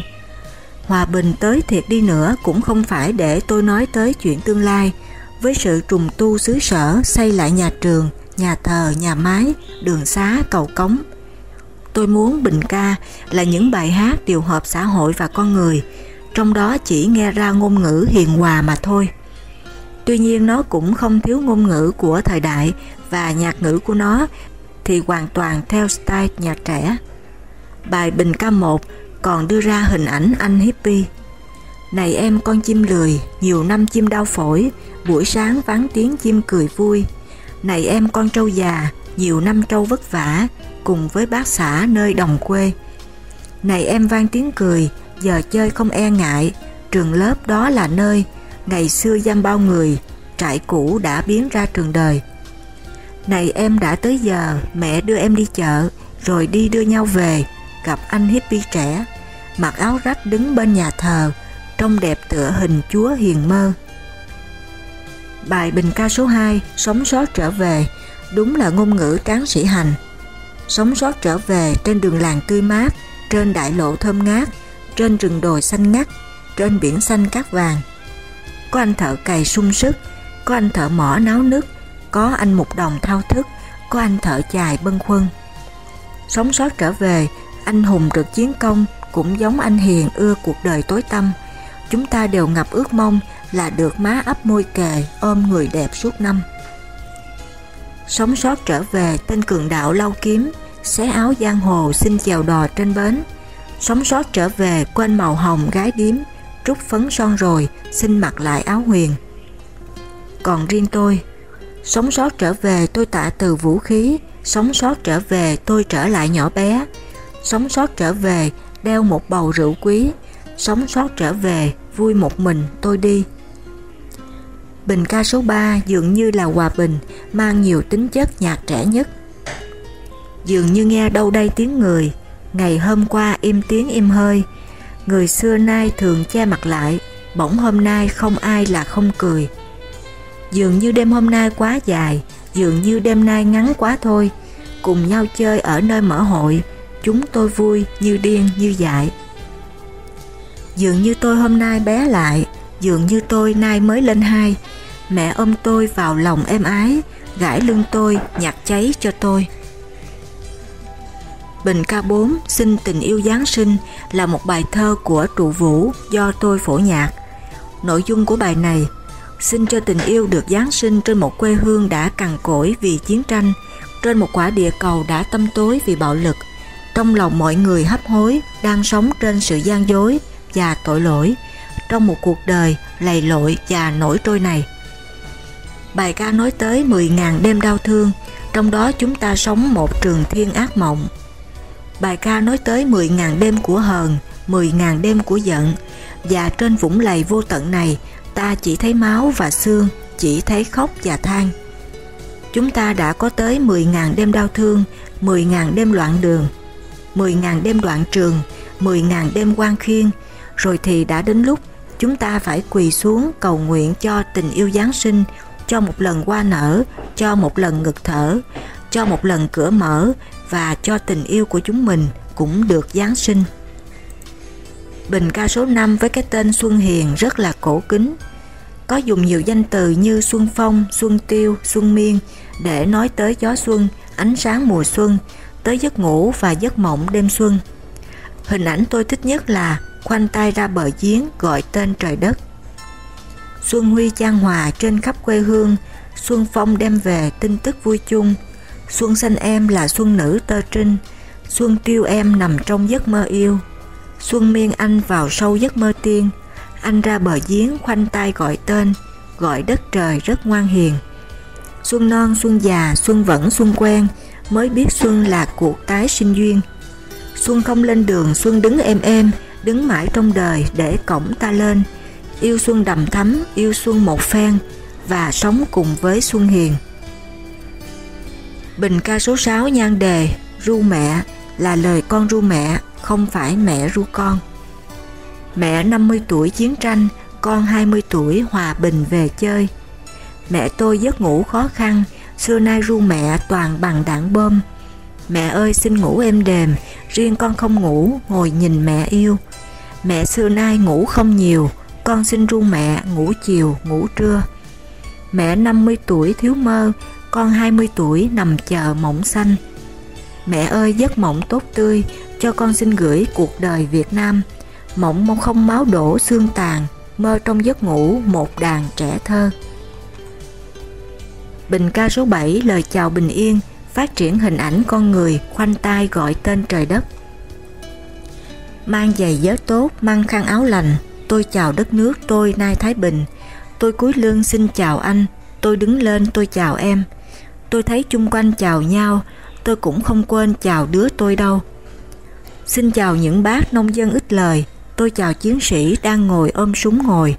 Hòa bình tới thiệt đi nữa cũng không phải để tôi nói tới chuyện tương lai, với sự trùng tu xứ sở xây lại nhà trường, nhà thờ, nhà máy, đường xá, cầu cống. Tôi muốn bình ca là những bài hát điều hợp xã hội và con người, trong đó chỉ nghe ra ngôn ngữ hiền hòa mà thôi. Tuy nhiên nó cũng không thiếu ngôn ngữ của thời đại và nhạc ngữ của nó thì hoàn toàn theo style nhạc trẻ. Bài Bình ca 1 còn đưa ra hình ảnh anh hippie. Này em con chim lười, nhiều năm chim đau phổi, buổi sáng vắng tiếng chim cười vui. Này em con trâu già, nhiều năm trâu vất vả, cùng với bác xã nơi đồng quê. Này em vang tiếng cười, giờ chơi không e ngại, trường lớp đó là nơi, ngày xưa giam bao người, trại cũ đã biến ra trường đời. Này em đã tới giờ, mẹ đưa em đi chợ, rồi đi đưa nhau về, gặp anh hippie trẻ, mặc áo rách đứng bên nhà thờ, trông đẹp tựa hình chúa hiền mơ. Bài bình ca số 2, Sống sót trở về, đúng là ngôn ngữ tráng sĩ hành. Sống sót trở về trên đường làng tươi mát, trên đại lộ thơm ngát, trên rừng đồi xanh ngắt, trên biển xanh cát vàng. Có anh thợ cày sung sức, có anh thợ mỏ náo nức, có anh mục đồng thao thức, có anh thợ chài bân khuân. Sống sót trở về, anh hùng được chiến công, cũng giống anh Hiền ưa cuộc đời tối tăm. Chúng ta đều ngập ước mong là được má ấp môi kề ôm người đẹp suốt năm. Sống sót trở về tên cường đạo lau kiếm, xé áo giang hồ xin chèo đò trên bến. Sống sót trở về quên màu hồng gái điếm, trút phấn son rồi xin mặc lại áo huyền. Còn riêng tôi, sống sót trở về tôi tạ từ vũ khí, sống sót trở về tôi trở lại nhỏ bé, sống sót trở về đeo một bầu rượu quý, sống sót trở về vui một mình tôi đi. Bình ca số 3 dường như là hòa bình, mang nhiều tính chất nhạc trẻ nhất. Dường như nghe đâu đây tiếng người, ngày hôm qua im tiếng im hơi, người xưa nay thường che mặt lại, bỗng hôm nay không ai là không cười. Dường như đêm hôm nay quá dài, dường như đêm nay ngắn quá thôi, cùng nhau chơi ở nơi mở hội, chúng tôi vui như điên như dại. Dường như tôi hôm nay bé lại, dường như tôi nay mới lên hai, mẹ ôm tôi vào lòng êm ái, gãi lưng tôi, nhặt cháy cho tôi. Bình ca 4 xin tình yêu Giáng sinh là một bài thơ của trụ vũ do tôi phổ nhạc. Nội dung của bài này xin cho tình yêu được Giáng sinh trên một quê hương đã cằn cỗi vì chiến tranh, trên một quả địa cầu đã tâm tối vì bạo lực. Trong lòng mọi người hấp hối đang sống trên sự gian dối và tội lỗi trong một cuộc đời lầy lội và nổi trôi này. Bài ca nói tới 10.000 đêm đau thương, trong đó chúng ta sống một trường thiên ác mộng. Bài ca nói tới 10.000 đêm của hờn, 10.000 đêm của giận, và trên vũng lầy vô tận này, ta chỉ thấy máu và xương, chỉ thấy khóc và than. Chúng ta đã có tới 10.000 đêm đau thương, 10.000 đêm loạn đường, 10.000 đêm đoạn trường, 10.000 đêm quan khiên, rồi thì đã đến lúc chúng ta phải quỳ xuống cầu nguyện cho tình yêu Giáng sinh, cho một lần qua nở, cho một lần ngực thở, cho một lần cửa mở và cho tình yêu của chúng mình cũng được Giáng sinh. Bình ca số 5 với cái tên Xuân Hiền rất là cổ kính, có dùng nhiều danh từ như Xuân Phong, Xuân Tiêu, Xuân Miên để nói tới gió xuân, ánh sáng mùa xuân, tới giấc ngủ và giấc mộng đêm xuân. Hình ảnh tôi thích nhất là khoanh tay ra bờ giếng gọi tên trời đất. Xuân Huy trang hòa trên khắp quê hương, Xuân Phong đem về tin tức vui chung. Xuân xanh em là xuân nữ tơ trinh, Xuân tiêu em nằm trong giấc mơ yêu. Xuân miên anh vào sâu giấc mơ tiên, anh ra bờ giếng khoanh tay gọi tên, gọi đất trời rất ngoan hiền. Xuân non, xuân già, xuân vẫn xuân quen, mới biết xuân là cuộc tái sinh duyên. Xuân không lên đường, xuân đứng êm êm, đứng mãi trong đời để cổng ta lên, yêu xuân đầm thắm, yêu xuân một phen và sống cùng với Xuân Hiền. Bình ca số 6 nhan đề Ru mẹ là lời con ru mẹ, không phải mẹ ru con. Mẹ 50 tuổi chiến tranh, con 20 tuổi hòa bình về chơi. Mẹ tôi giấc ngủ khó khăn, xưa nay ru mẹ toàn bằng đạn bom. Mẹ ơi xin ngủ êm đềm, riêng con không ngủ, ngồi nhìn mẹ yêu. Mẹ xưa nay ngủ không nhiều, con xin ru mẹ ngủ chiều, ngủ trưa. Mẹ 50 tuổi thiếu mơ, con 20 tuổi nằm chờ mộng xanh. Mẹ ơi giấc mộng tốt tươi, cho con xin gửi cuộc đời Việt Nam. Mộng mong không máu đổ xương tàn, mơ trong giấc ngủ một đàn trẻ thơ. Bình ca số 7 lời chào bình yên, phát triển hình ảnh con người khoanh tay gọi tên trời đất. Mang giày dớ tốt, mang khăn áo lành, tôi chào đất nước tôi nay Thái Bình. Tôi cúi lưng xin chào anh, tôi đứng lên tôi chào em. Tôi thấy chung quanh chào nhau, tôi cũng không quên chào đứa tôi đâu. Xin chào những bác nông dân ít lời, tôi chào chiến sĩ đang ngồi ôm súng ngồi.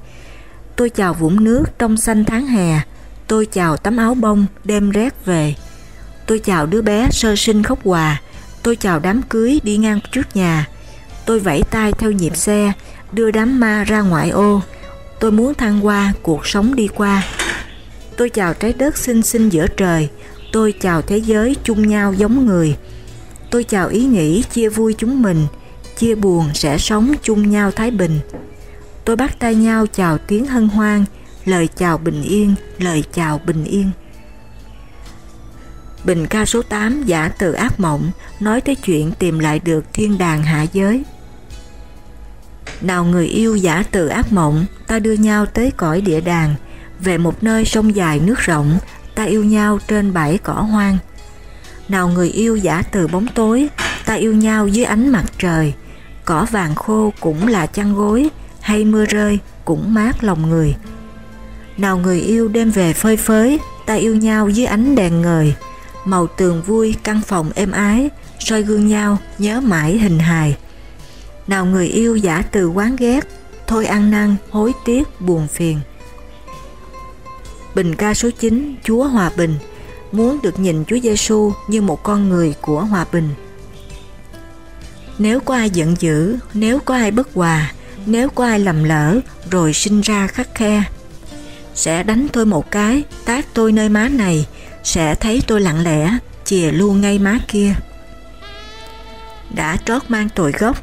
Tôi chào vũng nước trong xanh tháng hè, tôi chào tấm áo bông đêm rét về. Tôi chào đứa bé sơ sinh khóc hòa, tôi chào đám cưới đi ngang trước nhà. Tôi vẫy tay theo nhịp xe, đưa đám ma ra ngoại ô. Tôi muốn thăng qua cuộc sống đi qua. Tôi chào trái đất xinh xinh giữa trời. Tôi chào thế giới chung nhau giống người. Tôi chào ý nghĩ chia vui chúng mình, chia buồn sẽ sống chung nhau thái bình. Tôi bắt tay nhau chào tiếng hân hoan, lời chào bình yên, lời chào bình yên. Bình ca số 8 giả từ ác mộng nói tới chuyện tìm lại được thiên đàng hạ giới. Nào người yêu giả từ ác mộng, ta đưa nhau tới cõi địa đàng, về một nơi sông dài nước rộng, ta yêu nhau trên bãi cỏ hoang. Nào người yêu giả từ bóng tối, ta yêu nhau dưới ánh mặt trời, cỏ vàng khô cũng là chăn gối, hay mưa rơi cũng mát lòng người. Nào người yêu đêm về phơi phới, ta yêu nhau dưới ánh đèn ngời, màu tường vui căn phòng êm ái, soi gương nhau nhớ mãi hình hài. Nào người yêu giả từ quán ghét, thôi ăn năn, hối tiếc, buồn phiền. Bình ca số 9, Chúa Hòa Bình, muốn được nhìn Chúa Giêsu như một con người của hòa bình. Nếu có ai giận dữ, nếu có ai bất hòa, nếu có ai lầm lỡ rồi sinh ra khắc khe, sẽ đánh tôi một cái, tát tôi nơi má này, sẽ thấy tôi lặng lẽ, chìa luôn ngay má kia. Đã trót mang tội gốc,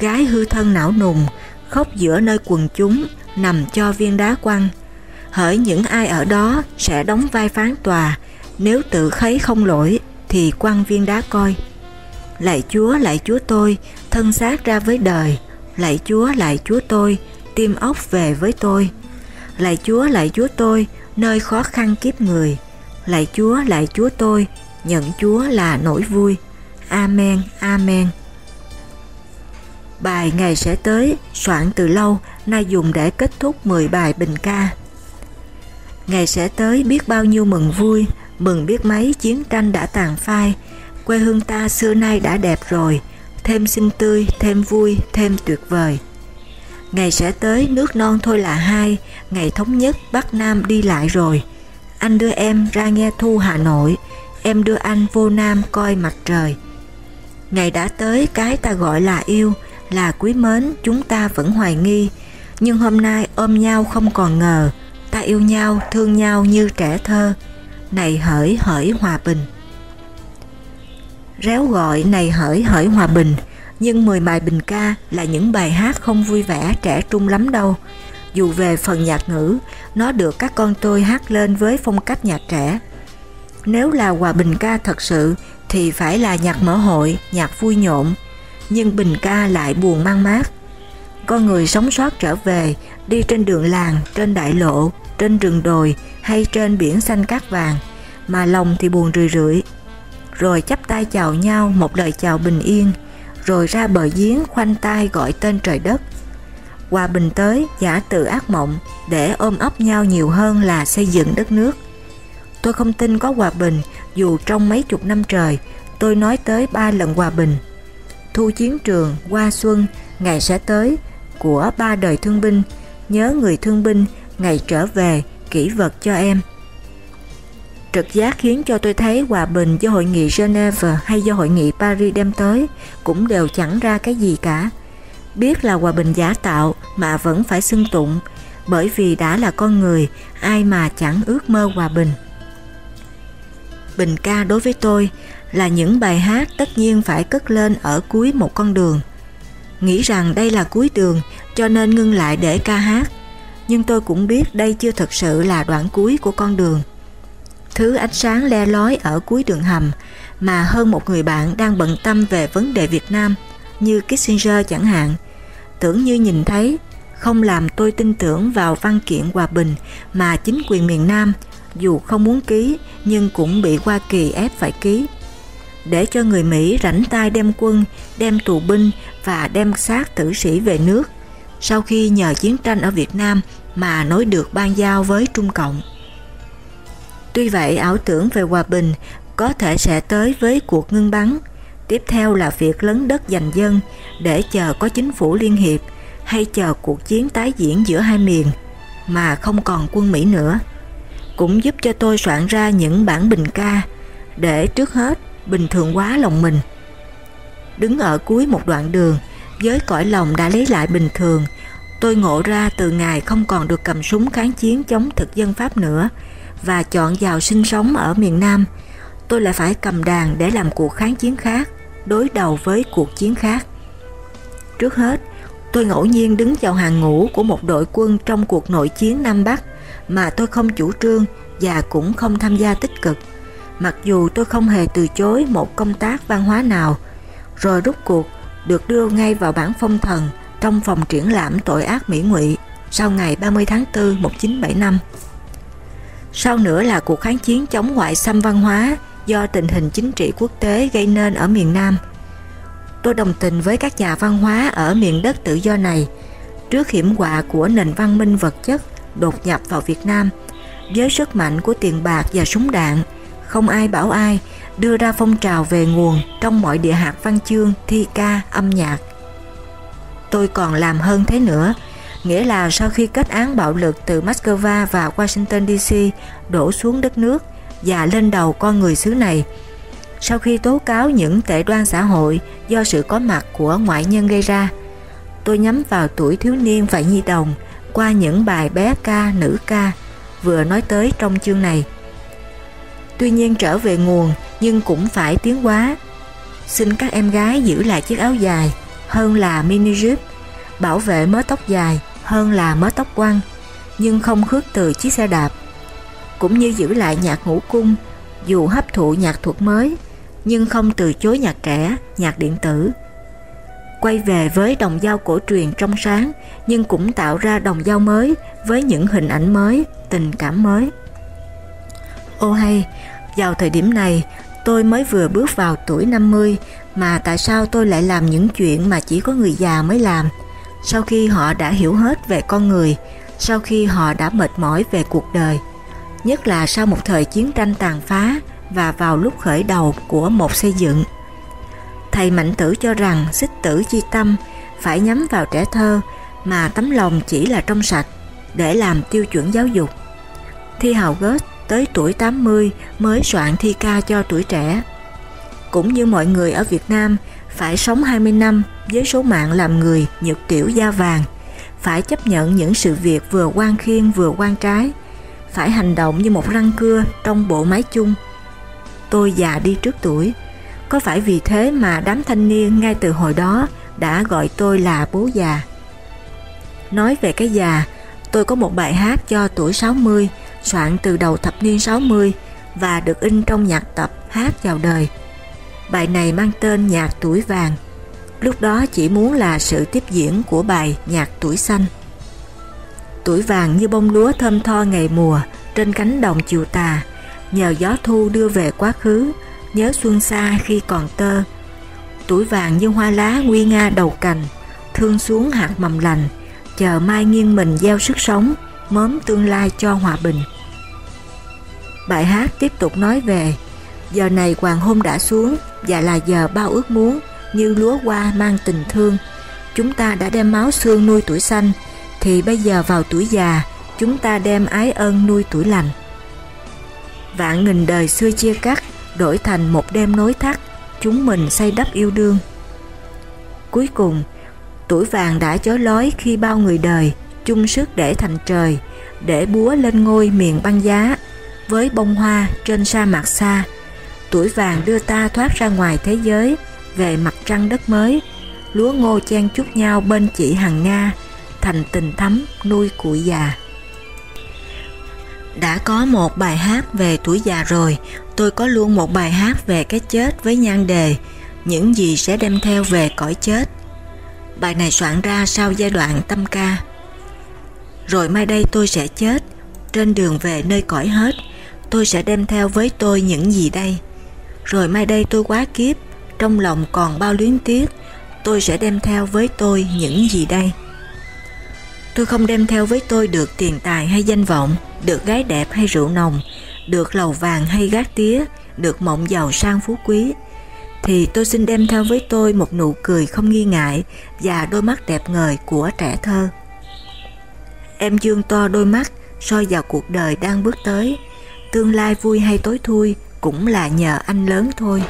gái hư thân não nùng, khóc giữa nơi quần chúng, nằm cho viên đá quăng. Hỡi những ai ở đó sẽ đóng vai phán tòa, nếu tự khấy không lỗi thì quăng viên đá coi. Lạy Chúa, lạy Chúa tôi, thân xác ra với đời. Lạy Chúa, lạy Chúa tôi, tim óc về với tôi. Lạy Chúa, lạy Chúa tôi, nơi khó khăn kiếp người. Lạy Chúa, lạy Chúa tôi, nhận Chúa là nỗi vui. Amen, Amen. Bài Ngày sẽ tới, soạn từ lâu, nay dùng để kết thúc 10 bài bình ca. Ngày sẽ tới biết bao nhiêu mừng vui, mừng biết mấy chiến tranh đã tàn phai, quê hương ta xưa nay đã đẹp rồi, thêm xinh tươi, thêm vui, thêm tuyệt vời. Ngày sẽ tới nước non thôi là hai, ngày thống nhất Bắc Nam đi lại rồi. Anh đưa em ra nghe thu Hà Nội, em đưa anh vô Nam coi mặt trời. Ngày đã tới cái ta gọi là yêu, là quý mến chúng ta vẫn hoài nghi, nhưng hôm nay ôm nhau không còn ngờ, ta yêu nhau, thương nhau như trẻ thơ. Này hỡi hỡi hòa bình. Réo gọi này hỡi hỡi hòa bình, nhưng 10 bài bình ca là những bài hát không vui vẻ trẻ trung lắm đâu. Dù về phần nhạc ngữ, nó được các con tôi hát lên với phong cách nhạc trẻ. Nếu là hòa bình ca thật sự thì phải là nhạc mở hội, nhạc vui nhộn, nhưng bình ca lại buồn mang mát. Con người sống sót trở về, đi trên đường làng, trên đại lộ, trên rừng đồi hay trên biển xanh cát vàng, mà lòng thì buồn rười rượi. Rồi chắp tay chào nhau một lời chào bình yên, rồi ra bờ giếng khoanh tay gọi tên trời đất. Hòa bình tới giả tự ác mộng để ôm ấp nhau nhiều hơn là xây dựng đất nước. Tôi không tin có hòa bình dù trong mấy chục năm trời tôi nói tới ba lần hòa bình. Thu chiến trường, qua xuân, ngày sẽ tới của ba đời thương binh, nhớ người thương binh, ngày trở về, kỷ vật cho em. Trực giác khiến cho tôi thấy hòa bình do hội nghị Geneva hay do hội nghị Paris đem tới cũng đều chẳng ra cái gì cả. Biết là hòa bình giả tạo mà vẫn phải xưng tụng bởi vì đã là con người, ai mà chẳng ước mơ hòa bình. Bình ca đối với tôi là những bài hát tất nhiên phải cất lên ở cuối một con đường. Nghĩ rằng đây là cuối đường cho nên ngưng lại để ca hát, nhưng tôi cũng biết đây chưa thực sự là đoạn cuối của con đường. Thứ ánh sáng le lói ở cuối đường hầm mà hơn một người bạn đang bận tâm về vấn đề Việt Nam như Kissinger chẳng hạn, tưởng như nhìn thấy không làm tôi tin tưởng vào văn kiện hòa bình mà chính quyền miền Nam dù không muốn ký nhưng cũng bị Hoa Kỳ ép phải ký. Để cho người Mỹ rảnh tay đem quân, đem tù binh và đem xác tử sĩ về nước. Sau khi nhờ chiến tranh ở Việt Nam mà nối được ban giao với Trung Cộng. Tuy vậy ảo tưởng về hòa bình có thể sẽ tới với cuộc ngưng bắn, tiếp theo là việc lấn đất giành dân để chờ có chính phủ liên hiệp hay chờ cuộc chiến tái diễn giữa hai miền mà không còn quân Mỹ nữa. Cũng giúp cho tôi soạn ra những bản bình ca để trước hết bình thường quá lòng mình. Đứng ở cuối một đoạn đường, với cõi lòng đã lấy lại bình thường, tôi ngộ ra từ ngày không còn được cầm súng kháng chiến chống thực dân Pháp nữa và chọn vào sinh sống ở miền Nam, tôi lại phải cầm đàn để làm cuộc kháng chiến khác, đối đầu với cuộc chiến khác. Trước hết, tôi ngẫu nhiên đứng vào hàng ngũ của một đội quân trong cuộc nội chiến Nam Bắc mà tôi không chủ trương và cũng không tham gia tích cực, mặc dù tôi không hề từ chối một công tác văn hóa nào, rồi rút cuộc được đưa ngay vào bản phong thần trong phòng triển lãm tội ác Mỹ Ngụy sau ngày 30 tháng 4 1975. Sau nữa là cuộc kháng chiến chống ngoại xâm văn hóa do tình hình chính trị quốc tế gây nên ở miền Nam. Tôi đồng tình với các nhà văn hóa ở miền đất tự do này trước hiểm họa của nền văn minh vật chất đột nhập vào Việt Nam với sức mạnh của tiền bạc và súng đạn, không ai bảo ai đưa ra phong trào về nguồn trong mọi địa hạt văn chương, thi ca, âm nhạc. Tôi còn làm hơn thế nữa, nghĩa là sau khi kết án bạo lực từ Moscow và Washington DC đổ xuống đất nước và lên đầu con người xứ này, sau khi tố cáo những tệ đoan xã hội do sự có mặt của ngoại nhân gây ra, tôi nhắm vào tuổi thiếu niên và nhi đồng qua những bài bé ca, nữ ca vừa nói tới trong chương này. Tuy nhiên trở về nguồn nhưng cũng phải tiến hóa. Xin các em gái giữ lại chiếc áo dài hơn là mini jeep, bảo vệ mớ tóc dài hơn là mớ tóc quăng, nhưng không khước từ chiếc xe đạp. Cũng như giữ lại nhạc ngũ cung, dù hấp thụ nhạc thuật mới, nhưng không từ chối nhạc trẻ, nhạc điện tử. Quay về với đồng dao cổ truyền trong sáng nhưng cũng tạo ra đồng dao mới với những hình ảnh mới, tình cảm mới. Ô hay, vào thời điểm này tôi mới vừa bước vào tuổi 50 mà tại sao tôi lại làm những chuyện mà chỉ có người già mới làm sau khi họ đã hiểu hết về con người, sau khi họ đã mệt mỏi về cuộc đời, nhất là sau một thời chiến tranh tàn phá và vào lúc khởi đầu của một xây dựng. Thầy Mạnh Tử cho rằng xích tử chi tâm phải nhắm vào trẻ thơ mà tấm lòng chỉ là trong sạch để làm tiêu chuẩn giáo dục. Thi Hào Goethe tới tuổi 80 mới soạn thi ca cho tuổi trẻ. Cũng như mọi người ở Việt Nam phải sống 20 năm với số mạng làm người nhược tiểu da vàng, phải chấp nhận những sự việc vừa quan khiên vừa quan trái, phải hành động như một răng cưa trong bộ máy chung. Tôi già đi trước tuổi, có phải vì thế mà đám thanh niên ngay từ hồi đó đã gọi tôi là bố già? Nói về cái già, tôi có một bài hát cho tuổi 60, soạn từ đầu thập niên 60 và được in trong nhạc tập Hát chào đời. Bài này mang tên Nhạc tuổi vàng. Lúc đó chỉ muốn là sự tiếp diễn của bài Nhạc tuổi xanh. Tuổi vàng như bông lúa thơm tho ngày mùa trên cánh đồng chiều tà, nhờ gió thu đưa về quá khứ, nhớ xuân xa khi còn tơ. Tuổi vàng như hoa lá nguy nga đầu cành, thương xuống hạt mầm lành, chờ mai nghiêng mình gieo sức sống, mớm tương lai cho hòa bình. Bài hát tiếp tục nói về Giờ này hoàng hôn đã xuống và là giờ bao ước muốn như lúa hoa mang tình thương. Chúng ta đã đem máu xương nuôi tuổi xanh thì bây giờ vào tuổi già chúng ta đem ái ân nuôi tuổi lành. Vạn nghìn đời xưa chia cắt đổi thành một đêm nối thắt chúng mình xây đắp yêu đương. Cuối cùng, tuổi vàng đã chói lói khi bao người đời chung sức để thành trời, để búa lên ngôi miền băng giá với bông hoa trên sa mạc xa tuổi vàng đưa ta thoát ra ngoài thế giới, về mặt trăng đất mới, lúa ngô chen chúc nhau bên chị hàng Nga, thành tình thắm nuôi cụi già. Đã có một bài hát về tuổi già rồi, tôi có luôn một bài hát về cái chết với nhan đề Những gì sẽ đem theo về cõi chết. Bài này soạn ra sau giai đoạn tâm ca. Rồi mai đây tôi sẽ chết, trên đường về nơi cõi hết, tôi sẽ đem theo với tôi những gì đây? rồi mai đây tôi quá kiếp, trong lòng còn bao luyến tiếc, tôi sẽ đem theo với tôi những gì đây? Tôi không đem theo với tôi được tiền tài hay danh vọng, được gái đẹp hay rượu nồng, được lầu vàng hay gác tía, được mộng giàu sang phú quý, thì tôi xin đem theo với tôi một nụ cười không nghi ngại và đôi mắt đẹp ngời của trẻ thơ. Em dương to đôi mắt soi vào cuộc đời đang bước tới, tương lai vui hay tối thui cũng là nhờ anh lớn thôi.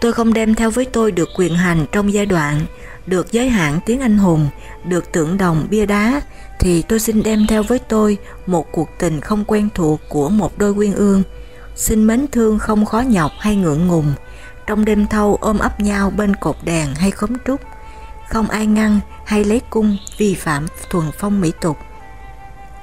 Tôi không đem theo với tôi được quyền hành trong giai đoạn, được giới hạn tiếng anh hùng, được tượng đồng bia đá, thì tôi xin đem theo với tôi một cuộc tình không quen thuộc của một đôi quyên ương, xin mến thương không khó nhọc hay ngượng ngùng, trong đêm thâu ôm ấp nhau bên cột đèn hay khóm trúc, không ai ngăn hay lấy cung vi phạm thuần phong mỹ tục.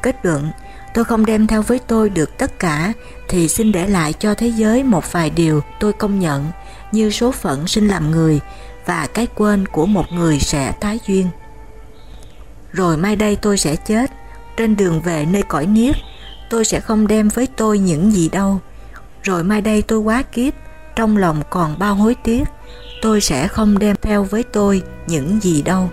Kết luận, tôi không đem theo với tôi được tất cả thì xin để lại cho thế giới một vài điều tôi công nhận như số phận sinh làm người và cái quên của một người sẽ tái duyên. Rồi mai đây tôi sẽ chết, trên đường về nơi cõi niết, tôi sẽ không đem với tôi những gì đâu. Rồi mai đây tôi quá kiếp, trong lòng còn bao hối tiếc, tôi sẽ không đem theo với tôi những gì đâu.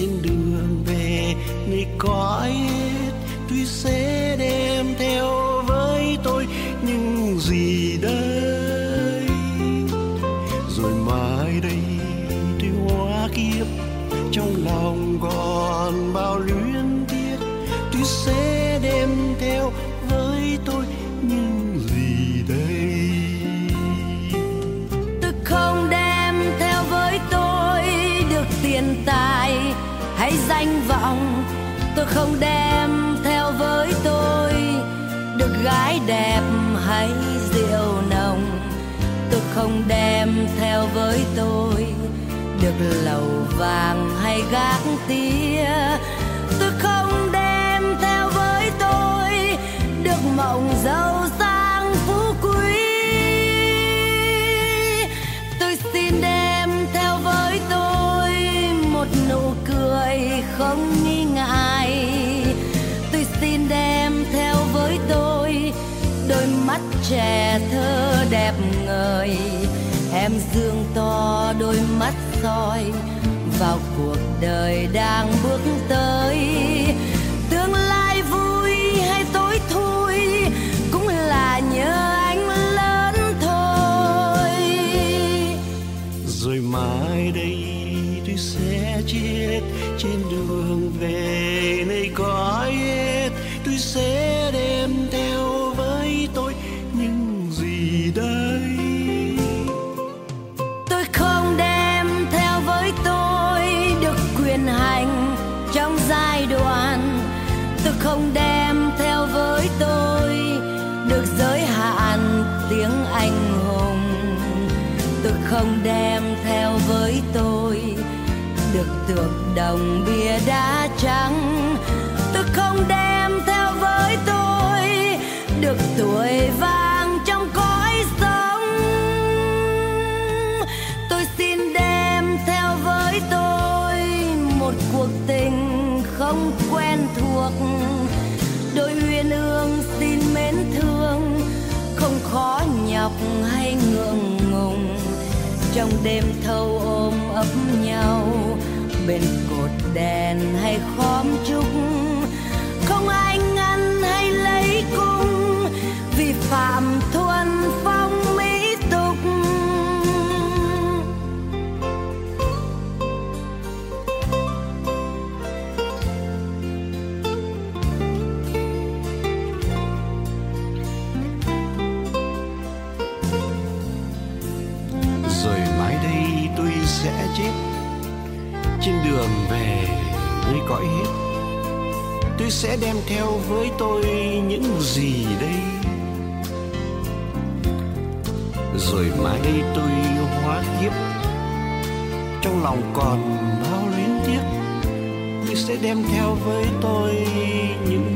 Trên đường về nơi
con vàng hay gác tia tôi không đem theo với tôi được mộng giàu sang phú quý. Tôi xin đem theo với tôi một nụ cười không nghi ngại. Tôi xin đem theo với tôi đôi mắt trẻ thơ đẹp ngời. Em dương to đôi mắt soi đời đang bước tới. Tương lai vui hay tối thui cũng là nhờ anh lớn thôi.
Rồi mai đây tôi sẽ chết trên đường về.
Đã trắng tôi không đem theo với tôi được tuổi vàng trong cõi sống. Tôi xin đem theo với tôi một cuộc tình không quen thuộc. Đôi uyên ương xin mến thương, không khó nhọc hay ngượng ngùng. Trong đêm thâu ôm ấp nhau, bên đèn hay khóm trúc
tôi sẽ đem theo với tôi những gì đây? Rồi mai đây tôi hóa kiếp, trong lòng còn bao luyến tiếc. Tôi sẽ đem theo với tôi những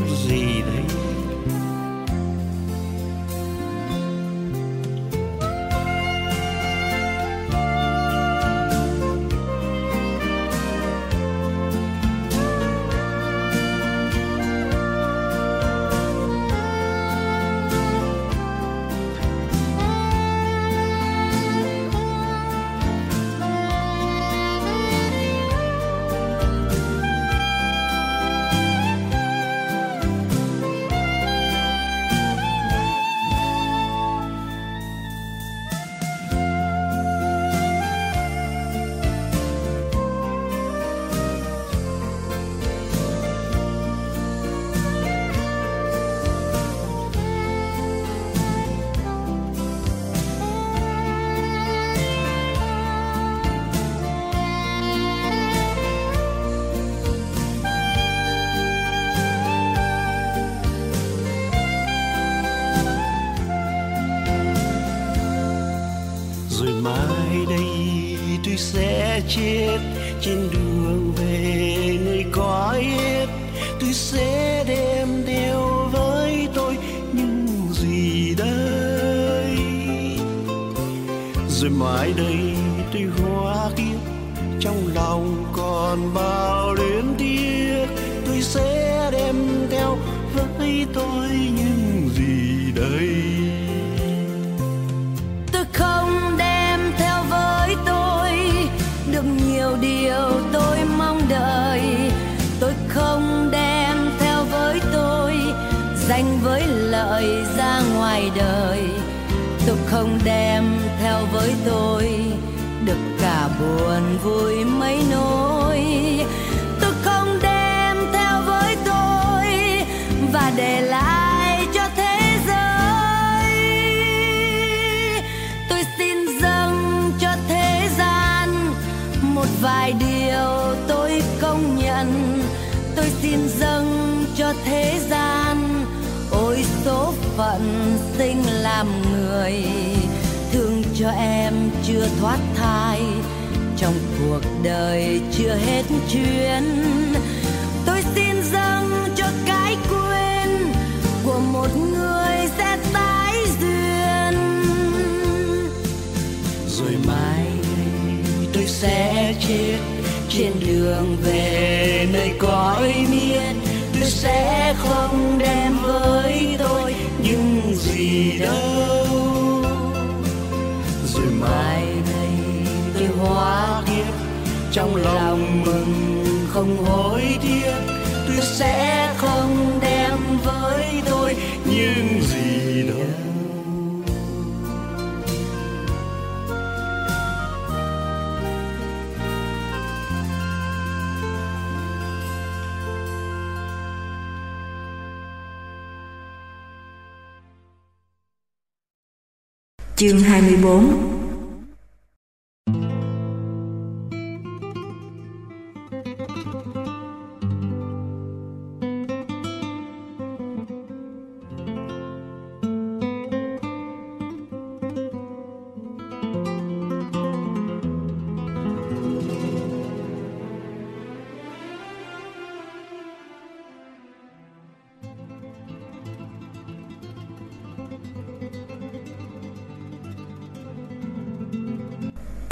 14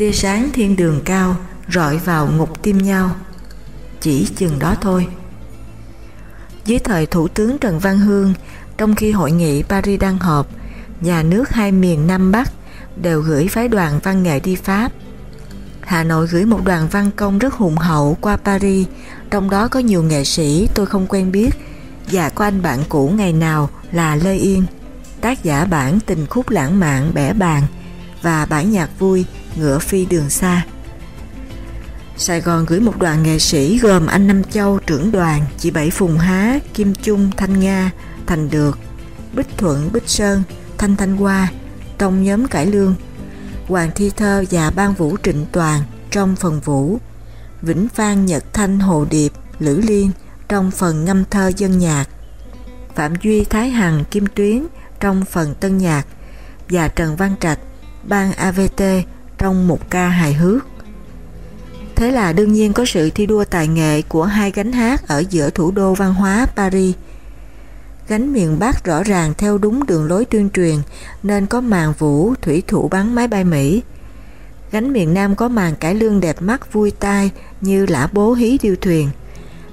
tia sáng thiên đường cao rọi vào ngục tim nhau. Chỉ chừng đó thôi. Dưới thời thủ tướng Trần Văn Hương, trong khi hội nghị Paris đang họp, nhà nước hai miền Nam Bắc đều gửi phái đoàn văn nghệ đi Pháp. Hà Nội gửi một đoàn văn công rất hùng hậu qua Paris, trong đó có nhiều nghệ sĩ tôi không quen biết và có anh bạn cũ ngày nào là Lê Yên, tác giả bản tình khúc lãng mạn bẻ bàn và bản nhạc vui ngựa phi đường xa. Sài Gòn gửi một đoàn nghệ sĩ gồm anh Năm Châu trưởng đoàn, chị Bảy Phùng Há, Kim Trung, Thanh Nga, Thành Được, Bích Thuận, Bích Sơn, Thanh Thanh Hoa trong nhóm cải lương, Hoàng Thi Thơ và Ban Vũ Trịnh Toàn trong phần vũ, Vĩnh Phan Nhật Thanh Hồ Điệp, Lữ Liên trong phần ngâm thơ dân nhạc, Phạm Duy Thái Hằng Kim Tuyến trong phần tân nhạc và Trần Văn Trạch ban AVT trong một ca hài hước. Thế là đương nhiên có sự thi đua tài nghệ của hai gánh hát ở giữa thủ đô văn hóa Paris. Gánh miền Bắc rõ ràng theo đúng đường lối tuyên truyền nên có màn vũ thủy thủ bắn máy bay Mỹ. Gánh miền Nam có màn cải lương đẹp mắt vui tai như lã bố hí điêu thuyền.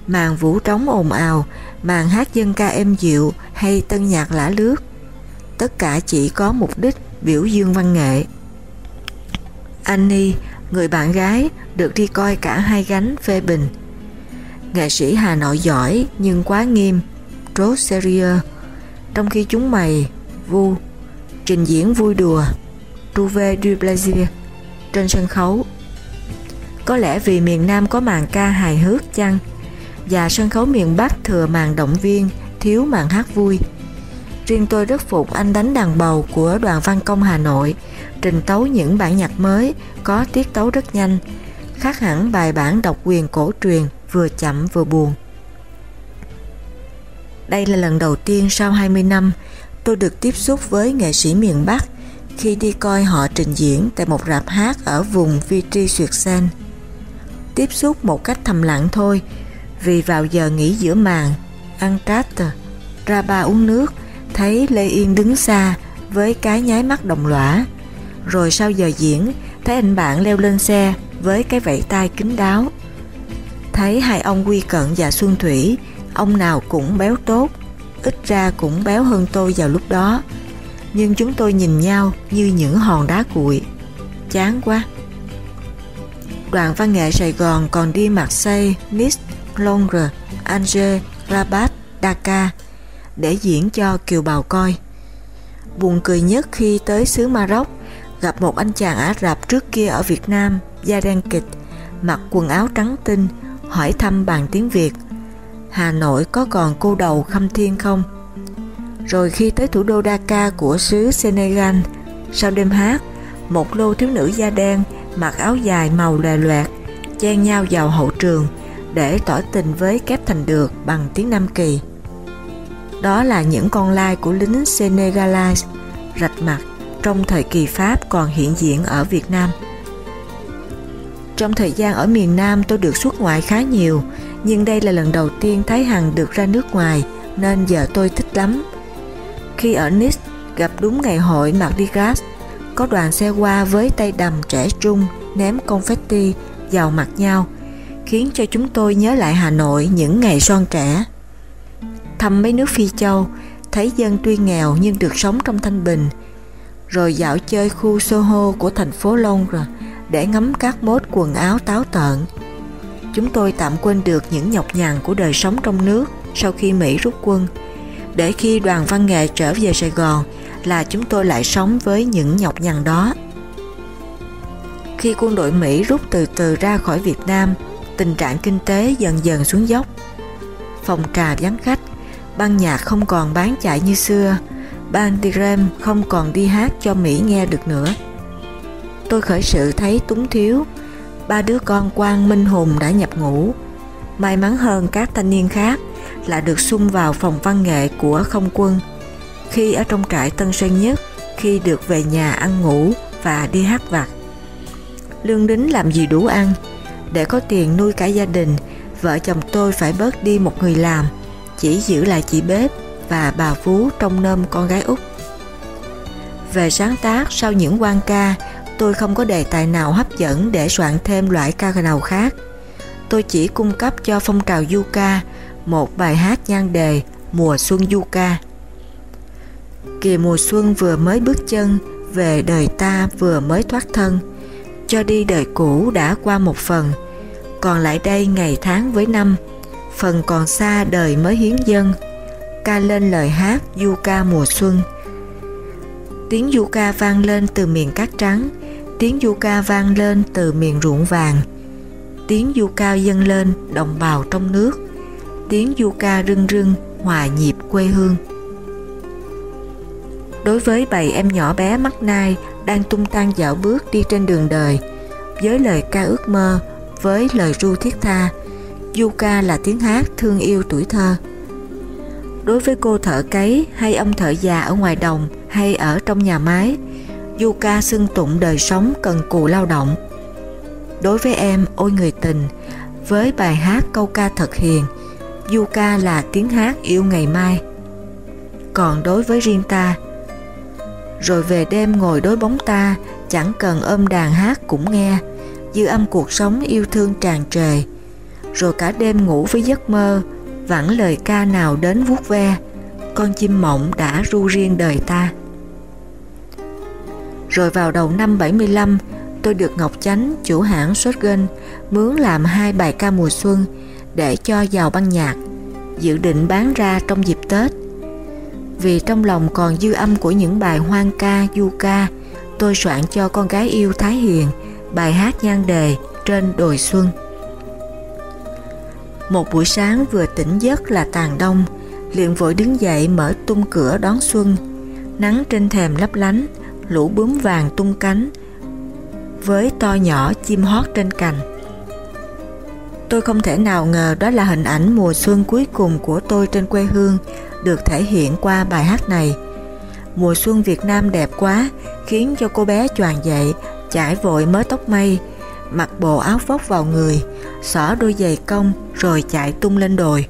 Màn vũ trống ồn ào, màn hát dân ca êm dịu hay tân nhạc lã lướt. Tất cả chỉ có mục đích biểu dương văn nghệ. Annie, người bạn gái, được đi coi cả hai gánh phê bình. Nghệ sĩ Hà Nội giỏi nhưng quá nghiêm, trop serieux, trong khi chúng mày, vu, trình diễn vui đùa, trouvé du plaisir trên sân khấu. Có lẽ vì miền Nam có màn ca hài hước chăng, và sân khấu miền Bắc thừa màn động viên, thiếu màn hát vui. Riêng tôi rất phục anh đánh đàn bầu của đoàn văn công Hà Nội, trình tấu những bản nhạc mới, có tiết tấu rất nhanh, khác hẳn bài bản độc quyền cổ truyền, vừa chậm vừa buồn. Đây là lần đầu tiên sau 20 năm tôi được tiếp xúc với nghệ sĩ miền Bắc khi đi coi họ trình diễn tại một rạp hát ở vùng Vitry Xuyệt Sen. Tiếp xúc một cách thầm lặng thôi, vì vào giờ nghỉ giữa màn, ăn trát ra ba uống nước, thấy Lê Yên đứng xa với cái nháy mắt đồng lõa. Rồi sau giờ diễn, thấy anh bạn leo lên xe với cái vẫy tay kính đáo. Thấy hai ông Quy Cận và Xuân Thủy, ông nào cũng béo tốt, ít ra cũng béo hơn tôi vào lúc đó. Nhưng chúng tôi nhìn nhau như những hòn đá cuội. Chán quá. Đoàn văn nghệ Sài Gòn còn đi Marseille, Nice, Londres, Angers, Rabat, Dakar để diễn cho kiều bào coi. Buồn cười nhất khi tới xứ Maroc gặp một anh chàng Ả Rập trước kia ở Việt Nam, da đen kịch, mặc quần áo trắng tinh, hỏi thăm bằng tiếng Việt. Hà Nội có còn cô đầu khâm thiên không? Rồi khi tới thủ đô Dakar của xứ Senegal, sau đêm hát, một lô thiếu nữ da đen mặc áo dài màu lè loẹt, chen nhau vào hậu trường để tỏ tình với kép thành được bằng tiếng Nam Kỳ. Đó là những con lai của lính Senegalese, rạch mặt, trong thời kỳ Pháp còn hiện diện ở Việt Nam. Trong thời gian ở miền Nam tôi được xuất ngoại khá nhiều, nhưng đây là lần đầu tiên thấy Hằng được ra nước ngoài nên giờ tôi thích lắm. Khi ở Nice gặp đúng ngày hội Mardi Gras, có đoàn xe qua với tay đầm trẻ trung ném confetti vào mặt nhau, khiến cho chúng tôi nhớ lại Hà Nội những ngày son trẻ. Thăm mấy nước Phi Châu, thấy dân tuy nghèo nhưng được sống trong thanh bình, rồi dạo chơi khu Soho của thành phố Londres để ngắm các mốt quần áo táo tợn. Chúng tôi tạm quên được những nhọc nhằn của đời sống trong nước sau khi Mỹ rút quân, để khi đoàn văn nghệ trở về Sài Gòn là chúng tôi lại sống với những nhọc nhằn đó. Khi quân đội Mỹ rút từ từ ra khỏi Việt Nam, tình trạng kinh tế dần dần xuống dốc. Phòng trà vắng khách, ban nhạc không còn bán chạy như xưa, ban Tirem không còn đi hát cho Mỹ nghe được nữa. Tôi khởi sự thấy túng thiếu, ba đứa con quan Minh Hùng đã nhập ngũ. May mắn hơn các thanh niên khác là được xung vào phòng văn nghệ của không quân. Khi ở trong trại Tân Sơn Nhất, khi được về nhà ăn ngủ và đi hát vặt. Lương đính làm gì đủ ăn, để có tiền nuôi cả gia đình, vợ chồng tôi phải bớt đi một người làm, chỉ giữ lại chị bếp và bà Phú trong nôm con gái út. Về sáng tác sau những quan ca, tôi không có đề tài nào hấp dẫn để soạn thêm loại ca nào khác. Tôi chỉ cung cấp cho phong trào du ca một bài hát nhan đề Mùa Xuân Du Ca. kỳ mùa xuân vừa mới bước chân, về đời ta vừa mới thoát thân, cho đi đời cũ đã qua một phần, còn lại đây ngày tháng với năm, phần còn xa đời mới hiến dân, ca lên lời hát du ca mùa xuân. Tiếng du ca vang lên từ miền cát trắng, tiếng du ca vang lên từ miền ruộng vàng, tiếng du ca dâng lên đồng bào trong nước, tiếng du ca rưng rưng hòa nhịp quê hương. Đối với bầy em nhỏ bé mắt nai đang tung tăng dạo bước đi trên đường đời, với lời ca ước mơ, với lời ru thiết tha, du ca là tiếng hát thương yêu tuổi thơ. Đối với cô thợ cấy hay ông thợ già ở ngoài đồng hay ở trong nhà máy, du ca xưng tụng đời sống cần cù lao động. Đối với em, ôi người tình, với bài hát câu ca thật hiền, du ca là tiếng hát yêu ngày mai. Còn đối với riêng ta, rồi về đêm ngồi đối bóng ta, chẳng cần ôm đàn hát cũng nghe, dư âm cuộc sống yêu thương tràn trề. Rồi cả đêm ngủ với giấc mơ, vẳng lời ca nào đến vuốt ve, con chim mộng đã ru riêng đời ta. Rồi vào đầu năm 75, tôi được Ngọc Chánh, chủ hãng Shotgun, mướn làm hai bài ca mùa xuân để cho vào băng nhạc, dự định bán ra trong dịp Tết. Vì trong lòng còn dư âm của những bài hoang ca, du ca, tôi soạn cho con gái yêu Thái Hiền bài hát nhan đề Trên đồi xuân. Một buổi sáng vừa tỉnh giấc là tàn đông, liền vội đứng dậy mở tung cửa đón xuân. Nắng trên thềm lấp lánh, lũ bướm vàng tung cánh, với to nhỏ chim hót trên cành. Tôi không thể nào ngờ đó là hình ảnh mùa xuân cuối cùng của tôi trên quê hương được thể hiện qua bài hát này. Mùa xuân Việt Nam đẹp quá, khiến cho cô bé choàng dậy, chải vội mớ tóc mây, mặc bộ áo vóc vào người, xỏ đôi giày công rồi chạy tung lên đồi.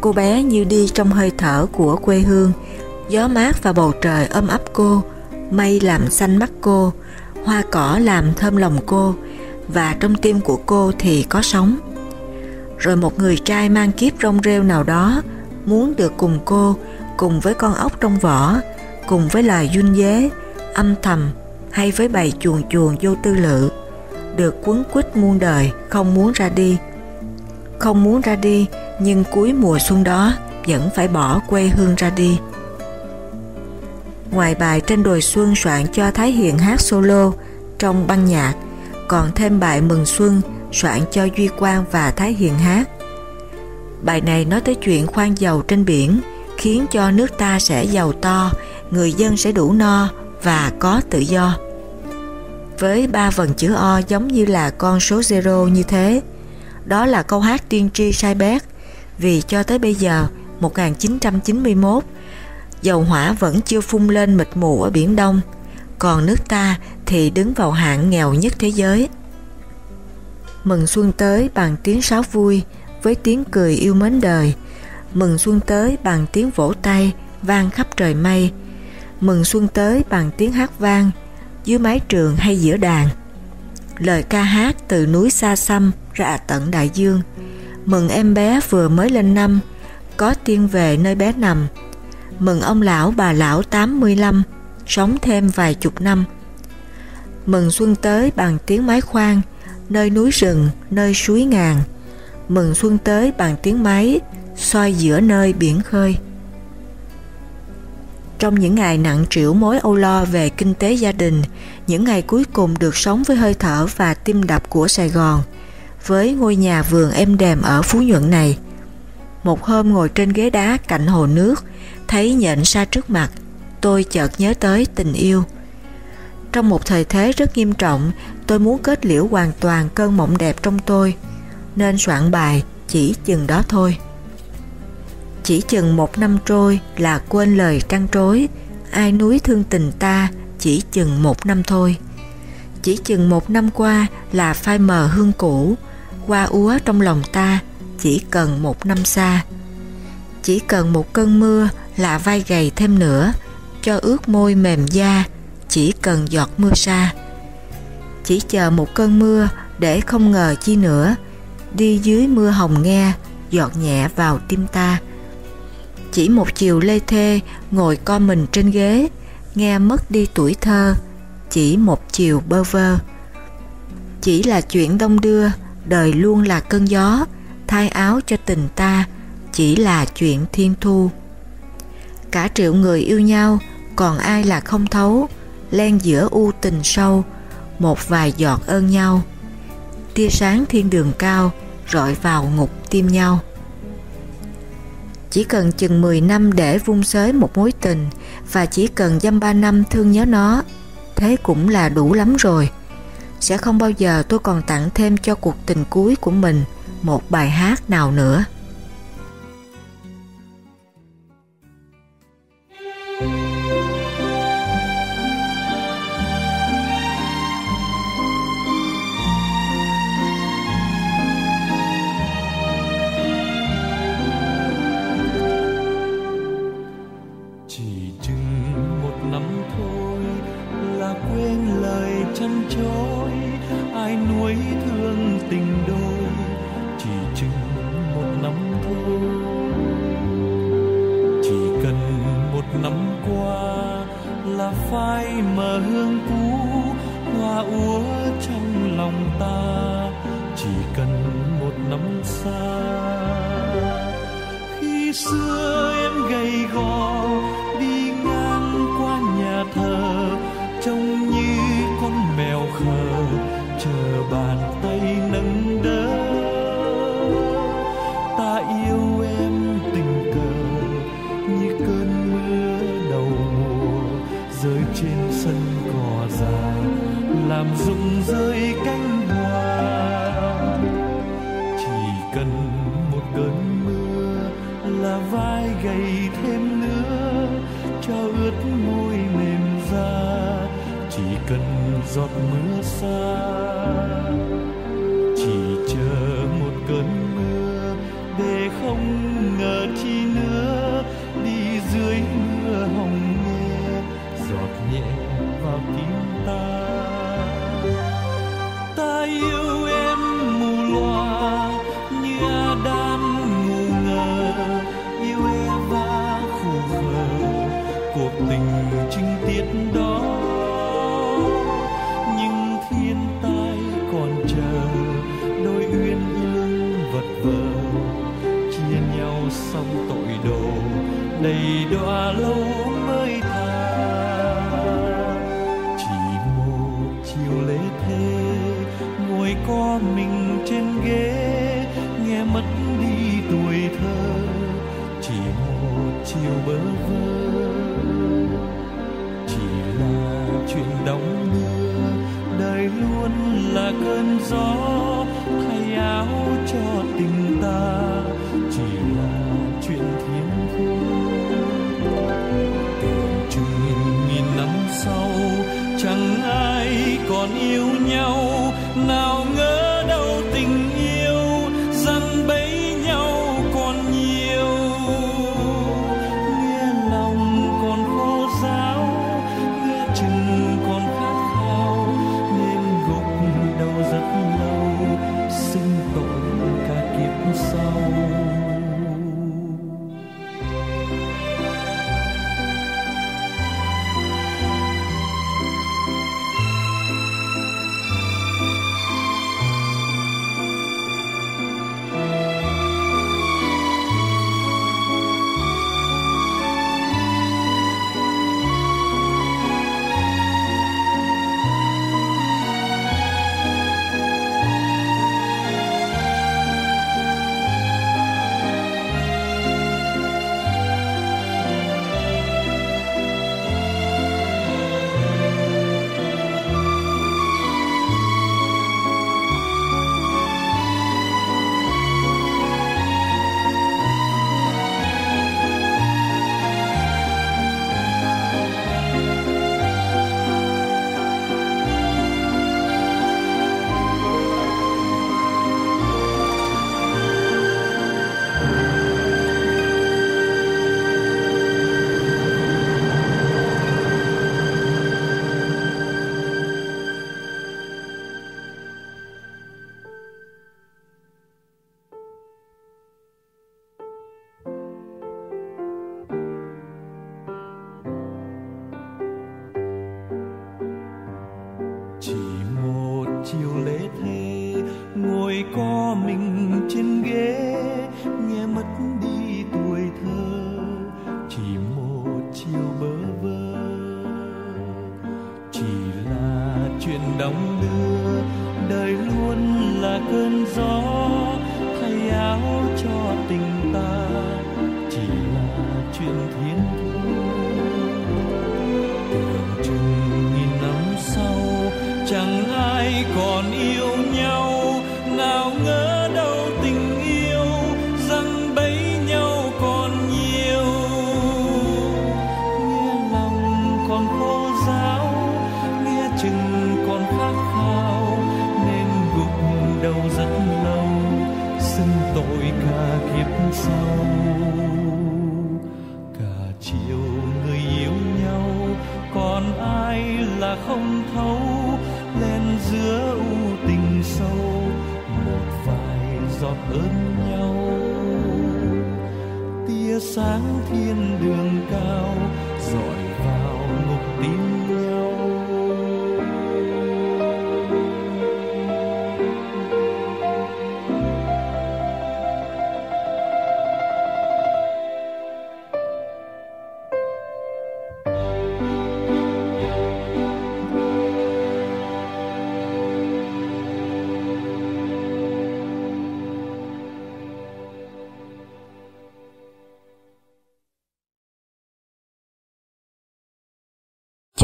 Cô bé như đi trong hơi thở của quê hương, gió mát và bầu trời ấm ấp cô, mây làm xanh mắt cô, hoa cỏ làm thơm lòng cô, và trong tim của cô thì có sống. Rồi một người trai mang kiếp rong rêu nào đó muốn được cùng cô, cùng với con ốc trong vỏ, cùng với loài duyên dế, âm thầm hay với bầy chuồn chuồn vô tư lự, được quấn quýt muôn đời, không muốn ra đi. Không muốn ra đi, nhưng cuối mùa xuân đó vẫn phải bỏ quê hương ra đi. Ngoài bài trên đồi xuân soạn cho Thái Hiền hát solo trong băng nhạc, còn thêm bài Mừng Xuân soạn cho Duy Quang và Thái Hiền hát. Bài này nói tới chuyện khoan dầu trên biển, khiến cho nước ta sẽ giàu to, người dân sẽ đủ no và có tự do. Với ba vần chữ O giống như là con số zero như thế, đó là câu hát tiên tri sai bét, vì cho tới bây giờ, 1991, dầu hỏa vẫn chưa phun lên mịt mù ở Biển Đông, còn nước ta thì đứng vào hạng nghèo nhất thế giới. Mừng xuân tới bằng tiếng sáo vui, với tiếng cười yêu mến đời. Mừng xuân tới bằng tiếng vỗ tay, vang khắp trời mây. Mừng xuân tới bằng tiếng hát vang, dưới mái trường hay giữa đàn. Lời ca hát từ núi xa xăm ra à tận đại dương. Mừng em bé vừa mới lên năm, có tiên về nơi bé nằm. Mừng ông lão bà lão 85, sống thêm vài chục năm. Mừng xuân tới bằng tiếng máy khoan, nơi núi rừng, nơi suối ngàn. Mừng xuân tới bằng tiếng máy, soi giữa nơi biển khơi. Trong những ngày nặng trĩu mối âu lo về kinh tế gia đình, những ngày cuối cùng được sống với hơi thở và tim đập của Sài Gòn, với ngôi nhà vườn êm đềm ở Phú Nhuận này. Một hôm ngồi trên ghế đá cạnh hồ nước, thấy nhện xa trước mặt, tôi chợt nhớ tới tình yêu. Trong một thời thế rất nghiêm trọng, tôi muốn kết liễu hoàn toàn cơn mộng đẹp trong tôi, nên soạn bài chỉ chừng đó thôi. Chỉ chừng một năm trôi là quên lời trăng trối, ai núi thương tình ta chỉ chừng một năm thôi. Chỉ chừng một năm qua là phai mờ hương cũ, qua úa trong lòng ta chỉ cần một năm xa. Chỉ cần một cơn mưa là vai gầy thêm nữa, cho ướt môi mềm da, chỉ cần giọt mưa xa. Chỉ chờ một cơn mưa để không ngờ chi nữa, đi dưới mưa hồng nghe, giọt nhẹ vào tim ta. Chỉ một chiều lê thê ngồi co mình trên ghế, nghe mất đi tuổi thơ, chỉ một chiều bơ vơ. Chỉ là chuyện đông đưa, đời luôn là cơn gió, thay áo cho tình ta, chỉ là chuyện thiên thu. Cả triệu người yêu nhau, còn ai là không thấu, len giữa u tình sâu, một vài giọt ơn nhau. Tia sáng thiên đường cao, rọi vào ngục tim nhau. Chỉ cần chừng 10 năm để vung xới một mối tình và chỉ cần dăm ba năm thương nhớ nó, thế cũng là đủ lắm rồi. Sẽ không bao giờ tôi còn tặng thêm cho cuộc tình cuối của mình một bài hát nào nữa.
Úa trong lòng ta chỉ cần một năm xa. Khi xưa giọt mưa xa. Chỉ chờ một cơn là cơn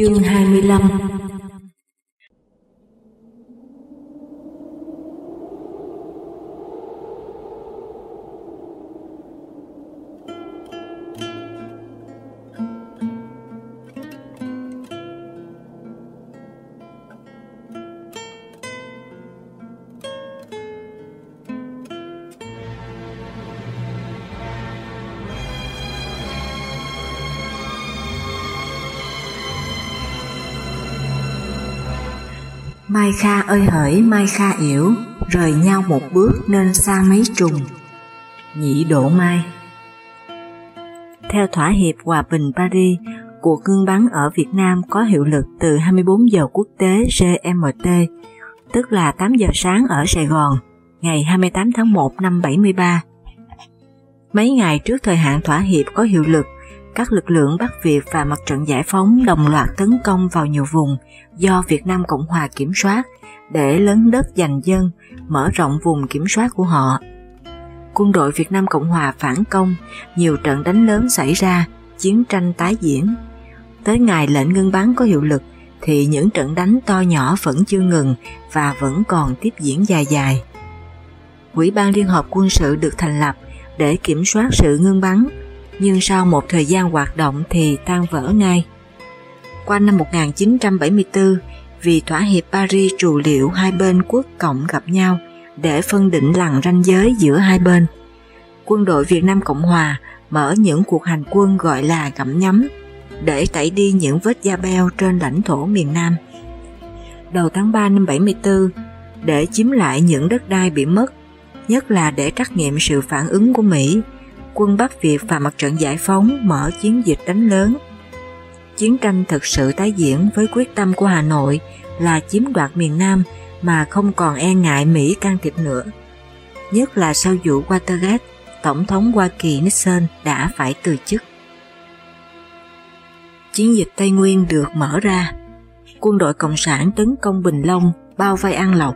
Chương 25 Mai Kha ơi hỡi Mai Kha yểu, rời nhau một bước nên xa mấy trùng. Nhị Độ Mai Theo thỏa hiệp hòa bình Paris, cuộc ngưng bắn ở Việt Nam có hiệu lực từ 24 giờ quốc tế GMT, tức là 8 giờ sáng ở Sài Gòn, ngày 28 tháng 1 năm 73. Mấy ngày trước thời hạn thỏa hiệp có hiệu lực, các lực lượng Bắc Việt và mặt trận giải phóng đồng loạt tấn công vào nhiều vùng do Việt Nam Cộng Hòa kiểm soát để lớn đất giành dân, mở rộng vùng kiểm soát của họ. Quân đội Việt Nam Cộng Hòa phản công, nhiều trận đánh lớn xảy ra, chiến tranh tái diễn. Tới ngày lệnh ngưng bắn có hiệu lực thì những trận đánh to nhỏ vẫn chưa ngừng và vẫn còn tiếp diễn dài dài. Ủy ban Liên hợp quân sự được thành lập để kiểm soát sự ngưng bắn, nhưng sau một thời gian hoạt động thì tan vỡ ngay. Qua năm 1974, vì thỏa hiệp Paris trù liệu hai bên quốc cộng gặp nhau để phân định lằn ranh giới giữa hai bên. Quân đội Việt Nam Cộng Hòa mở những cuộc hành quân gọi là gặm nhắm để tẩy đi những vết da beo trên lãnh thổ miền Nam. Đầu tháng 3 năm 74, để chiếm lại những đất đai bị mất, nhất là để trắc nghiệm sự phản ứng của Mỹ, quân Bắc Việt và mặt trận giải phóng mở chiến dịch đánh lớn. Chiến tranh thực sự tái diễn với quyết tâm của Hà Nội là chiếm đoạt miền Nam mà không còn e ngại Mỹ can thiệp nữa. Nhất là sau vụ Watergate, Tổng thống Hoa Kỳ Nixon đã phải từ chức. Chiến dịch Tây Nguyên được mở ra. Quân đội Cộng sản tấn công Bình Long, bao vây An Lộc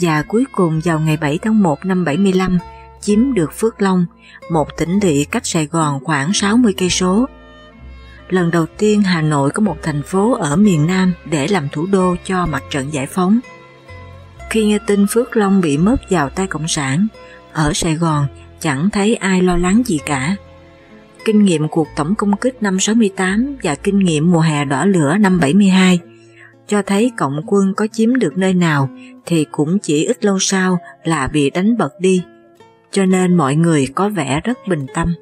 và cuối cùng vào ngày 7 tháng 1 năm 75 chiếm được Phước Long, một tỉnh lỵ cách Sài Gòn khoảng 60 cây số. Lần đầu tiên Hà Nội có một thành phố ở miền Nam để làm thủ đô cho mặt trận giải phóng. Khi nghe tin Phước Long bị mất vào tay Cộng sản, ở Sài Gòn chẳng thấy ai lo lắng gì cả. Kinh nghiệm cuộc tổng công kích năm 68 và kinh nghiệm mùa hè đỏ lửa năm 72 cho thấy cộng quân có chiếm được nơi nào thì cũng chỉ ít lâu sau là bị đánh bật đi, cho nên mọi người có vẻ rất bình tâm.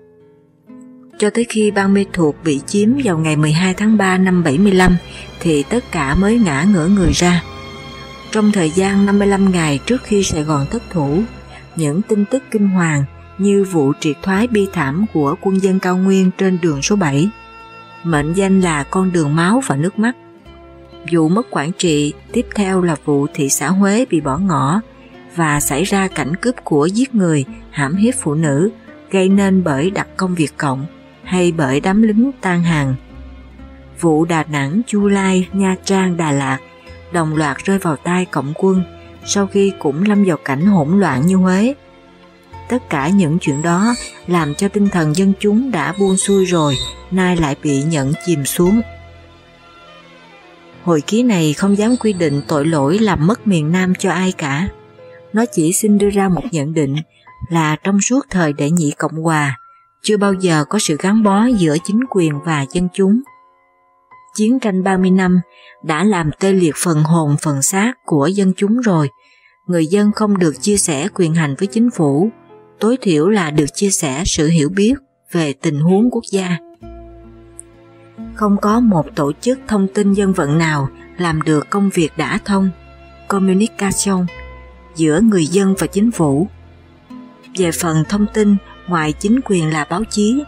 Cho tới khi Ban Mê Thuộc bị chiếm vào ngày 12 tháng 3 năm 75 thì tất cả mới ngã ngửa người ra. Trong thời gian 55 ngày trước khi Sài Gòn thất thủ, những tin tức kinh hoàng như vụ triệt thoái bi thảm của quân dân cao nguyên trên đường số 7, mệnh danh là con đường máu và nước mắt. Vụ mất quản trị, tiếp theo là vụ thị xã Huế bị bỏ ngỏ và xảy ra cảnh cướp của giết người, hãm hiếp phụ nữ, gây nên bởi đặc công Việt Cộng hay bởi đám lính tan hàng. Vụ Đà Nẵng, Chu Lai, Nha Trang, Đà Lạt đồng loạt rơi vào tay cộng quân sau khi cũng lâm vào cảnh hỗn loạn như Huế. Tất cả những chuyện đó làm cho tinh thần dân chúng đã buông xuôi rồi, nay lại bị nhận chìm xuống. hội ký này không dám quy định tội lỗi làm mất miền Nam cho ai cả. Nó chỉ xin đưa ra một nhận định là trong suốt thời đệ nhị Cộng Hòa, chưa bao giờ có sự gắn bó giữa chính quyền và dân chúng. Chiến tranh 30 năm đã làm tê liệt phần hồn phần xác của dân chúng rồi. Người dân không được chia sẻ quyền hành với chính phủ, tối thiểu là được chia sẻ sự hiểu biết về tình huống quốc gia. Không có một tổ chức thông tin dân vận nào làm được công việc đã thông, communication, giữa người dân và chính phủ. Về phần thông tin, ngoài chính quyền là báo chí,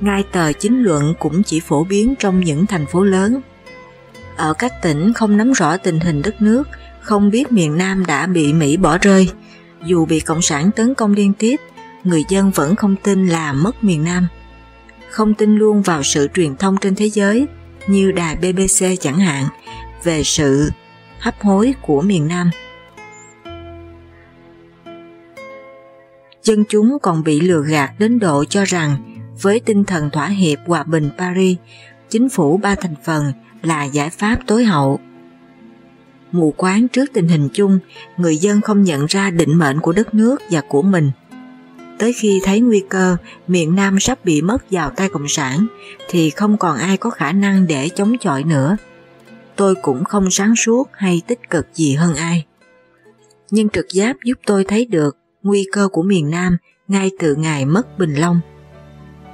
ngay tờ chính luận cũng chỉ phổ biến trong những thành phố lớn. Ở các tỉnh không nắm rõ tình hình đất nước, không biết miền Nam đã bị Mỹ bỏ rơi, dù bị Cộng sản tấn công liên tiếp, người dân vẫn không tin là mất miền Nam. Không tin luôn vào sự truyền thông trên thế giới, như đài BBC chẳng hạn, về sự hấp hối của miền Nam. Dân chúng còn bị lừa gạt đến độ cho rằng với tinh thần thỏa hiệp hòa bình Paris, chính phủ ba thành phần là giải pháp tối hậu. Mù quáng trước tình hình chung, người dân không nhận ra định mệnh của đất nước và của mình. Tới khi thấy nguy cơ miền Nam sắp bị mất vào tay Cộng sản thì không còn ai có khả năng để chống chọi nữa. Tôi cũng không sáng suốt hay tích cực gì hơn ai. Nhưng trực giáp giúp tôi thấy được nguy cơ của miền Nam ngay từ ngày mất Bình Long.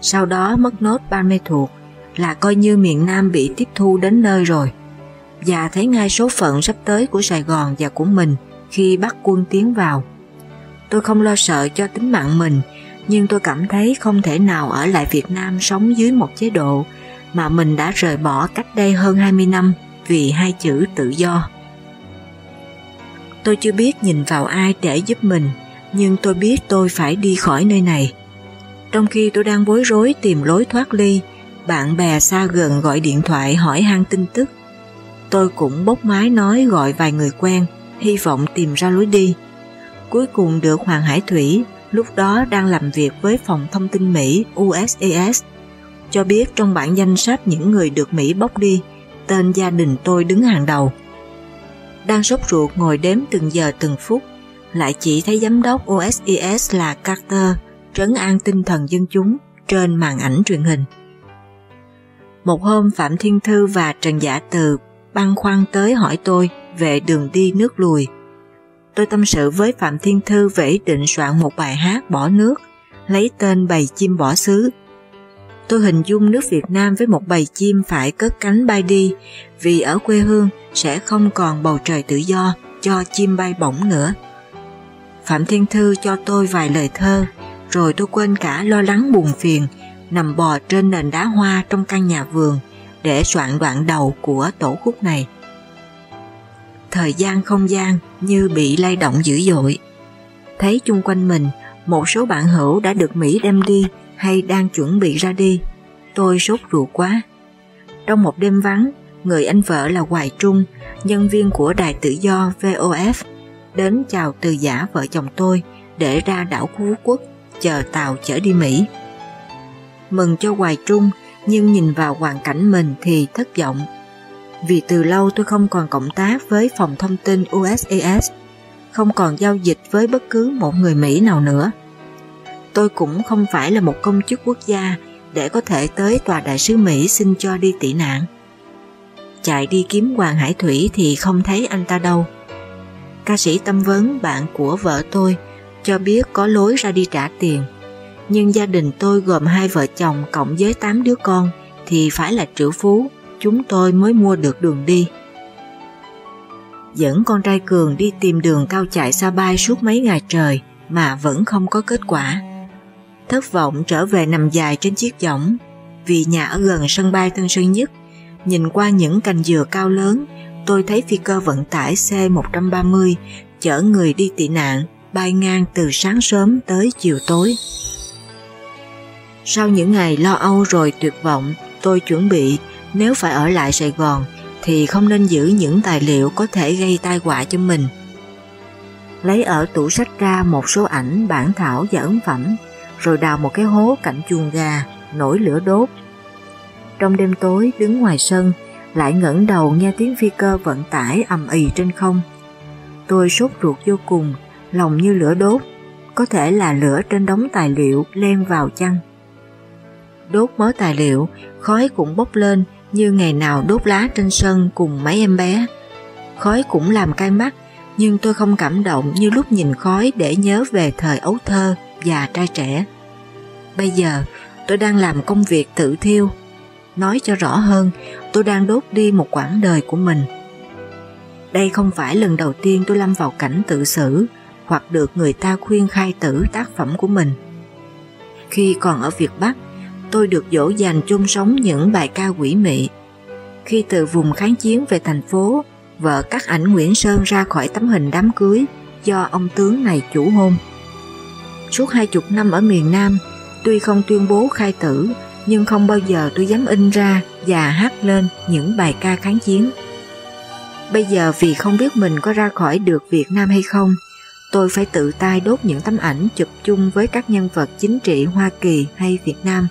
Sau đó mất nốt Ban Mê Thuộc là coi như miền Nam bị tiếp thu đến nơi rồi và thấy ngay số phận sắp tới của Sài Gòn và của mình khi bắt quân tiến vào. Tôi không lo sợ cho tính mạng mình, nhưng tôi cảm thấy không thể nào ở lại Việt Nam sống dưới một chế độ mà mình đã rời bỏ cách đây hơn 20 năm vì hai chữ tự do. Tôi chưa biết nhìn vào ai để giúp mình nhưng tôi biết tôi phải đi khỏi nơi này. Trong khi tôi đang bối rối tìm lối thoát ly, bạn bè xa gần gọi điện thoại hỏi han tin tức. Tôi cũng bốc máy nói gọi vài người quen, hy vọng tìm ra lối đi. Cuối cùng được Hoàng Hải Thủy, lúc đó đang làm việc với phòng thông tin Mỹ USAS, cho biết trong bản danh sách những người được Mỹ bốc đi, tên gia đình tôi đứng hàng đầu. Đang sốt ruột ngồi đếm từng giờ từng phút, lại chỉ thấy giám đốc OSIS là Carter trấn an tinh thần dân chúng trên màn ảnh truyền hình. Một hôm Phạm Thiên Thư và Trần Giả Từ băn khoăn tới hỏi tôi về đường đi nước lùi. Tôi tâm sự với Phạm Thiên Thư về ý định soạn một bài hát bỏ nước, lấy tên bầy chim bỏ xứ. Tôi hình dung nước Việt Nam với một bầy chim phải cất cánh bay đi, vì ở quê hương sẽ không còn bầu trời tự do cho chim bay bổng nữa. Phạm Thiên Thư cho tôi vài lời thơ, rồi tôi quên cả lo lắng buồn phiền, nằm bò trên nền đá hoa trong căn nhà vườn để soạn đoạn đầu của tổ khúc này. Thời gian không gian như bị lay động dữ dội. Thấy chung quanh mình, một số bạn hữu đã được Mỹ đem đi hay đang chuẩn bị ra đi. Tôi sốt ruột quá. Trong một đêm vắng, người anh vợ là Hoài Trung, nhân viên của đài tự do VOF, đến chào từ giả vợ chồng tôi để ra đảo Phú Quốc chờ tàu chở đi Mỹ. Mừng cho Hoài Trung, nhưng nhìn vào hoàn cảnh mình thì thất vọng. Vì từ lâu tôi không còn cộng tác với phòng thông tin USAS, không còn giao dịch với bất cứ một người Mỹ nào nữa. Tôi cũng không phải là một công chức quốc gia để có thể tới tòa đại sứ Mỹ xin cho đi tị nạn. Chạy đi kiếm Hoàng Hải Thủy thì không thấy anh ta đâu. Ca sĩ tâm vấn bạn của vợ tôi cho biết có lối ra đi trả tiền. Nhưng gia đình tôi gồm hai vợ chồng cộng với 8 đứa con thì phải là triệu phú, chúng tôi mới mua được đường đi. Dẫn con trai Cường đi tìm đường cao chạy xa bay suốt mấy ngày trời mà vẫn không có kết quả. Thất vọng trở về nằm dài trên chiếc võng vì nhà ở gần sân bay Tân Sơn Nhất. Nhìn qua những cành dừa cao lớn, tôi thấy phi cơ vận tải C-130 chở người đi tị nạn bay ngang từ sáng sớm tới chiều tối. Sau những ngày lo âu rồi tuyệt vọng, tôi chuẩn bị nếu phải ở lại Sài Gòn thì không nên giữ những tài liệu có thể gây tai họa cho mình. Lấy ở tủ sách ra một số ảnh bản thảo và ấn phẩm, rồi đào một cái hố cạnh chuồng gà, nổi lửa đốt. Trong đêm tối đứng ngoài sân, lại ngẩng đầu nghe tiếng phi cơ vận tải ầm ì trên không. Tôi sốt ruột vô cùng, lòng như lửa đốt, có thể là lửa trên đống tài liệu len vào chăng. Đốt mớ tài liệu, khói cũng bốc lên như ngày nào đốt lá trên sân cùng mấy em bé. Khói cũng làm cay mắt, nhưng tôi không cảm động như lúc nhìn khói để nhớ về thời ấu thơ và trai trẻ. Bây giờ, tôi đang làm công việc tự thiêu. Nói cho rõ hơn, tôi đang đốt đi một quãng đời của mình. Đây không phải lần đầu tiên tôi lâm vào cảnh tự xử hoặc được người ta khuyên khai tử tác phẩm của mình. Khi còn ở Việt Bắc, tôi được dỗ dành chung sống những bài ca quỷ mị. Khi từ vùng kháng chiến về thành phố, vợ cắt ảnh Nguyễn Sơn ra khỏi tấm hình đám cưới do ông tướng này chủ hôn. Suốt hai chục năm ở miền Nam, tuy không tuyên bố khai tử, nhưng không bao giờ tôi dám in ra và hát lên những bài ca kháng chiến. Bây giờ vì không biết mình có ra khỏi được Việt Nam hay không, tôi phải tự tay đốt những tấm ảnh chụp chung với các nhân vật chính trị Hoa Kỳ hay Việt Nam.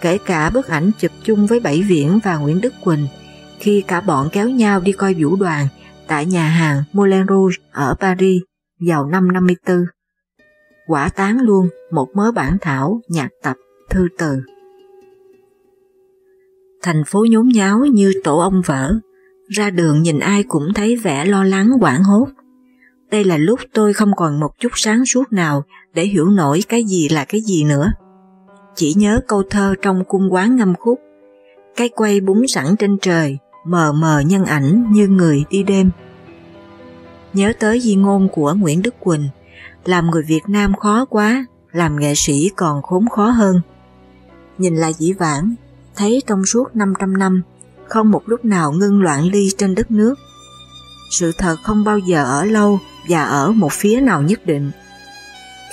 Kể cả bức ảnh chụp chung với Bảy Viễn và Nguyễn Đức Quỳnh khi cả bọn kéo nhau đi coi vũ đoàn tại nhà hàng Moulin Rouge ở Paris vào năm 54. Quả tán luôn một mớ bản thảo, nhạc tập, thư từ. Thành phố nhốn nháo như tổ ông vỡ, ra đường nhìn ai cũng thấy vẻ lo lắng quảng hốt. Đây là lúc tôi không còn một chút sáng suốt nào để hiểu nổi cái gì là cái gì nữa. Chỉ nhớ câu thơ trong cung quán ngâm khúc, cái quay búng sẵn trên trời, mờ mờ nhân ảnh như người đi đêm. Nhớ tới di ngôn của Nguyễn Đức Quỳnh, làm người Việt Nam khó quá, làm nghệ sĩ còn khốn khó hơn. Nhìn lại dĩ vãng, thấy trong suốt 500 năm, không một lúc nào ngưng loạn ly trên đất nước. Sự thật không bao giờ ở lâu và ở một phía nào nhất định,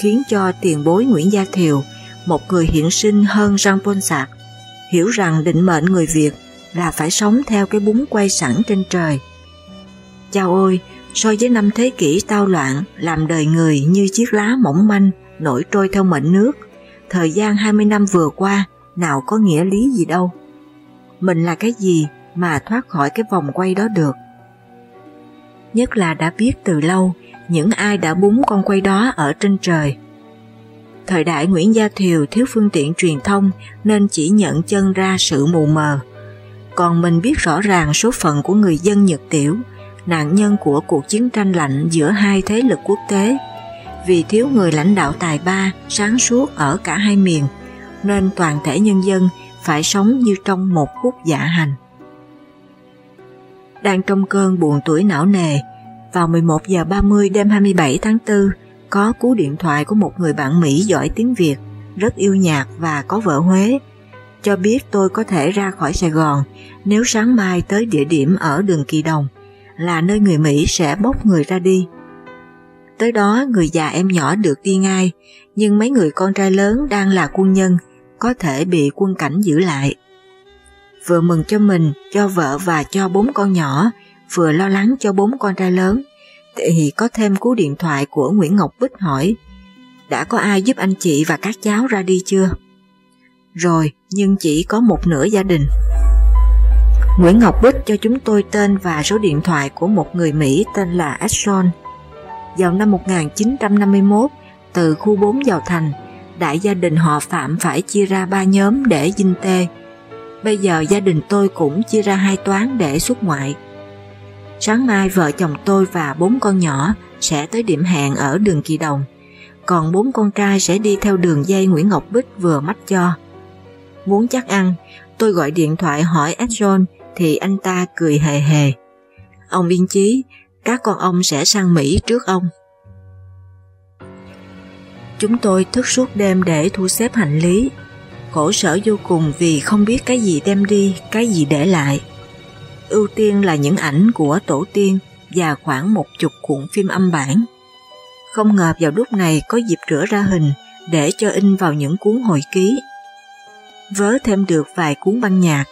khiến cho tiền bối Nguyễn Gia Thiều, một người hiện sinh hơn Jean Paul Sartre, hiểu rằng định mệnh người Việt là phải sống theo cái búng quay sẵn trên trời. Chao ôi, so với năm thế kỷ tao loạn làm đời người như chiếc lá mỏng manh nổi trôi theo mệnh nước, thời gian 20 năm vừa qua nào có nghĩa lý gì đâu. Mình là cái gì mà thoát khỏi cái vòng quay đó được? Nhất là đã biết từ lâu những ai đã búng con quay đó ở trên trời. Thời đại Nguyễn Gia Thiều thiếu phương tiện truyền thông nên chỉ nhận chân ra sự mù mờ. Còn mình biết rõ ràng số phận của người dân Nhật Tiểu, nạn nhân của cuộc chiến tranh lạnh giữa hai thế lực quốc tế. Vì thiếu người lãnh đạo tài ba, sáng suốt ở cả hai miền, nên toàn thể nhân dân phải sống như trong một khúc dạ hành. Đang trong cơn buồn tuổi não nề, vào 11 giờ 30 đêm 27 tháng 4, có cú điện thoại của một người bạn Mỹ giỏi tiếng Việt, rất yêu nhạc và có vợ Huế, cho biết tôi có thể ra khỏi Sài Gòn nếu sáng mai tới địa điểm ở đường Kỳ Đồng, là nơi người Mỹ sẽ bốc người ra đi. Tới đó người già em nhỏ được đi ngay, nhưng mấy người con trai lớn đang là quân nhân, có thể bị quân cảnh giữ lại. Vừa mừng cho mình, cho vợ và cho bốn con nhỏ, vừa lo lắng cho bốn con trai lớn, thì có thêm cú điện thoại của Nguyễn Ngọc Bích hỏi đã có ai giúp anh chị và các cháu ra đi chưa? Rồi, nhưng chỉ có một nửa gia đình. Nguyễn Ngọc Bích cho chúng tôi tên và số điện thoại của một người Mỹ tên là Ashon. Vào năm 1951, từ khu 4 vào thành, đại gia đình họ Phạm phải chia ra ba nhóm để dinh tê. Bây giờ gia đình tôi cũng chia ra hai toán để xuất ngoại. Sáng mai vợ chồng tôi và bốn con nhỏ sẽ tới điểm hẹn ở đường Kỳ Đồng, còn bốn con trai sẽ đi theo đường dây Nguyễn Ngọc Bích vừa mách cho. Muốn chắc ăn, tôi gọi điện thoại hỏi Adjon thì anh ta cười hề hề. Ông yên chí, các con ông sẽ sang Mỹ trước ông. Chúng tôi thức suốt đêm để thu xếp hành lý, khổ sở vô cùng vì không biết cái gì đem đi, cái gì để lại. Ưu tiên là những ảnh của tổ tiên và khoảng một chục cuộn phim âm bản. Không ngờ vào lúc này có dịp rửa ra hình để cho in vào những cuốn hồi ký. Vớ thêm được vài cuốn băng nhạc,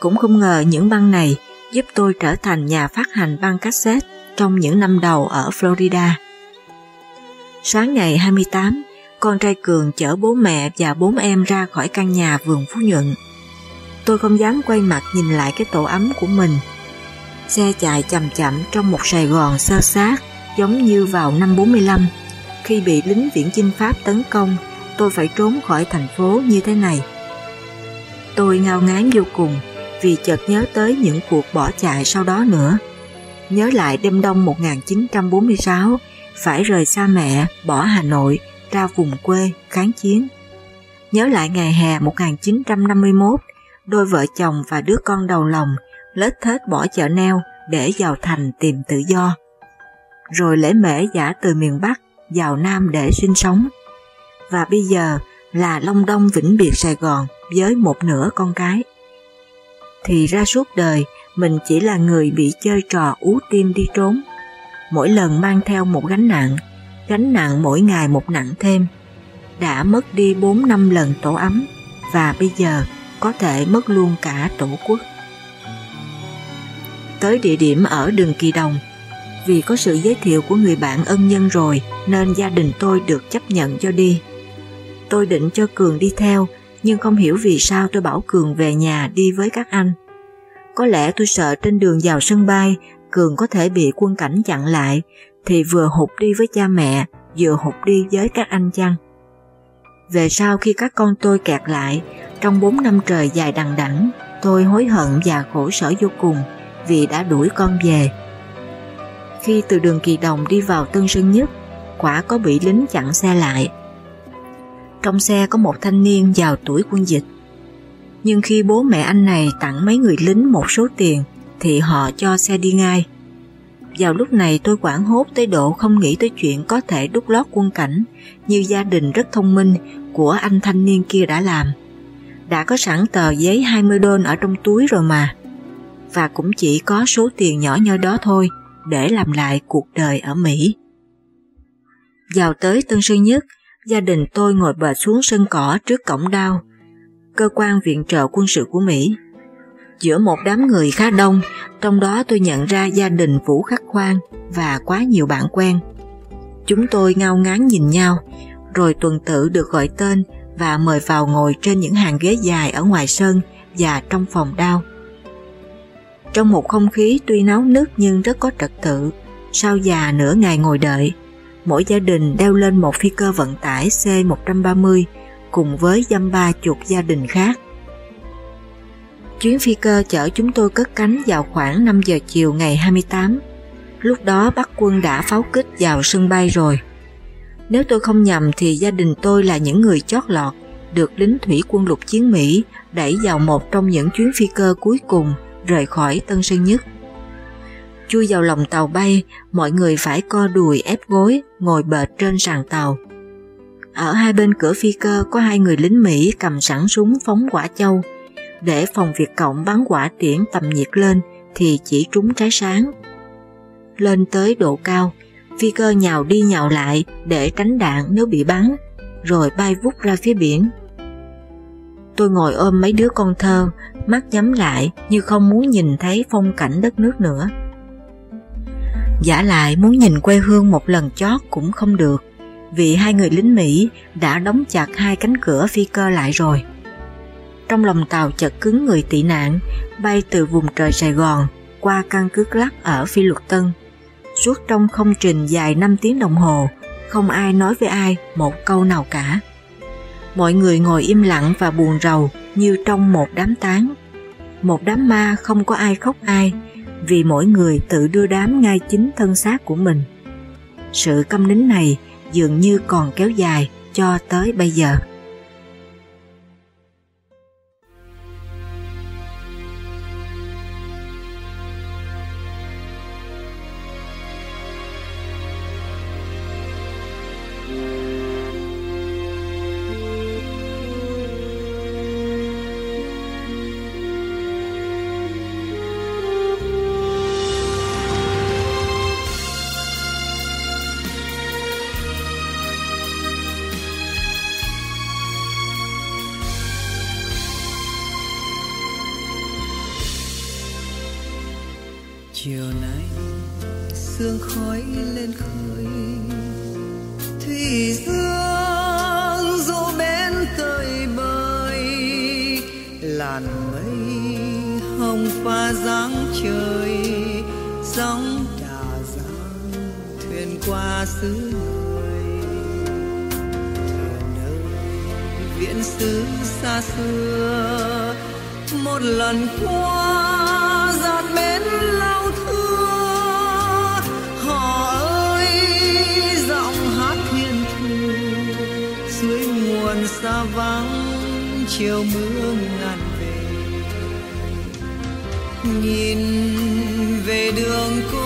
cũng không ngờ những băng này giúp tôi trở thành nhà phát hành băng cassette trong những năm đầu ở Florida. Sáng ngày 28, con trai Cường chở bố mẹ và bốn em ra khỏi căn nhà vườn Phú Nhuận. Tôi không dám quay mặt nhìn lại cái tổ ấm của mình. Xe chạy chậm chậm trong một Sài Gòn sơ sát giống như vào năm 45. Khi bị lính viễn chinh Pháp tấn công, tôi phải trốn khỏi thành phố như thế này. Tôi ngao ngán vô cùng vì chợt nhớ tới những cuộc bỏ chạy sau đó nữa. Nhớ lại đêm đông 1946, phải rời xa mẹ, bỏ Hà Nội, ra vùng quê, kháng chiến. Nhớ lại ngày hè 1951, đôi vợ chồng và đứa con đầu lòng lết thết bỏ chợ neo để vào thành tìm tự do. Rồi lễ mễ giả từ miền Bắc vào Nam để sinh sống. Và bây giờ là Long Đông vĩnh biệt Sài Gòn với một nửa con cái. Thì ra suốt đời mình chỉ là người bị chơi trò ú tim đi trốn. Mỗi lần mang theo một gánh nặng, gánh nặng mỗi ngày một nặng thêm. Đã mất đi 4 năm lần tổ ấm và bây giờ có thể mất luôn cả tổ quốc. Tới địa điểm ở đường Kỳ Đồng, vì có sự giới thiệu của người bạn ân nhân rồi nên gia đình tôi được chấp nhận cho đi. Tôi định cho Cường đi theo nhưng không hiểu vì sao tôi bảo Cường về nhà đi với các anh. Có lẽ tôi sợ trên đường vào sân bay Cường có thể bị quân cảnh chặn lại, thì vừa hụt đi với cha mẹ, vừa hụt đi với các anh chăng. Về sau khi các con tôi kẹt lại, trong 4 năm trời dài đằng đẵng, tôi hối hận và khổ sở vô cùng vì đã đuổi con về. Khi từ đường Kỳ Đồng đi vào Tân Sơn Nhất, quả có bị lính chặn xe lại trong xe có một thanh niên vào tuổi quân dịch. Nhưng khi bố mẹ anh này tặng mấy người lính một số tiền thì họ cho xe đi ngay. Vào lúc này tôi quảng hốt tới độ không nghĩ tới chuyện có thể đút lót quân cảnh như gia đình rất thông minh của anh thanh niên kia đã làm. Đã có sẵn tờ giấy 20 đô ở trong túi rồi mà. Và cũng chỉ có số tiền nhỏ nhoi đó thôi để làm lại cuộc đời ở Mỹ. Vào tới Tân Sơn Nhất, gia đình tôi ngồi bệt xuống sân cỏ trước cổng đao, cơ quan viện trợ quân sự của Mỹ. Giữa một đám người khá đông, trong đó tôi nhận ra gia đình Vũ Khắc Khoan và quá nhiều bạn quen. Chúng tôi ngao ngán nhìn nhau, rồi tuần tự được gọi tên và mời vào ngồi trên những hàng ghế dài ở ngoài sân và trong phòng đao. Trong một không khí tuy náo nức nhưng rất có trật tự, sau già nửa ngày ngồi đợi, mỗi gia đình đeo lên một phi cơ vận tải C-130 cùng với dăm ba chục gia đình khác. Chuyến phi cơ chở chúng tôi cất cánh vào khoảng 5 giờ chiều ngày 28. Lúc đó Bắc quân đã pháo kích vào sân bay rồi. Nếu tôi không nhầm thì gia đình tôi là những người chót lọt được lính thủy quân lục chiến Mỹ đẩy vào một trong những chuyến phi cơ cuối cùng rời khỏi Tân Sơn Nhất. Chui vào lòng tàu bay, mọi người phải co đùi ép gối, ngồi bệt trên sàn tàu. Ở hai bên cửa phi cơ có hai người lính Mỹ cầm sẵn súng phóng quả châu. Để phòng Việt Cộng bắn quả tiễn tầm nhiệt lên thì chỉ trúng trái sáng. Lên tới độ cao, phi cơ nhào đi nhào lại để tránh đạn nếu bị bắn, rồi bay vút ra phía biển. Tôi ngồi ôm mấy đứa con thơ, mắt nhắm lại như không muốn nhìn thấy phong cảnh đất nước nữa. Giả lại muốn nhìn quê hương một lần chót cũng không được, vì hai người lính Mỹ đã đóng chặt hai cánh cửa phi cơ lại rồi. Trong lòng tàu chật cứng người tị nạn, bay từ vùng trời Sài Gòn qua căn cứ lắc ở Phi Luật Tân. Suốt trong không trình dài 5 tiếng đồng hồ, không ai nói với ai một câu nào cả. Mọi người ngồi im lặng và buồn rầu như trong một đám tán. Một đám ma không có ai khóc ai, vì mỗi người tự đưa đám ngay chính thân xác của mình. Sự câm nín này dường như còn kéo dài cho tới bây giờ.
Về đường cũ.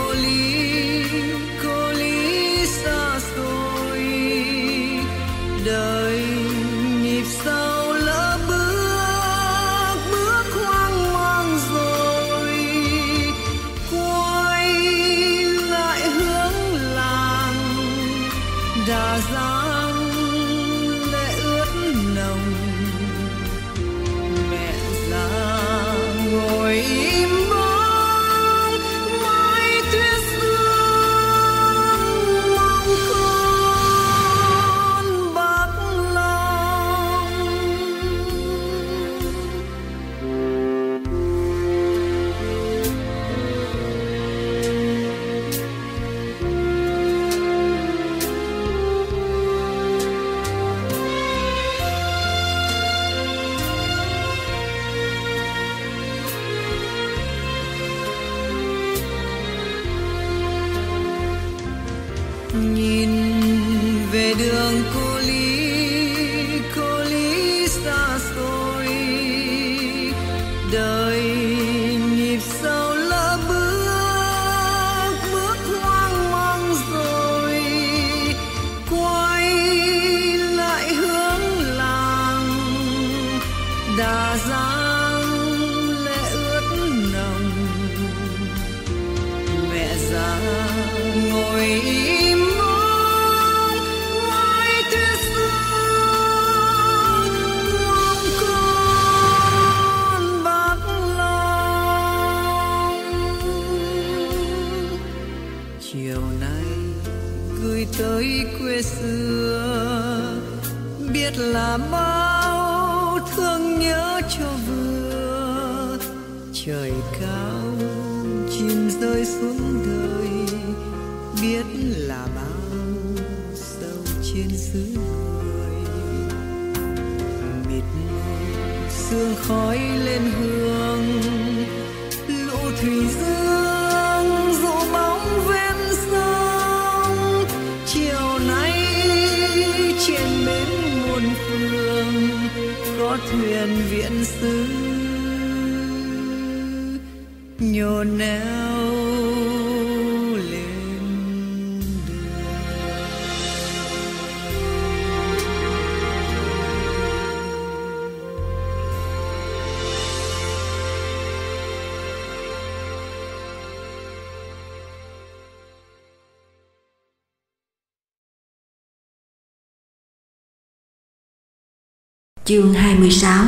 Chương 26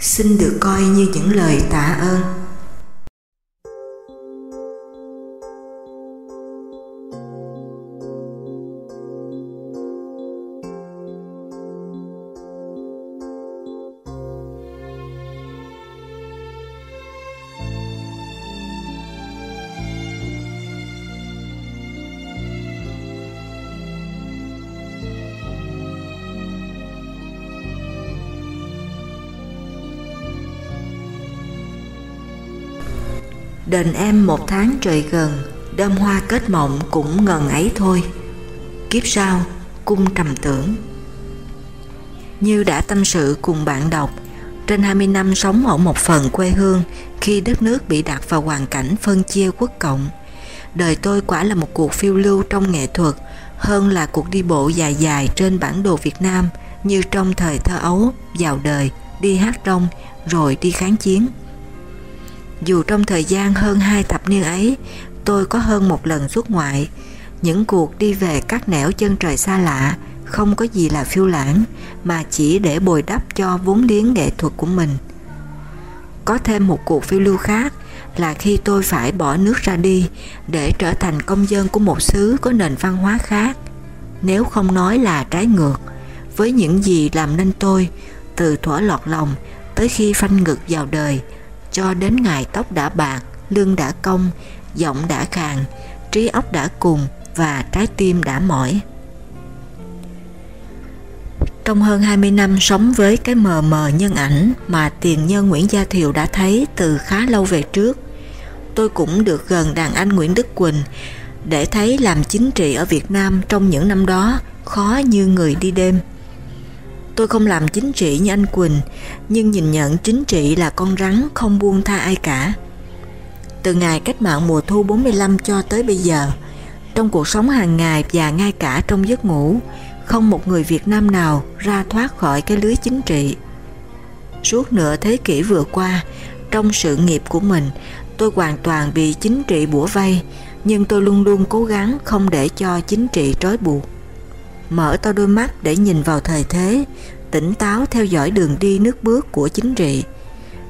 Xin được coi như những lời tạ ơn. Đền em một tháng trời gần Đơm hoa kết mộng cũng ngần ấy thôi. Kiếp sau Cung trầm tưởng. Như đã tâm sự cùng bạn đọc Trên 20 năm sống ở một phần quê hương Khi đất nước bị đặt vào hoàn cảnh phân chia quốc cộng Đời tôi quả là một cuộc phiêu lưu trong nghệ thuật Hơn là cuộc đi bộ dài dài trên bản đồ Việt Nam Như trong thời thơ ấu, vào đời, đi hát rong Rồi đi kháng chiến dù trong thời gian hơn hai thập niên ấy, tôi có hơn một lần xuất ngoại, những cuộc đi về các nẻo chân trời xa lạ, không có gì là phiêu lãng, mà chỉ để bồi đắp cho vốn liếng nghệ thuật của mình. Có thêm một cuộc phiêu lưu khác là khi tôi phải bỏ nước ra đi để trở thành công dân của một xứ có nền văn hóa khác, nếu không nói là trái ngược, với những gì làm nên tôi, từ thuở lọt lòng tới khi phanh ngực vào đời, cho đến ngày tóc đã bạc, lưng đã cong, giọng đã khàn, trí óc đã cùng và trái tim đã mỏi. Trong hơn 20 năm sống với cái mờ mờ nhân ảnh mà tiền nhân Nguyễn Gia Thiều đã thấy từ khá lâu về trước, tôi cũng được gần đàn anh Nguyễn Đức Quỳnh để thấy làm chính trị ở Việt Nam trong những năm đó khó như người đi đêm. Tôi không làm chính trị như anh Quỳnh, nhưng nhìn nhận chính trị là con rắn không buông tha ai cả. Từ ngày cách mạng mùa thu 45 cho tới bây giờ, trong cuộc sống hàng ngày và ngay cả trong giấc ngủ, không một người Việt Nam nào ra thoát khỏi cái lưới chính trị. Suốt nửa thế kỷ vừa qua, trong sự nghiệp của mình, tôi hoàn toàn bị chính trị bủa vây, nhưng tôi luôn luôn cố gắng không để cho chính trị trói buộc mở to đôi mắt để nhìn vào thời thế, tỉnh táo theo dõi đường đi nước bước của chính trị.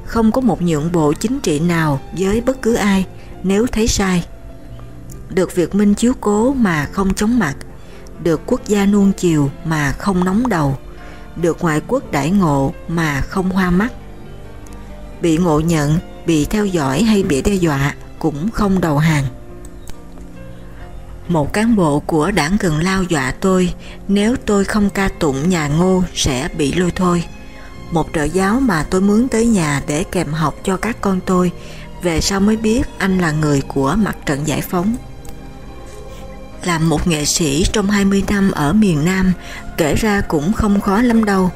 Không có một nhượng bộ chính trị nào với bất cứ ai nếu thấy sai. Được Việt Minh chiếu cố mà không chống mặt, được quốc gia nuông chiều mà không nóng đầu, được ngoại quốc đại ngộ mà không hoa mắt. Bị ngộ nhận, bị theo dõi hay bị đe dọa cũng không đầu hàng. Một cán bộ của đảng Cần Lao dọa tôi nếu tôi không ca tụng nhà ngô sẽ bị lôi thôi. Một trợ giáo mà tôi mướn tới nhà để kèm học cho các con tôi, về sau mới biết anh là người của mặt trận giải phóng. Làm một nghệ sĩ trong 20 năm ở miền Nam kể ra cũng không khó lắm đâu.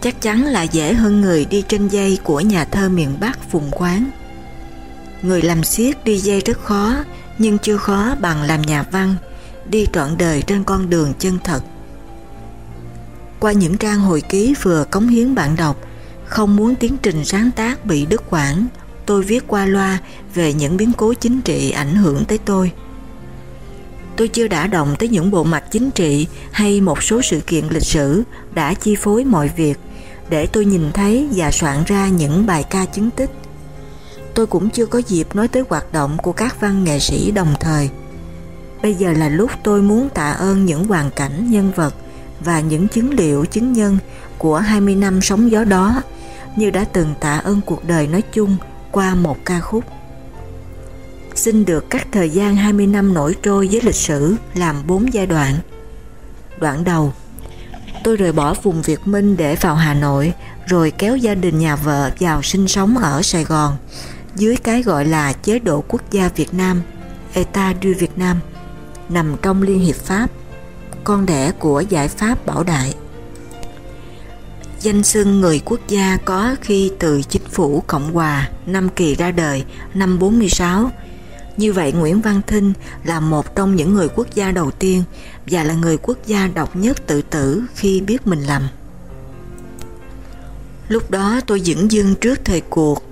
Chắc chắn là dễ hơn người đi trên dây của nhà thơ miền Bắc Phùng Quán. Người làm siết đi dây rất khó, nhưng chưa khó bằng làm nhà văn, đi trọn đời trên con đường chân thật. Qua những trang hồi ký vừa cống hiến bạn đọc, không muốn tiến trình sáng tác bị đứt quãng, tôi viết qua loa về những biến cố chính trị ảnh hưởng tới tôi. Tôi chưa đã động tới những bộ mặt chính trị hay một số sự kiện lịch sử đã chi phối mọi việc để tôi nhìn thấy và soạn ra những bài ca chứng tích tôi cũng chưa có dịp nói tới hoạt động của các văn nghệ sĩ đồng thời. Bây giờ là lúc tôi muốn tạ ơn những hoàn cảnh, nhân vật và những chứng liệu chứng nhân của 20 năm sóng gió đó như đã từng tạ ơn cuộc đời nói chung qua một ca khúc. Xin được cắt thời gian 20 năm nổi trôi với lịch sử làm bốn giai đoạn. Đoạn đầu, tôi rời bỏ vùng Việt Minh để vào Hà Nội rồi kéo gia đình nhà vợ vào sinh sống ở Sài Gòn dưới cái gọi là chế độ quốc gia Việt Nam, ETA du Việt Nam, nằm trong Liên hiệp Pháp, con đẻ của giải pháp bảo đại. danh xưng người quốc gia có khi từ chính phủ Cộng hòa năm Kỳ ra đời năm 46. Như vậy Nguyễn Văn Thinh là một trong những người quốc gia đầu tiên và là người quốc gia độc nhất tự tử khi biết mình lầm. Lúc đó tôi dững dưng trước thời cuộc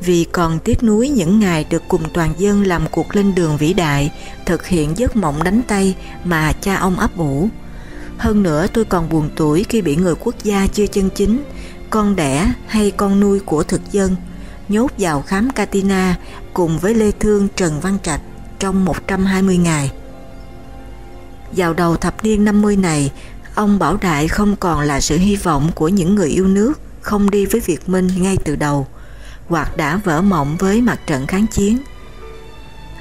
vì còn tiếc nuối những ngày được cùng toàn dân làm cuộc lên đường vĩ đại, thực hiện giấc mộng đánh tay mà cha ông ấp ủ. Hơn nữa tôi còn buồn tuổi khi bị người quốc gia chưa chân chính, con đẻ hay con nuôi của thực dân, nhốt vào khám Katina cùng với Lê Thương Trần Văn Trạch trong 120 ngày. Vào đầu thập niên 50 này, ông Bảo Đại không còn là sự hy vọng của những người yêu nước không đi với Việt Minh ngay từ đầu, hoặc đã vỡ mộng với mặt trận kháng chiến.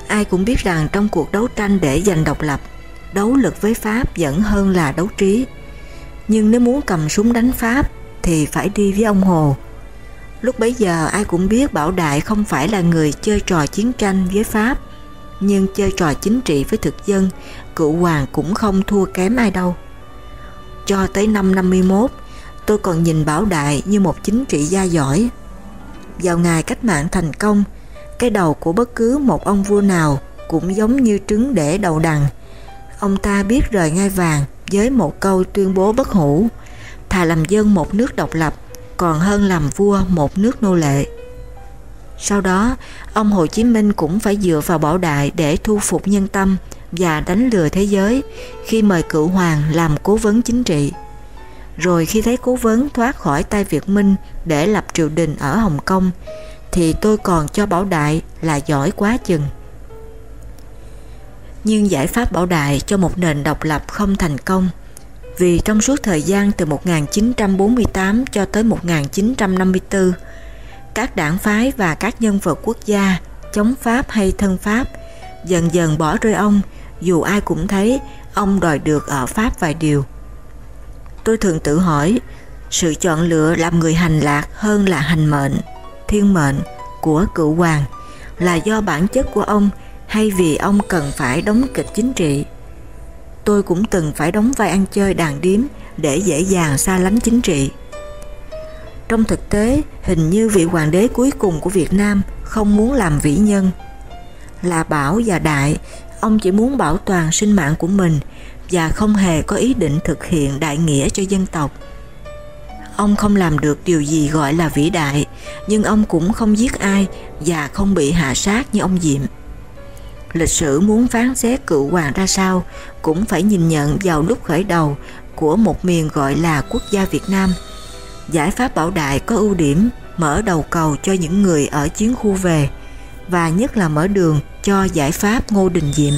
Ai cũng biết rằng trong cuộc đấu tranh để giành độc lập, đấu lực với Pháp vẫn hơn là đấu trí. Nhưng nếu muốn cầm súng đánh Pháp thì phải đi với ông Hồ. Lúc bấy giờ ai cũng biết Bảo Đại không phải là người chơi trò chiến tranh với Pháp, nhưng chơi trò chính trị với thực dân, cựu hoàng cũng không thua kém ai đâu. Cho tới năm 51, tôi còn nhìn Bảo Đại như một chính trị gia giỏi. Vào ngày cách mạng thành công, cái đầu của bất cứ một ông vua nào cũng giống như trứng để đầu đằng. Ông ta biết rời ngai vàng với một câu tuyên bố bất hủ, thà làm dân một nước độc lập còn hơn làm vua một nước nô lệ. Sau đó, ông Hồ Chí Minh cũng phải dựa vào bảo đại để thu phục nhân tâm và đánh lừa thế giới khi mời cựu hoàng làm cố vấn chính trị. Rồi khi thấy cố vấn thoát khỏi tay Việt Minh để lập triều đình ở Hồng Kông, thì tôi còn cho Bảo Đại là giỏi quá chừng. Nhưng giải pháp Bảo Đại cho một nền độc lập không thành công vì trong suốt thời gian từ 1948 cho tới 1954, các đảng phái và các nhân vật quốc gia, chống Pháp hay thân Pháp, dần dần bỏ rơi ông dù ai cũng thấy ông đòi được ở Pháp vài điều. Tôi thường tự hỏi, sự chọn lựa làm người hành lạc hơn là hành mệnh, thiên mệnh của cựu hoàng là do bản chất của ông hay vì ông cần phải đóng kịch chính trị. Tôi cũng từng phải đóng vai ăn chơi đàn điếm để dễ dàng xa lánh chính trị. Trong thực tế, hình như vị hoàng đế cuối cùng của Việt Nam không muốn làm vĩ nhân. Là Bảo và Đại, ông chỉ muốn bảo toàn sinh mạng của mình và không hề có ý định thực hiện đại nghĩa cho dân tộc. Ông không làm được điều gì gọi là vĩ đại, nhưng ông cũng không giết ai và không bị hạ sát như ông Diệm. Lịch sử muốn phán xét cựu hoàng ra sao cũng phải nhìn nhận vào lúc khởi đầu của một miền gọi là quốc gia Việt Nam. Giải pháp bảo đại có ưu điểm mở đầu cầu cho những người ở chiến khu về và nhất là mở đường cho giải pháp Ngô Đình Diệm.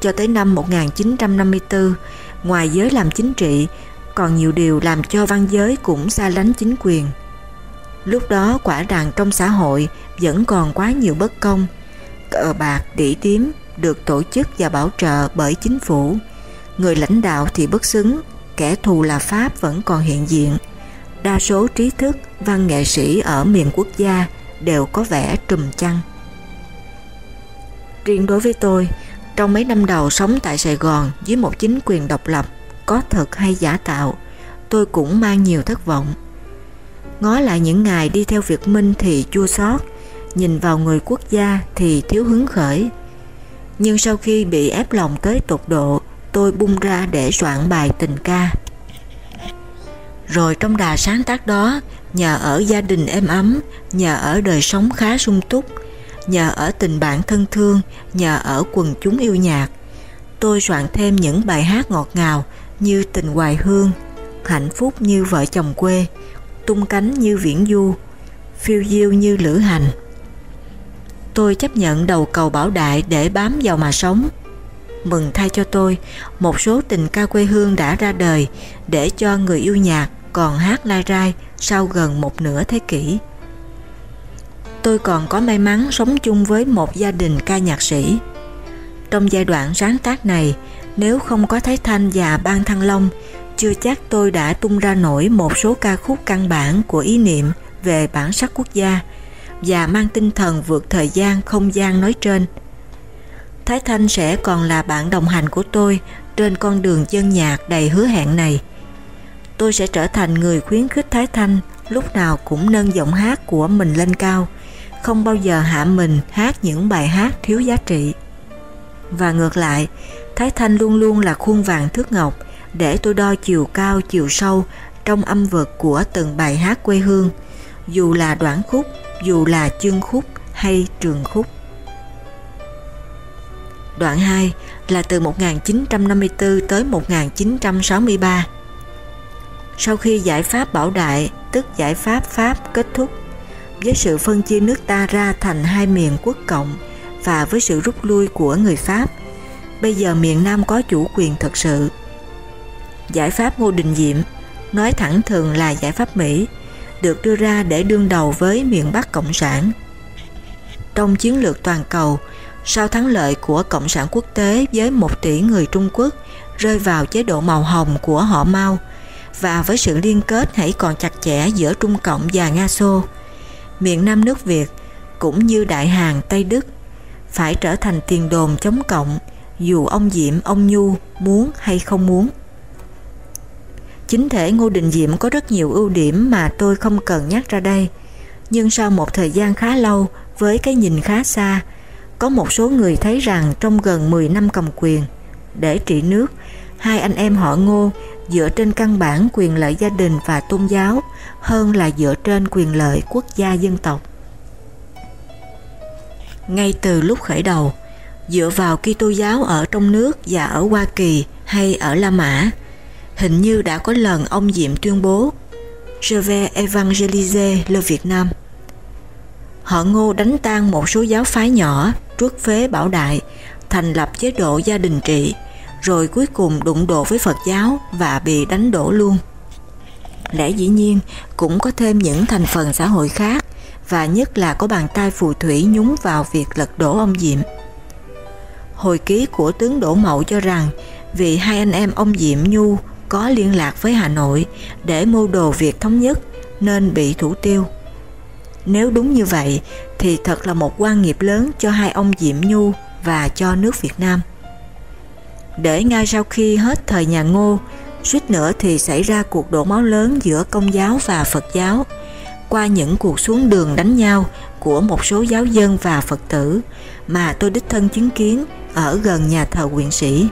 Cho tới năm 1954, ngoài giới làm chính trị, còn nhiều điều làm cho văn giới cũng xa lánh chính quyền. Lúc đó quả rằng trong xã hội vẫn còn quá nhiều bất công, cờ bạc, đỉ điếm được tổ chức và bảo trợ bởi chính phủ. Người lãnh đạo thì bất xứng, kẻ thù là Pháp vẫn còn hiện diện. Đa số trí thức, văn nghệ sĩ ở miền quốc gia đều có vẻ trùm chăn. Riêng đối với tôi, trong mấy năm đầu sống tại Sài Gòn dưới một chính quyền độc lập, có thật hay giả tạo, tôi cũng mang nhiều thất vọng. Ngó lại những ngày đi theo Việt Minh thì chua xót, nhìn vào người quốc gia thì thiếu hứng khởi. Nhưng sau khi bị ép lòng tới tột độ, tôi bung ra để soạn bài tình ca. Rồi trong đà sáng tác đó, nhờ ở gia đình êm ấm, nhờ ở đời sống khá sung túc, nhờ ở tình bạn thân thương, nhờ ở quần chúng yêu nhạc, tôi soạn thêm những bài hát ngọt ngào như Tình Hoài Hương, Hạnh phúc như vợ chồng quê, Tung cánh như viễn du, Phiêu diêu như lữ hành. Tôi chấp nhận đầu cầu bảo đại để bám vào mà sống. Mừng thay cho tôi, một số tình ca quê hương đã ra đời để cho người yêu nhạc còn hát lai rai sau gần một nửa thế kỷ. Tôi còn có may mắn sống chung với một gia đình ca nhạc sĩ. Trong giai đoạn sáng tác này, nếu không có Thái Thanh và Ban Thăng Long, chưa chắc tôi đã tung ra nổi một số ca khúc căn bản của ý niệm về bản sắc quốc gia và mang tinh thần vượt thời gian không gian nói trên. Thái Thanh sẽ còn là bạn đồng hành của tôi trên con đường dân nhạc đầy hứa hẹn này. tôi sẽ trở thành người khuyến khích Thái Thanh lúc nào cũng nâng giọng hát của mình lên cao, không bao giờ hạ mình hát những bài hát thiếu giá trị. Và ngược lại, Thái Thanh luôn luôn là khuôn vàng thước ngọc để tôi đo chiều cao chiều sâu trong âm vực của từng bài hát quê hương, dù là đoạn khúc, dù là chương khúc hay trường khúc. Đoạn 2 là từ 1954 tới 1963. Sau khi giải pháp Bảo Đại, tức giải pháp Pháp kết thúc, với sự phân chia nước ta ra thành hai miền quốc cộng và với sự rút lui của người Pháp, bây giờ miền Nam có chủ quyền thật sự. Giải pháp Ngô Đình Diệm, nói thẳng thường là giải pháp Mỹ, được đưa ra để đương đầu với miền Bắc Cộng sản. Trong chiến lược toàn cầu, sau thắng lợi của Cộng sản quốc tế với một tỷ người Trung Quốc rơi vào chế độ màu hồng của họ Mao và với sự liên kết hãy còn chặt chẽ giữa Trung Cộng và Nga Xô, miền Nam nước Việt cũng như Đại Hàn Tây Đức phải trở thành tiền đồn chống cộng dù ông Diệm, ông Nhu muốn hay không muốn. Chính thể Ngô Đình Diệm có rất nhiều ưu điểm mà tôi không cần nhắc ra đây, nhưng sau một thời gian khá lâu với cái nhìn khá xa, có một số người thấy rằng trong gần 10 năm cầm quyền, để trị nước, hai anh em họ Ngô dựa trên căn bản quyền lợi gia đình và tôn giáo hơn là dựa trên quyền lợi quốc gia dân tộc. Ngay từ lúc khởi đầu, dựa vào Kitô giáo ở trong nước và ở Hoa Kỳ hay ở La Mã, hình như đã có lần ông Diệm tuyên bố Je vais évangéliser le Việt Nam. Họ Ngô đánh tan một số giáo phái nhỏ, truất phế bảo đại, thành lập chế độ gia đình trị, rồi cuối cùng đụng độ với Phật giáo và bị đánh đổ luôn. Lẽ dĩ nhiên, cũng có thêm những thành phần xã hội khác, và nhất là có bàn tay phù thủy nhúng vào việc lật đổ ông Diệm. Hồi ký của tướng Đỗ Mậu cho rằng, vì hai anh em ông Diệm Nhu có liên lạc với Hà Nội để mưu đồ việc thống nhất nên bị thủ tiêu. Nếu đúng như vậy, thì thật là một quan nghiệp lớn cho hai ông Diệm Nhu và cho nước Việt Nam. Để ngay sau khi hết thời nhà Ngô, suýt nữa thì xảy ra cuộc đổ máu lớn giữa công giáo và Phật giáo qua những cuộc xuống đường đánh nhau của một số giáo dân và Phật tử mà tôi đích thân chứng kiến ở gần nhà thờ quyện sĩ.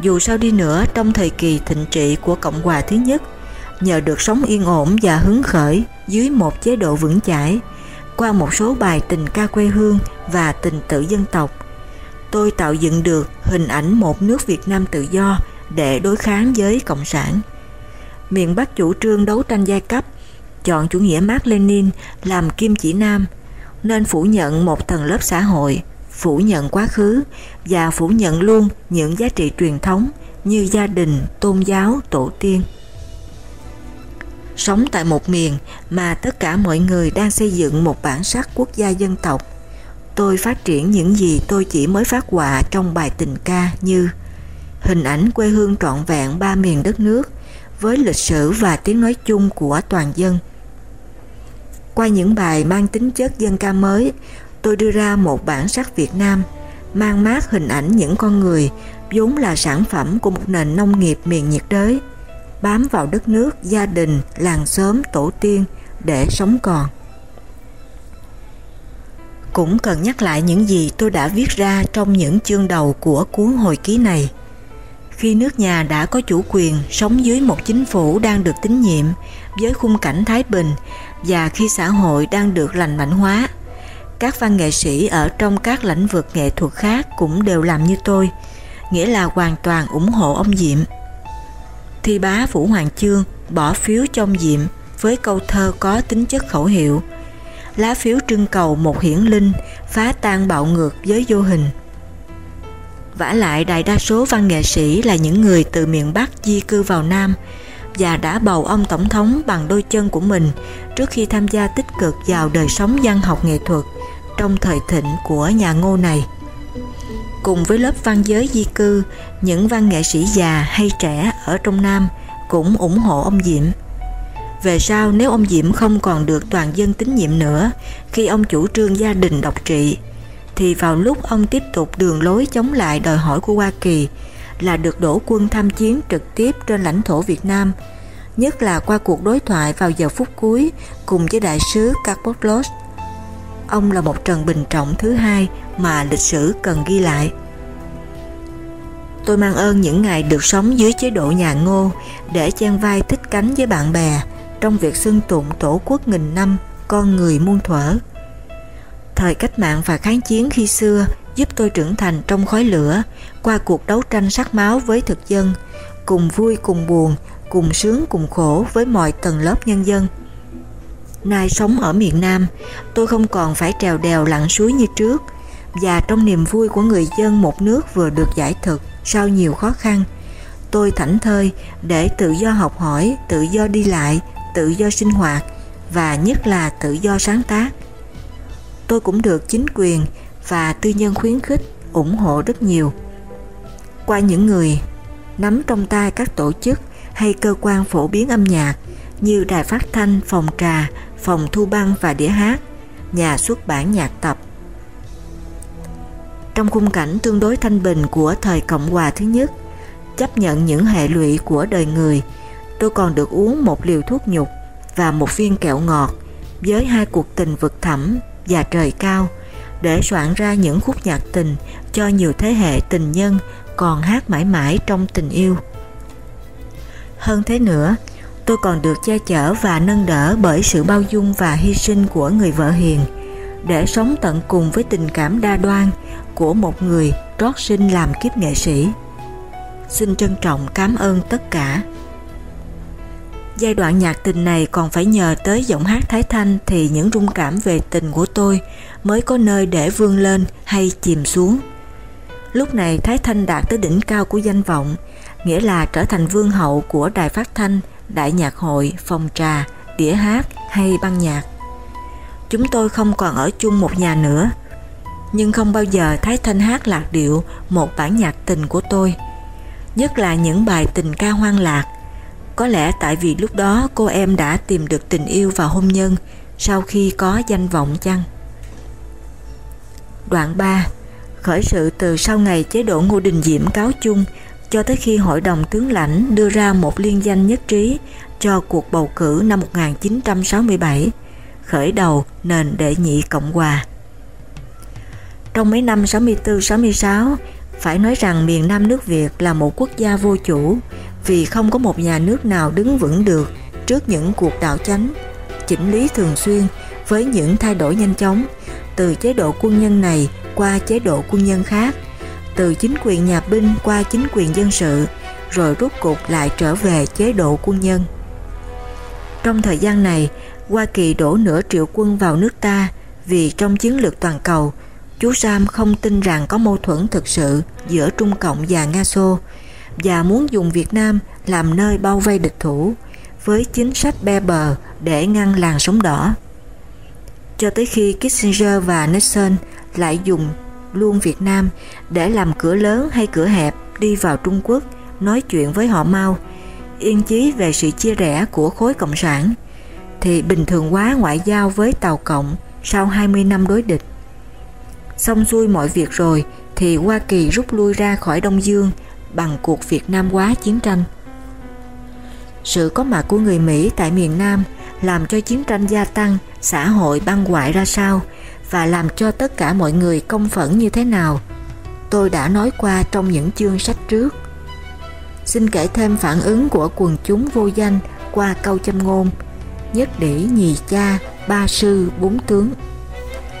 Dù sao đi nữa trong thời kỳ thịnh trị của Cộng hòa thứ nhất, nhờ được sống yên ổn và hứng khởi dưới một chế độ vững chãi, qua một số bài tình ca quê hương và tình tự dân tộc, tôi tạo dựng được hình ảnh một nước Việt Nam tự do để đối kháng với Cộng sản. Miền Bắc chủ trương đấu tranh giai cấp, chọn chủ nghĩa Mark Lenin làm kim chỉ nam, nên phủ nhận một tầng lớp xã hội, phủ nhận quá khứ và phủ nhận luôn những giá trị truyền thống như gia đình, tôn giáo, tổ tiên. Sống tại một miền mà tất cả mọi người đang xây dựng một bản sắc quốc gia dân tộc, tôi phát triển những gì tôi chỉ mới phát họa trong bài tình ca như hình ảnh quê hương trọn vẹn ba miền đất nước với lịch sử và tiếng nói chung của toàn dân. Qua những bài mang tính chất dân ca mới, tôi đưa ra một bản sắc Việt Nam mang mát hình ảnh những con người vốn là sản phẩm của một nền nông nghiệp miền nhiệt đới, bám vào đất nước, gia đình, làng xóm, tổ tiên để sống còn. Cũng cần nhắc lại những gì tôi đã viết ra trong những chương đầu của cuốn hồi ký này. Khi nước nhà đã có chủ quyền sống dưới một chính phủ đang được tín nhiệm với khung cảnh thái bình và khi xã hội đang được lành mạnh hóa, các văn nghệ sĩ ở trong các lĩnh vực nghệ thuật khác cũng đều làm như tôi, nghĩa là hoàn toàn ủng hộ ông Diệm. Thi bá Vũ Hoàng Chương bỏ phiếu cho Diệm với câu thơ có tính chất khẩu hiệu lá phiếu trưng cầu một hiển linh phá tan bạo ngược giới vô hình. vả lại đại đa số văn nghệ sĩ là những người từ miền Bắc di cư vào Nam và đã bầu ông Tổng thống bằng đôi chân của mình trước khi tham gia tích cực vào đời sống văn học nghệ thuật trong thời thịnh của nhà ngô này. Cùng với lớp văn giới di cư, những văn nghệ sĩ già hay trẻ ở trong Nam cũng ủng hộ ông Diệm. Về sau nếu ông Diệm không còn được toàn dân tín nhiệm nữa khi ông chủ trương gia đình độc trị, thì vào lúc ông tiếp tục đường lối chống lại đòi hỏi của Hoa Kỳ là được đổ quân tham chiến trực tiếp trên lãnh thổ Việt Nam nhất là qua cuộc đối thoại vào giờ phút cuối cùng với đại sứ Carpotlos. Ông là một Trần Bình Trọng thứ hai mà lịch sử cần ghi lại. Tôi mang ơn những ngày được sống dưới chế độ nhà ngô để chen vai thích cánh với bạn bè trong việc xưng tụng tổ quốc nghìn năm, con người muôn thuở. Thời cách mạng và kháng chiến khi xưa giúp tôi trưởng thành trong khói lửa qua cuộc đấu tranh sắc máu với thực dân, cùng vui cùng buồn, cùng sướng cùng khổ với mọi tầng lớp nhân dân. Nay sống ở miền Nam, tôi không còn phải trèo đèo lặn suối như trước, và trong niềm vui của người dân một nước vừa được giải thực sau nhiều khó khăn, tôi thảnh thơi để tự do học hỏi, tự do đi lại, tự do sinh hoạt và nhất là tự do sáng tác. Tôi cũng được chính quyền và tư nhân khuyến khích, ủng hộ rất nhiều. Qua những người nắm trong tay các tổ chức hay cơ quan phổ biến âm nhạc như đài phát thanh, phòng trà, phòng thu băng và đĩa hát, nhà xuất bản nhạc tập. Trong khung cảnh tương đối thanh bình của thời Cộng hòa thứ nhất, chấp nhận những hệ lụy của đời người, tôi còn được uống một liều thuốc nhục và một viên kẹo ngọt với hai cuộc tình vực thẳm và trời cao để soạn ra những khúc nhạc tình cho nhiều thế hệ tình nhân còn hát mãi mãi trong tình yêu. Hơn thế nữa, tôi còn được che chở và nâng đỡ bởi sự bao dung và hy sinh của người vợ hiền để sống tận cùng với tình cảm đa đoan của một người trót sinh làm kiếp nghệ sĩ. Xin trân trọng cảm ơn tất cả. Giai đoạn nhạc tình này còn phải nhờ tới giọng hát Thái Thanh thì những rung cảm về tình của tôi mới có nơi để vươn lên hay chìm xuống. Lúc này Thái Thanh đạt tới đỉnh cao của danh vọng, nghĩa là trở thành vương hậu của đài phát thanh, đại nhạc hội, phòng trà, đĩa hát hay băng nhạc. Chúng tôi không còn ở chung một nhà nữa, nhưng không bao giờ Thái Thanh hát lạc điệu một bản nhạc tình của tôi. Nhất là những bài tình ca hoang lạc, có lẽ tại vì lúc đó cô em đã tìm được tình yêu và hôn nhân sau khi có danh vọng chăng? Đoạn 3 Khởi sự từ sau ngày chế độ Ngô Đình Diệm cáo chung cho tới khi Hội đồng tướng lãnh đưa ra một liên danh nhất trí cho cuộc bầu cử năm 1967, khởi đầu nền đệ nhị Cộng Hòa. Trong mấy năm 64-66, phải nói rằng miền Nam nước Việt là một quốc gia vô chủ vì không có một nhà nước nào đứng vững được trước những cuộc đảo chánh, chỉnh lý thường xuyên với những thay đổi nhanh chóng từ chế độ quân nhân này qua chế độ quân nhân khác, từ chính quyền nhà binh qua chính quyền dân sự, rồi rút cục lại trở về chế độ quân nhân. Trong thời gian này, Hoa Kỳ đổ nửa triệu quân vào nước ta vì trong chiến lược toàn cầu, chú Sam không tin rằng có mâu thuẫn thực sự giữa Trung Cộng và Nga Xô và muốn dùng Việt Nam làm nơi bao vây địch thủ với chính sách be bờ để ngăn làn sóng đỏ. Cho tới khi Kissinger và Nixon lại dùng luôn Việt Nam để làm cửa lớn hay cửa hẹp đi vào Trung Quốc nói chuyện với họ mau, yên chí về sự chia rẽ của khối cộng sản, thì bình thường quá ngoại giao với Tàu Cộng sau 20 năm đối địch. Xong xuôi mọi việc rồi thì Hoa Kỳ rút lui ra khỏi Đông Dương bằng cuộc Việt Nam hóa chiến tranh. Sự có mặt của người Mỹ tại miền Nam làm cho chiến tranh gia tăng, xã hội băng hoại ra sao và làm cho tất cả mọi người công phẫn như thế nào. Tôi đã nói qua trong những chương sách trước. Xin kể thêm phản ứng của quần chúng vô danh qua câu châm ngôn nhất đỉ nhì cha, ba sư, bốn tướng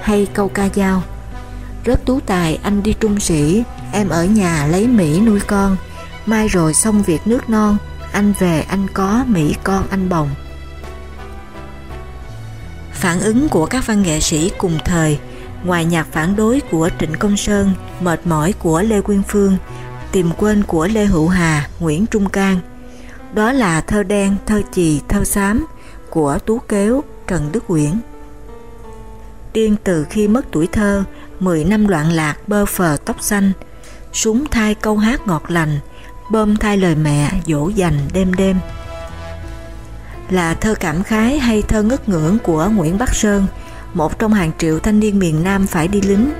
hay câu ca dao rất tú tài anh đi trung sĩ em ở nhà lấy Mỹ nuôi con. Mai rồi xong việc nước non. Anh về anh có Mỹ con anh bồng. Phản ứng của các văn nghệ sĩ cùng thời, ngoài nhạc phản đối của Trịnh Công Sơn, mệt mỏi của Lê Quyên Phương, tìm quên của Lê Hữu Hà, Nguyễn Trung Cang, đó là thơ đen, thơ chì, thơ xám của Tú Kéo, Trần Đức Quyển tiên từ khi mất tuổi thơ, 10 năm loạn lạc bơ phờ tóc xanh, súng thai câu hát ngọt lành, bơm thai lời mẹ dỗ dành đêm đêm là thơ cảm khái hay thơ ngất ngưỡng của Nguyễn Bắc Sơn, một trong hàng triệu thanh niên miền Nam phải đi lính,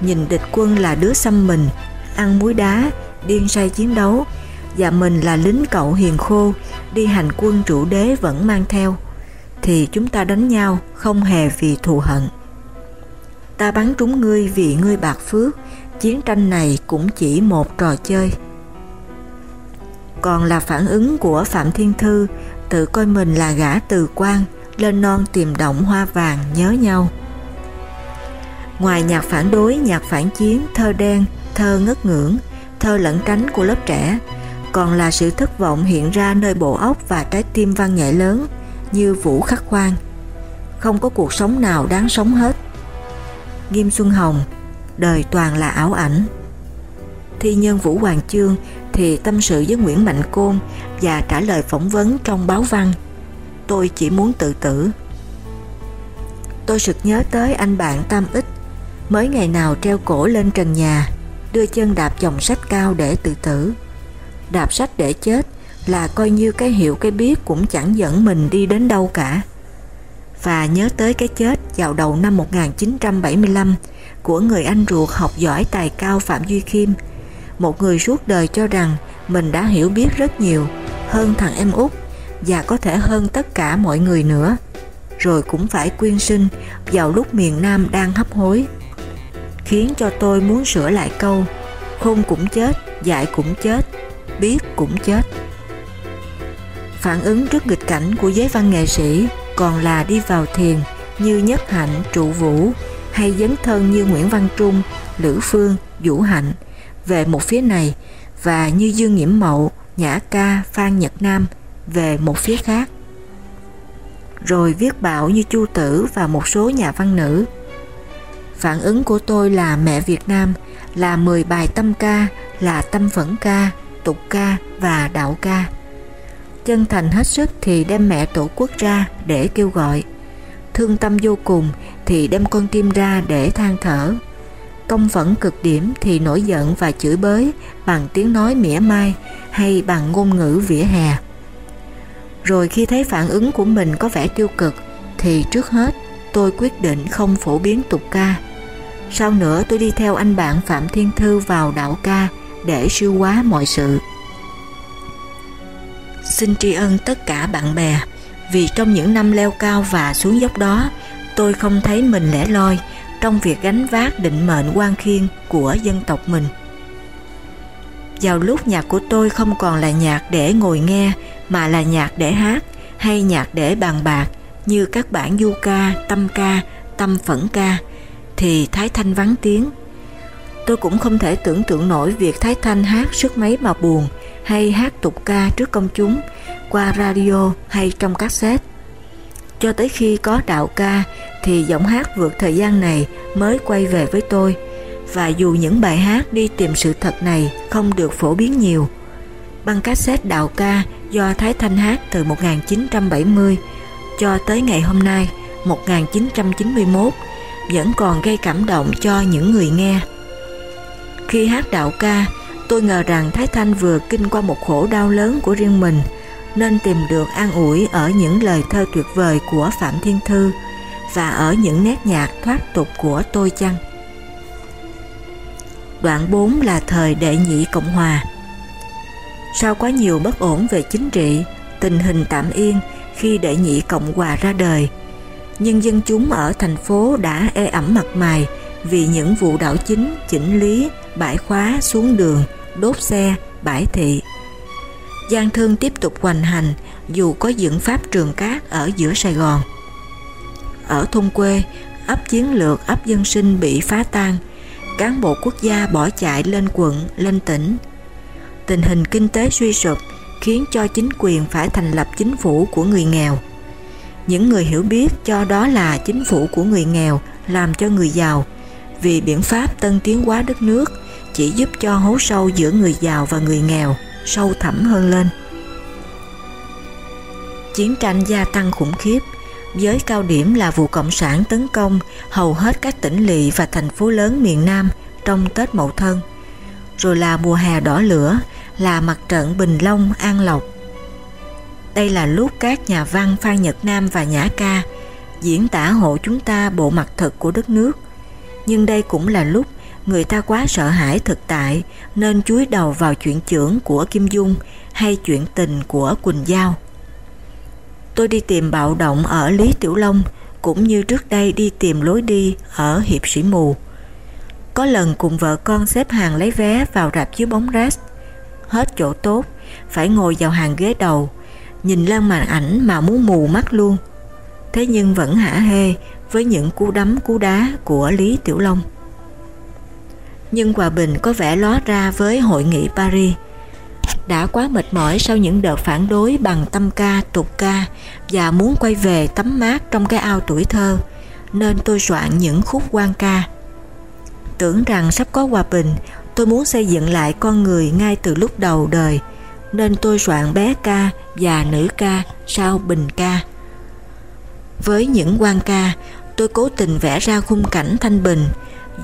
nhìn địch quân là đứa xăm mình, ăn muối đá, điên say chiến đấu, và mình là lính cậu hiền khô đi hành quân trụ đế vẫn mang theo thì chúng ta đánh nhau không hề vì thù hận. Ta bắn trúng ngươi vì ngươi bạc phước, chiến tranh này cũng chỉ một trò chơi. Còn là phản ứng của Phạm Thiên Thư tự coi mình là gã từ quan lên non tìm động hoa vàng nhớ nhau. Ngoài nhạc phản đối, nhạc phản chiến, thơ đen, thơ ngất ngưỡng, thơ lẫn tránh của lớp trẻ, còn là sự thất vọng hiện ra nơi bộ óc và trái tim văn nghệ lớn như Vũ Khắc Khoan. Không có cuộc sống nào đáng sống hết. Nghiêm Xuân Hồng, đời toàn là ảo ảnh. Thi nhân Vũ Hoàng Chương thì tâm sự với Nguyễn Mạnh Côn và trả lời phỏng vấn trong báo văn. Tôi chỉ muốn tự tử. Tôi sực nhớ tới anh bạn Tam Ích, mới ngày nào treo cổ lên trần nhà, đưa chân đạp dòng sách cao để tự tử. Đạp sách để chết là coi như cái hiệu cái biết cũng chẳng dẫn mình đi đến đâu cả. Và nhớ tới cái chết vào đầu năm 1975 của người anh ruột học giỏi tài cao Phạm Duy kim một người suốt đời cho rằng mình đã hiểu biết rất nhiều, hơn thằng em út và có thể hơn tất cả mọi người nữa, rồi cũng phải quyên sinh vào lúc miền Nam đang hấp hối. Khiến cho tôi muốn sửa lại câu khôn cũng chết, dại cũng chết, biết cũng chết. Phản ứng trước nghịch cảnh của giới văn nghệ sĩ còn là đi vào thiền như Nhất Hạnh, Trụ Vũ hay dấn thân như Nguyễn Văn Trung, Lữ Phương, Vũ Hạnh về một phía này và như Dương Nghiễm Mậu, Nhã Ca, Phan Nhật Nam về một phía khác. Rồi viết bạo như Chu Tử và một số nhà văn nữ. Phản ứng của tôi là mẹ Việt Nam, là 10 bài tâm ca, là tâm phẫn ca, tục ca và đạo ca chân thành hết sức thì đem mẹ tổ quốc ra để kêu gọi. Thương tâm vô cùng thì đem con tim ra để than thở. Công phẫn cực điểm thì nổi giận và chửi bới bằng tiếng nói mỉa mai hay bằng ngôn ngữ vỉa hè. Rồi khi thấy phản ứng của mình có vẻ tiêu cực thì trước hết tôi quyết định không phổ biến tục ca. Sau nữa tôi đi theo anh bạn Phạm Thiên Thư vào đạo ca để siêu hóa mọi sự xin tri ân tất cả bạn bè vì trong những năm leo cao và xuống dốc đó tôi không thấy mình lẻ loi trong việc gánh vác định mệnh quan khiên của dân tộc mình. Vào lúc nhạc của tôi không còn là nhạc để ngồi nghe mà là nhạc để hát hay nhạc để bàn bạc như các bản du ca, tâm ca, tâm phẫn ca thì Thái Thanh vắng tiếng. Tôi cũng không thể tưởng tượng nổi việc Thái Thanh hát sức mấy mà buồn hay hát tục ca trước công chúng qua radio hay trong cassette. Cho tới khi có đạo ca thì giọng hát vượt thời gian này mới quay về với tôi và dù những bài hát đi tìm sự thật này không được phổ biến nhiều. Băng cassette đạo ca do Thái Thanh hát từ 1970 cho tới ngày hôm nay 1991 vẫn còn gây cảm động cho những người nghe. Khi hát đạo ca, Tôi ngờ rằng Thái Thanh vừa kinh qua một khổ đau lớn của riêng mình nên tìm được an ủi ở những lời thơ tuyệt vời của Phạm Thiên Thư và ở những nét nhạc thoát tục của tôi chăng. Đoạn 4 là thời đệ nhị Cộng Hòa. Sau quá nhiều bất ổn về chính trị, tình hình tạm yên khi đệ nhị Cộng Hòa ra đời, nhưng dân chúng ở thành phố đã ê ẩm mặt mày vì những vụ đảo chính, chỉnh lý, bãi khóa xuống đường, đốt xe, bãi thị. Giang thương tiếp tục hoành hành dù có dựng pháp trường cát ở giữa Sài Gòn. Ở thôn quê, ấp chiến lược ấp dân sinh bị phá tan, cán bộ quốc gia bỏ chạy lên quận, lên tỉnh. Tình hình kinh tế suy sụp khiến cho chính quyền phải thành lập chính phủ của người nghèo. Những người hiểu biết cho đó là chính phủ của người nghèo làm cho người giàu vì biện pháp tân tiến hóa đất nước chỉ giúp cho hố sâu giữa người giàu và người nghèo sâu thẳm hơn lên. Chiến tranh gia tăng khủng khiếp, với cao điểm là vụ Cộng sản tấn công hầu hết các tỉnh lỵ và thành phố lớn miền Nam trong Tết Mậu Thân, rồi là mùa hè đỏ lửa, là mặt trận Bình Long, An Lộc. Đây là lúc các nhà văn Phan Nhật Nam và Nhã Ca diễn tả hộ chúng ta bộ mặt thật của đất nước, nhưng đây cũng là lúc người ta quá sợ hãi thực tại nên chúi đầu vào chuyện trưởng của Kim Dung hay chuyện tình của Quỳnh Giao. Tôi đi tìm bạo động ở Lý Tiểu Long cũng như trước đây đi tìm lối đi ở Hiệp Sĩ Mù. Có lần cùng vợ con xếp hàng lấy vé vào rạp chiếu bóng rác. Hết chỗ tốt, phải ngồi vào hàng ghế đầu, nhìn lên màn ảnh mà muốn mù mắt luôn. Thế nhưng vẫn hả hê với những cú đấm cú đá của Lý Tiểu Long. Nhưng Hòa Bình có vẻ ló ra với hội nghị Paris. Đã quá mệt mỏi sau những đợt phản đối bằng tâm ca, tục ca và muốn quay về tắm mát trong cái ao tuổi thơ, nên tôi soạn những khúc quan ca. Tưởng rằng sắp có hòa bình, tôi muốn xây dựng lại con người ngay từ lúc đầu đời, nên tôi soạn bé ca và nữ ca sau bình ca. Với những quan ca, tôi cố tình vẽ ra khung cảnh thanh bình,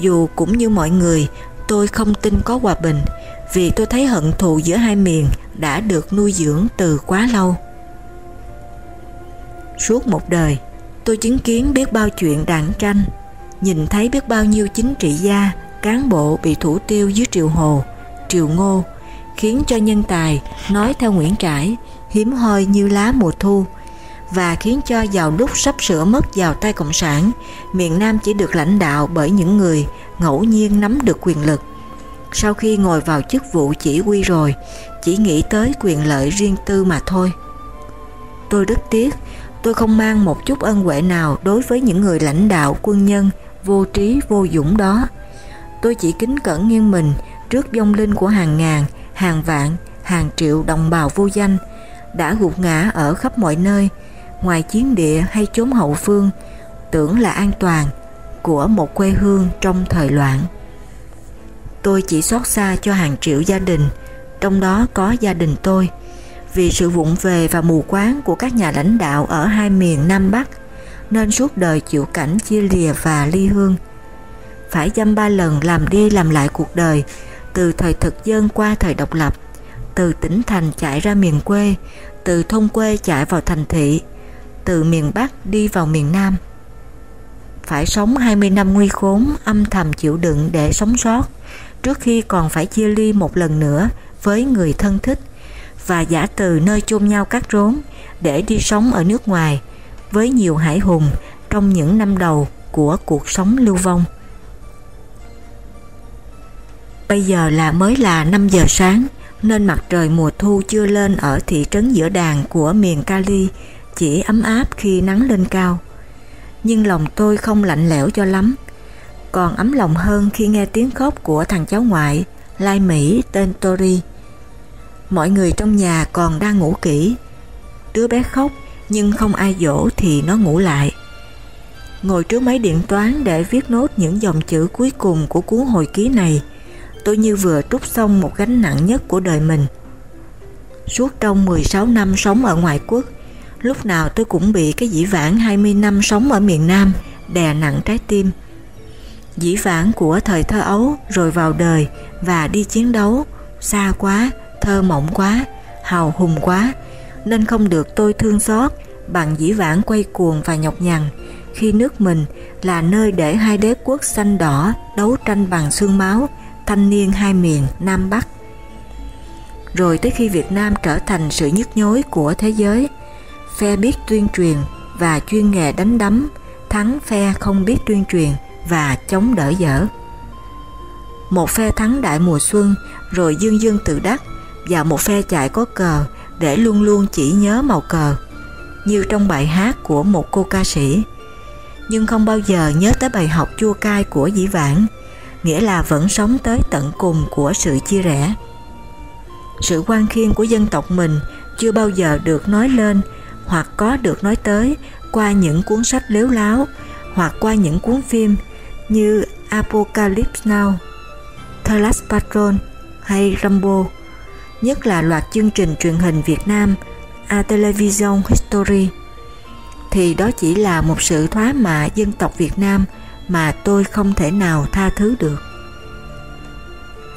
dù cũng như mọi người, tôi không tin có hòa bình, vì tôi thấy hận thù giữa hai miền đã được nuôi dưỡng từ quá lâu. Suốt một đời, tôi chứng kiến biết bao chuyện đạn tranh, nhìn thấy biết bao nhiêu chính trị gia, cán bộ bị thủ tiêu dưới triều Hồ, triều Ngô, khiến cho nhân tài nói theo Nguyễn Trãi hiếm hoi như lá mùa thu và khiến cho vào lúc sắp sửa mất vào tay Cộng sản, miền Nam chỉ được lãnh đạo bởi những người ngẫu nhiên nắm được quyền lực. Sau khi ngồi vào chức vụ chỉ huy rồi, chỉ nghĩ tới quyền lợi riêng tư mà thôi. Tôi rất tiếc, tôi không mang một chút ân huệ nào đối với những người lãnh đạo quân nhân vô trí vô dũng đó. Tôi chỉ kính cẩn nghiêng mình trước vong linh của hàng ngàn, hàng vạn, hàng triệu đồng bào vô danh đã gục ngã ở khắp mọi nơi, ngoài chiến địa hay chốn hậu phương, tưởng là an toàn của một quê hương trong thời loạn. Tôi chỉ xót xa cho hàng triệu gia đình, trong đó có gia đình tôi, vì sự vụng về và mù quáng của các nhà lãnh đạo ở hai miền Nam Bắc, nên suốt đời chịu cảnh chia lìa và ly hương. Phải dăm ba lần làm đi làm lại cuộc đời, từ thời thực dân qua thời độc lập, từ tỉnh thành chạy ra miền quê, từ thôn quê chạy vào thành thị, từ miền Bắc đi vào miền Nam. Phải sống 20 năm nguy khốn, âm thầm chịu đựng để sống sót, trước khi còn phải chia ly một lần nữa với người thân thích và giả từ nơi chôn nhau cắt rốn để đi sống ở nước ngoài với nhiều hải hùng trong những năm đầu của cuộc sống lưu vong. Bây giờ là mới là 5 giờ sáng nên mặt trời mùa thu chưa lên ở thị trấn giữa đàn của miền Cali chỉ ấm áp khi nắng lên cao. Nhưng lòng tôi không lạnh lẽo cho lắm, còn ấm lòng hơn khi nghe tiếng khóc của thằng cháu ngoại, Lai Mỹ tên Tori. Mọi người trong nhà còn đang ngủ kỹ. Đứa bé khóc nhưng không ai dỗ thì nó ngủ lại. Ngồi trước máy điện toán để viết nốt những dòng chữ cuối cùng của cuốn hồi ký này, tôi như vừa trút xong một gánh nặng nhất của đời mình. Suốt trong 16 năm sống ở ngoại quốc, lúc nào tôi cũng bị cái dĩ vãng 20 năm sống ở miền Nam đè nặng trái tim. Dĩ vãng của thời thơ ấu rồi vào đời và đi chiến đấu, xa quá, thơ mộng quá, hào hùng quá, nên không được tôi thương xót bằng dĩ vãng quay cuồng và nhọc nhằn khi nước mình là nơi để hai đế quốc xanh đỏ đấu tranh bằng xương máu thanh niên hai miền Nam Bắc. Rồi tới khi Việt Nam trở thành sự nhức nhối của thế giới, phe biết tuyên truyền và chuyên nghề đánh đấm, thắng phe không biết tuyên truyền và chống đỡ dở. Một phe thắng đại mùa xuân, rồi dương dương tự đắc và một phe chạy có cờ để luôn luôn chỉ nhớ màu cờ, như trong bài hát của một cô ca sĩ nhưng không bao giờ nhớ tới bài học chua cay của dĩ vãng, nghĩa là vẫn sống tới tận cùng của sự chia rẽ. Sự quan khiên của dân tộc mình chưa bao giờ được nói lên hoặc có được nói tới qua những cuốn sách lếu láo hoặc qua những cuốn phim như Apocalypse Now, The Last Patron hay Rambo, nhất là loạt chương trình truyền hình Việt Nam A Television History, thì đó chỉ là một sự thoá mạ dân tộc Việt Nam mà tôi không thể nào tha thứ được.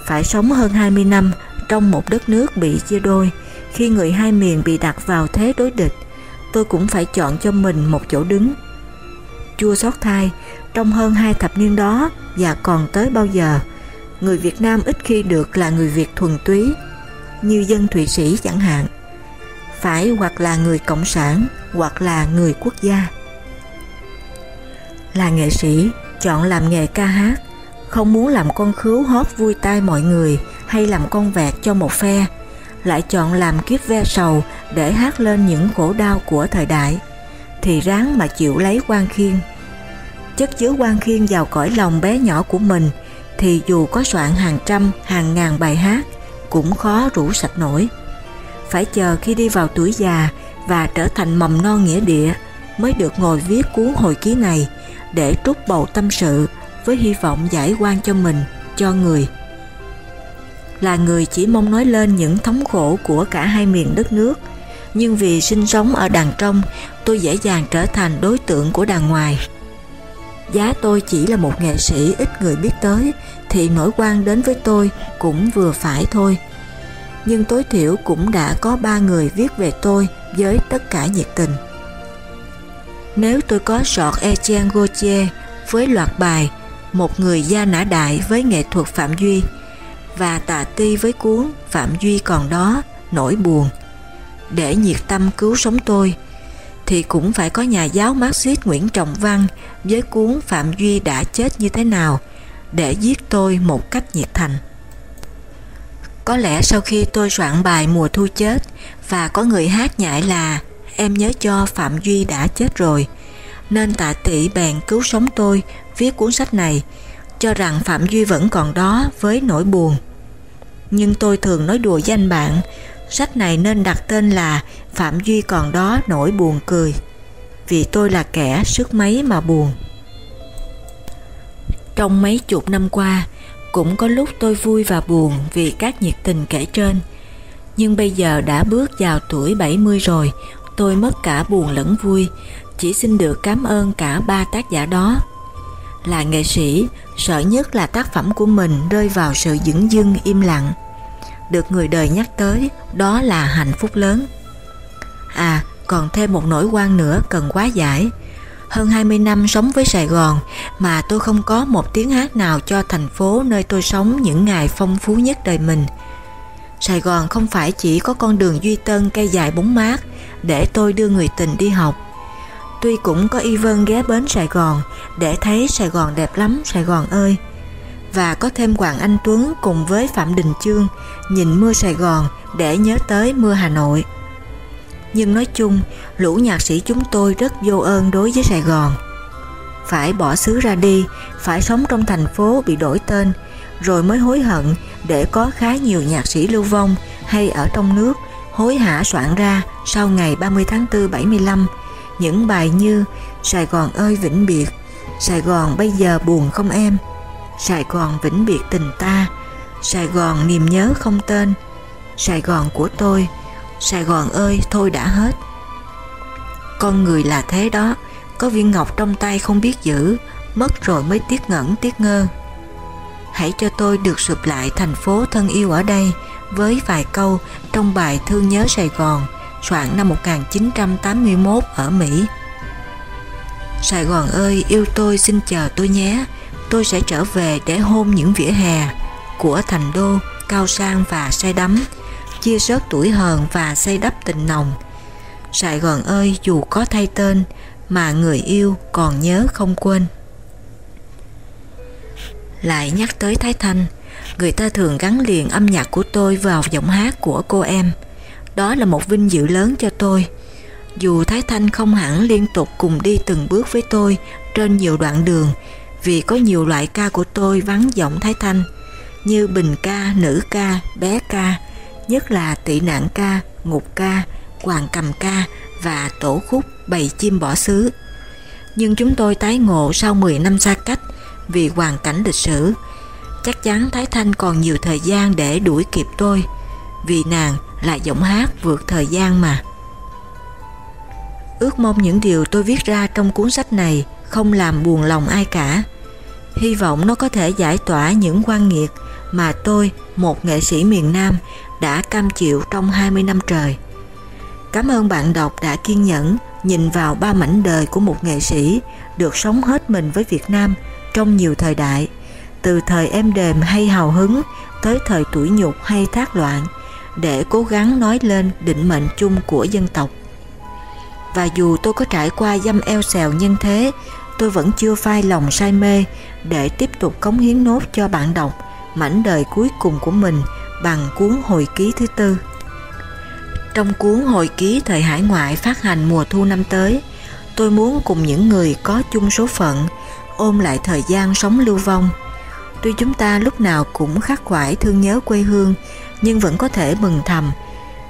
Phải sống hơn 20 năm trong một đất nước bị chia đôi, khi người hai miền bị đặt vào thế đối địch, tôi cũng phải chọn cho mình một chỗ đứng. Chua xót thai, trong hơn hai thập niên đó và còn tới bao giờ, người Việt Nam ít khi được là người Việt thuần túy, như dân Thụy Sĩ chẳng hạn. Phải hoặc là người Cộng sản, hoặc là người quốc gia. Là nghệ sĩ, chọn làm nghề ca hát, không muốn làm con khứu hót vui tai mọi người hay làm con vẹt cho một phe, lại chọn làm kiếp ve sầu để hát lên những khổ đau của thời đại, thì ráng mà chịu lấy quan khiên. Chất chứa quan khiên vào cõi lòng bé nhỏ của mình thì dù có soạn hàng trăm, hàng ngàn bài hát cũng khó rủ sạch nổi. Phải chờ khi đi vào tuổi già và trở thành mầm non nghĩa địa mới được ngồi viết cuốn hồi ký này để trút bầu tâm sự với hy vọng giải quan cho mình, cho người. Là người chỉ mong nói lên những thống khổ của cả hai miền đất nước, nhưng vì sinh sống ở đàn trong, tôi dễ dàng trở thành đối tượng của đàn ngoài. Giá tôi chỉ là một nghệ sĩ ít người biết tới, thì nỗi quan đến với tôi cũng vừa phải thôi. Nhưng tối thiểu cũng đã có ba người viết về tôi với tất cả nhiệt tình. Nếu tôi có sọt Etienne Gautier với loạt bài Một người gia nã đại với nghệ thuật Phạm Duy và tà Ti với cuốn Phạm Duy còn đó, nỗi buồn để nhiệt tâm cứu sống tôi thì cũng phải có nhà giáo Marxist Nguyễn Trọng Văn với cuốn Phạm Duy đã chết như thế nào để giết tôi một cách nhiệt thành. Có lẽ sau khi tôi soạn bài Mùa Thu Chết và có người hát nhại là em nhớ cho Phạm Duy đã chết rồi, nên tạ tỷ bèn cứu sống tôi viết cuốn sách này, cho rằng Phạm Duy vẫn còn đó với nỗi buồn. Nhưng tôi thường nói đùa danh bạn, sách này nên đặt tên là Phạm Duy còn đó nỗi buồn cười, vì tôi là kẻ sức mấy mà buồn. Trong mấy chục năm qua, cũng có lúc tôi vui và buồn vì các nhiệt tình kể trên. Nhưng bây giờ đã bước vào tuổi 70 rồi, tôi mất cả buồn lẫn vui, chỉ xin được cảm ơn cả ba tác giả đó. Là nghệ sĩ, sợ nhất là tác phẩm của mình rơi vào sự dững dưng im lặng. Được người đời nhắc tới, đó là hạnh phúc lớn. À, còn thêm một nỗi quan nữa cần quá giải. Hơn 20 năm sống với Sài Gòn mà tôi không có một tiếng hát nào cho thành phố nơi tôi sống những ngày phong phú nhất đời mình. Sài Gòn không phải chỉ có con đường Duy Tân cây dài bóng mát để tôi đưa người tình đi học. Tuy cũng có y vân ghé bến Sài Gòn để thấy Sài Gòn đẹp lắm Sài Gòn ơi. Và có thêm Hoàng Anh Tuấn cùng với Phạm Đình Chương nhìn mưa Sài Gòn để nhớ tới mưa Hà Nội nhưng nói chung lũ nhạc sĩ chúng tôi rất vô ơn đối với Sài Gòn. Phải bỏ xứ ra đi, phải sống trong thành phố bị đổi tên, rồi mới hối hận để có khá nhiều nhạc sĩ lưu vong hay ở trong nước hối hả soạn ra sau ngày 30 tháng 4 75 những bài như Sài Gòn ơi vĩnh biệt, Sài Gòn bây giờ buồn không em, Sài Gòn vĩnh biệt tình ta, Sài Gòn niềm nhớ không tên, Sài Gòn của tôi, Sài Gòn ơi thôi đã hết. Con người là thế đó Có viên ngọc trong tay không biết giữ Mất rồi mới tiếc ngẩn tiếc ngơ. Hãy cho tôi được sụp lại thành phố thân yêu ở đây với vài câu trong bài Thương nhớ Sài Gòn soạn năm 1981 ở Mỹ. Sài Gòn ơi yêu tôi xin chờ tôi nhé Tôi sẽ trở về để hôn những vỉa hè của thành đô cao sang và say đắm chia sớt tuổi hờn và xây đắp tình nồng. Sài Gòn ơi dù có thay tên mà người yêu còn nhớ không quên. Lại nhắc tới Thái Thanh, người ta thường gắn liền âm nhạc của tôi vào giọng hát của cô em. Đó là một vinh dự lớn cho tôi. Dù Thái Thanh không hẳn liên tục cùng đi từng bước với tôi trên nhiều đoạn đường, vì có nhiều loại ca của tôi vắng giọng Thái Thanh, như bình ca, nữ ca, bé ca, nhất là tị nạn ca, ngục ca, hoàng cầm ca và tổ khúc bầy chim bỏ xứ. Nhưng chúng tôi tái ngộ sau 10 năm xa cách vì hoàn cảnh lịch sử. Chắc chắn Thái Thanh còn nhiều thời gian để đuổi kịp tôi vì nàng là giọng hát vượt thời gian mà. Ước mong những điều tôi viết ra trong cuốn sách này không làm buồn lòng ai cả. Hy vọng nó có thể giải tỏa những quan nghiệt mà tôi, một nghệ sĩ miền Nam, đã cam chịu trong 20 năm trời. Cảm ơn bạn đọc đã kiên nhẫn nhìn vào ba mảnh đời của một nghệ sĩ được sống hết mình với Việt Nam trong nhiều thời đại,
từ thời êm đềm hay hào hứng tới thời tuổi nhục hay thác loạn để cố gắng nói lên định mệnh chung của dân tộc. Và dù tôi có trải qua dâm eo xèo nhân thế, tôi vẫn chưa phai lòng say mê để tiếp tục cống hiến nốt cho bạn đọc mảnh đời cuối cùng của mình bằng cuốn hồi ký thứ tư. Trong cuốn hồi ký thời hải ngoại phát hành mùa thu năm tới, tôi muốn cùng những người có chung số phận ôm lại thời gian sống lưu vong. Tuy chúng ta lúc nào cũng khắc khoải thương nhớ quê hương, nhưng vẫn có thể mừng thầm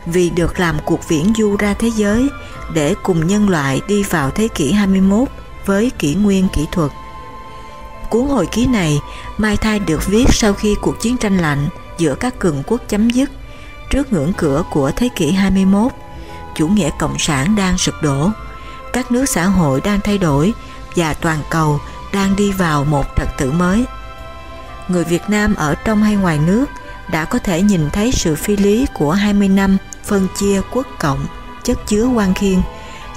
vì được làm cuộc viễn du ra thế giới để cùng nhân loại đi vào thế kỷ 21 với kỷ nguyên kỹ thuật. Cuốn hồi ký này Mai Thai được viết sau khi cuộc chiến tranh lạnh giữa các cường quốc chấm dứt trước ngưỡng cửa của thế kỷ 21. Chủ nghĩa cộng sản đang sụp đổ, các nước xã hội đang thay đổi và toàn cầu đang đi vào một trật tự mới. Người Việt Nam ở trong hay ngoài nước đã có thể nhìn thấy sự phi lý của 20 năm phân chia quốc cộng, chất chứa quan khiên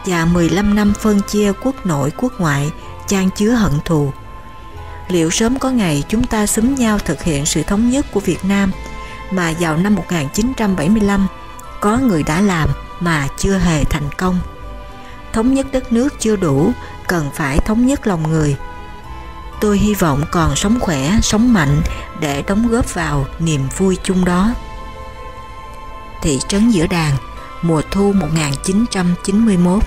và 15 năm phân chia quốc nội quốc ngoại, chan chứa hận thù. Liệu sớm có ngày chúng ta xúm nhau thực hiện sự thống nhất của Việt Nam mà vào năm 1975 có người đã làm mà chưa hề thành công. Thống nhất đất nước chưa đủ, cần phải thống nhất lòng người. Tôi hy vọng còn sống khỏe, sống mạnh để đóng góp vào niềm vui chung đó. Thị trấn giữa đàn, mùa thu 1991